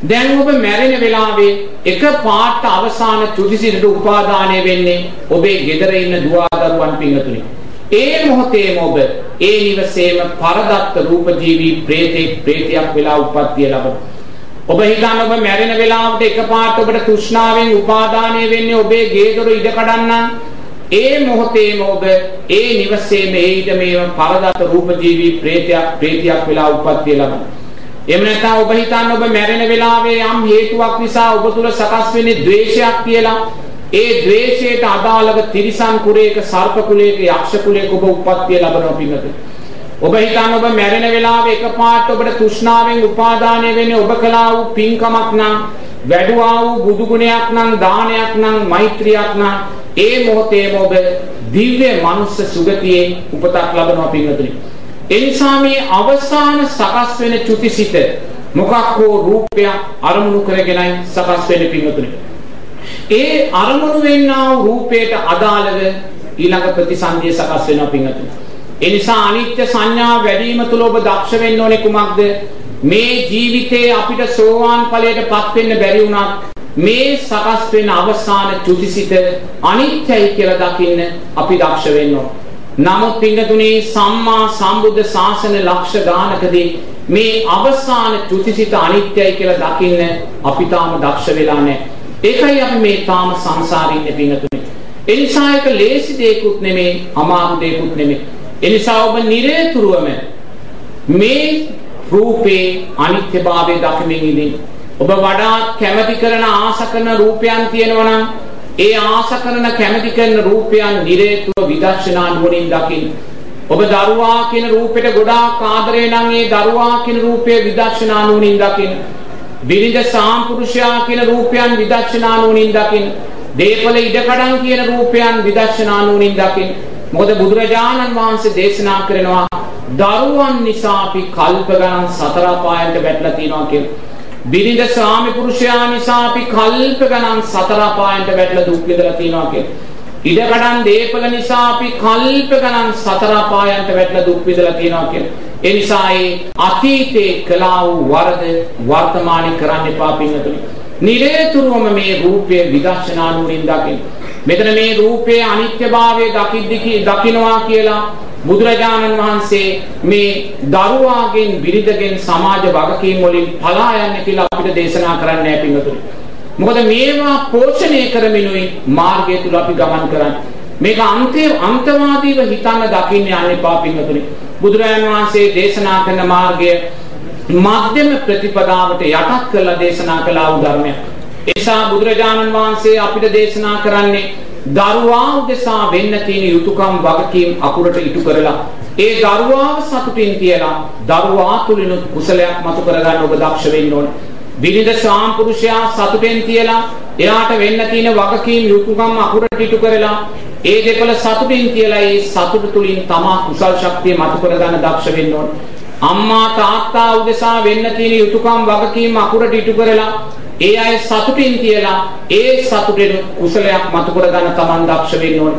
දැන් ඔබ මැරෙන වෙලාවේ එක පාට අවසාන චුතිසිරට උපාදානය වෙන්නේ ඔබේ ගෙදර ඉන්න දුවදරුවන් පිංගතුනි. ඒ මොහොතේම ඔබ ඒ නිවසේම පරදත්ත රූප ජීවී ප්‍රේතෙක් ප්‍රේතයක් වෙලා උප්පත්තිය ලබන. ඔබ හිතන්න ඔබ මැරෙන වෙලාවට එක පාට ඔබට තෘෂ්ණාවෙන් උපාදානය වෙන්නේ ඔබේ ගේ දොර ඉඩ කඩන්නම්. ඒ මොහොතේම ඔබ ඒ නිවසේම ඒ ඉඩමේම පරදත්ත රූප ජීවී ප්‍රේතයක් ප්‍රේතයක් වෙලා උප්පත්තිය ලබනවා. එහෙම නැත්නම් ඔබ හිතන්න ඔබ මැරෙන වෙලාවේ යම් හේතුවක් නිසා ඔබ තුල සකස් වෙන්නේ ද්වේෂයක් කියලා. ඒ ද්වේෂයට අදාළව තිරිසන් කුලයක, සර්ප කුලයක, යක්ෂ කුලයක ඔබ උප්පත්තිය ලබනවා පින්වතුනි. ඔබ හිතන්න ඔබ මැරෙන වෙලාවේ එකපාරට ඔබට තෘෂ්ණාවෙන් උපාදානය වෙන්නේ ඔබ කළා වූ පින්කමක් නම් වැඩුවා වූ බුදු ගුණයක් නම් දානයක් නම් මෛත්‍රියක් නම් ඒ මොහොතේම ඔබ දිව්‍ය මනුස්ස සුගතියේ උපතක් ලබනවා පින්වතුනි. එනිසා මේ අවසාන සකස් වෙන චුතිසිත මොකක් හෝ රූපයක් අරමුණු කරගෙනයි සකස් වෙන්නේ පින්වතුනි. ඒ අරමුණු වෙන්නා වූ රූපයට අදාළව ඊළඟ ප්‍රතිසන්දිය සකස් වෙනවා පින්වතුනි. ඒ නිසා අනිත්‍ය සංඥා වැඩිම තුල ඔබ දක්ෂ වෙන්න ඕනේ කුමක්ද? මේ ජීවිතේ අපිට සෝවාන් ඵලයටපත් වෙන්න බැරි වුණත් මේ සකස් වෙන අවසාන චුතිසිත අනිත්‍යයි කියලා දකින්න අපි දක්ෂ වෙන්න ඕනේ. නමුත් පිංගතුනේ සම්මා සම්බුද්ධ ශාසන ලක්ෂ ගානකදී මේ අවසාන චුතිසිත අනිත්‍යයි කියලා දකින්න අපි තාම දක්ෂ වෙලා නැහැ. ඒකයි අපි මේ තාම සංසාරේ ඉන්නේ පිංගතුනේ. ඒ නිසා ඒක ලේසි දෙයක්ුත් නෙමෙයි, අමාරු දෙයක්ුත් නෙමෙයි. ඒ නිසා ඔබ නිරේතුරුවම මේ රූපේ අනිත්‍යභාවය දකිමින් ඉඳින් ඔබ වඩාත් කැමති කරන ආස කරන රූපයන් තියෙනවා නම් ඒ ආස කරන කැමැති කරන රූපයන් නිරේතුව විදර්ශනා නුවණින් දකින්න. ඔබ දරුවා කියන රූපෙට ගොඩාක් ආදරේ නම් ඒ දරුවා කියන රූපය විදර්ශනා නුවණින් දකින්න. විරිද සාම්පුරුෂයා කියන රූපයන් විදර්ශනා නුවණින් දකින්න. දීපල ඉඩකඩම් කියන රූපයන් විදර්ශනා නුවණින් දකින්න. මොකද බුදුරජාණන් වහන්සේ දේශනා කරනවා දරුවන් නිසා අපි කල්ප ගණන් සතර පායන්ට වැටලා තියෙනවා කියලා. බිරිඳ ස්වාමි පුරුෂයා නිසා අපි කල්ප ගණන් සතර පායන්ට වැටලා දුක් විඳලා තියෙනවා කියලා. ඉඩකඩම් දීපල නිසා අපි කල්ප ගණන් සතර පායන්ට වැටලා දුක් විඳලා තියෙනවා කියලා. ඒ නිසා ඒ අතීතේ කළා වූ වරද වර්තමානයේ කරන්න එපා පින්නතුනි. නිරේතුරුවම මේ රූපය විදර්ශනා නුවණින් දකින්න. මෙතන මේ රූපයේ අනිත්‍යභාවය දකිද්දි දකින්නවා කියලා බුදුරජාණන් වහන්සේ මේ දරුවාගෙන් බිරිඳගෙන් සමාජ වගකීම් වලින් පලා යන්න කියලා අපිට දේශනා කරන්න නැහැ පින්වතුනි. මොකද මේවා පෝෂණය කරමිනුයි මාර්ගය තුල අපි ගමන් කරන්නේ. මේක අන්තේ අන්තවාදීව හිතන්න දකින්න යන්න එපා පින්වතුනි. බුදුරජාණන් වහන්සේ දේශනා කරන මාර්ගය මධ්‍යම ප්‍රතිපදාවට යටත් කරලා දේශනා කළා වූ ධර්මයක්. එසා බුදුරජාණන් වහන්සේ අපිට දේශනා කරන්නේ දරුවා උදෙසා වෙන්න තියෙන යුතුයකම් වගකීම් අකුරට ඉටු කරලා ඒ දරුවාව සතුටින් තියලා දරුවා තුලිනුත් කුසලයක් මතු කරගන්න ඔබ දක්ෂ වෙන්න ඕනේ. විනිද සාම්පුරුෂයා සතුටෙන් තියලා එයාට වෙන්න තියෙන වගකීම් යුතුයකම් අකුරට ඉටු කරලා ඒ දෙපළ සතුටින් කියලා ඒ සතුට තුලින් තමා කුසල් ශක්තිය මතු කරගන්න දක්ෂ වෙන්න ඕන. අම්මා තාත්තා උදෙසා වෙන්න තියෙන යුතුයකම් වගකීම් අකුරට ඉටු කරලා ඒ අය සතුටින් කියලා ඒ සතුටෙන් කුසලයක් මතු කරගන්න තමන් දක්ෂ වෙන්න ඕන.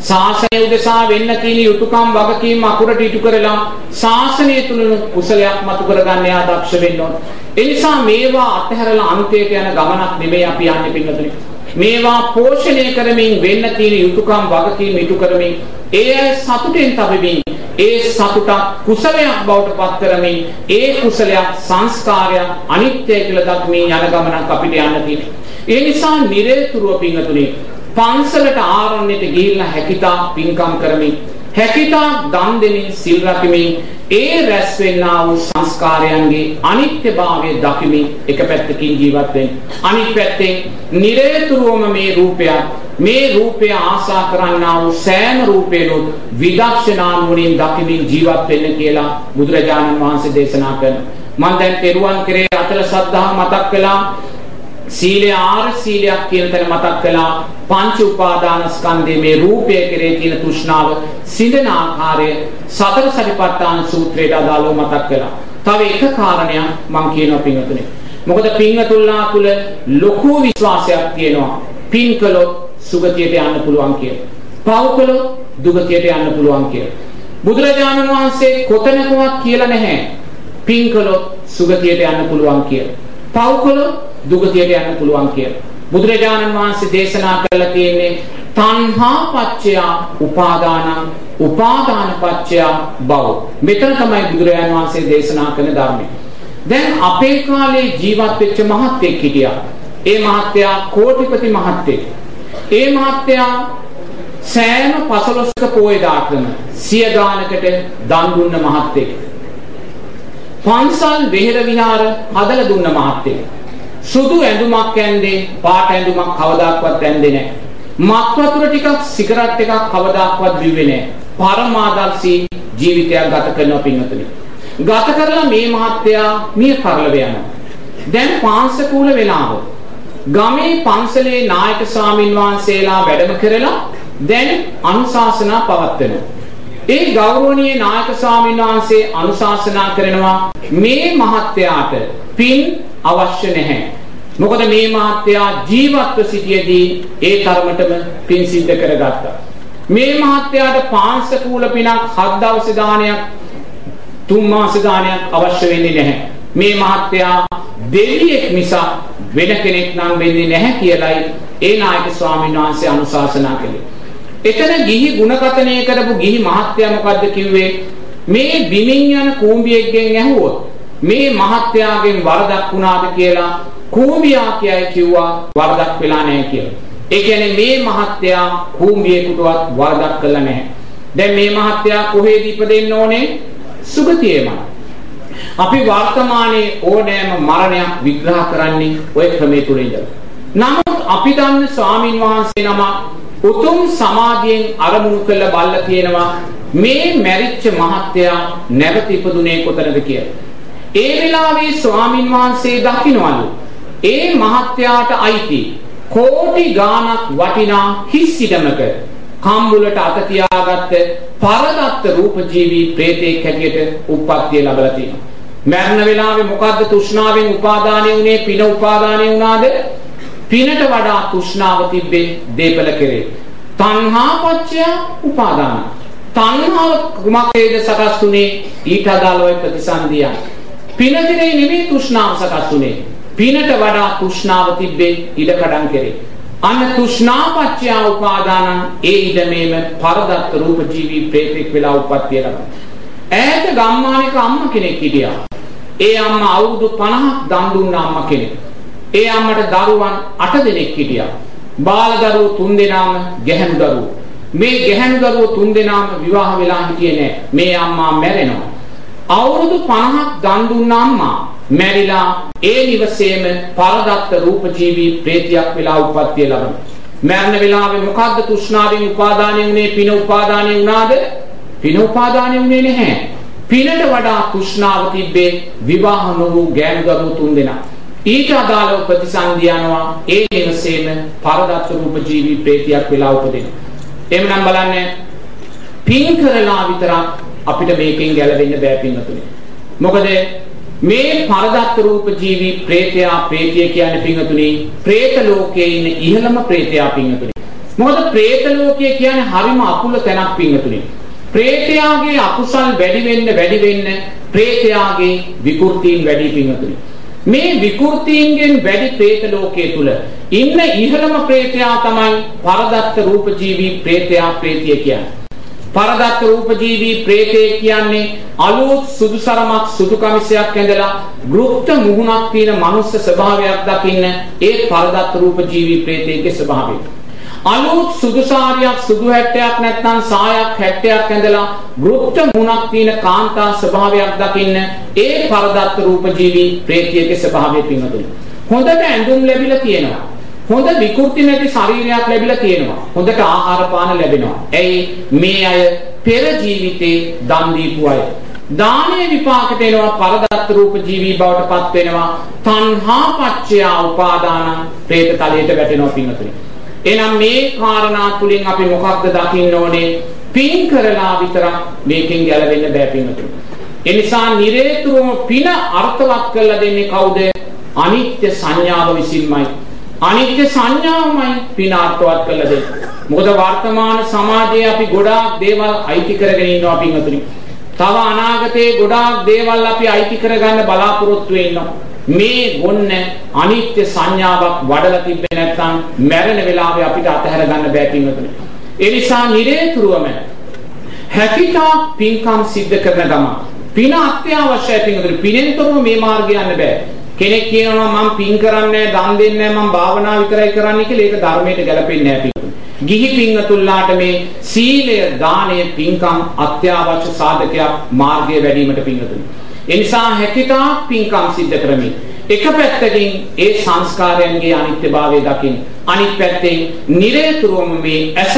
ශාසනය උදෙසා වෙන්න තියෙන යුතුයකම් වගකීම් අකුරට ඉටු කරලා ශාසනය තුල කුසලයක් මතු කරගන්න යා දක්ෂ වෙන්න ඕන. ඒ නිසා මේවා අත්හැරලා අන්තයට යන ගමනක් නෙමෙයි අපි යන්නේ පින්නතුනි. මේවා පෝෂණය කරමින් වෙන්න තියෙන යුතුයකම් වගකීම් ඉටු කරමින් ඒ අය සතුටෙන් තබමින් ඒ සතුට කුසලයක් බවට පත් කරමින් ඒ කුසලයක් සංස්කාරයක් අනිත්‍යයි කියලා දක්මින් යන ගමනක් අපිට යන්න තියෙනවා. ඒ නිසා නිරේතුරුව පින්නතුනි පන්සලට ආරණ්‍යට ගිහිල්ලා හැකිතා පින්කම් කරමින් හැකිතා දන් දෙමින් සිල් රකිමින් ඒ රැස් වෙන්නා වූ සංස්කාරයන්ගේ අනිත්‍යභාවය දකිමින් එක පැත්තකින් ජීවත් වෙන්න. අනිත් පැත්තෙන් නිරේතුරුවම මේ රූපයක් මේ රූපය ආසා කරන්නා වූ සෑම රූපේනොත් විදර්ශනා නුවණින් දකිමින් ජීවත් වෙන්න කියලා බුදුරජාණන් වහන්සේ දේශනා කරනවා. මම දැන් පෙරුවන් කෙරේ අතල සද්ධා මතක් කළා සීලය ආර සීලයක් කියන තැන මතක් කළා පංච උපාදානස්කන්ධයේ මේ රූපය කෙරේ තියෙන තෘෂ්ණාව සිඳන ආකාරය සතර සතිපට්ඨාන සූත්‍රයට අදාළව මතක් කළා. තව එක කාරණයක් මම කියනවා පින්වතුනි. මොකද පින්වතුන්ලා තුල ලොකු විශ්වාසයක් තියෙනවා. පින් කළොත් සුගතියට යන්න පුළුවන් කියලා. පව් කළොත් දුගතියට යන්න පුළුවන් කියලා. බුදුරජාණන් වහන්සේ කොතනකවත් කියලා නැහැ. පින් කළොත් සුගතියට යන්න පුළුවන් කියලා. පව් කළොත් දුගතියට යන්න පුළුවන් කියලා. බුදුරජාණන් වහන්සේ දේශනා කළා තියෙන්නේ තණ්හා පච්චය උපාදාන උපාදාන පච්චය භව. මෙතන තමයි බුදුරජාණන් වහන්සේ දේශනා කරන ධර්මය. දැන් අපේ කාලේ ජීවත් වෙච්ච මහත්ෙක් හිටියා. ඒ මහත්තයා කෝටිපති මහත්තයෙක්. ඒ මහත්තයා සෑම පසළොස්වක පෝය දාටම සිය ගානකට දන් දුන්න මහත්තයෙක්. පන්සල් වෙහෙර විහාර හදලා දුන්න මහත්තයෙක්. සුදු ඇඳුමක් ඇන්දේ පාට ඇඳුමක් කවදාක්වත් ඇන්දේ නැහැ. මත් වතුර ටිකක් සිගරට් එකක් කවදාක්වත් බිව්වේ නැහැ. පරමාදර්ශී ජීවිතයක් ගත කරනවා පින්වතුනි. ගත කරලා මේ මහත්තයා මිය පරලව යනවා. දැන් පාංශකූල වෙලාව. ගමේ පන්සලේ නායක ස්වාමින් වහන්සේලා වැඩම කරලා දැන් අනුශාසනා පවත්වනවා. ඒ ගෞරවනීය නායක ස්වාමීන් වහන්සේ අනුශාසනා කරනවා මේ මහත්තයාට පින් අවශ්‍ය නැහැ. මොකද මේ මහත්තයා ජීවත්ව සිටියේදී ඒ තරමටම පින් සිද්ධ කරගත්තා. මේ මහත්තයාට පාංශකූල පිනක් හත් දවස් දානයක් තුන් මාස දානයක් අවශ්‍ය වෙන්නේ නැහැ. මේ මහත්තයා දෙවියෙක් නිසා වෙන කෙනෙක් නම් වෙන්නේ නැහැ කියලයි ඒ නායක ස්වාමීන් වහන්සේ අනුශාසනා කළේ. එතන ගිහි ಗುಣකතනය කරපු ගිහි මහත්තයා මොකද්ද කිව්වේ? මේ බිමින් යන කූඹියෙක්ගෙන් ඇහුවොත් මේ මහත්තයාගෙන් වරදක් වුණාද කියලා කූඹියා කියයි කිව්වා වරදක් වෙලා නැහැ කියලා. ඒ කියන්නේ මේ මහත්තයා කූඹියෙකුටවත් වරදක් කළා නැහැ. දැන් මේ මහත්තයා කොහෙද ඉපදෙන්න ඕනේ? සුගතියේම. අපි වර්තමානයේ ඕනෑම මරණයක් විග්‍රහ කරන්නේ ওই ක්‍රමයේ තුලින්ද. නමුත් අපි දන්න ස්වාමින් වහන්සේ නමක් උතුම් සමාධියෙන් අරමුණු කළ බල්ල තියෙනවා මේ මැරිච්ච මහත්තයා නැවත ඉපදුනේ කොතනද කියලා. ඒ වෙලාවේ ස්වාමින් වහන්සේ දකින්නවලු ඒ මහත්යාට අයිති කෝටි ගාණක් වටිනා හිස් ඉඩමක කම්බුලට අත තියාගත්ත පරදත්ත රූපජීවී ප්‍රේතෙක් හැටියට උප්පත්තිය ලැබලා තියෙනවා. මරණ වෙලාවේ මොකද්ද තෘෂ්ණාවෙන් උපාදානය වුනේ පින උපාදානය වුණාද? පිනට වඩා තෘෂ්ණාව තිබ්බේ දීපල කෙරේ. තණ්හා පත්‍ය උපාදාන. තණ්හාව කුමකේද සකස් තුනේ ඊට අදාළව ප්‍රතිසන්දියක්. පිනදිනේ නෙමෙයි තෘෂ්ණාව සකස් උනේ. පිනට වඩා තෘෂ්ණාව තිබ්බේ ඉඩකඩම් කෙරේ. අන්න තෘෂ්ණාපච්චය උපාදානං ඒ ඉඩමේම පරදත්ත රූප ජීවි ප්‍රේතෙක් වෙලා උප්පත්තිය ලබන. ඈත ගම්මානික අම්ම කෙනෙක් හිටියා. ඒ අම්මා අවුරුදු 50ක් දන් දුන්න අම්මා කෙනෙක්. ඒ අම්මට දරුවන් 8 දෙනෙක් හිටියා. බාල දරුවෝ 3 දෙනාම ගැහැණු දරුවෝ. මේ ගැහැණු දරුවෝ 3 දෙනාම විවාහ වෙලා හිටියේ නෑ. මේ අම්මා මැරෙනවා. අවුරුදු 50ක් දන් දුන්න අම්මා මැරිලා ඒ නිවසේම පරදත්ත රූපජීවී ප්‍රේතයක් වෙලා උපත්තිය ලබන. මරණ වෙලාවේ මොකද්ද තෘෂ්ණාවෙන් උපාදානය වුනේ පින උපාදානය වුණාද? පින උපාදානය වුනේ නැහැ. පිනට වඩා තෘෂ්ණාව තිබ්බේ විවාහ නොවු ගෑනු දරුවෝ තුන් දෙනා. ඊට අදාළව ප්‍රතිසන්දි යනවා ඒ නිවසේම පරදත්ත රූප ජීවි ප්‍රේතියක් වෙලා උපදිනවා. එහෙමනම් බලන්න පින් කරලා විතරක් අපිට මේකෙන් ගැලවෙන්න බෑ පින්වතුනි. මොකද මේ පරදත්ත රූප ජීවි ප්‍රේතයා ප්‍රේතිය කියන්නේ පින්වතුනි പ്രേත ලෝකයේ ඉන්න ඉහළම ප්‍රේතයා පින්වතුනි. මොකද പ്രേත ලෝකය කියන්නේ හරිම අකුල තැනක් පින්වතුනි. ප්‍රේතයාගේ අකුසල් වැඩි වෙන්න වැඩි වෙන්න ප්‍රේතයාගේ විකෘතීන් වැඩි පින්වතුනි. මේ විකෘතීන්ගෙන් වැඩි പ്രേත ලෝකයේ තුල ඉන්න ඉහළම പ്രേතයා තමයි පරදත්ත රූපජීවී പ്രേතයා പ്രേතිය කියන්නේ. පරදත්ත රූපජීවී പ്രേතේ කියන්නේ අලුත් සුදු සරමක් සුදු කමිසයක් ඇඳලා ගෘප්ත මුහුණක් තියෙන මනුස්ස ස්වභාවයක් දකින්න ඒ පරදත්ත රූපජීවී പ്രേතයේ ස්වභාවය. අලුත් සුදු සාරියක් සුදු හැට්ටයක් නැත්නම් සායක් හැට්ටයක් ඇඳලා ගෘප්ත මුහුණක් තියෙන කාන්තා ස්වභාවයක් දකින්න ඒ පරදත්ත රූපජීවී ප්‍රේතයේ ස්වභාවය පින්වතුනි. හොඳට ඇඳුම් ලැබිලා තියෙනවා. හොඳ විකෘති නැති ශරීරයක් ලැබිලා තියෙනවා. හොඳට ආහාර පාන ලැබෙනවා. ඇයි මේ අය පෙර ජීවිතේ දන් දීපු අය. දානයේ විපාකට එනවා පරදත්ත රූප ජීවී බවට පත් වෙනවා. තණ්හා පච්චය උපාදාන പ്രേත තලයට වැටෙනවා පින්වතුනි. එහෙනම් මේ කාරණා තුලින් අපි මොකක්ද දකින්න ඕනේ? පින් කරලා විතරක් මේකෙන් ගැලවෙන්න බෑ පින්වතුනි. ඒ නිසා නිරේතුරුවම පින අර්ථවත් කරලා දෙන්නේ කවුද? අනිත්‍ය සංඥාව විසින්මයි. අනිත්‍ය සංඥාවමයි පිනාර්ථවත් කරලා දෙන්නේ. මොකද වර්තමාන සමාජයේ අපි ගොඩාක් දේවල් අයිති කරගෙන ඉන්නවා පින්වතුනි. තව අනාගතයේ ගොඩාක් දේවල් අපි අයිති කරගන්න බලාපොරොත්තු වෙනවා. මේ ගොන්න අනිත්‍ය සංඥාවක් වඩලා තිබ්බේ නැත්නම් මැරෙන වෙලාවේ අපිට අතහැර ගන්න බෑ පින්වතුනි. ඒ නිසා නිරේතුරුවම හැකිතා පින්කම් සිද්ධ කරන ගම පින අත්‍යවශ්‍යයි පින්වතුනි. පිනෙන් තොරව මේ මාර්ගය යන්න බෑ. කෙනෙක් කියනවා මම පින් කරන්නේ දන් දෙන්නේ මම භාවනා විතරයි කරන්නේ කියලා ඒක ධර්මයට ගැලපෙන්නේ නැහැ ගිහි පින්වතුන්ලාට මේ සීලය දානය පින්කම් අත්‍යවශ්‍ය සාධකයක් මාර්ගයේ වැඩිවීමට පින්වතුනි. ඒ නිසා හැකිතා පින්කම් සිද්ධ කරමින් එක පැත්තකින් ඒ සංස්කාරයන්ගේ අනිත්‍යභාවය දකින්න අනිත් පැත්තෙන් නිරේතුරුවම මේ ඇස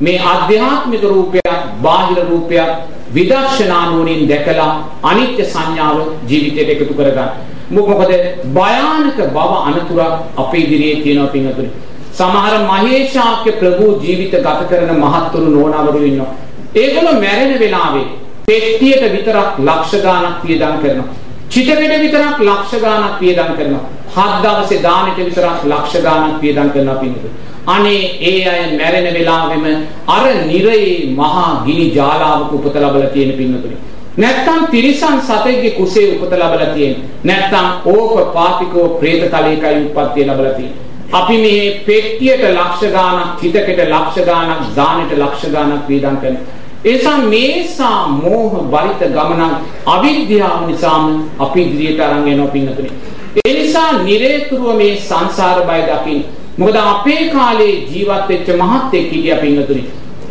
මේ ආධ්‍යාත්මික රූපයක් බාහිර රූපයක් විදර්ශනා නුවණින් දැකලා අනිත්‍ය සංඥාව ජීවිතයට එකතු කරගන්න. මොකද භයානක බව අනතුරක් අපේ ඉදිරියේ තියෙනවා පින්වතුනි. සමහර මහේශාක්‍ය ප්‍රභූ ජීවිත ගත කරන මහත්තුරු නෝනවරු ඉන්නවා. ඒගොල්ලෝ මැරෙන වෙලාවේ පෙට්ටියට විතරක් ලක්ෂ ගාණක් වියදම් කරනවා. චිතකෙට විතරක් ලක්ෂ ගාණක් වියදම් කරනවා. හත් දවසේ දානෙට විතරක් ලක්ෂ ගාණක් වියදම් කරනවා පින්වතුනි. අනේ ඒ අය මැරෙන වෙලාවෙම අර නිරයේ මහා ගිනි ජාලාවක උපත ලැබලා තියෙන පින්වතුනි. නැත්තම් තිරිසන් සතෙක්ගේ කුසේ උපත ලැබලා තියෙන්නේ. නැත්තම් ඕපපාතිකෝ പ്രേත තලයකයි උප්පත්තිය ලැබලා තියෙන්නේ. අපි මේ පෙට්ටියට ලක්ෂ ගාණක්, හිතකට ලක්ෂ ගාණක්, දානෙට ලක්ෂ ගාණක් වේදම් කරනවා. එසා මේසා මෝහ බරිත ගමනක් අවිද්‍යාව නිසාම අපි ඉදිරියට අරන් යනවා පින්නතුනේ. ඒ නිසා නිරේතුරුව මේ සංසාර බය දකින්න. මොකද අපේ කාලේ ජීවත් වෙච්ච මහත්ෙක් හිටියා පින්නතුනේ.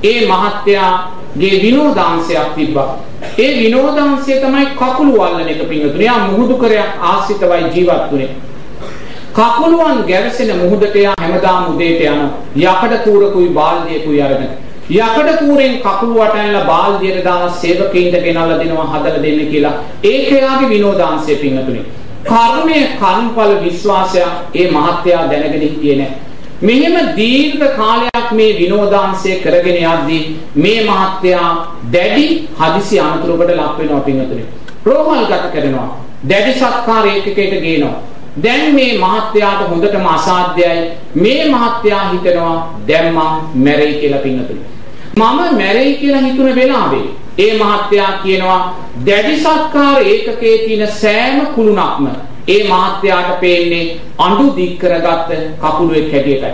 ඒ මහත්යාගේ විනෝදාංශයක් තිබ්බා. ඒ විනෝදාංශය තමයි කකුළු වල්ලන එක පින්නතුනේ. යා මුහුදු කරයක් ආශ්‍රිතවයි ජීවත් වුනේ. කකුලුවන් ගැවසෙන මුහුදට යා හැමදාම උදේට යන යකඩ කූරකුයි බාල්දියකුයි අරගෙන යකඩ කූරෙන් කකුල වටනලා බාල්දියට දාන සේවකයින්ට ගෙනල්ලා දෙනවා හදලා දෙන්න කියලා ඒක යාගේ විනෝදාංශය පින්නතුනේ කර්මය කර්මඵල විශ්වාසය ඒ මහත්යා දැනගෙන හිටියේ නැහැ මෙහෙම දීර්ඝ කාලයක් මේ විනෝදාංශය කරගෙන යද්දී මේ මහත්යා දැඩි හදිසි අනතුරකට ලක් වෙනවා පින්වතුනි. රෝහල් ගත කරනවා. දැඩි සත්කාර ඒකකයට ගේනවා. දැන් මේ මහත්යාට හොඳටම අසාධ්‍යයි. මේ මහත්යා හිතනවා දැන් මම මැරෙයි කියලා පින්වතුනි. මම මැරෙයි කියලා හිතුන වෙලාවේ ඒ මහත්යා කියනවා දැඩි සත්කාර ඒකකයේ තියෙන සෑම කුළුණක්ම ඒ මහත්යාට පේන්නේ අඬු දික් කරගත්ත කකුලුවෙක් හැටියටයි.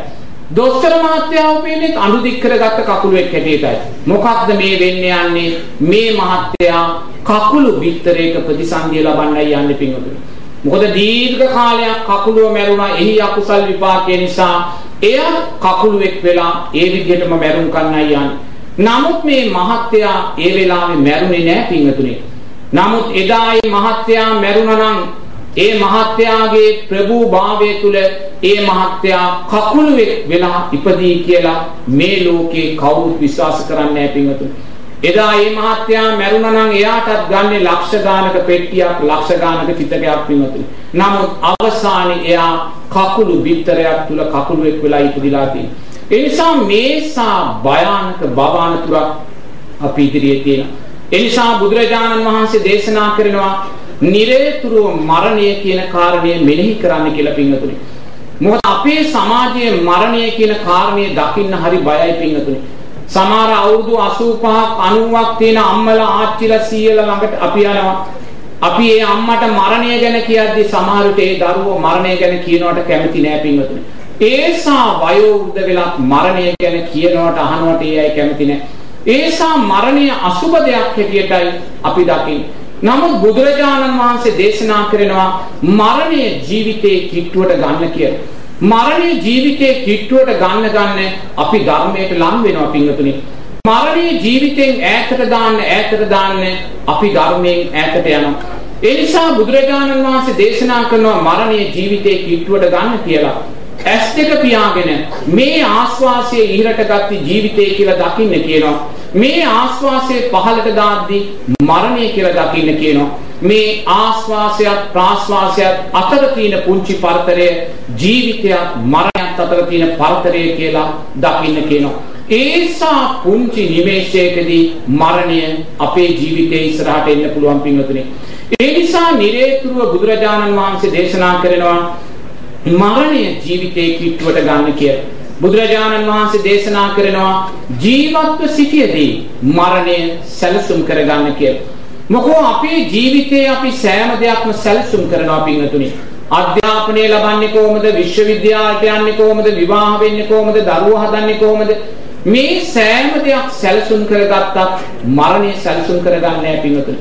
දොස්තර මහත්යාව පේන්නේ අඬු දික් කරගත්ත කකුලුවෙක් හැටියටයි. මොකක්ද මේ වෙන්න යන්නේ? මේ මහත්යා කකුලු බිත්තරයක ප්‍රතිසන්දිය ලබන්නයි යන්නේ පින්වතුනි. මොකද දීර්ඝ කාලයක් කකුලුව මැරුණා එහි අකුසල් විපාකය නිසා එය කකුලුවෙක් වෙලා ඒ විදිහටම මැරුම් කන්නයි යන්නේ. නමුත් මේ මහත්යා ඒ වෙලාවේ මැරුණේ නැහැ පින්වතුනි. නමුත් එදා මේ මහත්යා මැරුණා නම් ඒ මහත්යාගේ ප්‍රභූ භාවය තුල ඒ මහත්යා කකුලුවෙක් වෙලා ඉපදී කියලා මේ ලෝකේ කවුරුත් විශ්වාස කරන්නේ නැහැ පින්වතුනි. එදා මේ මහත්යා මැරුණා නම් එයාටත් ගන්නේ ලක්ෂ ගානක පෙට්ටියක් ලක්ෂ ගානක චිතකයක් පින්වතුනි. නමුත් අවසානයේ එයා කකුළු බිත්තරයක් තුල කකුලුවෙක් වෙලා ඉපදිලා තියෙනවා. ඒ නිසා මේසා භයානක භවානතුරක් අපි ඉදිරියේ තියෙනවා. ඒ නිසා බුදුරජාණන් වහන්සේ දේශනා කරනවා නිරේතුරුව මරණය කියන කාරණය මෙනෙහි කරන්න කියලා පින්වතුනි. මොකද අපේ සමාජයේ මරණය කියන කාරණය දකින්න හරි බයයි පින්වතුනි. සමහර අවුරුදු 85ක් 90ක් තියෙන අම්මලා ආච්චිලා සීයලා ළඟට අපි යනවා. අපි ඒ අම්මට මරණය ගැන කියද්දි සමහරට ඒ දරුවෝ මරණය ගැන කියනවට කැමති නෑ පින්වතුනි. ඒසා වයෝ වෘද්ධ වෙලා මරණය ගැන කියනවට අහනවට ඒ අය කැමති නෑ. ඒසා මරණය අසුබ දෙයක් හැටියටයි අපි දකින්නේ. නමුත් බුදුරජාණන් වහන්සේ දේශනා කරනවා මරණය ජීවිතේ කිට්ටුවට ගන්න කියලා. මරණය ජීවිතේ කිට්ටුවට ගන්න ගන්න අපි ධර්මයට ලං වෙනවා පින්වතුනි. මරණය ජීවිතෙන් ඈතට දාන්න ඈතට දාන්න අපි ධර්මයෙන් ඈතට යනවා. ඒ නිසා බුදුරජාණන් වහන්සේ දේශනා කරනවා මරණය ජීවිතේ කිට්ටුවට ගන්න කියලා. ඇස් දෙක පියාගෙන මේ ආස්වාසයේ ඉහළට ගත්ත ජීවිතය කියලා දකින්න කියනවා. මේ ආස්වාසයේ පහළට දාද්දී මරණය කියලා දකින්න කියනවා. මේ ආස්වාසයත් ප්‍රාස්වාසයත් අතර තියෙන පුංචි පරතරය ජීවිතයත් මරණයත් අතර තියෙන පරතරය කියලා දකින්න කියනවා. ඒසා පුංචි නිමේෂයකදී මරණය අපේ ජීවිතයේ ඉස්සරහට එන්න පුළුවන් පින්වතුනි. ඒ නිසා නිරේතුරුව බුදුරජාණන් වහන්සේ දේශනා කරනවා මරණය ජීවිතේ කිට්ටුවට ගන්න කියලා. බුදුරජාණන් වහන්සේ දේශනා කරනවා ජීවත්ව සිටියදී මරණය සැලසුම් කරගන්න කියලා. මොකෝ අපේ ජීවිතේ අපි සෑම දෙයක්ම සැලසුම් කරනවා පින්වතුනි. අධ්‍යාපනය ලබන්නේ කොහොමද? විශ්වවිද්‍යාලයට යන්නේ කොහොමද? විවාහ වෙන්නේ කොහොමද? දරුවෝ හදන්නේ කොහොමද? මේ සෑම දෙයක් සැලසුම් කරගත්තත් මරණය සැලසුම් කරගන්නේ නැහැ පින්වතුනි.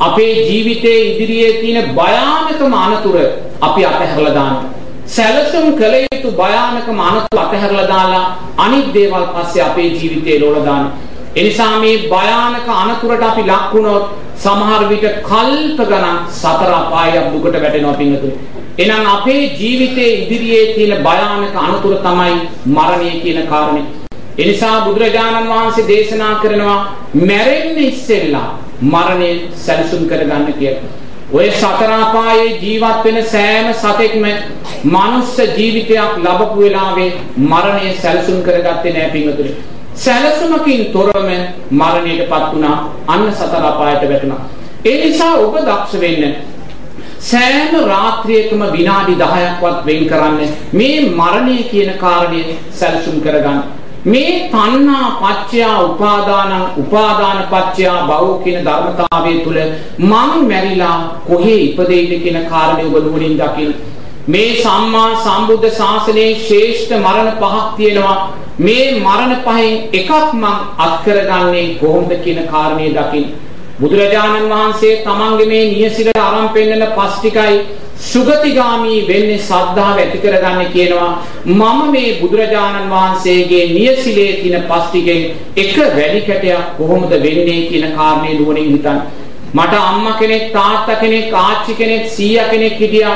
අපේ ජීවිතයේ ඉදිරියේ තියෙන භයානකම අනතුර අපි අතහැරලා දානවා. සැලසුම් කළ යුතු භයානකම අනතුර අතහැරලා දාලා අනිත් දේවල් පස්සේ අපේ ජීවිතේ ලෝල දානවා. එනිසා මේ භයානක අනතුරට අපි ලක් වුණොත් සමහර විට කල්ප ගණන් සතර අපායක් දුකට වැටෙනවා පින්වතුනි. එහෙනම් අපේ ජීවිතයේ ඉදිරියේ තියෙන භයානක අනතුර තමයි මරණය කියන කාරණේ. එනිසා බුදුරජාණන් වහන්සේ දේශනා කරනවා මැරෙන්න ඉස්සෙල්ලා මරණය සැලසුම් කරගන්න කියලා. ඔය සතර අපායේ ජීවත් වෙන සෑම සතෙක්ම මනුස්ස ජීවිතයක් ලැබපු වෙලාවේ මරණය සැලසුම් කරගත්තේ නෑ පින්වතුනි. සැලසුමකින් තොරම මරණයටපත් වුණා අන්න සතර අපායට වැටුණා. ඒ නිසා ඔබ දක්ෂ වෙන්න සෑම රාත්‍රියකම විනාඩි 10ක්වත් වෙන් කරන්න මේ මරණය කියන කාරණය සැලසුම් කරගන්න. මේ තණ්හා පච්චයා උපාදාන උපාදාන පච්චයා භව කියන ධර්මතාවය තුල මං මැරිලා කොහේ ඉපදෙයිද කියන කාරණේ ඔබ නුවණින් දකින්න. මේ සම්මා සම්බුද්ධ ශාසනයේ ශ්‍රේෂ්ඨ මරණ පහක් තියෙනවා. මේ මරණ පහෙන් එකක් මං අත් කරගන්නේ කොහොමද කියන කාරණේ දකින්න. බුදුරජාණන් වහන්සේ තමන්ගේ මේ නියසිර අරන් පෙන්නන පස් ටිකයි සුගතිගාමි වෙන්නේ සද්ධාව ඇති කරගන්න කියනවා. මම මේ බුදුරජාණන් වහන්සේගේ නියසිලේ තියෙන පස් ටිකෙන් එක වැඩි කැටයක් කොහොමද වෙන්නේ කියන කාරණේ නුවණින් හිතන්න. මට අම්මා කෙනෙක් තාත්තා කෙනෙක් ආච්චි කෙනෙක් සීයා කෙනෙක් හිටියා.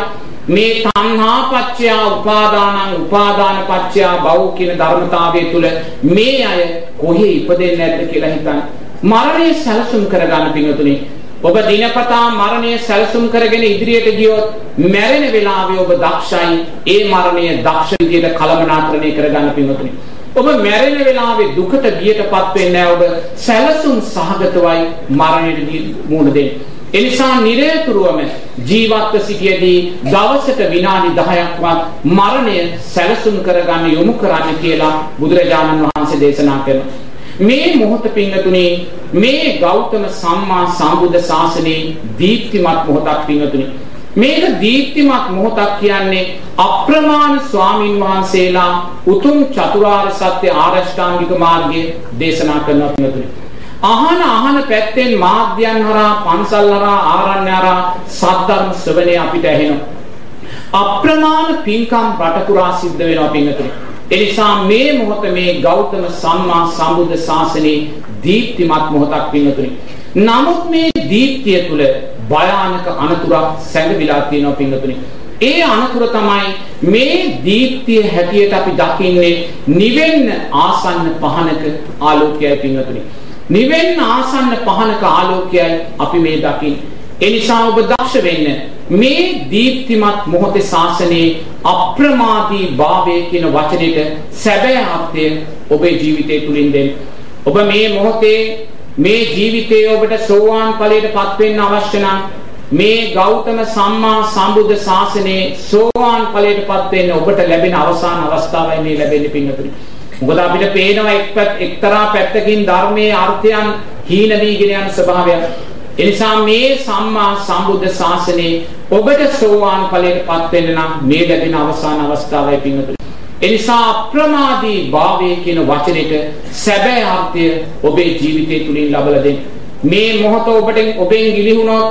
මේ තණ්හා පත්‍ය උපාදානං උපාදාන පත්‍ය භව කියන ධර්මතාවය තුල මේ අය කොහේ ඉපදෙන්නේ නැද්ද කියලා හිතන්න. මරණය සැලසුම් කරගන්න පිඟුතුනේ ඔබ දිනපතා මරණය සැලසුම් කරගෙන ඉදිරියට ගියොත් මැරෙන වෙලාවේ ඔබ දක්ෂයි ඒ මරණය දක්ෂ විදියට කලමනාකරණය කරගන්න පිඟුතුනි. ඔබ මැරෙන වෙලාවේ දුකට බියටපත් වෙන්නේ ඔබ සැලසුම් සහගතවයි මරණයට මුහුණ දෙන්නේ. එනිසා නිරේතුරුවම ජීවත්ව සිටියේදී දවසට විනාඩි 10ක්වත් මරණය සැලසුම් කරගන්න යොමු කරන්න කියලා බුදුරජාණන් වහන්සේ දේශනා කරනවා. මේ මොහොත පිංගතුනේ මේ ගෞතම සම්මා සම්බුද්ධ ශාසනයේ දීප්තිමත් මොහොතක් පිංගතුනේ. මේක දීප්තිමත් මොහොතක් කියන්නේ අප්‍රමාණ ස්වාමින් වහන්සේලා උතුම් චතුරාර්ය සත්‍ය ආරෂ්ඨාංගික මාර්ගය දේශනා කරනවා පිංගතුනේ. අහන අහන පැත්තෙන් මාධ්‍යයන් හරහා පන්සල් හරහා ආරණ්‍ය හරහා සද්ධර්ම ශ්‍රවණය අපිට ඇහෙනවා. අප්‍රමාණ පින්කම් රට පුරා සිද්ධ වෙනවා පිංගතුනේ. එනිසා මේ මොහොත මේ ගෞතම සම්මා සම්බුද්ධ ශාසනයේ දීප්තිමත් මොහොතක් පින්නතුනි. නමුත් මේ දීප්තිය තුල භයානක අනතුරක් සැඟවිලා තියෙනවා පින්නතුනි. ඒ අනතුර තමයි මේ දීප්තිය හැටියට අපි දකින්නේ නිවෙන්න ආසන්න පහනක ආලෝකයයි පින්නතුනි. නිවෙන්න ආසන්න පහනක ආලෝකයයි අපි මේ දකින්නේ. එනිසා ඔබ දක්ෂ වෙන්න මේ දීප්තිමත් මොහොතේ ශාසනයේ අප්‍රමාදී භාවය කියන වචනෙට සැබෑ අර්ථය ඔබේ ජීවිතය තුලින් දෙන්න. ඔබ මේ මොහොතේ මේ ජීවිතයේ ඔබට සෝවාන් ඵලයටපත් වෙන්න අවශ්‍ය නම් මේ ගෞතම සම්මා සම්බුද්ධ ශාසනයේ සෝවාන් ඵලයටපත් වෙන්න ඔබට ලැබෙන අවසාන අවස්ථාවයි මේ ලැබෙන්නේ පින්වතුනි. මොකද අපිට පේනවා එක්තරා පැත්තකින් ධර්මයේ අර්ථයන් හීන වීගෙන යන ස්වභාවයක්. එනිසා මේ සම්මා සම්බුද්ධ ශාසනයේ ඔබට සෝවාන් ඵලයටපත් වෙන්න නම් මේ ලැබෙන අවසාන අවස්ථාවයි පින්වතුනි. එනිසා අප්‍රමාදී භාවය කියන වචනෙට සැබෑ අර්ථය ඔබේ ජීවිතය තුලින් ලබලා දෙන්න. මේ මොහොත ඔබට ඔබෙන් ගිලිහුණොත්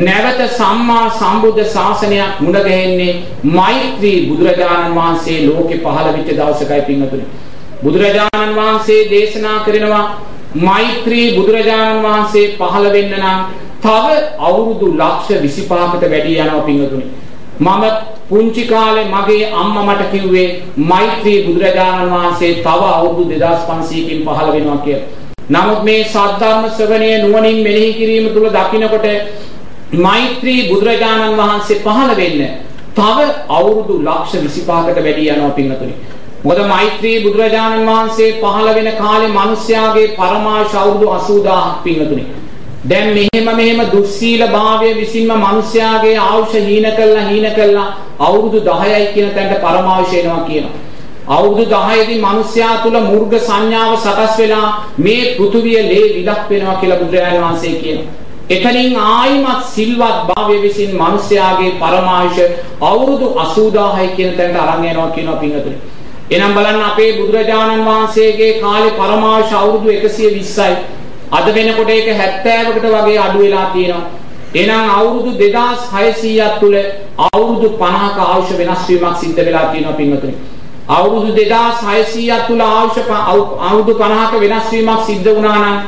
නැවත සම්මා සම්බුද්ධ ශාසනයක් මුණ ගැහෙන්නේ මෛත්‍රී බුදුරජාණන් වහන්සේ ලෝකෙ පහළ වෙච්ච දවසකයි පින්වතුනි. බුදුරජාණන් වහන්සේ දේශනා කරනවා මෛත්‍රී බුදුරජාණන් වහන්සේ පහළ වෙන්න නම් තව අවුරුදු ලක්ෂ 25කට වැඩි යනවා පින්වතුනි. මම පුංචි කාලේ මගේ අම්මා මට කිව්වේ මෛත්‍රී බුදුරජාණන් වහන්සේ තව අවුරුදු 2500කින් පහළ වෙනවා කියලා. නමුත් මේ සද්ධර්ම ශ්‍රවණය නුවණින් මෙනෙහි කිරීම තුල දකිනකොට මෛත්‍රී බුදුරජාණන් වහන්සේ පහළ වෙන්න තව අවුරුදු ලක්ෂ 25කට වැඩි යනවා පින්වතුනි. මොකද මෛත්‍රී බුදුරජාණන් වහන්සේ පහළ වෙන කාලේ මිනිස්යාගේ පරමාශ අවුරුදු 80000ක් පින්වතුනි. දැන් මෙහෙම මෙහෙම දුස්සීල භාවය විසින්ම මිනිස්යාගේ ආයුෂ හීන කළා හීන කළා අවුරුදු 10යි කියන තැනට පරමාවශ එනවා කියනවා. අවුරුදු 10 දී මිනිස්යා තුල මුර්ග සංඥාව සකස් වෙලා මේ පෘථුවිය ලේ විලක් වෙනවා කියලා බුදුරජාණන් වහන්සේ කියනවා. එතනින් ආයිමත් සිල්වත් භාවය විසින් මිනිස්යාගේ පරමාවශ අවුරුදු 80000යි කියන තැනට අරන් යනවා කියනවා පින්වතුනි. එනම් බලන්න අපේ බුදුරජාණන් වහන්සේගේ කාලේ පරමාවශ අවුරුදු 120යි. අද වෙනකොට ඒක 70කට වගේ අඩු වෙලා තියෙනවා. එහෙනම් අවුරුදු 2600ක් තුල අවුරුදු 50ක ආයුෂ වෙනස් වීමක් සිද්ධ වෙලා තියෙනවා පින්වතුනි. අවුරුදු 2600ක් තුල ආයුෂ අවුරුදු 50ක වෙනස් වීමක් සිද්ධ වුණා නම්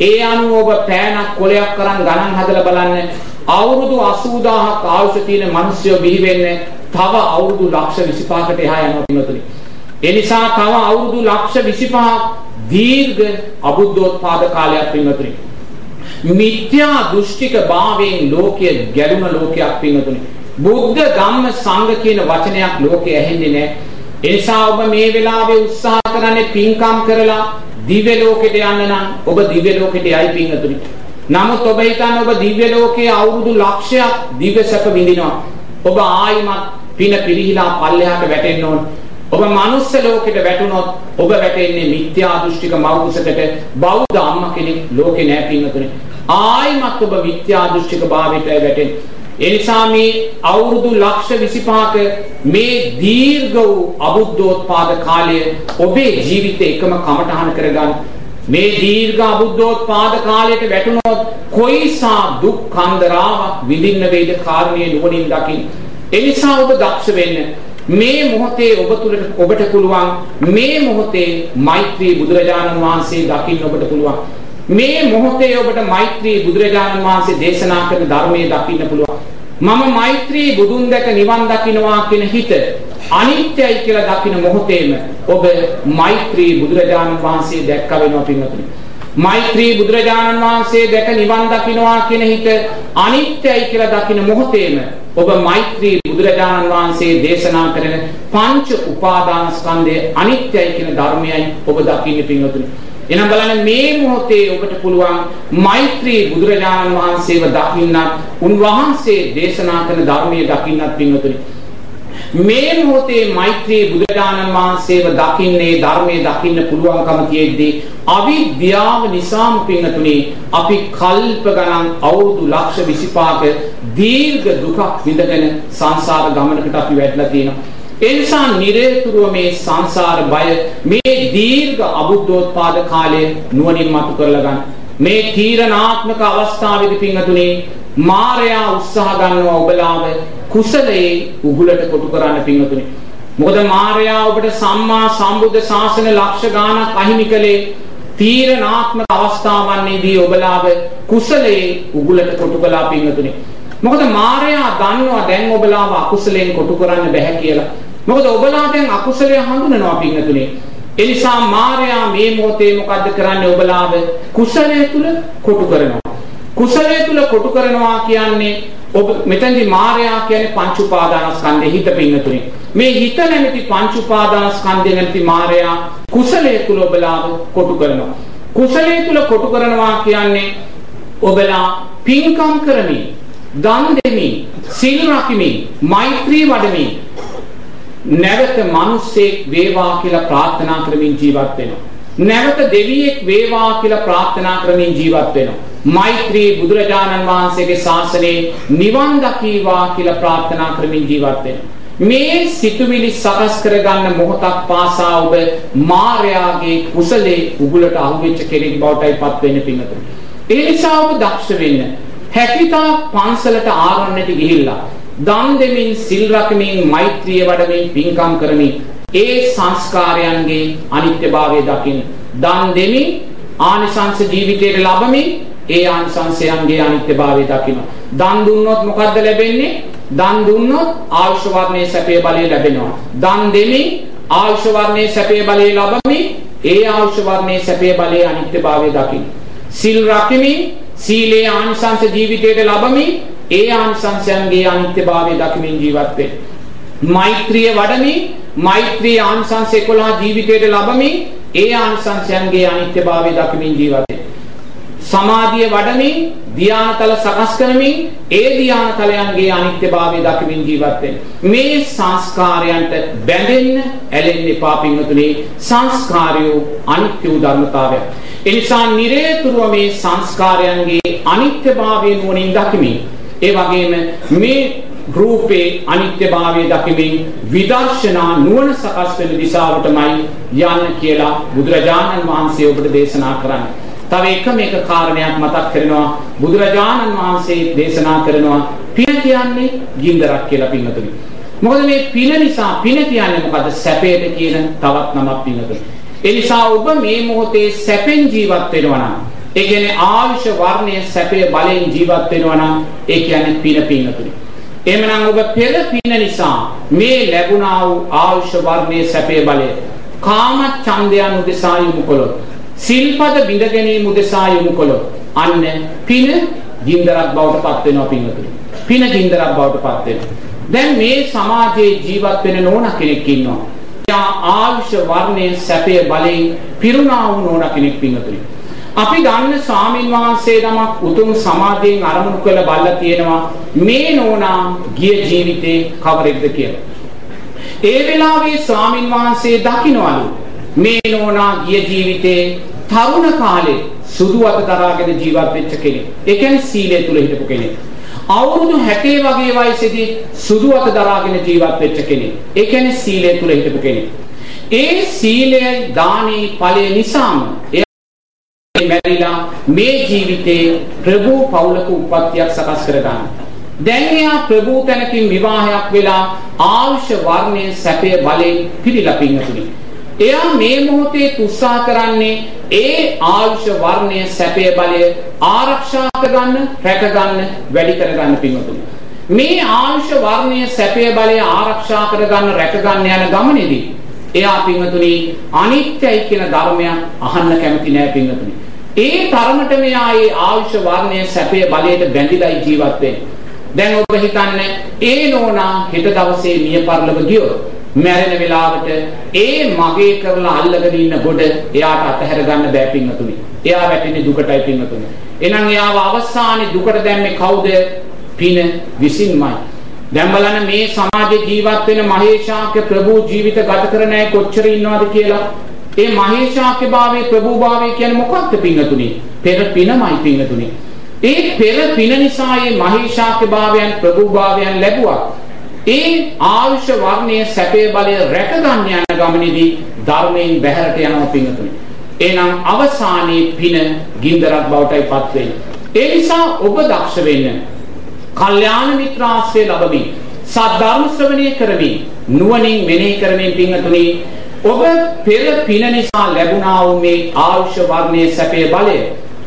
ඒ අනුව ඔබ පෑනක් කොලයක් කරන් ගණන් හදලා බලන්න අවුරුදු 80000ක් ආයුෂ තියෙන මිනිස්සු බිහි වෙන්නේ තව අවුරුදු ලක්ෂ 25කට එහා යනවා පින්වතුනි. ඒ නිසා තව අවුරුදු ලක්ෂ 25ක් දීර්ඝ අබුද්ධෝත්පාද කාලයක් පින්වතුනි. මිත්‍යා දෘෂ්ටික භාවයෙන් ලෝකයේ ගැළුණ ලෝකයක් පින්වතුනි. බුද්ධ ධම්ම සංඝ කියන වචනයක් ලෝකයේ ඇහෙන්නේ නැහැ. ඒ නිසා ඔබ මේ වෙලාවේ උත්සාහ කරන්නේ පින්කම් කරලා දිව්‍ය ලෝකෙට යන්න නම් ඔබ දිව්‍ය ලෝකෙට යයි පින්වතුනි. නමුත් ඔබ හිතන්නේ ඔබ දිව්‍ය ලෝකයේ අවුරුදු ලක්ෂයක් දිව්‍ය සැප විඳිනවා. ඔබ ආයිමත් පින පිරිහිලා පල්ලෙහාට වැටෙන්න ඕන. ඔබ මනුස්ස ලෝකෙට වැටුනොත් ඔබ වැටෙන්නේ මිත්‍යා දෘෂ්ටික මව්කුසකට බෞද්ධ අම්මා කෙනෙක් ලෝකේ නැහැ පින්වතුනි. ආයිමත් ඔබ මිත්‍යා දෘෂ්ටික භාවයට වැටෙන්නේ. ඒ නිසා මේ අවුරුදු ලක්ෂ 25ක මේ දීර්ඝ වූ අබුද්ධෝත්පාද කාලය ඔබේ ජීවිතේ එකම කමටහන කරගන්න. මේ දීර්ඝ අබුද්ධෝත්පාද කාලයට වැටුනොත් කොයිසා දුක් කන්දරාවක් විඳින්න වේද කාරණේ නුවණින් දකින්න. ඒ නිසා ඔබ දක්ෂ වෙන්න. මේ මොහොතේ ඔබ තුළට ඔබට පුළුවන් මේ මොහොතේ මෛත්‍රී බුදුරජාණන් වහන්සේ දකින්න ඔබට පුළුවන්. මේ මොහොතේ ඔබට මෛත්‍රී බුදුරජාණන් වහන්සේ දේශනා කරන ධර්මයේ දකින්න පුළුවන්. මම මෛත්‍රී බුදුන් දැක නිවන් දකින්නවා කියන හිත අනිත්‍යයි කියලා දකින මොහොතේම ඔබ මෛත්‍රී බුදුරජාණන් වහන්සේ දැක්ක වෙනවා පින්වතුනි. මෛත්‍රී බුදුරජාණන් වහන්සේ දැක නිවන් දකින්නවා කියන හිත අනිත්‍යයි කියලා දකින මොහොතේම ඔබ මෛත්‍රී බුදුරජාණන් වහන්සේ දේශනා කරන පංච උපාදානස්කන්ධය අනිත්‍යයි කියන ධර්මයයි ඔබ දකින්නේ පින්වතුනි. එහෙනම් බලන්න මේ මොහොතේ ඔබට පුළුවන් මෛත්‍රී බුදුරජාණන් වහන්සේව දකින්නත් උන්වහන්සේ දේශනා කරන ධර්මයේ දකින්නත් පින්වතුනි. මේ මොහොතේ මෛත්‍රී බුදුරජාණන් වහන්සේව දකින්නේ ධර්මයේ දකින්න පුළුවන්කම තියෙද්දී අවිද්‍යාව නිසාම පින්නතුනේ අපි කල්ප ගණන් අවුරුදු ලක්ෂ 25ක දීර්ඝ දුකක් විඳගෙන සංසාර ගමනකට අපි වැටලා තියෙනවා. ඒ නිසා නිරේතුරුව මේ සංසාර බය මේ දීර්ඝ අබුද්ධෝත්පාද කාලයේ නුවණින් මතු කරලා ගන්න. මේ තීරණාත්මක අවස්ථාවේදී පින්නතුනේ මායя උත්සාහ ගන්නවා ඔබලාව කුසලයේ උගුලට කොටු කරන්න පින්වතුනි. මොකද මාර්යා ඔබට සම්මා සම්බුද්ධ ශාසන ලක්ෂ ගාණක් අහිමි කළේ තීරණාත්මක අවස්ථාවන්නේදී ඔබලාව කුසලයේ උගුලට කොටු කළා පින්වතුනි. මොකද මාර්යා දන්නවා දැන් ඔබලාව අකුසලයෙන් කොටු කරන්න බැහැ කියලා. මොකද ඔබලා දැන් අකුසලය හඳුනනවා පින්වතුනි. ඒ නිසා මාර්යා මේ මොහොතේ මොකද්ද කරන්නේ ඔබලාව කුසලය තුල කොටු කරනවා. කුසලය තුල කොටු කරනවා කියන්නේ ඔබ මෙතනදී මායя කියන්නේ පංච උපාදානස්කන්ධේ හිත පින්නතුනේ. මේ හිත නැමැති පංච උපාදානස්කන්ධේ නැමැති මායя කුසලයේ තුල ඔබලාව කොටු කරනවා. කුසලයේ තුල කොටු කරනවා කියන්නේ ඔබලා පින්කම් කරමින්, දන් දෙමින්, සිල් රකිමින්, මෛත්‍රී වඩමින් නැවත මිනිස්සෙක් වේවා කියලා ප්‍රාර්ථනා කරමින් ජීවත් වෙනවා. නැවත දෙවියෙක් වේවා කියලා ප්‍රාර්ථනා කරමින් ජීවත් වෙනවා. මෛත්‍රී බුදුරජාණන් වහන්සේගේ ශාසනයේ නිවන් දකීවා කියලා ප්‍රාර්ථනා කරමින් ජීවත් මේ සිතුවිලි සකස් කරගන්න මොහොතක් පාසා ඔබ මායාගේ කුසලේ උගුලට අහුවෙච්ච කෙනෙක් බවටයි පත් වෙන්න පිංගතුනි. ඒ නිසා ඔබ දක්ෂ වෙන්න. හැකිතා පන්සලට ආරණ්‍යට ගිහිල්ලා දන් දෙමින් සිල් රැකමින් මෛත්‍රිය වඩමින් පින්කම් කරමින් ඒ සංස්කාරයන්ගේ අනිත්‍යභාවය දකින්න. දන් දෙමින් ආනිසංස ජීවිතයට ලබමින් ඒ ආනිසංසයන්ගේ අනිත්‍යභාවය දකින්න. දන් දුන්නොත් මොකද්ද ලැබෙන්නේ? දන් දුන්නොත් ආයුෂ වර්ණයේ සැපේ බලය ලැබෙනවා. දන් දෙමින් ආයුෂ වර්ණයේ සැපේ බලය ලබමින් ඒ ආයුෂ වර්ණයේ සැපේ බලයේ අනිත්‍යභාවය දකින්න. සිල් රකිමින් සීලේ ආනිසංස ජීවිතයට ලබමින් ඒ ආනිසංසයන්ගේ අනිත්‍යභාවය දකිමින් ජීවත් වෙන්න. මෛත්‍රිය වඩමින් මෛත්‍රී ආනිසංස 11 ජීවිතයට ලබමින් ඒ ආනිසංසයන්ගේ අනිත්‍යභාවය දකිමින් ජීවත් වෙන්න. සමාධිය වඩමින් ධානාතල සකස් කරමින් ඒ ධානාතලයන්ගේ අනිත්‍යභාවය දකිමින් ජීවත් වෙන්න. මේ සංස්කාරයන්ට බැඳෙන්න ඇලෙන්න එපා පින්වතුනි. සංස්කාරයෝ අනිත්‍ය වූ ධර්මතාවය. ඒ නිසා නිරේතුරුව මේ සංස්කාරයන්ගේ අනිත්‍යභාවය නුවණින් දකිමින් ඒ වගේම මේ රූපේ අනිත්‍යභාවය දකිමින් විදර්ශනා නුවණ සකස් වෙන දිශාවටමයි යන්න කියලා බුදුරජාණන් වහන්සේ ඔබට දේශනා කරන්නේ. තව එක මේක කාරණයක් මතක් කරනවා බුදුරජාණන් වහන්සේ දේශනා කරනවා පින කියන්නේ ගින්දරක් කියලා පින්වතුනි. මොකද මේ පින නිසා පින කියන්නේ මොකද සැපයට කියන තවත් නමක් පින්වතුනි. ඒ නිසා ඔබ මේ මොහොතේ සැපෙන් ජීවත් වෙනවා නම් ඒ කියන්නේ ආයුෂ වර්ණයේ සැපේ බලයෙන් ජීවත් වෙනවා නම් ඒ කියන්නේ පින පින්වතුනි. එහෙමනම් ඔබ පෙර පින නිසා මේ ලැබුණා වූ ආයුෂ වර්ණයේ සැපේ බලය කාම ඡන්දයන් උදෙසා යොමු කළොත් සිල්පද බිඳ ගැනීම උදෙසා යොමු කළොත් අන්න පින ගින්දරක් බවට පත් වෙනවා පින්වතුනි. පින ගින්දරක් බවට පත් වෙනවා. දැන් මේ සමාජයේ ජීවත් වෙන නෝන කෙනෙක් ඉන්නවා. යා ආයුෂ වර්ණයේ සැපේ බලයෙන් පිරුණා වූ නෝන කෙනෙක් පින්වතුනි. අපි දන්න ස්වාමින් වහන්සේ නමක් උතුම් සමාධියෙන් අරමුණු කළ බල්ලා තියෙනවා මේ නෝනා ගිය ජීවිතේ කවරෙක්ද කියලා. ඒ වෙලාවේ ස්වාමින් වහන්සේ දකින්නවලු මේ නෝනා ගිය ජීවිතේ තරුණ කාලේ සුදු අත දරාගෙන ජීවත් වෙච්ච කෙනෙක්. ඒ කියන්නේ සීලය තුල හිටපු කෙනෙක්. අවුරුදු 60 වගේ වයසේදී සුදු අත දරාගෙන ජීවත් වෙච්ච කෙනෙක්. ඒ කියන්නේ සීලය තුල හිටපු කෙනෙක්. ඒ සීලයයි දානේ ඵලය නිසාම මැරිලා මේ ජීවිතේ ප්‍රභූ පෞලක උප්පත්තියක් සකස් කරගන්න. දැන් එයා ප්‍රභූ තැනකින් විවාහයක් වෙලා ආයුෂ වර්ණයේ සැපය බලයෙන් පිළිලා පින්නතුනි. එයා මේ මොහොතේ උත්සාහ කරන්නේ ඒ ආයුෂ වර්ණය සැපය බලය ආරක්ෂා කරගන්න, රැකගන්න, වැඩි කරගන්න පින්වතුනි. මේ ආයුෂ වර්ණය සැපය බලය ආරක්ෂා කරගන්න, රැකගන්න යන ගමනේදී එයා පින්වතුනි අනිත්‍යයි කියන ධර්මය අහන්න කැමති නෑ පින්වතුනි. ඒ තරමට මෙයා ඒ ආයුෂ වර්ණය සැපය බලයට බැඳිලායි ජීවත් වෙන්නේ. දැන් ඔබ හිතන්නේ ඒ නෝනා හෙට දවසේ මිය පරලොව ගියොත් මැරෙන වෙලාවට ඒ මගේ කරලා අල්ලගෙන ඉන්න ගොඩ එයාට අතහැර ගන්න බෑ පින්වතුනි. එයා වැටෙන්නේ දුකටයි පින්වතුනි. එහෙනම් එයාව අවසානයේ දුකට දැම්මේ කවුද? පින විසින්මයි. දැන් බලන්න මේ සමාජයේ ජීවත් වෙන මහේශාක්‍ය ප්‍රභූ ජීවිත ගත කරන අය කොච්චර ඉන්නවද කියලා. ඒ මහේශාක්‍ය භාවයේ ප්‍රභූ භාවයේ කියන්නේ මොකක්ද පින්වතුනි? පෙර පිනමයි පින්වතුනි. ඒ පෙර පින නිසා මේ මහේශාක්‍ය භාවයන් ප්‍රභූ භාවයන් ලැබුවා. ඒ ආයුෂ වර්ණයේ සැපේ බලය රැක ගන්න යන ගමනේදී ධර්මයෙන් බැහැරට යනවා පින්තුනි. එහෙනම් අවසානයේ පින ගින්දරක් බවටයි පත් වෙන්නේ. ඒ නිසා ඔබ දක්ෂ වෙන්න. කල්යාණ මිත්‍රාශ්‍රය ලැබමින් සද්ධර්ම ශ්‍රවණය කරමින් නුවණින් මෙනෙහි කරමින් පින්තුනි ඔබ පෙර පින නිසා ලැබුණා වූ මේ ආයුෂ වර්ණයේ සැපේ බලය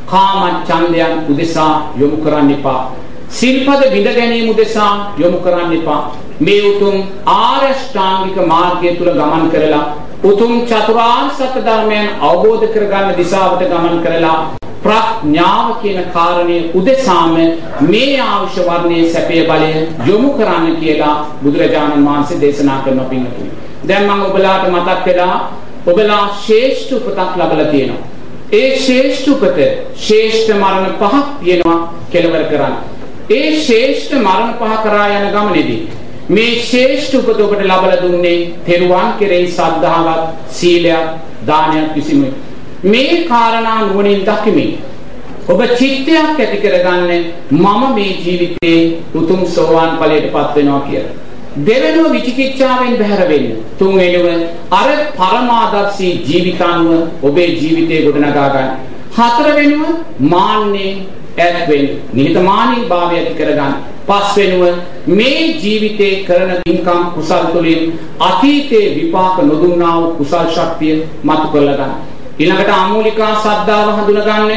කාම ඡන්දයන් උදෙසා යොමු කරන්න එපා. සිල්පද විඳ ගැනීම උදෙසා යොමු කරන්න එපා. මේ උතුම් ආර්ය ශ්‍රාංගික මාර්ගය තුල ගමන් කරලා උතුම් චතුරාර්ය සත්‍ය ධර්මයන් අවබෝධ කරගන්න දිශාවට ගමන් කරලා ප්‍රඥාව කියන කාරණේ උදෙසාම මේ ආවශ්‍ය වර්ණයේ සැපේ බලය යොමු කරන්න කියලා බුදුරජාණන් වහන්සේ දේශනා කරන පින්තුනි. දැන් මම ඔබලාට මතක් කළා ඔබලා ශ්‍රේෂ්ඨ උපතක් ලබලා තියෙනවා. ඒ ශ්‍රේෂ්ඨ උපත ශ්‍රේෂ්ඨ මරණ පහක් තියෙනවා කෙලවර කරන්න. ඒ ශ්‍රේෂ්ඨ මරණ පහ කරා යන ගමනේදී මේ ශ්‍රේෂ්ඨ උපත ඔබට ලබලා දුන්නේ තෙරුවන් කෙරෙහි සද්ධාවත් සීලයක් දානයක් කිසිම මේ කාරණා නුවණින් දකිමින් ඔබ චිත්තයක් ඇති කරගන්න මම මේ ජීවිතේ උතුම් සෝවාන් ඵලයටපත් වෙනවා කියලා. දෙවෙනුව විචිකිච්ඡාවෙන් බැහැර වෙන්න. තුන්වෙනුව අර පරමාදර්ශී ජීවිතානුව ඔබේ ජීවිතේ ගොඩනගා ගන්න. හතරවෙනුව මාන්නේ ඈත් වෙන්න. නිහතමානී භාවය ඇති කරගන්න. පස්වෙනුව මේ ජීවිතේ කරන පින්කම් කුසල් තුළින් අතීතයේ විපාක නොදුන්නා වූ කුසල් ශක්තිය මතු කරලා ගන්න. ඊළඟට අමූලිකා සද්ධාව හඳුනගන්න.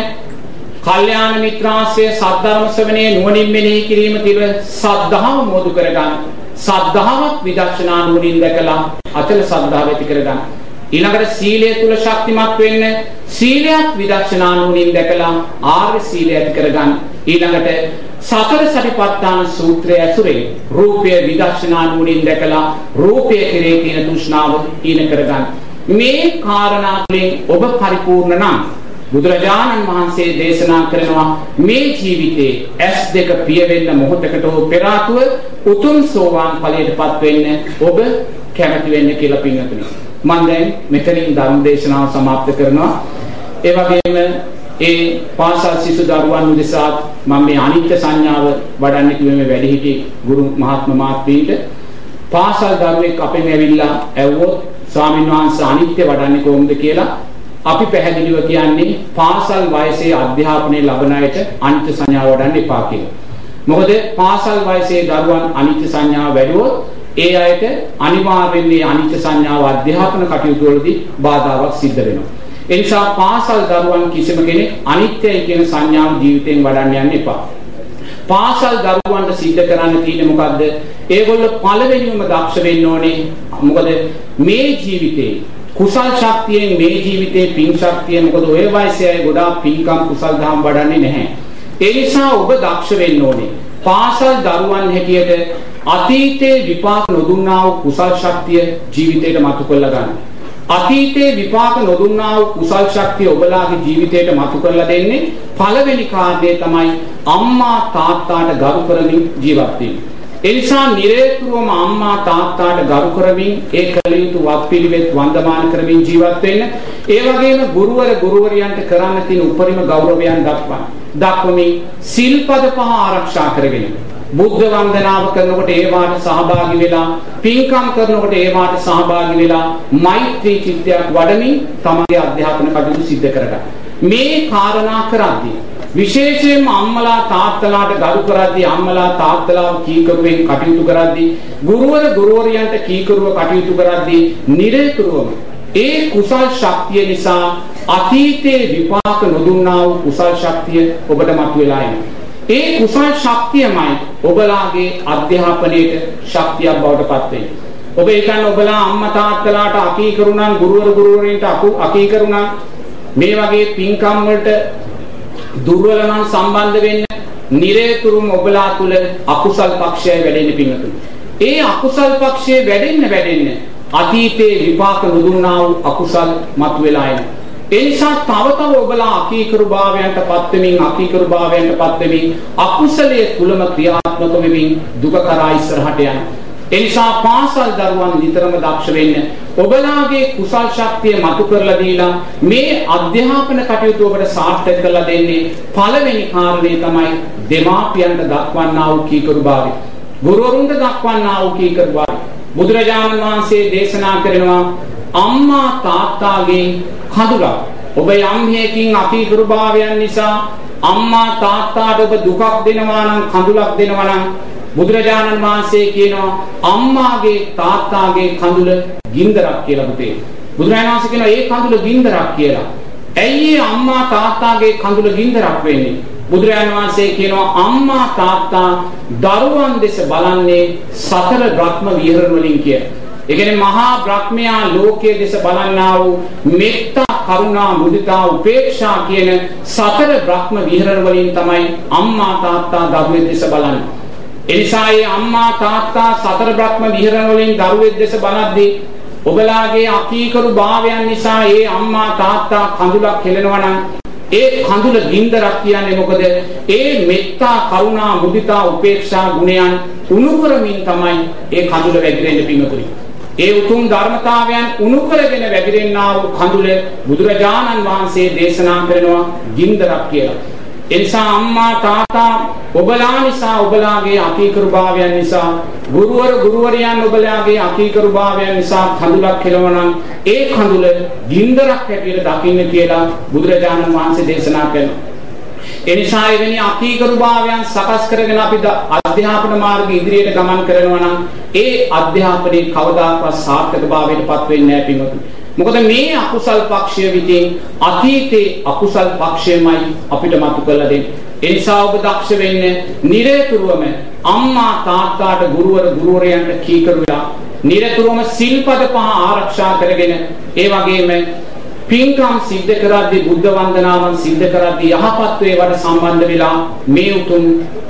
කල්යාණ මිත්‍රාශ්‍රය සද්ධර්ම ශ්‍රවණයේ නුවණින් මෙනෙහි කිරීම තිබ සද්ධාව මොදු කරගන්න. සද්ධාවත් විදර්ශනා නුවණින් දැකලා අචල සද්ධාව ඇති කරගන්න. ඊළඟට සීලය තුල ශක්තිමත් වෙන්න සීලයක් විදර්ශනා නුවණින් දැකලා ආර්ය සීලය ඇති කරගන්න. ඊළඟට සතර සතිපට්ඨාන සූත්‍රය ඇසුරේ රූපය විදර්ශනා නුවණින් දැකලා රූපය කෙරේ තියෙන තෘෂ්ණාව ඊන කරගන්න. මේ කාරණා තුළින් ඔබ පරිපූර්ණ නම් බුදුරජාණන් වහන්සේ දේශනා කරනවා මේ ජීවිතේ ඇස් දෙක පිය වෙන්න මොහොතකට හෝ පෙර උතුම් සෝවාන් ඵලයටපත් වෙන්න ඔබ කැමති වෙන්න කියලා පින්වතුනි. මම දැන් මෙතනින් ධර්ම දේශනාව સમાપ્ત කරනවා. ඒ වගේම ඒ පාසල් සිසු දරුවන් උදෙසා මම මේ අනිත්‍ය සංඥාව වඩන්න කිව්වේ මේ වැඩිහිටි ගුරු මහත්ම මාත්‍රීට පාසල් දරුවෙක් අපෙන් ඇවිල්ලා ඇව්වොත් ස්වාමීන් වහන්සේ අනිත්‍ය වඩන්නේ කොහොමද කියලා අපි පැහැදිලිව කියන්නේ පාසල් වයසේ අධ්‍යාපනය ලබන අයට අනිත්‍ය සංඥාව වඩන්න එපා කියලා. මොකද පාසල් වයසේ දරුවන් අනිත්‍ය සංඥාව වැඩුවොත් ඒ අයට අනිවාර්යෙන්ම මේ අනිත්‍ය සංඥාව අධ්‍යාපන කටයුතු වලදී බාධාවක් සිද්ධ වෙනවා. ඒ නිසා පාසල් දරුවන් කිසිම කෙනෙක් අනිත්‍යයි කියන සංඥාව ජීවිතෙන් වඩන්න යන්න එපා. පාසල් දරුවන්ට සිද්ධ කරන්න තියෙන්නේ මොකද්ද? ඒගොල්ලෝ පළවෙනිවම දක්ෂ වෙන්න ඕනේ. මොකද මේ ජීවිතේ කුසල් ශක්තියෙන් මේ ජීවිතේ පින් ශක්තිය මොකද ඔය වයසේ අය ගොඩාක් පින්කම් කුසල් දහම් වඩන්නේ නැහැ. ඒ නිසා ඔබ දක්ෂ වෙන්න ඕනේ. පාසල් දරුවන් හැටියට අතීතේ විපාක නොදුන්නා වූ කුසල් ශක්තිය ජීවිතේට මතු කරලා ගන්න. අතීතේ විපාක නොදුන්නා වූ කුසල් ශක්තිය ඔබලාගේ ජීවිතයට මතු කරලා දෙන්නේ පළවෙනි කාර්යය තමයි අම්මා තාත්තාට ගරු කරමින් ජීවත් වීම. ඒ නිසා නිරේතුරුවම අම්මා තාත්තාට ගරු කරමින් ඒ කළ යුතු වත්පිළිවෙත් වන්දමාන කරමින් ජීවත් වෙන්න. ඒ වගේම ගුරුවර ගුරුවරයන්ට කරන්න තියෙන උපරිම ගෞරවයන් දක්වන්න. දක්වමින් සිල්පද පහ ආරක්ෂා කරගෙන බුද්ධ වන්දනාව කරනකොට ඒවාට සහභාගී වෙලා පින්කම් කරනකොට ඒවාට සහභාගී වෙලා මෛත්‍රී චිත්තයක් වඩමින් තමගේ අධ්‍යාපන කටයුතු සිද්ධ කරගන්න. මේ කාරණා කරද්දී විශේෂයෙන්ම අම්මලා තාත්තලාට ගරු කරද්දී අම්මලා තාත්තලා කීකරුවෙන් කටයුතු කරද්දී ගුරුවර ගුරුවරයන්ට කීකරුව කටයුතු කරද්දී නිරතුරුවම ඒ කුසල් ශක්තිය නිසා අතීතයේ විපාක නොදුන්නා වූ කුසල් ශක්තිය ඔබට මතුවලා එනවා. ඒ කුසල් ශක්තියමයි ඔබලාගේ අධ්‍යාපනයේට ශක්තියක් බවට පත් වෙන්නේ. ඔබ හිතන්න ඔබලා අම්මා තාත්තලාට අකීකරු නම් ගුරුවර ගුරුවරින්ට අකීකරු නම් මේ වගේ පින්කම් වලට දුර්වල නම් සම්බන්ධ වෙන්න නිරේතුරුම ඔබලා තුල අකුසල් පක්ෂය වැඩෙන්න පිංගතුනි. ඒ අකුසල් පක්ෂය වැඩෙන්න වැඩෙන්න අතීතේ විපාක නොදුන්නා වූ අකුසල් මතුවලා එනවා. ඒ නිසා තව තව ඔබලා අකීකරු භාවයන්ට පත් වෙමින් අකීකරු භාවයන්ට පත් වෙමින් අකුසලයේ කුලම ක්‍රියාත්මක වෙමින් දුක කරා ඉස්සරහට යන. ඒ නිසා පාසල් දරුවන් නිතරම දක්ෂ වෙන්න ඔබලාගේ කුසල් ශක්තිය මතු කරලා දීලා මේ අධ්‍යාපන කටයුතු ඔබට සාර්ථක කරලා දෙන්නේ පළවෙනි කාරණේ තමයි දෙමාපියන්ට දක්වන්නා වූ කීකරු භාවය. ගුරුවරුන්ට දක්වන්නා වූ කීකරු භාවය. බුදුරජාණන් වහන්සේ දේශනා කරනවා අම්මා තාත්තාගෙන් කඳුලක්. ඔබ යම් හේකින් අකීකරු භාවයන් නිසා අම්මා තාත්තාට ඔබ දුකක් දෙනවා නම් කඳුලක් දෙනවා නම් බුදුරජාණන් වහන්සේ කියනවා අම්මාගේ තාත්තාගේ කඳුල ගින්දරක් කියලා පුතේ. බුදුරජාණන් වහන්සේ කියනවා ඒ කඳුල ගින්දරක් කියලා. ඇයි අම්මා තාත්තාගේ කඳුල ගින්දරක් වෙන්නේ? බුදුරජාණන් වහන්සේ කියනවා අම්මා තාත්තා දරුවන් දෙස බලන්නේ සතර බ්‍රහ්ම විහරණ වලින් කියලා. ඒ කියන්නේ මහා බ්‍රහ්මයා ලෝකයේ දෙස බලන්නා වූ මෙත්තා කරුණා මුදිතා උපේක්ෂා කියන සතර බ්‍රහ්ම විහරණ වලින් තමයි අම්මා තාත්තා දරුවෙක් දෙස බලන්නේ. එනිසා මේ අම්මා තාත්තා සතර බ්‍රහ්ම විහරණ වලින් දරුවෙක් දෙස බලද්දී ඔබලාගේ අකීකරු භාවයන් නිසා ඒ අම්මා තාත්තා කඳුලක් හෙලනවා නම් ඒ කඳුල ගින්දරක් කියන්නේ මොකද? ඒ මෙත්තා කරුණා මුදිතා උපේක්ෂා ගුණයන් උණු කරමින් තමයි ඒ කඳුල වැగిරෙන්නේ පිංගුතුනි. ඒ උතුම් ධර්මතාවයන් උණු කරගෙන වැగిරෙන්නා වූ කඳුල බුදුරජාණන් වහන්සේ දේශනා කරනවා ගින්දරක් කියලා. එනිසා අම්මා තාත්තා ඔබලා නිසා ඔබලාගේ අකීකරුභාවයන් නිසා ගුරුවර ගුරුවරයන් ඔබලාගේ අකීකරුභාවයන් නිසා කඳුලක් කෙලවනම් ඒ කඳුල ගින්දරක් හැටියට දකින්න කියලා බුදුරජාණන් වහන්සේ දේශනා කරනවා. එනිසා එවැනි අකීකරුභාවයන් සකස් කරගෙන අපි අධ්‍යාපන මාර්ගයේ ඉදිරියට ගමන් කරනවා නම් ඒ අධ්‍යාපනයේ කවදාකවත් සාර්ථකභාවයට පත් වෙන්නේ නැහැ පින්වතුනි. මොකද මේ අකුසල් පක්ෂය විදිහින් අතීතේ අකුසල් පක්ෂයමයි අපිට මතු කරලා දෙන්නේ. ඒ නිසා ඔබ දක්ෂ වෙන්න නිරේතුරුවම අම්මා තාත්තාට ගුරුවර ගුරුවරයන්ට කීකරුලා නිරතුරුවම සිල්පද පහ ආරක්ෂා කරගෙන ඒ වගේම පින්කම් සිද්ධ කරද්දී බුද්ධ වන්දනාවන් සිද්ධ කරද්දී යහපත් වේවට සම්බන්ධ වෙලා මේ උතුම්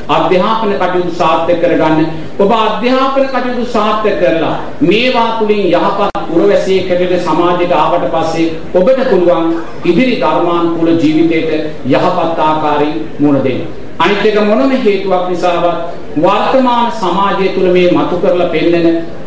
අධ්‍යාපන කටයුතු සාර්ථක කරගන්න ඔබ අධ්‍යාපන කටයුතු සාර්ථක කරලා මේවා තුලින් යහපත් පුරවැසියෙක් හැටියට සමාජයට ආවට පස්සේ ඔබට පුළුවන් ඉදිරි ධර්මානුකූල ජීවිතයට යහපත් ආකාරයෙන් මුහුණ දෙන්න. අනිත් එක මොනම හේතුවක් නිසාවත් වර්තමාන සමාජය තුළ මේ මතු කරලා පෙන්නන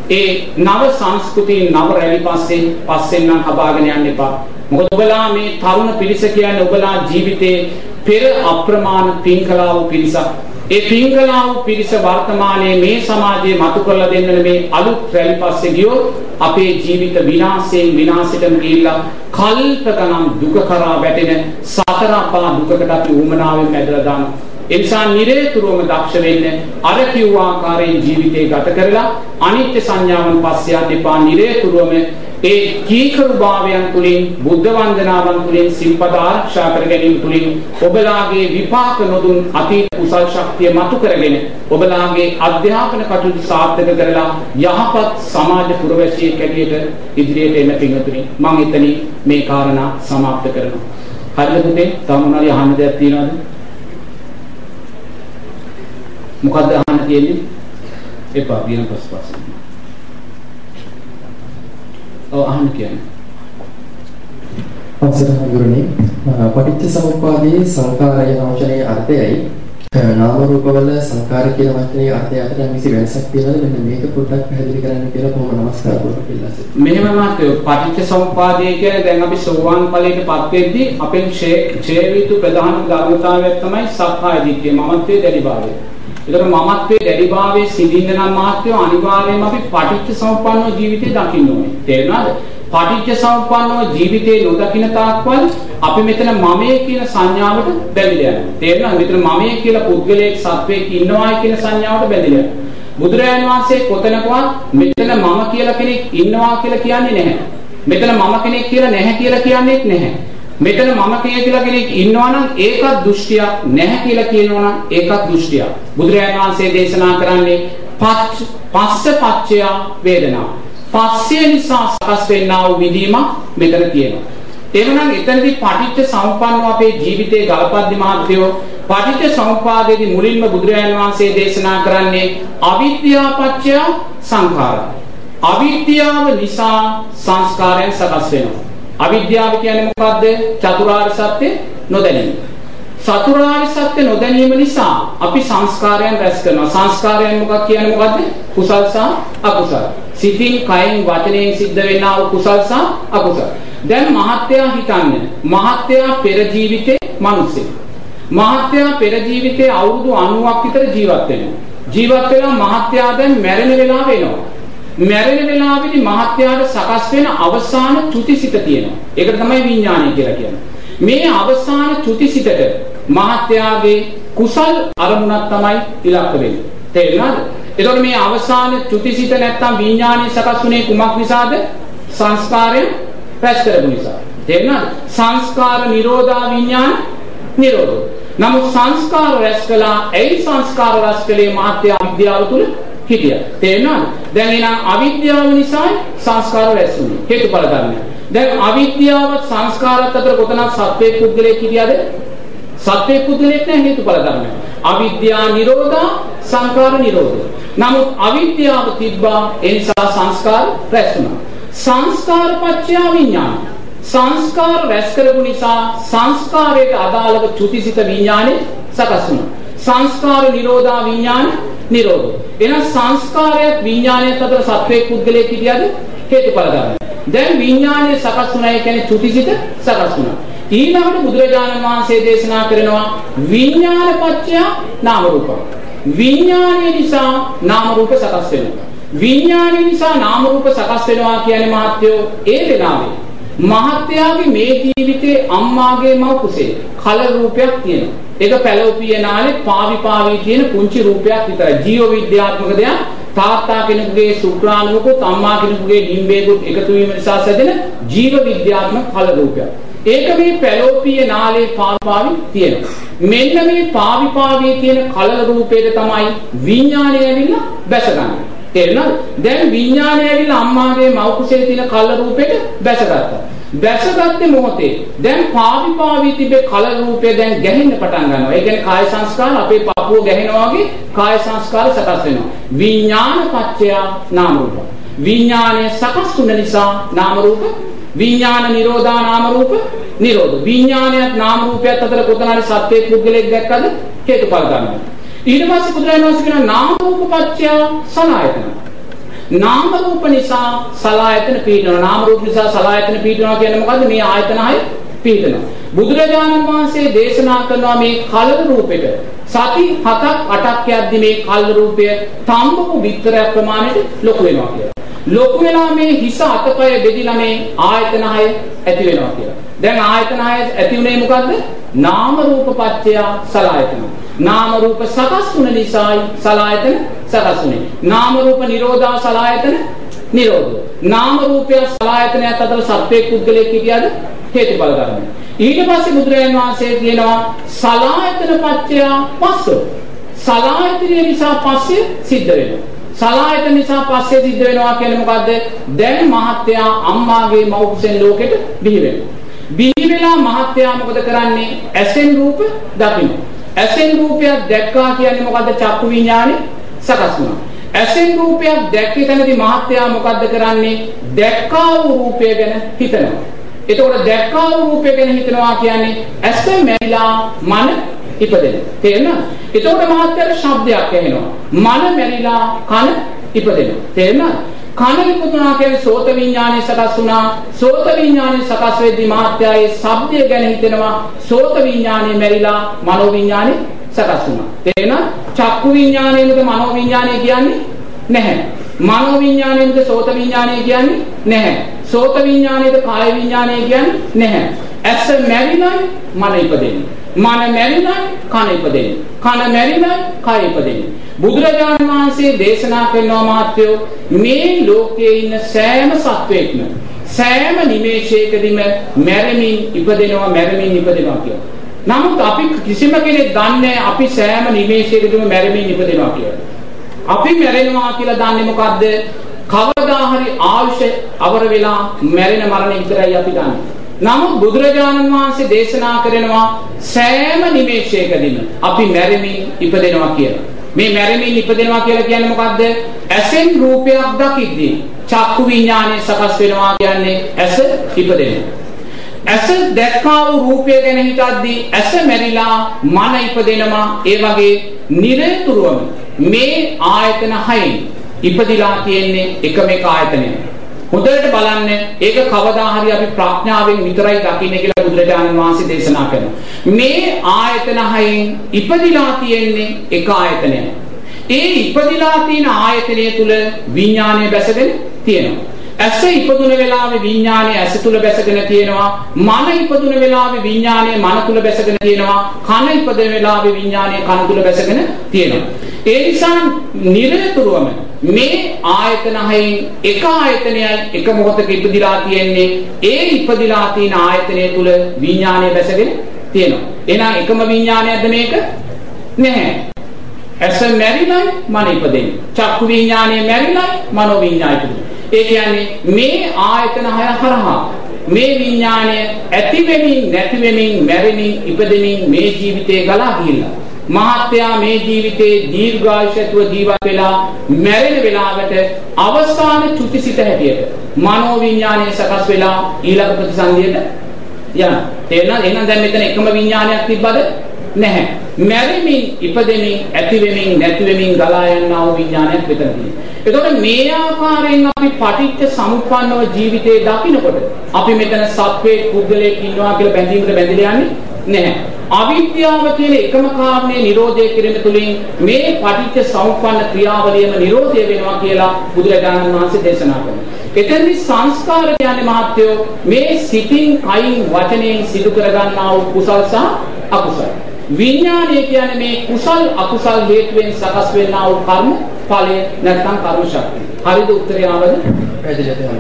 ඒ නව සංස්කෘතිය නව රැලි පස්සේ පස්සෙන් නම් හබාගෙන යන්න එපා. මොකද ඔබලා මේ තරුණ පිරිස කියන්නේ ඔබලා ජීවිතේ පෙර අප්‍රමාණ පින්කලා වූ පිරිසක්. ඒ පින්කලා වූ පිරිස වර්තමානයේ මේ සමාජයේ මතු කරලා දෙන්න මේ අලුත් රැලි පස්සේ ගියොත් අපේ ජීවිත විනාශයෙන් විනාශයටම ගිහිල්ලා කල්ප ගණන් දුක කරා වැටෙන සතර අපා දුකකට අපි උමනාවෙන් ඇදලා දානවා. ඒ නිසා නිරේතුරුවම දක්ෂ වෙන්න අර කිව්ව ආකාරයෙන් ජීවිතේ ගත කරලා අනිත්‍ය සංඥාවන් පස්සේ යන්න එපා නිරේතුරුවම ඒ කීකරු භාවයන් තුලින් බුද්ධ වන්දනාවන් තුලින් සිල්පද ආරක්ෂා කර ගැනීම තුලින් ඔබලාගේ විපාක නොදුන් අතීත කුසල් ශක්තිය මතු කරගෙන ඔබලාගේ අධ්‍යාපන කටයුතු සාර්ථක කරලා යහපත් සමාජ පුරවැසියෙක් ඇටියට ඉදිරියට එන්න පිංගුතුනි මම එතනින් මේ කාරණා સમાપ્ત කරනවා හරිද පුතේ තව මොනවාරි අහන්න දෙයක් තියෙනවද මොකද්ද අහන්න තියෙන්නේ එපා වින පස්පස් ඔව් අහන්න කියන්නේ. අවසර හඳුරන්නේ පටිච්ච සමුප්පාදයේ සංකාරය වචනේ අර්ථයයි නාම රූපවල සංකාර කියන වචනේ අර්ථය අතර මිසි වෙනසක් තියෙනවද මෙන්න මේක පොඩ්ඩක් පැහැදිලි කරන්න කියලා කොහොම නමස්කාර කරලා ඉල්ලස්. මෙහෙම මාත්‍ය පටිච්ච සමුප්පාදය කියන්නේ දැන් අපි සෝවාන් ඵලයටපත් වෙද්දී අපෙන් ඡේ විතු ප්‍රධාන ධර්මතාවයක් තමයි සක්කාය දිට්ඨිය මමත්වයේ දැඩිභාවය. ඒතර මමත්වයේ දැඩිභාවයේ සිඳින්න නම් මාත්‍යෝ අනිවාර්යයෙන්ම අපි පටිච්ච සමුප්පන්නව ජීවිතේ දකින්න ඕනේ. තේරුණාද? පටිච්ච සමුප්පන්නව ජීවිතේ නොදකින්න තාක්වල් අපි මෙතන මමයේ කියන සංඥාවට බැඳිලා යනවා. තේරුණාද? මෙතන මමයේ කියලා පුද්ගලයෙක් සත්වයෙක් ඉන්නවායි කියන සංඥාවට බැඳිලා යනවා. බුදුරජාණන් වහන්සේ කොතනකවත් මෙතන මම කියලා කෙනෙක් ඉන්නවා කියලා කියන්නේ නැහැ. මෙතන මම කෙනෙක් කියලා නැහැ කියලා කියන්නේත් නැහැ. මෙතන මම කියලා කෙනෙක් ඉන්නවා නම් ඒකත් දෘෂ්ටියක් නැහැ කියලා කියනවා නම් ඒකත් දෘෂ්ටියක්. බුදුරජාණන් වහන්සේ දේශනා කරන්නේ පස්ස පච්චය වේදනා. පස්සේ නිසා සකස් වෙන්නා වූ විදීම මෙතන තියෙනවා. එවනම් එතනදී පටිච්ච සමුප්පන්නව අපේ ජීවිතේ ගලපද්දි මහත්වෝ පටිච්ච සමුප්පාදයේදී මුලින්ම බුදුරජාණන් වහන්සේ දේශනා කරන්නේ අවිද්‍යාපච්චය සංඛාර. අවිද්‍යාව නිසා සංස්කාරයන් සකස් වෙනවා. අවිද්‍යාව කියන්නේ මොකද්ද? චතුරාර්ය සත්‍ය නොදැනීම. චතුරාර්ය සත්‍ය නොදැනීම නිසා අපි සංස්කාරයන් රැස් කරනවා. සංස්කාරයන් මොකක් කියන්නේ මොකද්ද? කුසල් සහ අකුසල්. සිතින්, කයෙන්, වචනයෙන් සිද්ධ වෙනා වූ කුසල් සහ අකුසල්. දැන් මහත්යා හිතන්නේ මහත්යා පෙර ජීවිතේ මිනිස්සෙක්. මහත්යා පෙර ජීවිතේ අවුරුදු 90ක් විතර ජීවත් වෙනවා. ජීවත් වෙලා මහත්යා දැන් මැරෙන වෙලාව එනවා. මැරෙන වෙලාවේදී මහත්යාට සකස් වෙන අවසාන චුතිසිත තියෙනවා. ඒකට තමයි විඥානය කියලා කියන්නේ. මේ අවසාන චුතිසිතට මහත්යාගේ කුසල් අරමුණක් තමයි ඉලක්ක වෙන්නේ. තේරුණාද? එතකොට මේ අවසාන චුතිසිත නැත්තම් විඥානය සකස් වුණේ කුමක් නිසාද? සංස්කාරයෙන් රැස් කරපු නිසා. තේරුණාද? සංස්කාර නිරෝධා විඥාන නිරෝධෝ. නමුත් සංස්කාර රැස් කළා, ඒ සංස්කාර රැස් කළේ මාත්‍ය අවිද්‍යාව තුල හිටියා. තේරෙනවද? දැන් එහෙනම් අවිද්‍යාව නිසා සංස්කාර රැස් වුණේ. හේතුඵල ධර්මය. දැන් අවිද්‍යාවත් සංස්කාරات අතර කොතනක් සත්වයේ පුද්ගලයෙක් හිටියද? සත්වයේ පුද්ගලයෙක් නැහැ හේතුඵල ධර්මය. අවිද්‍යා නිරෝධා සංකාර නිරෝධය. නමුත් අවිද්‍යාව තිබ්බා ඒ නිසා සංස්කාර රැස් වුණා. සංස්කාර පත්‍ය විඥාන. සංස්කාර රැස් කරපු නිසා සංස්කාරයට අදාළව චුතිසිත විඥානේ සකස් වුණා. සංස්කාර නිරෝධා විඥාන නිරෝධය. එහෙනම් සංස්කාරයත් විඥානයත් අතර සත්වයේ පුද්ගලයෙක් හිටියද හේතුඵල ධර්මය. දැන් විඥානය සකස් වුණා කියන්නේ චුතිසිත සකස් වුණා. ඊළඟට බුදුරජාණන් වහන්සේ දේශනා කරනවා විඥාන පත්‍ය නාම රූප. විඥානය නිසා නාම රූප සකස් වෙනවා. විඥානය නිසා නාම රූප සකස් වෙනවා කියන්නේ මහත්යෝ ඒ වෙලාවේ මහත්යාගේ මේ ජීවිතේ අම්මාගේ මව කුසේ කල රූපයක් තියෙනවා. ඒක පැලෝපිය නාලේ පාවි පාවි තියෙන පුංචි රූපයක් විතරයි. ජීව විද්‍යාත්මක දෙයක්. තාත්තා කෙනෙකුගේ ශුක්‍රාණුවකුත් අම්මා කෙනෙකුගේ ඩිම්බේකුත් එකතු වීම නිසා සැදෙන ජීව විද්‍යාත්මක කල රූපයක්. ඒක මේ පැලෝපිය නාලේ පාවි තියෙනවා. මෙන්න මේ පාවි පාවි තියෙන කලල රූපේට තමයි විඥාණය ඇවිල්ලා බැසගන්නේ. තේරෙනවද? දැන් විඥාණය ඇවිල්ලා අම්මාගේ මව් කුසේ තියෙන කලල රූපෙට බැසගත්තා. බැසගත්තේ මොහොතේ දැන් පාවි පාවි තිබේ කල රූපය දැන් ගැහෙන්න පටන් ගන්නවා. ඒ කියන්නේ කාය සංස්කාර අපේ පපුව ගැහෙනවා වගේ කාය සංස්කාර සකස් වෙනවා. විඥාන පත්‍ය නාම රූප. විඥානය සකස් වුන නිසා නාම රූප විඥාන නිරෝධා නාම රූප නිරෝධ. විඥානයත් නාම රූපයත් අතර කොතනරි සත්‍යයේ පුද්ගලෙක් දැක්කද? හේතුඵල ධර්මයි. ඊට පස්සේ බුදුරජාණන් වහන්සේ කියනවා නාම රූප පත්‍ය සලආයතන. නාම රූප නිසා සලආයතන පීඩනවා. නාම රූප නිසා සලආයතන පීඩනවා කියන්නේ මොකද්ද? මේ ආයතන හය පීඩනවා. බුදුරජාණන් වහන්සේ දේශනා කරනවා මේ කලර රූපෙට සති 7ක් 8ක් යද්දි මේ කලර රූපය තම්බපු විතරයක් ප්‍රමාණයට ලොකු වෙනවා කියලා. ලොකු වෙලා මේ හිස අතපය බෙදිලා මේ ආයතන හය ඇති වෙනවා කියලා. දැන් ආයතන හය ඇති උනේ මොකද්ද? නාම රූප පත්‍ය සලආයතන. නාම රූප සකස් වුන නිසායි සලායතන සකස් වුනේ. නාම රූප නිරෝධා සලායතන නිරෝධය. නාම රූපය සලායතනයත් අතර සත්‍යයක් පුද්ගලයෙක් හිටියද හේතුඵල ධර්මයි. ඊට පස්සේ බුදුරජාණන් වහන්සේ කියනවා සලායතන පත්‍ය පස්ස. සලායතනය නිසා පස්සේ සිද්ධ වෙනවා. සලායතන නිසා පස්සේ සිද්ධ වෙනවා කියන්නේ මොකද්ද? දැන් මහත්යා අම්මාගේ මව් කුසෙන් ලෝකෙට බිහි වෙනවා. බිහි වෙලා මහත්යා මොකද කරන්නේ? ඇසෙන් රූප දකින්න. ඇසෙන් රූපයක් දැක්කා කියන්නේ මොකද්ද? චක්කු විඥානේ සකස් වුණා. ඇසෙන් රූපයක් දැක්කේ තැනදී මහත්යා මොකද්ද කරන්නේ? දැක්කා වූ රූපය ගැන හිතනවා. එතකොට දැක්කා වූ රූපය ගැන හිතනවා කියන්නේ ඇස මැරිලා මන ඉපදෙන. තේරෙනවද? එතකොට මහත්යාට ශබ්දයක් ඇහෙනවා. මන මැරිලා කන ඉපදෙනවා. තේරෙනවද? කන ඉපදුනා කියන්නේ සෝත විඥානය සකස් වුණා. සෝත විඥානය සකස් වෙද්දී මහත්යාගේ ශබ්දය ගැන හිතෙනවා. සෝත විඥානය මැරිලා මනෝ විඥානය සකස් වුණා. තේරෙනවද? චක්කු විඥානයේද මනෝ විඥානය කියන්නේ නැහැ. මනෝ විඥානයේද සෝත විඥානය කියන්නේ නැහැ. සෝත විඥානයේද කාය විඥානය කියන්නේ නැහැ. ඇස මැරිලා මන ඉපදෙන්නේ. මන මැරිලා කන ඉපදෙන්නේ. කන මැරිලා කය ඉපදෙන්නේ. බුදුරජාණන් වහන්සේ දේශනා කරනවා මාත්‍යෝ මේ ලෝකයේ ඉන්න සෑම සත්වයක්ම සෑම නිමේෂයකදීම මැරෙමින් ඉපදෙනවා මැරෙමින් ඉපදෙනවා කියලා. නමුත් අපි කිසිම කෙනෙක් දන්නේ අපි සෑම නිමේෂයකදීම මැරෙමින් ඉපදෙනවා කියලා. අපි මැරෙනවා කියලා දන්නේ මොකද්ද? කවදා හරි ආයුෂ අවර වෙලා මැරෙන මරණ විතරයි අපි දන්නේ. නමුත් බුදුරජාණන් වහන්සේ දේශනා කරනවා සෑම නිමේෂයකදීම අපි මැරෙමින් ඉපදෙනවා කියලා. මේ මැරෙමින් ඉපදෙනවා කියලා කියන්නේ මොකද්ද? ඇසෙන් රූපයක් දකිද්දී චක්කු විඥානය සකස් වෙනවා කියන්නේ ඇස ඉපදෙනවා. ඇස දැක්කා වූ රූපය ගැන හිතද්දී ඇස මැරිලා මන ඉපදෙනවා. ඒ වගේ නිරතුරුවම මේ ආයතන හයෙන් ඉපදිලා තියෙන්නේ එකම එක ආයතනයක්. හොඳට බලන්න ඒක කවදා හරි අපි ප්‍රඥාවෙන් විතරයි දකින්නේ කියලා බුදුරජාණන් වහන්සේ දේශනා කරනවා. මේ ආයතන හයෙන් ඉපදිලා තියෙන්නේ එක ආයතනයක්. ඒ ඉපදිලා තියෙන ආයතනය තුල විඥානය බැසගෙන තියෙනවා. ඇස ඉපදුන වෙලාවේ විඥානය ඇස තුල බැසගෙන තියෙනවා. මන ඉපදුන වෙලාවේ විඥානය මන තුල බැසගෙන තියෙනවා. කන ඉපදෙන වෙලාවේ විඥානය කන තුල බැසගෙන තියෙනවා. ඒ නිසා නිරතුරුවම මේ ආයතන හයෙන් එක ආයතනයයි එක මොහොතක ඉපදිලා තියෙන්නේ ඒ ඉපදිලා තියෙන ආයතනය තුල විඥානය බැසගෙන තියෙනවා එහෙනම් එකම විඥානයක්ද මේක නැහැ ඇස මැරිලයි මන ඉපදෙන්නේ. චක්කු විඥානය මැරිලයි මනෝ විඥානය ඉපදෙන්නේ. ඒ කියන්නේ මේ ආයතන හය හරහා මේ විඥාණය ඇති වෙමින් නැති වෙමින් මැරෙමින් ඉපදෙමින් මේ ජීවිතේ ගලා ගිහිල්ලා මහත්යා මේ ජීවිතේ දීර්ඝායුෂත්ව ජීවත් වෙලා මැරෙන වෙලාවට අවසාන චුතිසිත හැටියට මනෝ විඥානය සකස් වෙලා ඊළඟ ප්‍රතිසන්දියට යන තේරෙනවද එහෙනම් දැන් මෙතන එකම විඥානයක් තිබ්බද? නැහැ මැරෙමින් ඉපදෙමින් ඇති වෙමින් නැති වෙමින් ගලා යනා වූ විඥානයක් මෙතන තියෙනවා එතකොට මේ ආකාරයෙන් අපි පටිච්ච සමුප්පන්නව ජීවිතේ දකිනකොට අපි මෙතන සත්වයේ පුද්ගලයෙක් ඉන්නවා කියලා බැඳීමට බැඳිලා යන්නේ නැහැ. අවිද්‍යාව කියන එකම කාරණේ නිරෝධය කිරීම තුළින් මේ පටිච්ච සමුප්පන්න ක්‍රියාවලියම නිරෝධය වෙනවා කියලා බුදුරජාණන් වහන්සේ දේශනා කරනවා. එතෙන්දි සංස්කාර කියන්නේ මහත්යෝ මේ සිතින්, කයින්, වචනයෙන් සිදු කරගන්නා වූ කුසල් සහ අකුසල්. විඥානය කියන්නේ මේ කුසල් අකුසල් හේතුවෙන් සකස් වෙනා වූ කර්ම ඵලය නැත්නම් කර්ම ශක්තිය. හරිද උත්තරය ආවද?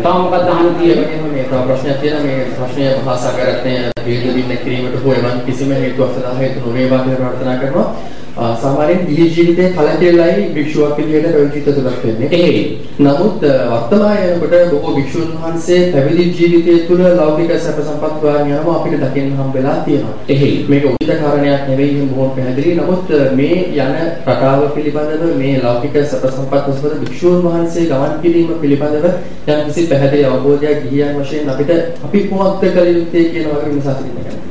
තාම මොකක්ද අහන්න තියෙන්නේ? මේ තව ප්‍රශ්නයක් තියෙනවා මේ ප්‍රශ්නය මහා සාගරත්නය බිඳ බින්න කිරීමට හෝ එවන් කිසිම හේතුවක් සඳහා හේතු නොවේවා කියලා ප්‍රාර්ථනා කරනවා. සාමාන්‍යයෙන් ගිහි ජීවිතයේ කලකිරලයි භික්ෂුවක් විදිහට පැවිදි තුලක් වෙන්නේ. එහෙයි. නමුත් වර්තමානයේ කොට බොහෝ භික්ෂුන් වහන්සේ පැවිදි ජීවිතය තුළ ලෞකික සැප සම්පත් හොයන යනම අපිට දකින්න හම්බෙලා තියෙනවා. එහෙයි. මේක උචිත කාරණයක් නෙවෙයි බොහොම පැහැදිලි. නමුත් මේ යන රටාව පිළිබඳව මේ ලෞකික සැප සම්පත් ඔස්සේ භික්ෂුන් වහන්සේ ගමන් කිරීම පිළිබඳව යම් කිසි පැහැදිලි අවබෝධයක් ගිහියන් වශයෙන් අපිට අපි කොහොමද කළ යුත්තේ කියන වගේ විමසා සිටින්න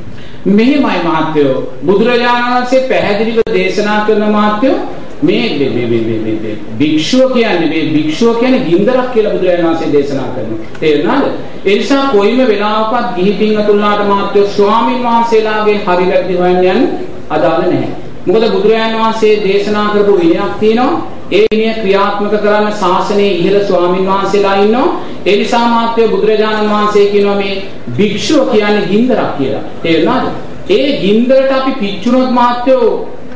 මෙහෙමයි මහත්වෝ බුදුරජාණන් වහන්සේ පැහැදිලිව දේශනා කරන මහත්වෝ මේ මේ භික්ෂුව කියන්නේ මේ භික්ෂුව කියන්නේ ගින්දරක් කියලා බුදුරජාණන් වහන්සේ දේශනා කරනවා. තේරුණාද? ඒ නිසා කොයිම වෙලාවකත් ගිහි පින්වතුන්ලාට මහත්වෝ ස්වාමින් වහන්සේලාගේ හරි වැරදි හොයන්න යන්නේ අදාළ නැහැ. මොකද බුදුරජාණන් වහන්සේ දේශනා කරපු විනයක් තියෙනවා. ඒ විනය ක්‍රියාත්මක කරන්න ශාසනයේ ඉහළ ස්වාමින් වහන්සේලා ඉන්නවා. ඒ නිසා මාත්‍ය බුදුරජාණන් වහන්සේ කියනවා මේ භික්ෂුව කියන්නේ ගින්දරක් කියලා. තේරුණාද? ඒ ගින්දරට අපි පිච්චුනොත් මාත්‍යෝ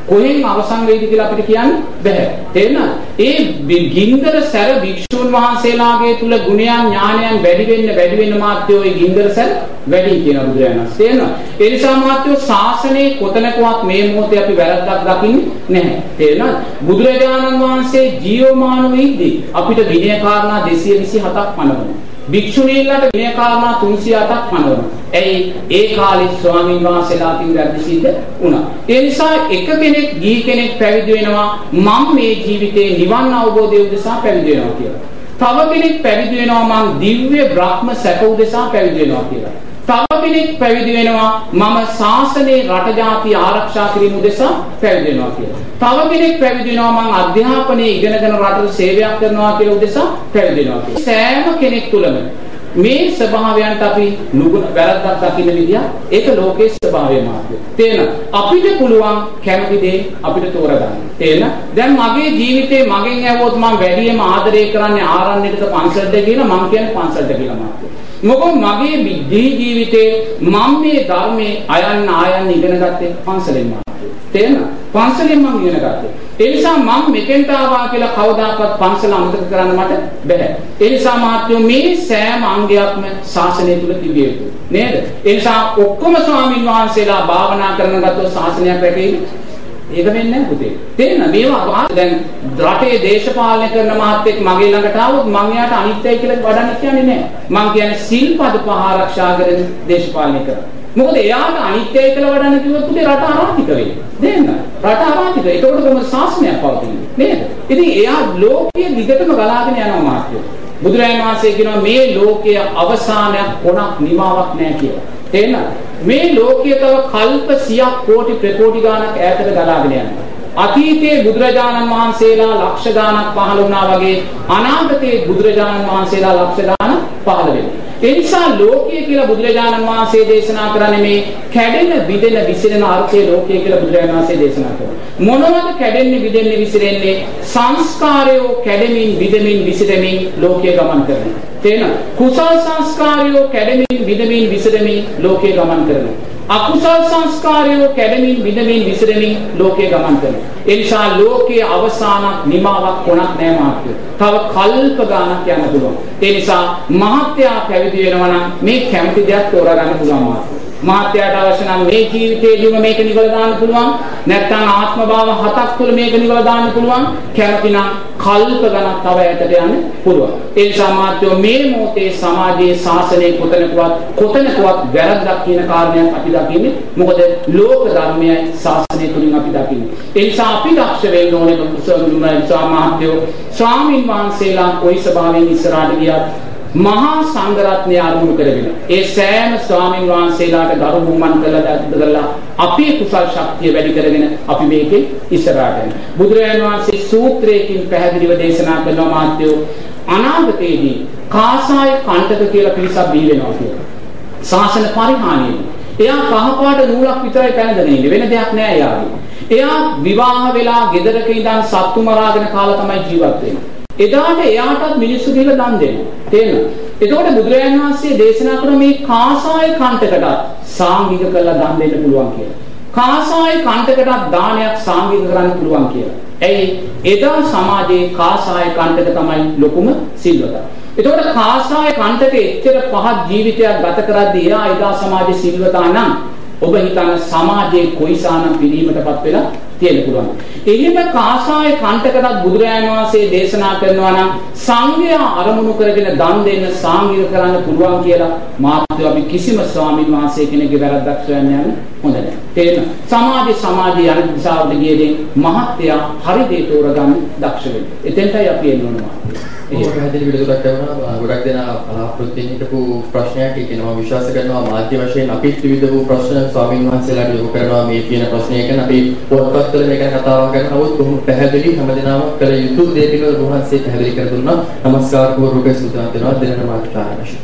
කොහෙන් අවසන් වෙයිද කියලා අපිට කියන්න බෑ. තේරෙනවද? ඒ ගින්දර සැර භික්ෂුන් වහන්සේලාගේ තුල ගුණයන් ඥානයන් වැඩි වෙන්න වැඩි වෙන්න මාත්‍යෝ ඒ ගින්දර සැර වැඩි කියන බුදුරජාණන් වහන්සේ. තේරෙනවද? ඒ නිසා මාත්‍යෝ ශාසනයේ කොතනකවත් මේ මොහොතේ අපි වැරද්දක් දකින්නේ නැහැ. තේරෙනවද? බුදුරජාණන් වහන්සේ ජීවමාන වෙද්දී අපිට විනය කාරණා 227ක් පනවනවා. භික්ෂුණීන්ලට විනය කාරණා 308ක් පනවනවා. ඇයි ඒ කාලේ ස්වාමීන් වහන්සේලා අතින් වැරදි සිද්ධ වුණා. ඒ නිසා එක කෙනෙක් ගිහි කෙනෙක් පැවිදි වෙනවා මම මේ ජීවිතේ නිවන් අවබෝධය උදෙසා පැවිදි වෙනවා කියලා. තව කෙනෙක් පැවිදි වෙනවා මම දිව්‍ය බ්‍රහ්ම සැප උදෙසා පැවිදි වෙනවා කියලා. තව කෙනෙක් පැවිදි වෙනවා මම ශාසනයේ රට ජාතිය ආරක්ෂා කිරීම උදෙසා පැවිදි වෙනවා කියලා. තව කෙනෙක් පැවිදි වෙනවා මම අධ්‍යාපනයේ ඉගෙනගෙන රටට සේවයක් කරනවා කියලා උදෙසා පැවිදි වෙනවා කියලා. සෑම කෙනෙක් තුළම මේ ස්වභාවයන්ට අපි නුගුණ වැරද්දක් දකින්න විදිය ඒක ලෝකයේ ස්වභාවය මාර්ගය. තේන අපිට පුළුවන් කැමති දේ අපිට තෝරගන්න. තේන දැන් මගේ ජීවිතේ මගෙන් ඇහුවොත් මම වැඩියෙන්ම ආදරය කරන්නේ ආරණ්‍යයකට පන්සලට කියලා මම කියන්නේ පන්සලට කියලා මාර්ගය. මොකද මගේ දී ජීවිතේ මම මේ ධර්මයේ අයන්න ආයන්න ඉගෙන ගත්තේ පන්සලෙන් මාර්ගය. තේන පන්සලෙන් මම ඉගෙන ගත්තේ. ඒ නිසා මම මෙතෙන්ට ආවා කියලා කවදාකවත් පන්සල අමතක කරන්න මට බැහැ. ඒ නිසා මාත්‍යෝ මේ සෑම අංගයක්ම ශාසනය තුල තිබිය යුතුයි. නේද? ඒ නිසා ඔක්කොම ස්වාමින් වහන්සේලා භාවනා කරන ගත්තොත් ශාසනයක් රැකෙයිද? ඒක වෙන්නේ නැහැ පුතේ. තේරෙනවද? මේවා දැන් රටේ දේශපාලනය කරන මහත්තයෙක් මගේ ළඟට ආවොත් මං එයාට අනිත්‍යයි කියලා වඩන්න කියන්නේ නැහැ. මං කියන්නේ සිල්පද පහ ආරක්ෂා කරගෙන දේශපාලනය කරනවා. මොකද එයාට අනිත්‍යයි කියලා වඩන්න කිව්වොත් පුතේ රට අරාතික වෙයි. දෙන්න. රට අරාතික. ඒකෝට කොහොමද ශාසනයක් පවතින්නේ? නේද? ඉතින් එයා ලෝකයේ දිගටම ගලාගෙන යනවා මාත්‍යෝ. බුදුරජාණන් වහන්සේ කියනවා මේ ලෝකයේ අවසානයක් කොනක් නිමාවක් නැහැ කියලා. තේරෙනවද? මේ ලෝකයේ තව කල්ප 100ක් කෝටි ප්‍රකෝටි ගාණක් ඈතට ගලාගෙන යනවා. අතීතයේ බුදුරජාණන් වහන්සේලා ලක්ෂ ගාණක් පහළ වුණා වගේ අනාගතයේ බුදුරජාණන් වහන්සේලා ලක්ෂ ගාණක් පහළ වෙනවා. ඒ නිසා ලෝකය කියලා බුදුරජාණන් වහන්සේ දේශනා කරන්නේ මේ කැඩෙන, බිඳෙන, විසිරෙන අර්ථයේ ලෝකය කියලා බුදුරජාණන් වහන්සේ දේශනා කරනවා. මොනවද කැඩෙන්නේ, බිඳෙන්නේ, විසිරෙන්නේ? සංස්කාරයෝ කැඩෙමින්, බිඳෙමින්, විසිරෙමින් ලෝකය ගමන් කරනවා. තේන කුසල් සංස්කාරයෝ කැඩෙමින්, බිඳෙමින්, විසිරෙමින් ලෝකය ගමන් කරනවා. අකුසල් සංස්කාරයෝ කැඩෙමින් බිඳමින් විසිරෙමින් ලෝකේ ගමන් කරනවා. ඒ නිසා ලෝකයේ අවසානක් නිමාවක් කොනක් නැහැ මාත්‍ය. තව කල්ප ගානක් යන්න පුළුවන්. ඒ නිසා මහත්යා පැවිදි වෙනවා නම් මේ කැමති දෙයක් තෝරා ගන්න පුළුවන් මාත්‍ය. මහත්යාට අවශ්‍ය නම් මේ ජීවිතේදීම මේක නිවල දාන්න පුළුවන්. නැත්නම් ආත්ම භාව හතක් තුළ මේක නිවල දාන්න පුළුවන්. කැමති නම් කල්ප ගණන් තව ඈතට යන්න පුළුවන්. ඒ නිසා මාත්‍යෝ මේ මොහොතේ සමාජයේ ශාසනයේ කොතනකවත් කොතනකවත් වැරද්දක් කියන කාරණයක් අපි දකින්නේ. මොකද ලෝක ධර්මයයි ශාසනය තුලින් අපි දකින්නේ. ඒ නිසා අපි දක්ෂ වෙන්න ඕනේ මුසල්මුන් සමාජයෝ ස්වාමින් වහන්සේලා කොයි ස්වභාවයෙන් ඉස්සරහට ගියත් මහා සංඝරත්නය අරමුණු කරගෙන ඒ සෑම ස්වාමින් වහන්සේලාට ගරු බුම්මන් කළා කරලා අපේ කුසල් ශක්තිය වැඩි කරගෙන අපි මේකේ ඉස්සරහට යනවා. බුදුරජාණන් වහන්සේ සූත්‍රයකින් පැහැදිලිව දේශනා කරනවා මාත්‍යෝ අනාගතයේදී කාසාය කණ්ඩක කියලා පිරිසක් බිහි වෙනවා කියලා. ශාසන පරිහානිය. එයා කහපාට නූලක් විතරයි පැනගෙන ඉන්නේ වෙන දෙයක් නෑ එයාගේ. එයා විවාහ වෙලා ගෙදරක ඉඳන් සත්තු මරාගෙන කාලා තමයි ජීවත් වෙන්නේ. එදාට එයාටත් මිනිස්සු කියලා දන් දෙනවා. තේරෙනවද? එතකොට බුදුරජාණන් වහන්සේ දේශනා කරන මේ කාසාය කණ්ඩකටත් සාංගික කරලා දන් දෙන්න පුළුවන් කියලා. කාසාය කණ්ඩකටත් දානයක් සාංගික කරන්න පුළුවන් කියලා. ඇයි? එදා සමාජයේ කාසාය කණ්ඩක තමයි ලොකුම සිල්වතා. එතකොට කාසාය කණ්ඩක එච්චර පහත් ජීවිතයක් ගත කරද්දී එයා එදා සමාජයේ සිල්වතා නම් ඔබ හිතන සමාජයේ කොයිසානම් පිළීමටපත් වෙලා තියෙන්න පුළුවන්. එහෙම කාසාය කණ්ඩකටත් බුදුරජාණන් වහන්සේ දේශනා කරනවා නම් සංඝයා අරමුණු කරගෙන දන් දෙන්න සාංගික කරන්න පුළුවන් කියලා මාත්‍ය අපි කිසිම ස්වාමීන් වහන්සේ කෙනෙක්ගේ වැරද්දක් සොයන්න යන්න හොඳ නැහැ. තේරෙන සමාජ සමාජයේ අනිත් දිශාවට ගියදී මහත්යා හරි දේ තෝරගන්න දක්ෂ වෙන්න. එතෙන්ටයි අපි එන්න ඕන මාත්‍ය. ඒක පැහැදිලි විදිහට කරනවා. ගොඩක් දෙනා බලාපොරොත්තු වෙන හිටපු ප්‍රශ්නයක්. ඒක නම විශ්වාස කරනවා මාධ්‍ය වශයෙන් අපිත් විවිධ වූ ප්‍රශ්න ස්වාමීන් වහන්සේලාට යොමු කරනවා මේ කියන ප්‍රශ්නය. ගැන අපි පොත්පත්වල මේක කතාවක් කරන නමුත් බොහොම පැහැදිලි හැමදෙනාම කළ යුතු දේ පිළිබඳව වහන්සේ පැහැදිලි කර දුන්නා. නමස්කාර පූර්වක සූදානම් වෙනවා දෙනන මාත්‍රාංශ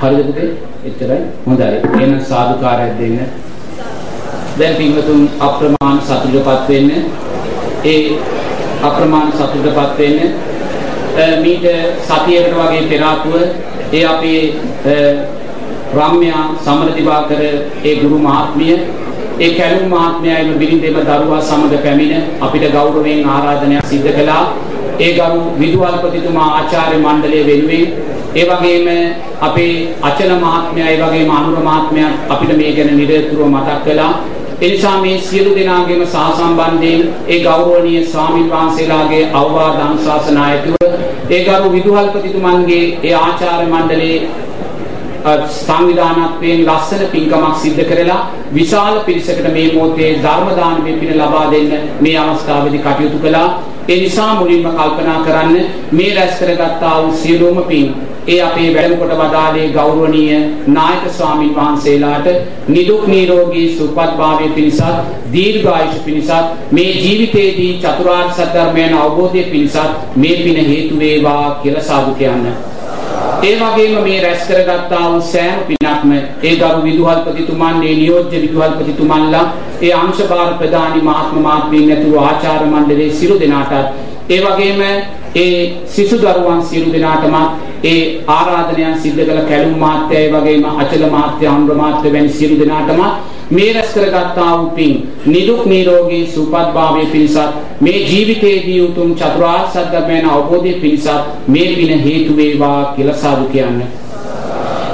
හරිද පුතේ? එච්චරයි. හොඳයි. එහෙනම් සාදුකාරයක් දෙන්න. දැන් පින්වතුන් අප්‍රමාණ සතුටටපත් වෙන්න. ඒ අප්‍රමාණ සතුටටපත් වෙන්න. මීට සතියකට වගේ පෙර ආතුව ඒ අපේ රම්‍යා සමරදිවාකර ඒ ගුරු මහත්මිය ඒ කැලුම් මහත්මයායිම බිරිඳේම දරුවා සමග පැමිණ අපිට ගෞරවයෙන් ආරාධනයක් සිදු කළා. ඒ ගරු විදුහල්පතිතුමා ආචාර්ය මණ්ඩලය වෙනුවෙන් ඒ වගේම අපේ අචල මහත්මයා ඒ වගේම අනුර මහත්මයා අපිට මේ ගැන නිරතුරුව මතක් කළා. එනිසා මේ සියලු දෙනාගේම සහසම්බන්ධයෙන් ඒ ගෞරවනීය ස්වාමින් වහන්සේලාගේ අවවාද අනුශාසනායතුව ඒ ගරු විදුහල්පතිතුමන්ගේ ඒ ආචාර්ය මණ්ඩලයේ සංවිධානත්වයෙන් ලස්සන පින්කමක් සිද්ධ කරලා විශාල පිරිසකට මේ මොහොතේ ධර්ම දානමය පින ලබා දෙන්න මේ අවස්ථාවේදී කටයුතු කළා. ඒ නිසා මුලින්ම කල්පනා කරන්න මේ රැස් කරගත්තා වූ සියලුම පින් ඒ අපේ වැඩම කොට වදාළේ ගෞරවනීය නායක ස්වාමින් වහන්සේලාට නිදුක් නිරෝගී සුවපත් භාවයේ පිණිසත් දීර්ඝායුෂ පිණිසත් මේ ජීවිතයේදී චතුරාර්ය සත්‍ය ධර්මයන් අවබෝධය පිණිසත් මේ පින හේතු වේවා කියලා සාදු කියන්න. ඒ වගේම මේ රැස් කරගත්තා වූ සෑම පිනක්ම ඒ ගරු විදුහල්පතිතුමන් ඒ නියෝජ්‍ය විදුහල්පතිතුමන්ලා ඒ අංශභාර ප්‍රධානී මහත්ම මාත්මීන් ඇතුළු ආචාර්ය මණ්ඩලයේ සියලු දෙනාටත් ඒ වගේම ඒ සිසු දරුවන් සියලු දෙනාටම ඒ ආරාධනයන් සිද්ධ කළ කැලුම් මාත්‍යය වගේම අචල මාත්‍ය අනුර මාත්‍ය වැනි සියලු දෙනාටම මේ රැස් කරගත්තා වූ පින් නිදුක් නිරෝගී සුවපත් භාවයේ පිණිසත් මේ ජීවිතයේදී උතුම් චතුරාර්ය සත්‍ය ධර්මයන් අවබෝධයේ පිණිසත් මේ පින හේතු වේවා කියලා සාදු කියන්නේ.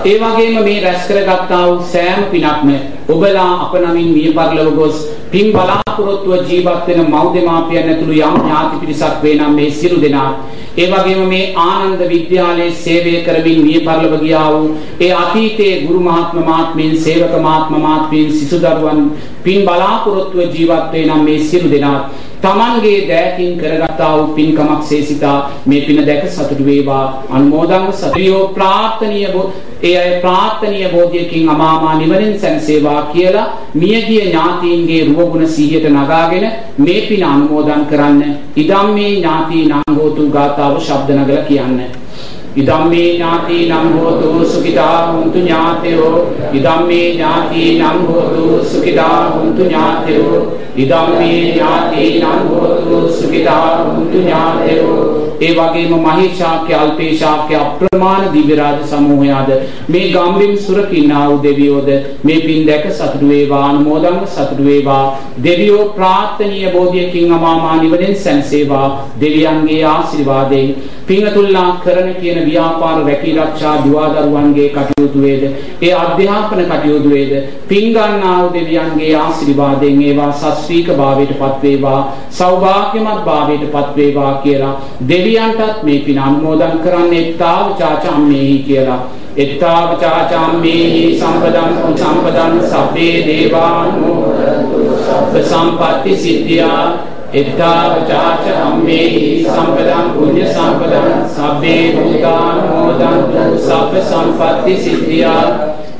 ඒ වගේම මේ රැස් කරගත්තා වූ සෑම පිනක්ම ඔබලා අප නමින් මිය පරලොව ගොස් පින් බලාපොරොත්තුව ජීවත් වෙන මව් දෙමාපියන් ඇතුළු යම් ඥාති පිරිසක් වේ නම් මේ සියලු දෙනා ඒ වගේම මේ ආනන්ද විද්‍යාලයේ සේවය කරමින් මිය පරලොව ගියා වූ ඒ අතීතයේ ගුරු මහත්ම මාත්මීන් සේවක මහත්ම මාත්මීන් සිසු දරුවන් පින් බලාපොරොත්තුව ජීවත් වේ නම් මේ සියලු දෙනා තමන්ගේ දෑතින් කරගත්තා වූ පින්කමක් සේසිතා මේ පින දැක සතුටු වේවා. අනුමෝදන්ව සතුයෝ ප්‍රාර්ථනීය ඒ අය ප්‍රාර්ථනීය බෝධියකින් අමාමා නිවනින් සැනසේවා කියලා මියගිය ඥාතීන්ගේ රුවගුණ සිහියට නගාගෙන මේ පින අනුමෝදන් කරන්න. ඉදම්මේ ඥාතී නංගෝතු ගාතාව ශබ්ද නගලා කියන්නේ. ඉදම්මේ ඥාති නම් හෝතු සුඛිතා හුන්තු ඥාතයෝ ඉදම්මේ ඥාති නම් හෝතු සුඛිතා හුන්තු ඥාතයෝ ඉදම්මේ ඥාති නම් හෝතු සුඛිතා හුන්තු ඥාතයෝ ඒ වගේම මහේශාක්‍ය අල්පේශාක්‍ය අප්‍රමාණ දිව්‍ය රාජ සමූහයාද මේ ගම්බිම් සුරකින්නා වූ දෙවියෝද මේ පින් දැක සතුටු වේවා අනුමෝදන්ව සතුටු වේවා. දෙවියෝ ප්‍රාර්ථනීය බෝධියකින් අමා මහ නිවනෙන් සැනසේවා. දෙවියන්ගේ ආශිර්වාදයෙන් පින්තුල්ලා කරන කියන ව්‍යාපාර රැකී ආරක්ෂා දුවා දරුවන්ගේ කටයුතු වේද? ඒ අධ්‍යාපන කටයුතු වේද? පින් ගන්නා වූ දෙවියන්ගේ ආශිර්වාදයෙන් ඒවා සස්ත්‍රීක භාවයට පත් වේවා සෞභාග්‍යමත් භාවයට පත් වේවා කියලා දෙවියන්ටත් මේ පින අනුමෝදන් කරන්නේ තාව චාචම්මේහි කියලා. එත්තාව චාචම්මේහි සම්පදං සම්පදං සබ්බේ දේවානුමෝදන්තු සබ්බ සම්පatti සිද්ධියා. එත්තාවචාච අම්මේහි සම්පදං පුඤ්ඤ සම්පදං සබ්බේ භූතානුමෝදන්තු සබ්බ සම්පatti සිද්ධියා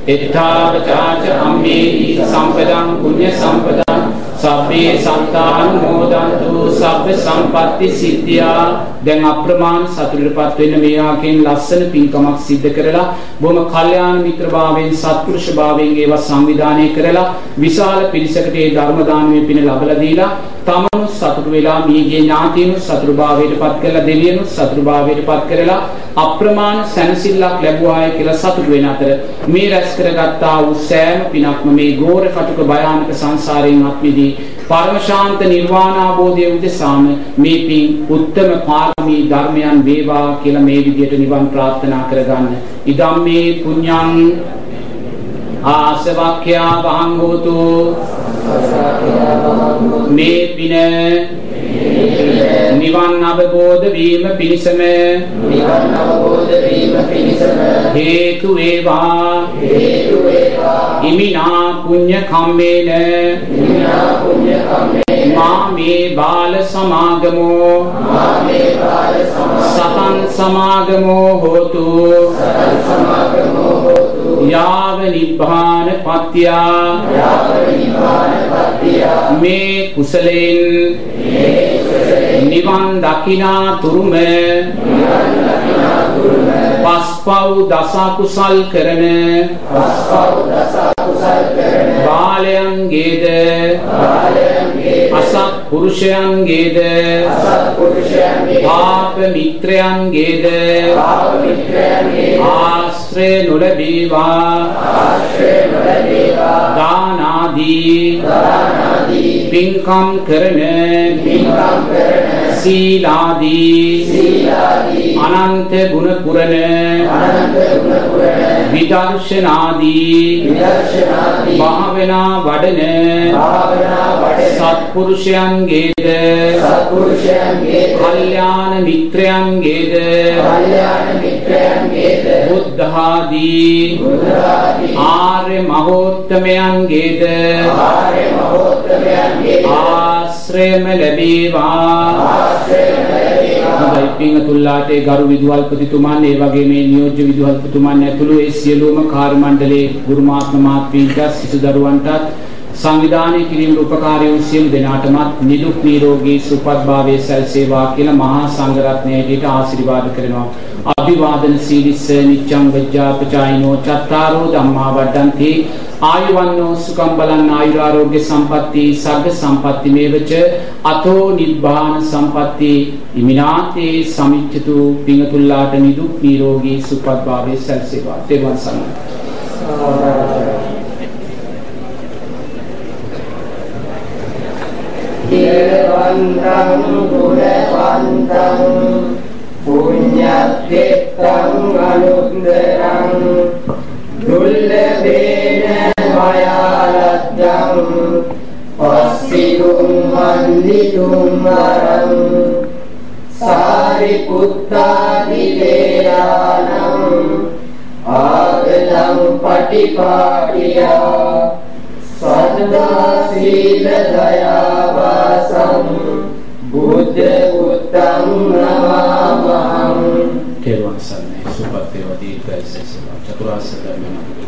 එත්තාවචාච අම්මේහි සම්පදං පුඤ්ඤ සම්පදං සබ්බේ සත්තානුමෝදන්තු සබ්බ සම්පatti සිද්ධියා දැන් අප්‍රමාණ සතුටටපත් වෙන්න මේ ආකෙන් ලස්සන පින්කමක් සිද්ධ කරලා බොහොම කල්යාණ මිත්‍රභාවයෙන් සත්පුරුෂ භාවයෙන් ඒවා සංවිධානය කරලා විශාල පිරිසකට ඒ ධර්ම දානමය පින ලබලා දීලා තමනුත් සතුටු වෙලා මීගේ ඥාතීනුත් සතුටු භාවයට පත් කරලා දෙවියනුත් සතුටු භාවයට පත් කරලා අප්‍රමාණ සැනසෙල්ලක් ලැබුවාය කියලා සතුටු වෙන අතර මේ රැස් කරගත්තා වූ සෑම පිනක්ම මේ ගෝර කටුක භයානක සංසාරයෙන් අත්මිදී පරම ශාන්ත නිර්වාණ අවබෝධය උදෙසාම මේ පින් උත්තම පාරමී ධර්මයන් වේවා කියලා මේ විදියට නිවන් ප්‍රාර්ථනා කරගන්න. ඉදම් මේ පුඤ්ඤං ආසවක්ඛ්‍යා වහං හෝතු මේ පින නිවන් අවබෝධ වීම පිණිසම නිවන් අවබෝධ වීම පිණිසම හේතු වේවා. හේතු වේවා ඉමිනා පුඤ්ඤ කම්මේන. විනා පුඤ්ඤ කම්මේ මා මේ බාල සමාගමෝ. මාමේ බාල සතං සමාගමෝ හෝතු සමාගමෝ හෝතු. යාව නිබ්බාන පත්‍යා යාව නිවාන පත්‍තිය. මේ කුසලෙන් නිවන් දකිනා තුරුම පස්පව් දස කුසල් කරන පස්පව් දස කුසල් කරන බාලයන්ගේද බාලයන්ගේ අසත් පුරුෂයන්ගේද? පාප මිත්‍රයන්ගේද ආශ්‍රය නොලැබේවා? දානාදී දානාදී පින්කම් කරන පින්කම් කරන සීලාදී අනන්ත ගුණ පුරන විදර්ශනාදී භාවනා වඩන සත්පුරුෂයන්ගේද සත්පුරුෂයන්ගේ කල්යාණ මිත්‍රයන්ගේද බුද්ධාදී ආර්ය මහෝත්තමයන්ගේද ආර්ය මහෝත්තමයන්ගේ ආශ්‍රයම ලැබේවා. ආශ්‍රය ලැබේවා. හොඳයි පින්තුල්ලාට ඒ ගරු විදුහල්පතිතුමන් ඒ වගේ මේ නියෝජ්‍ය විදුහල්පතිතුමන් ඇතුළු ඒ සියලුම කාර්ය මණ්ඩලයේ ගුරුමාත්ම මාත්‍රීන්ට සිසු දරුවන්ටත් සංවිධානය කිරීමට උපකාරී වූ සියලු දෙනාටමත් නිදුක් නිරෝගී සුවපත් භාවයේ සැලසේවා කියලා මහා සංඝරත්නයට ආශිර්වාද කරනවා. අභිවාදන සීලිස්ස නිච්ඡං වජ්ජාපචායිනෝ චත්තාරෝ ධම්මා වඩ්ඩಂತಿ ආයුවන්නෝ සුඛං බලං ආයුරාෝග්‍ය සම්පatti සග්ග සම්පatti මේවච අතෝ නිබ්බාන සම්පatti ඉමිනාතේ සමිච්ඡතු පිංගතුල්ලාට නිදුක් නිරෝගී සුවපත් භාවයේ සැලසේවා. තෙරුවන් සරණයි. දේවන්තං ගුණවන්තං පුඤ්ඤක්ඛෙත්තං අනුත්තරං දුල්ලභේන මායාලද්දං පස්සිලුම් මන්දිලුම් වරං සාරිපුත්තාදිලේයානම් ආගතං පටිපාටියා. සද්දා සීල දයාවාසං බුද්ධ උත්තං නමාමහං තේරුවන් සන්නේ සුපත් වේවා. දීර්ඝ සසම චතුරාර්ය ධර්මනා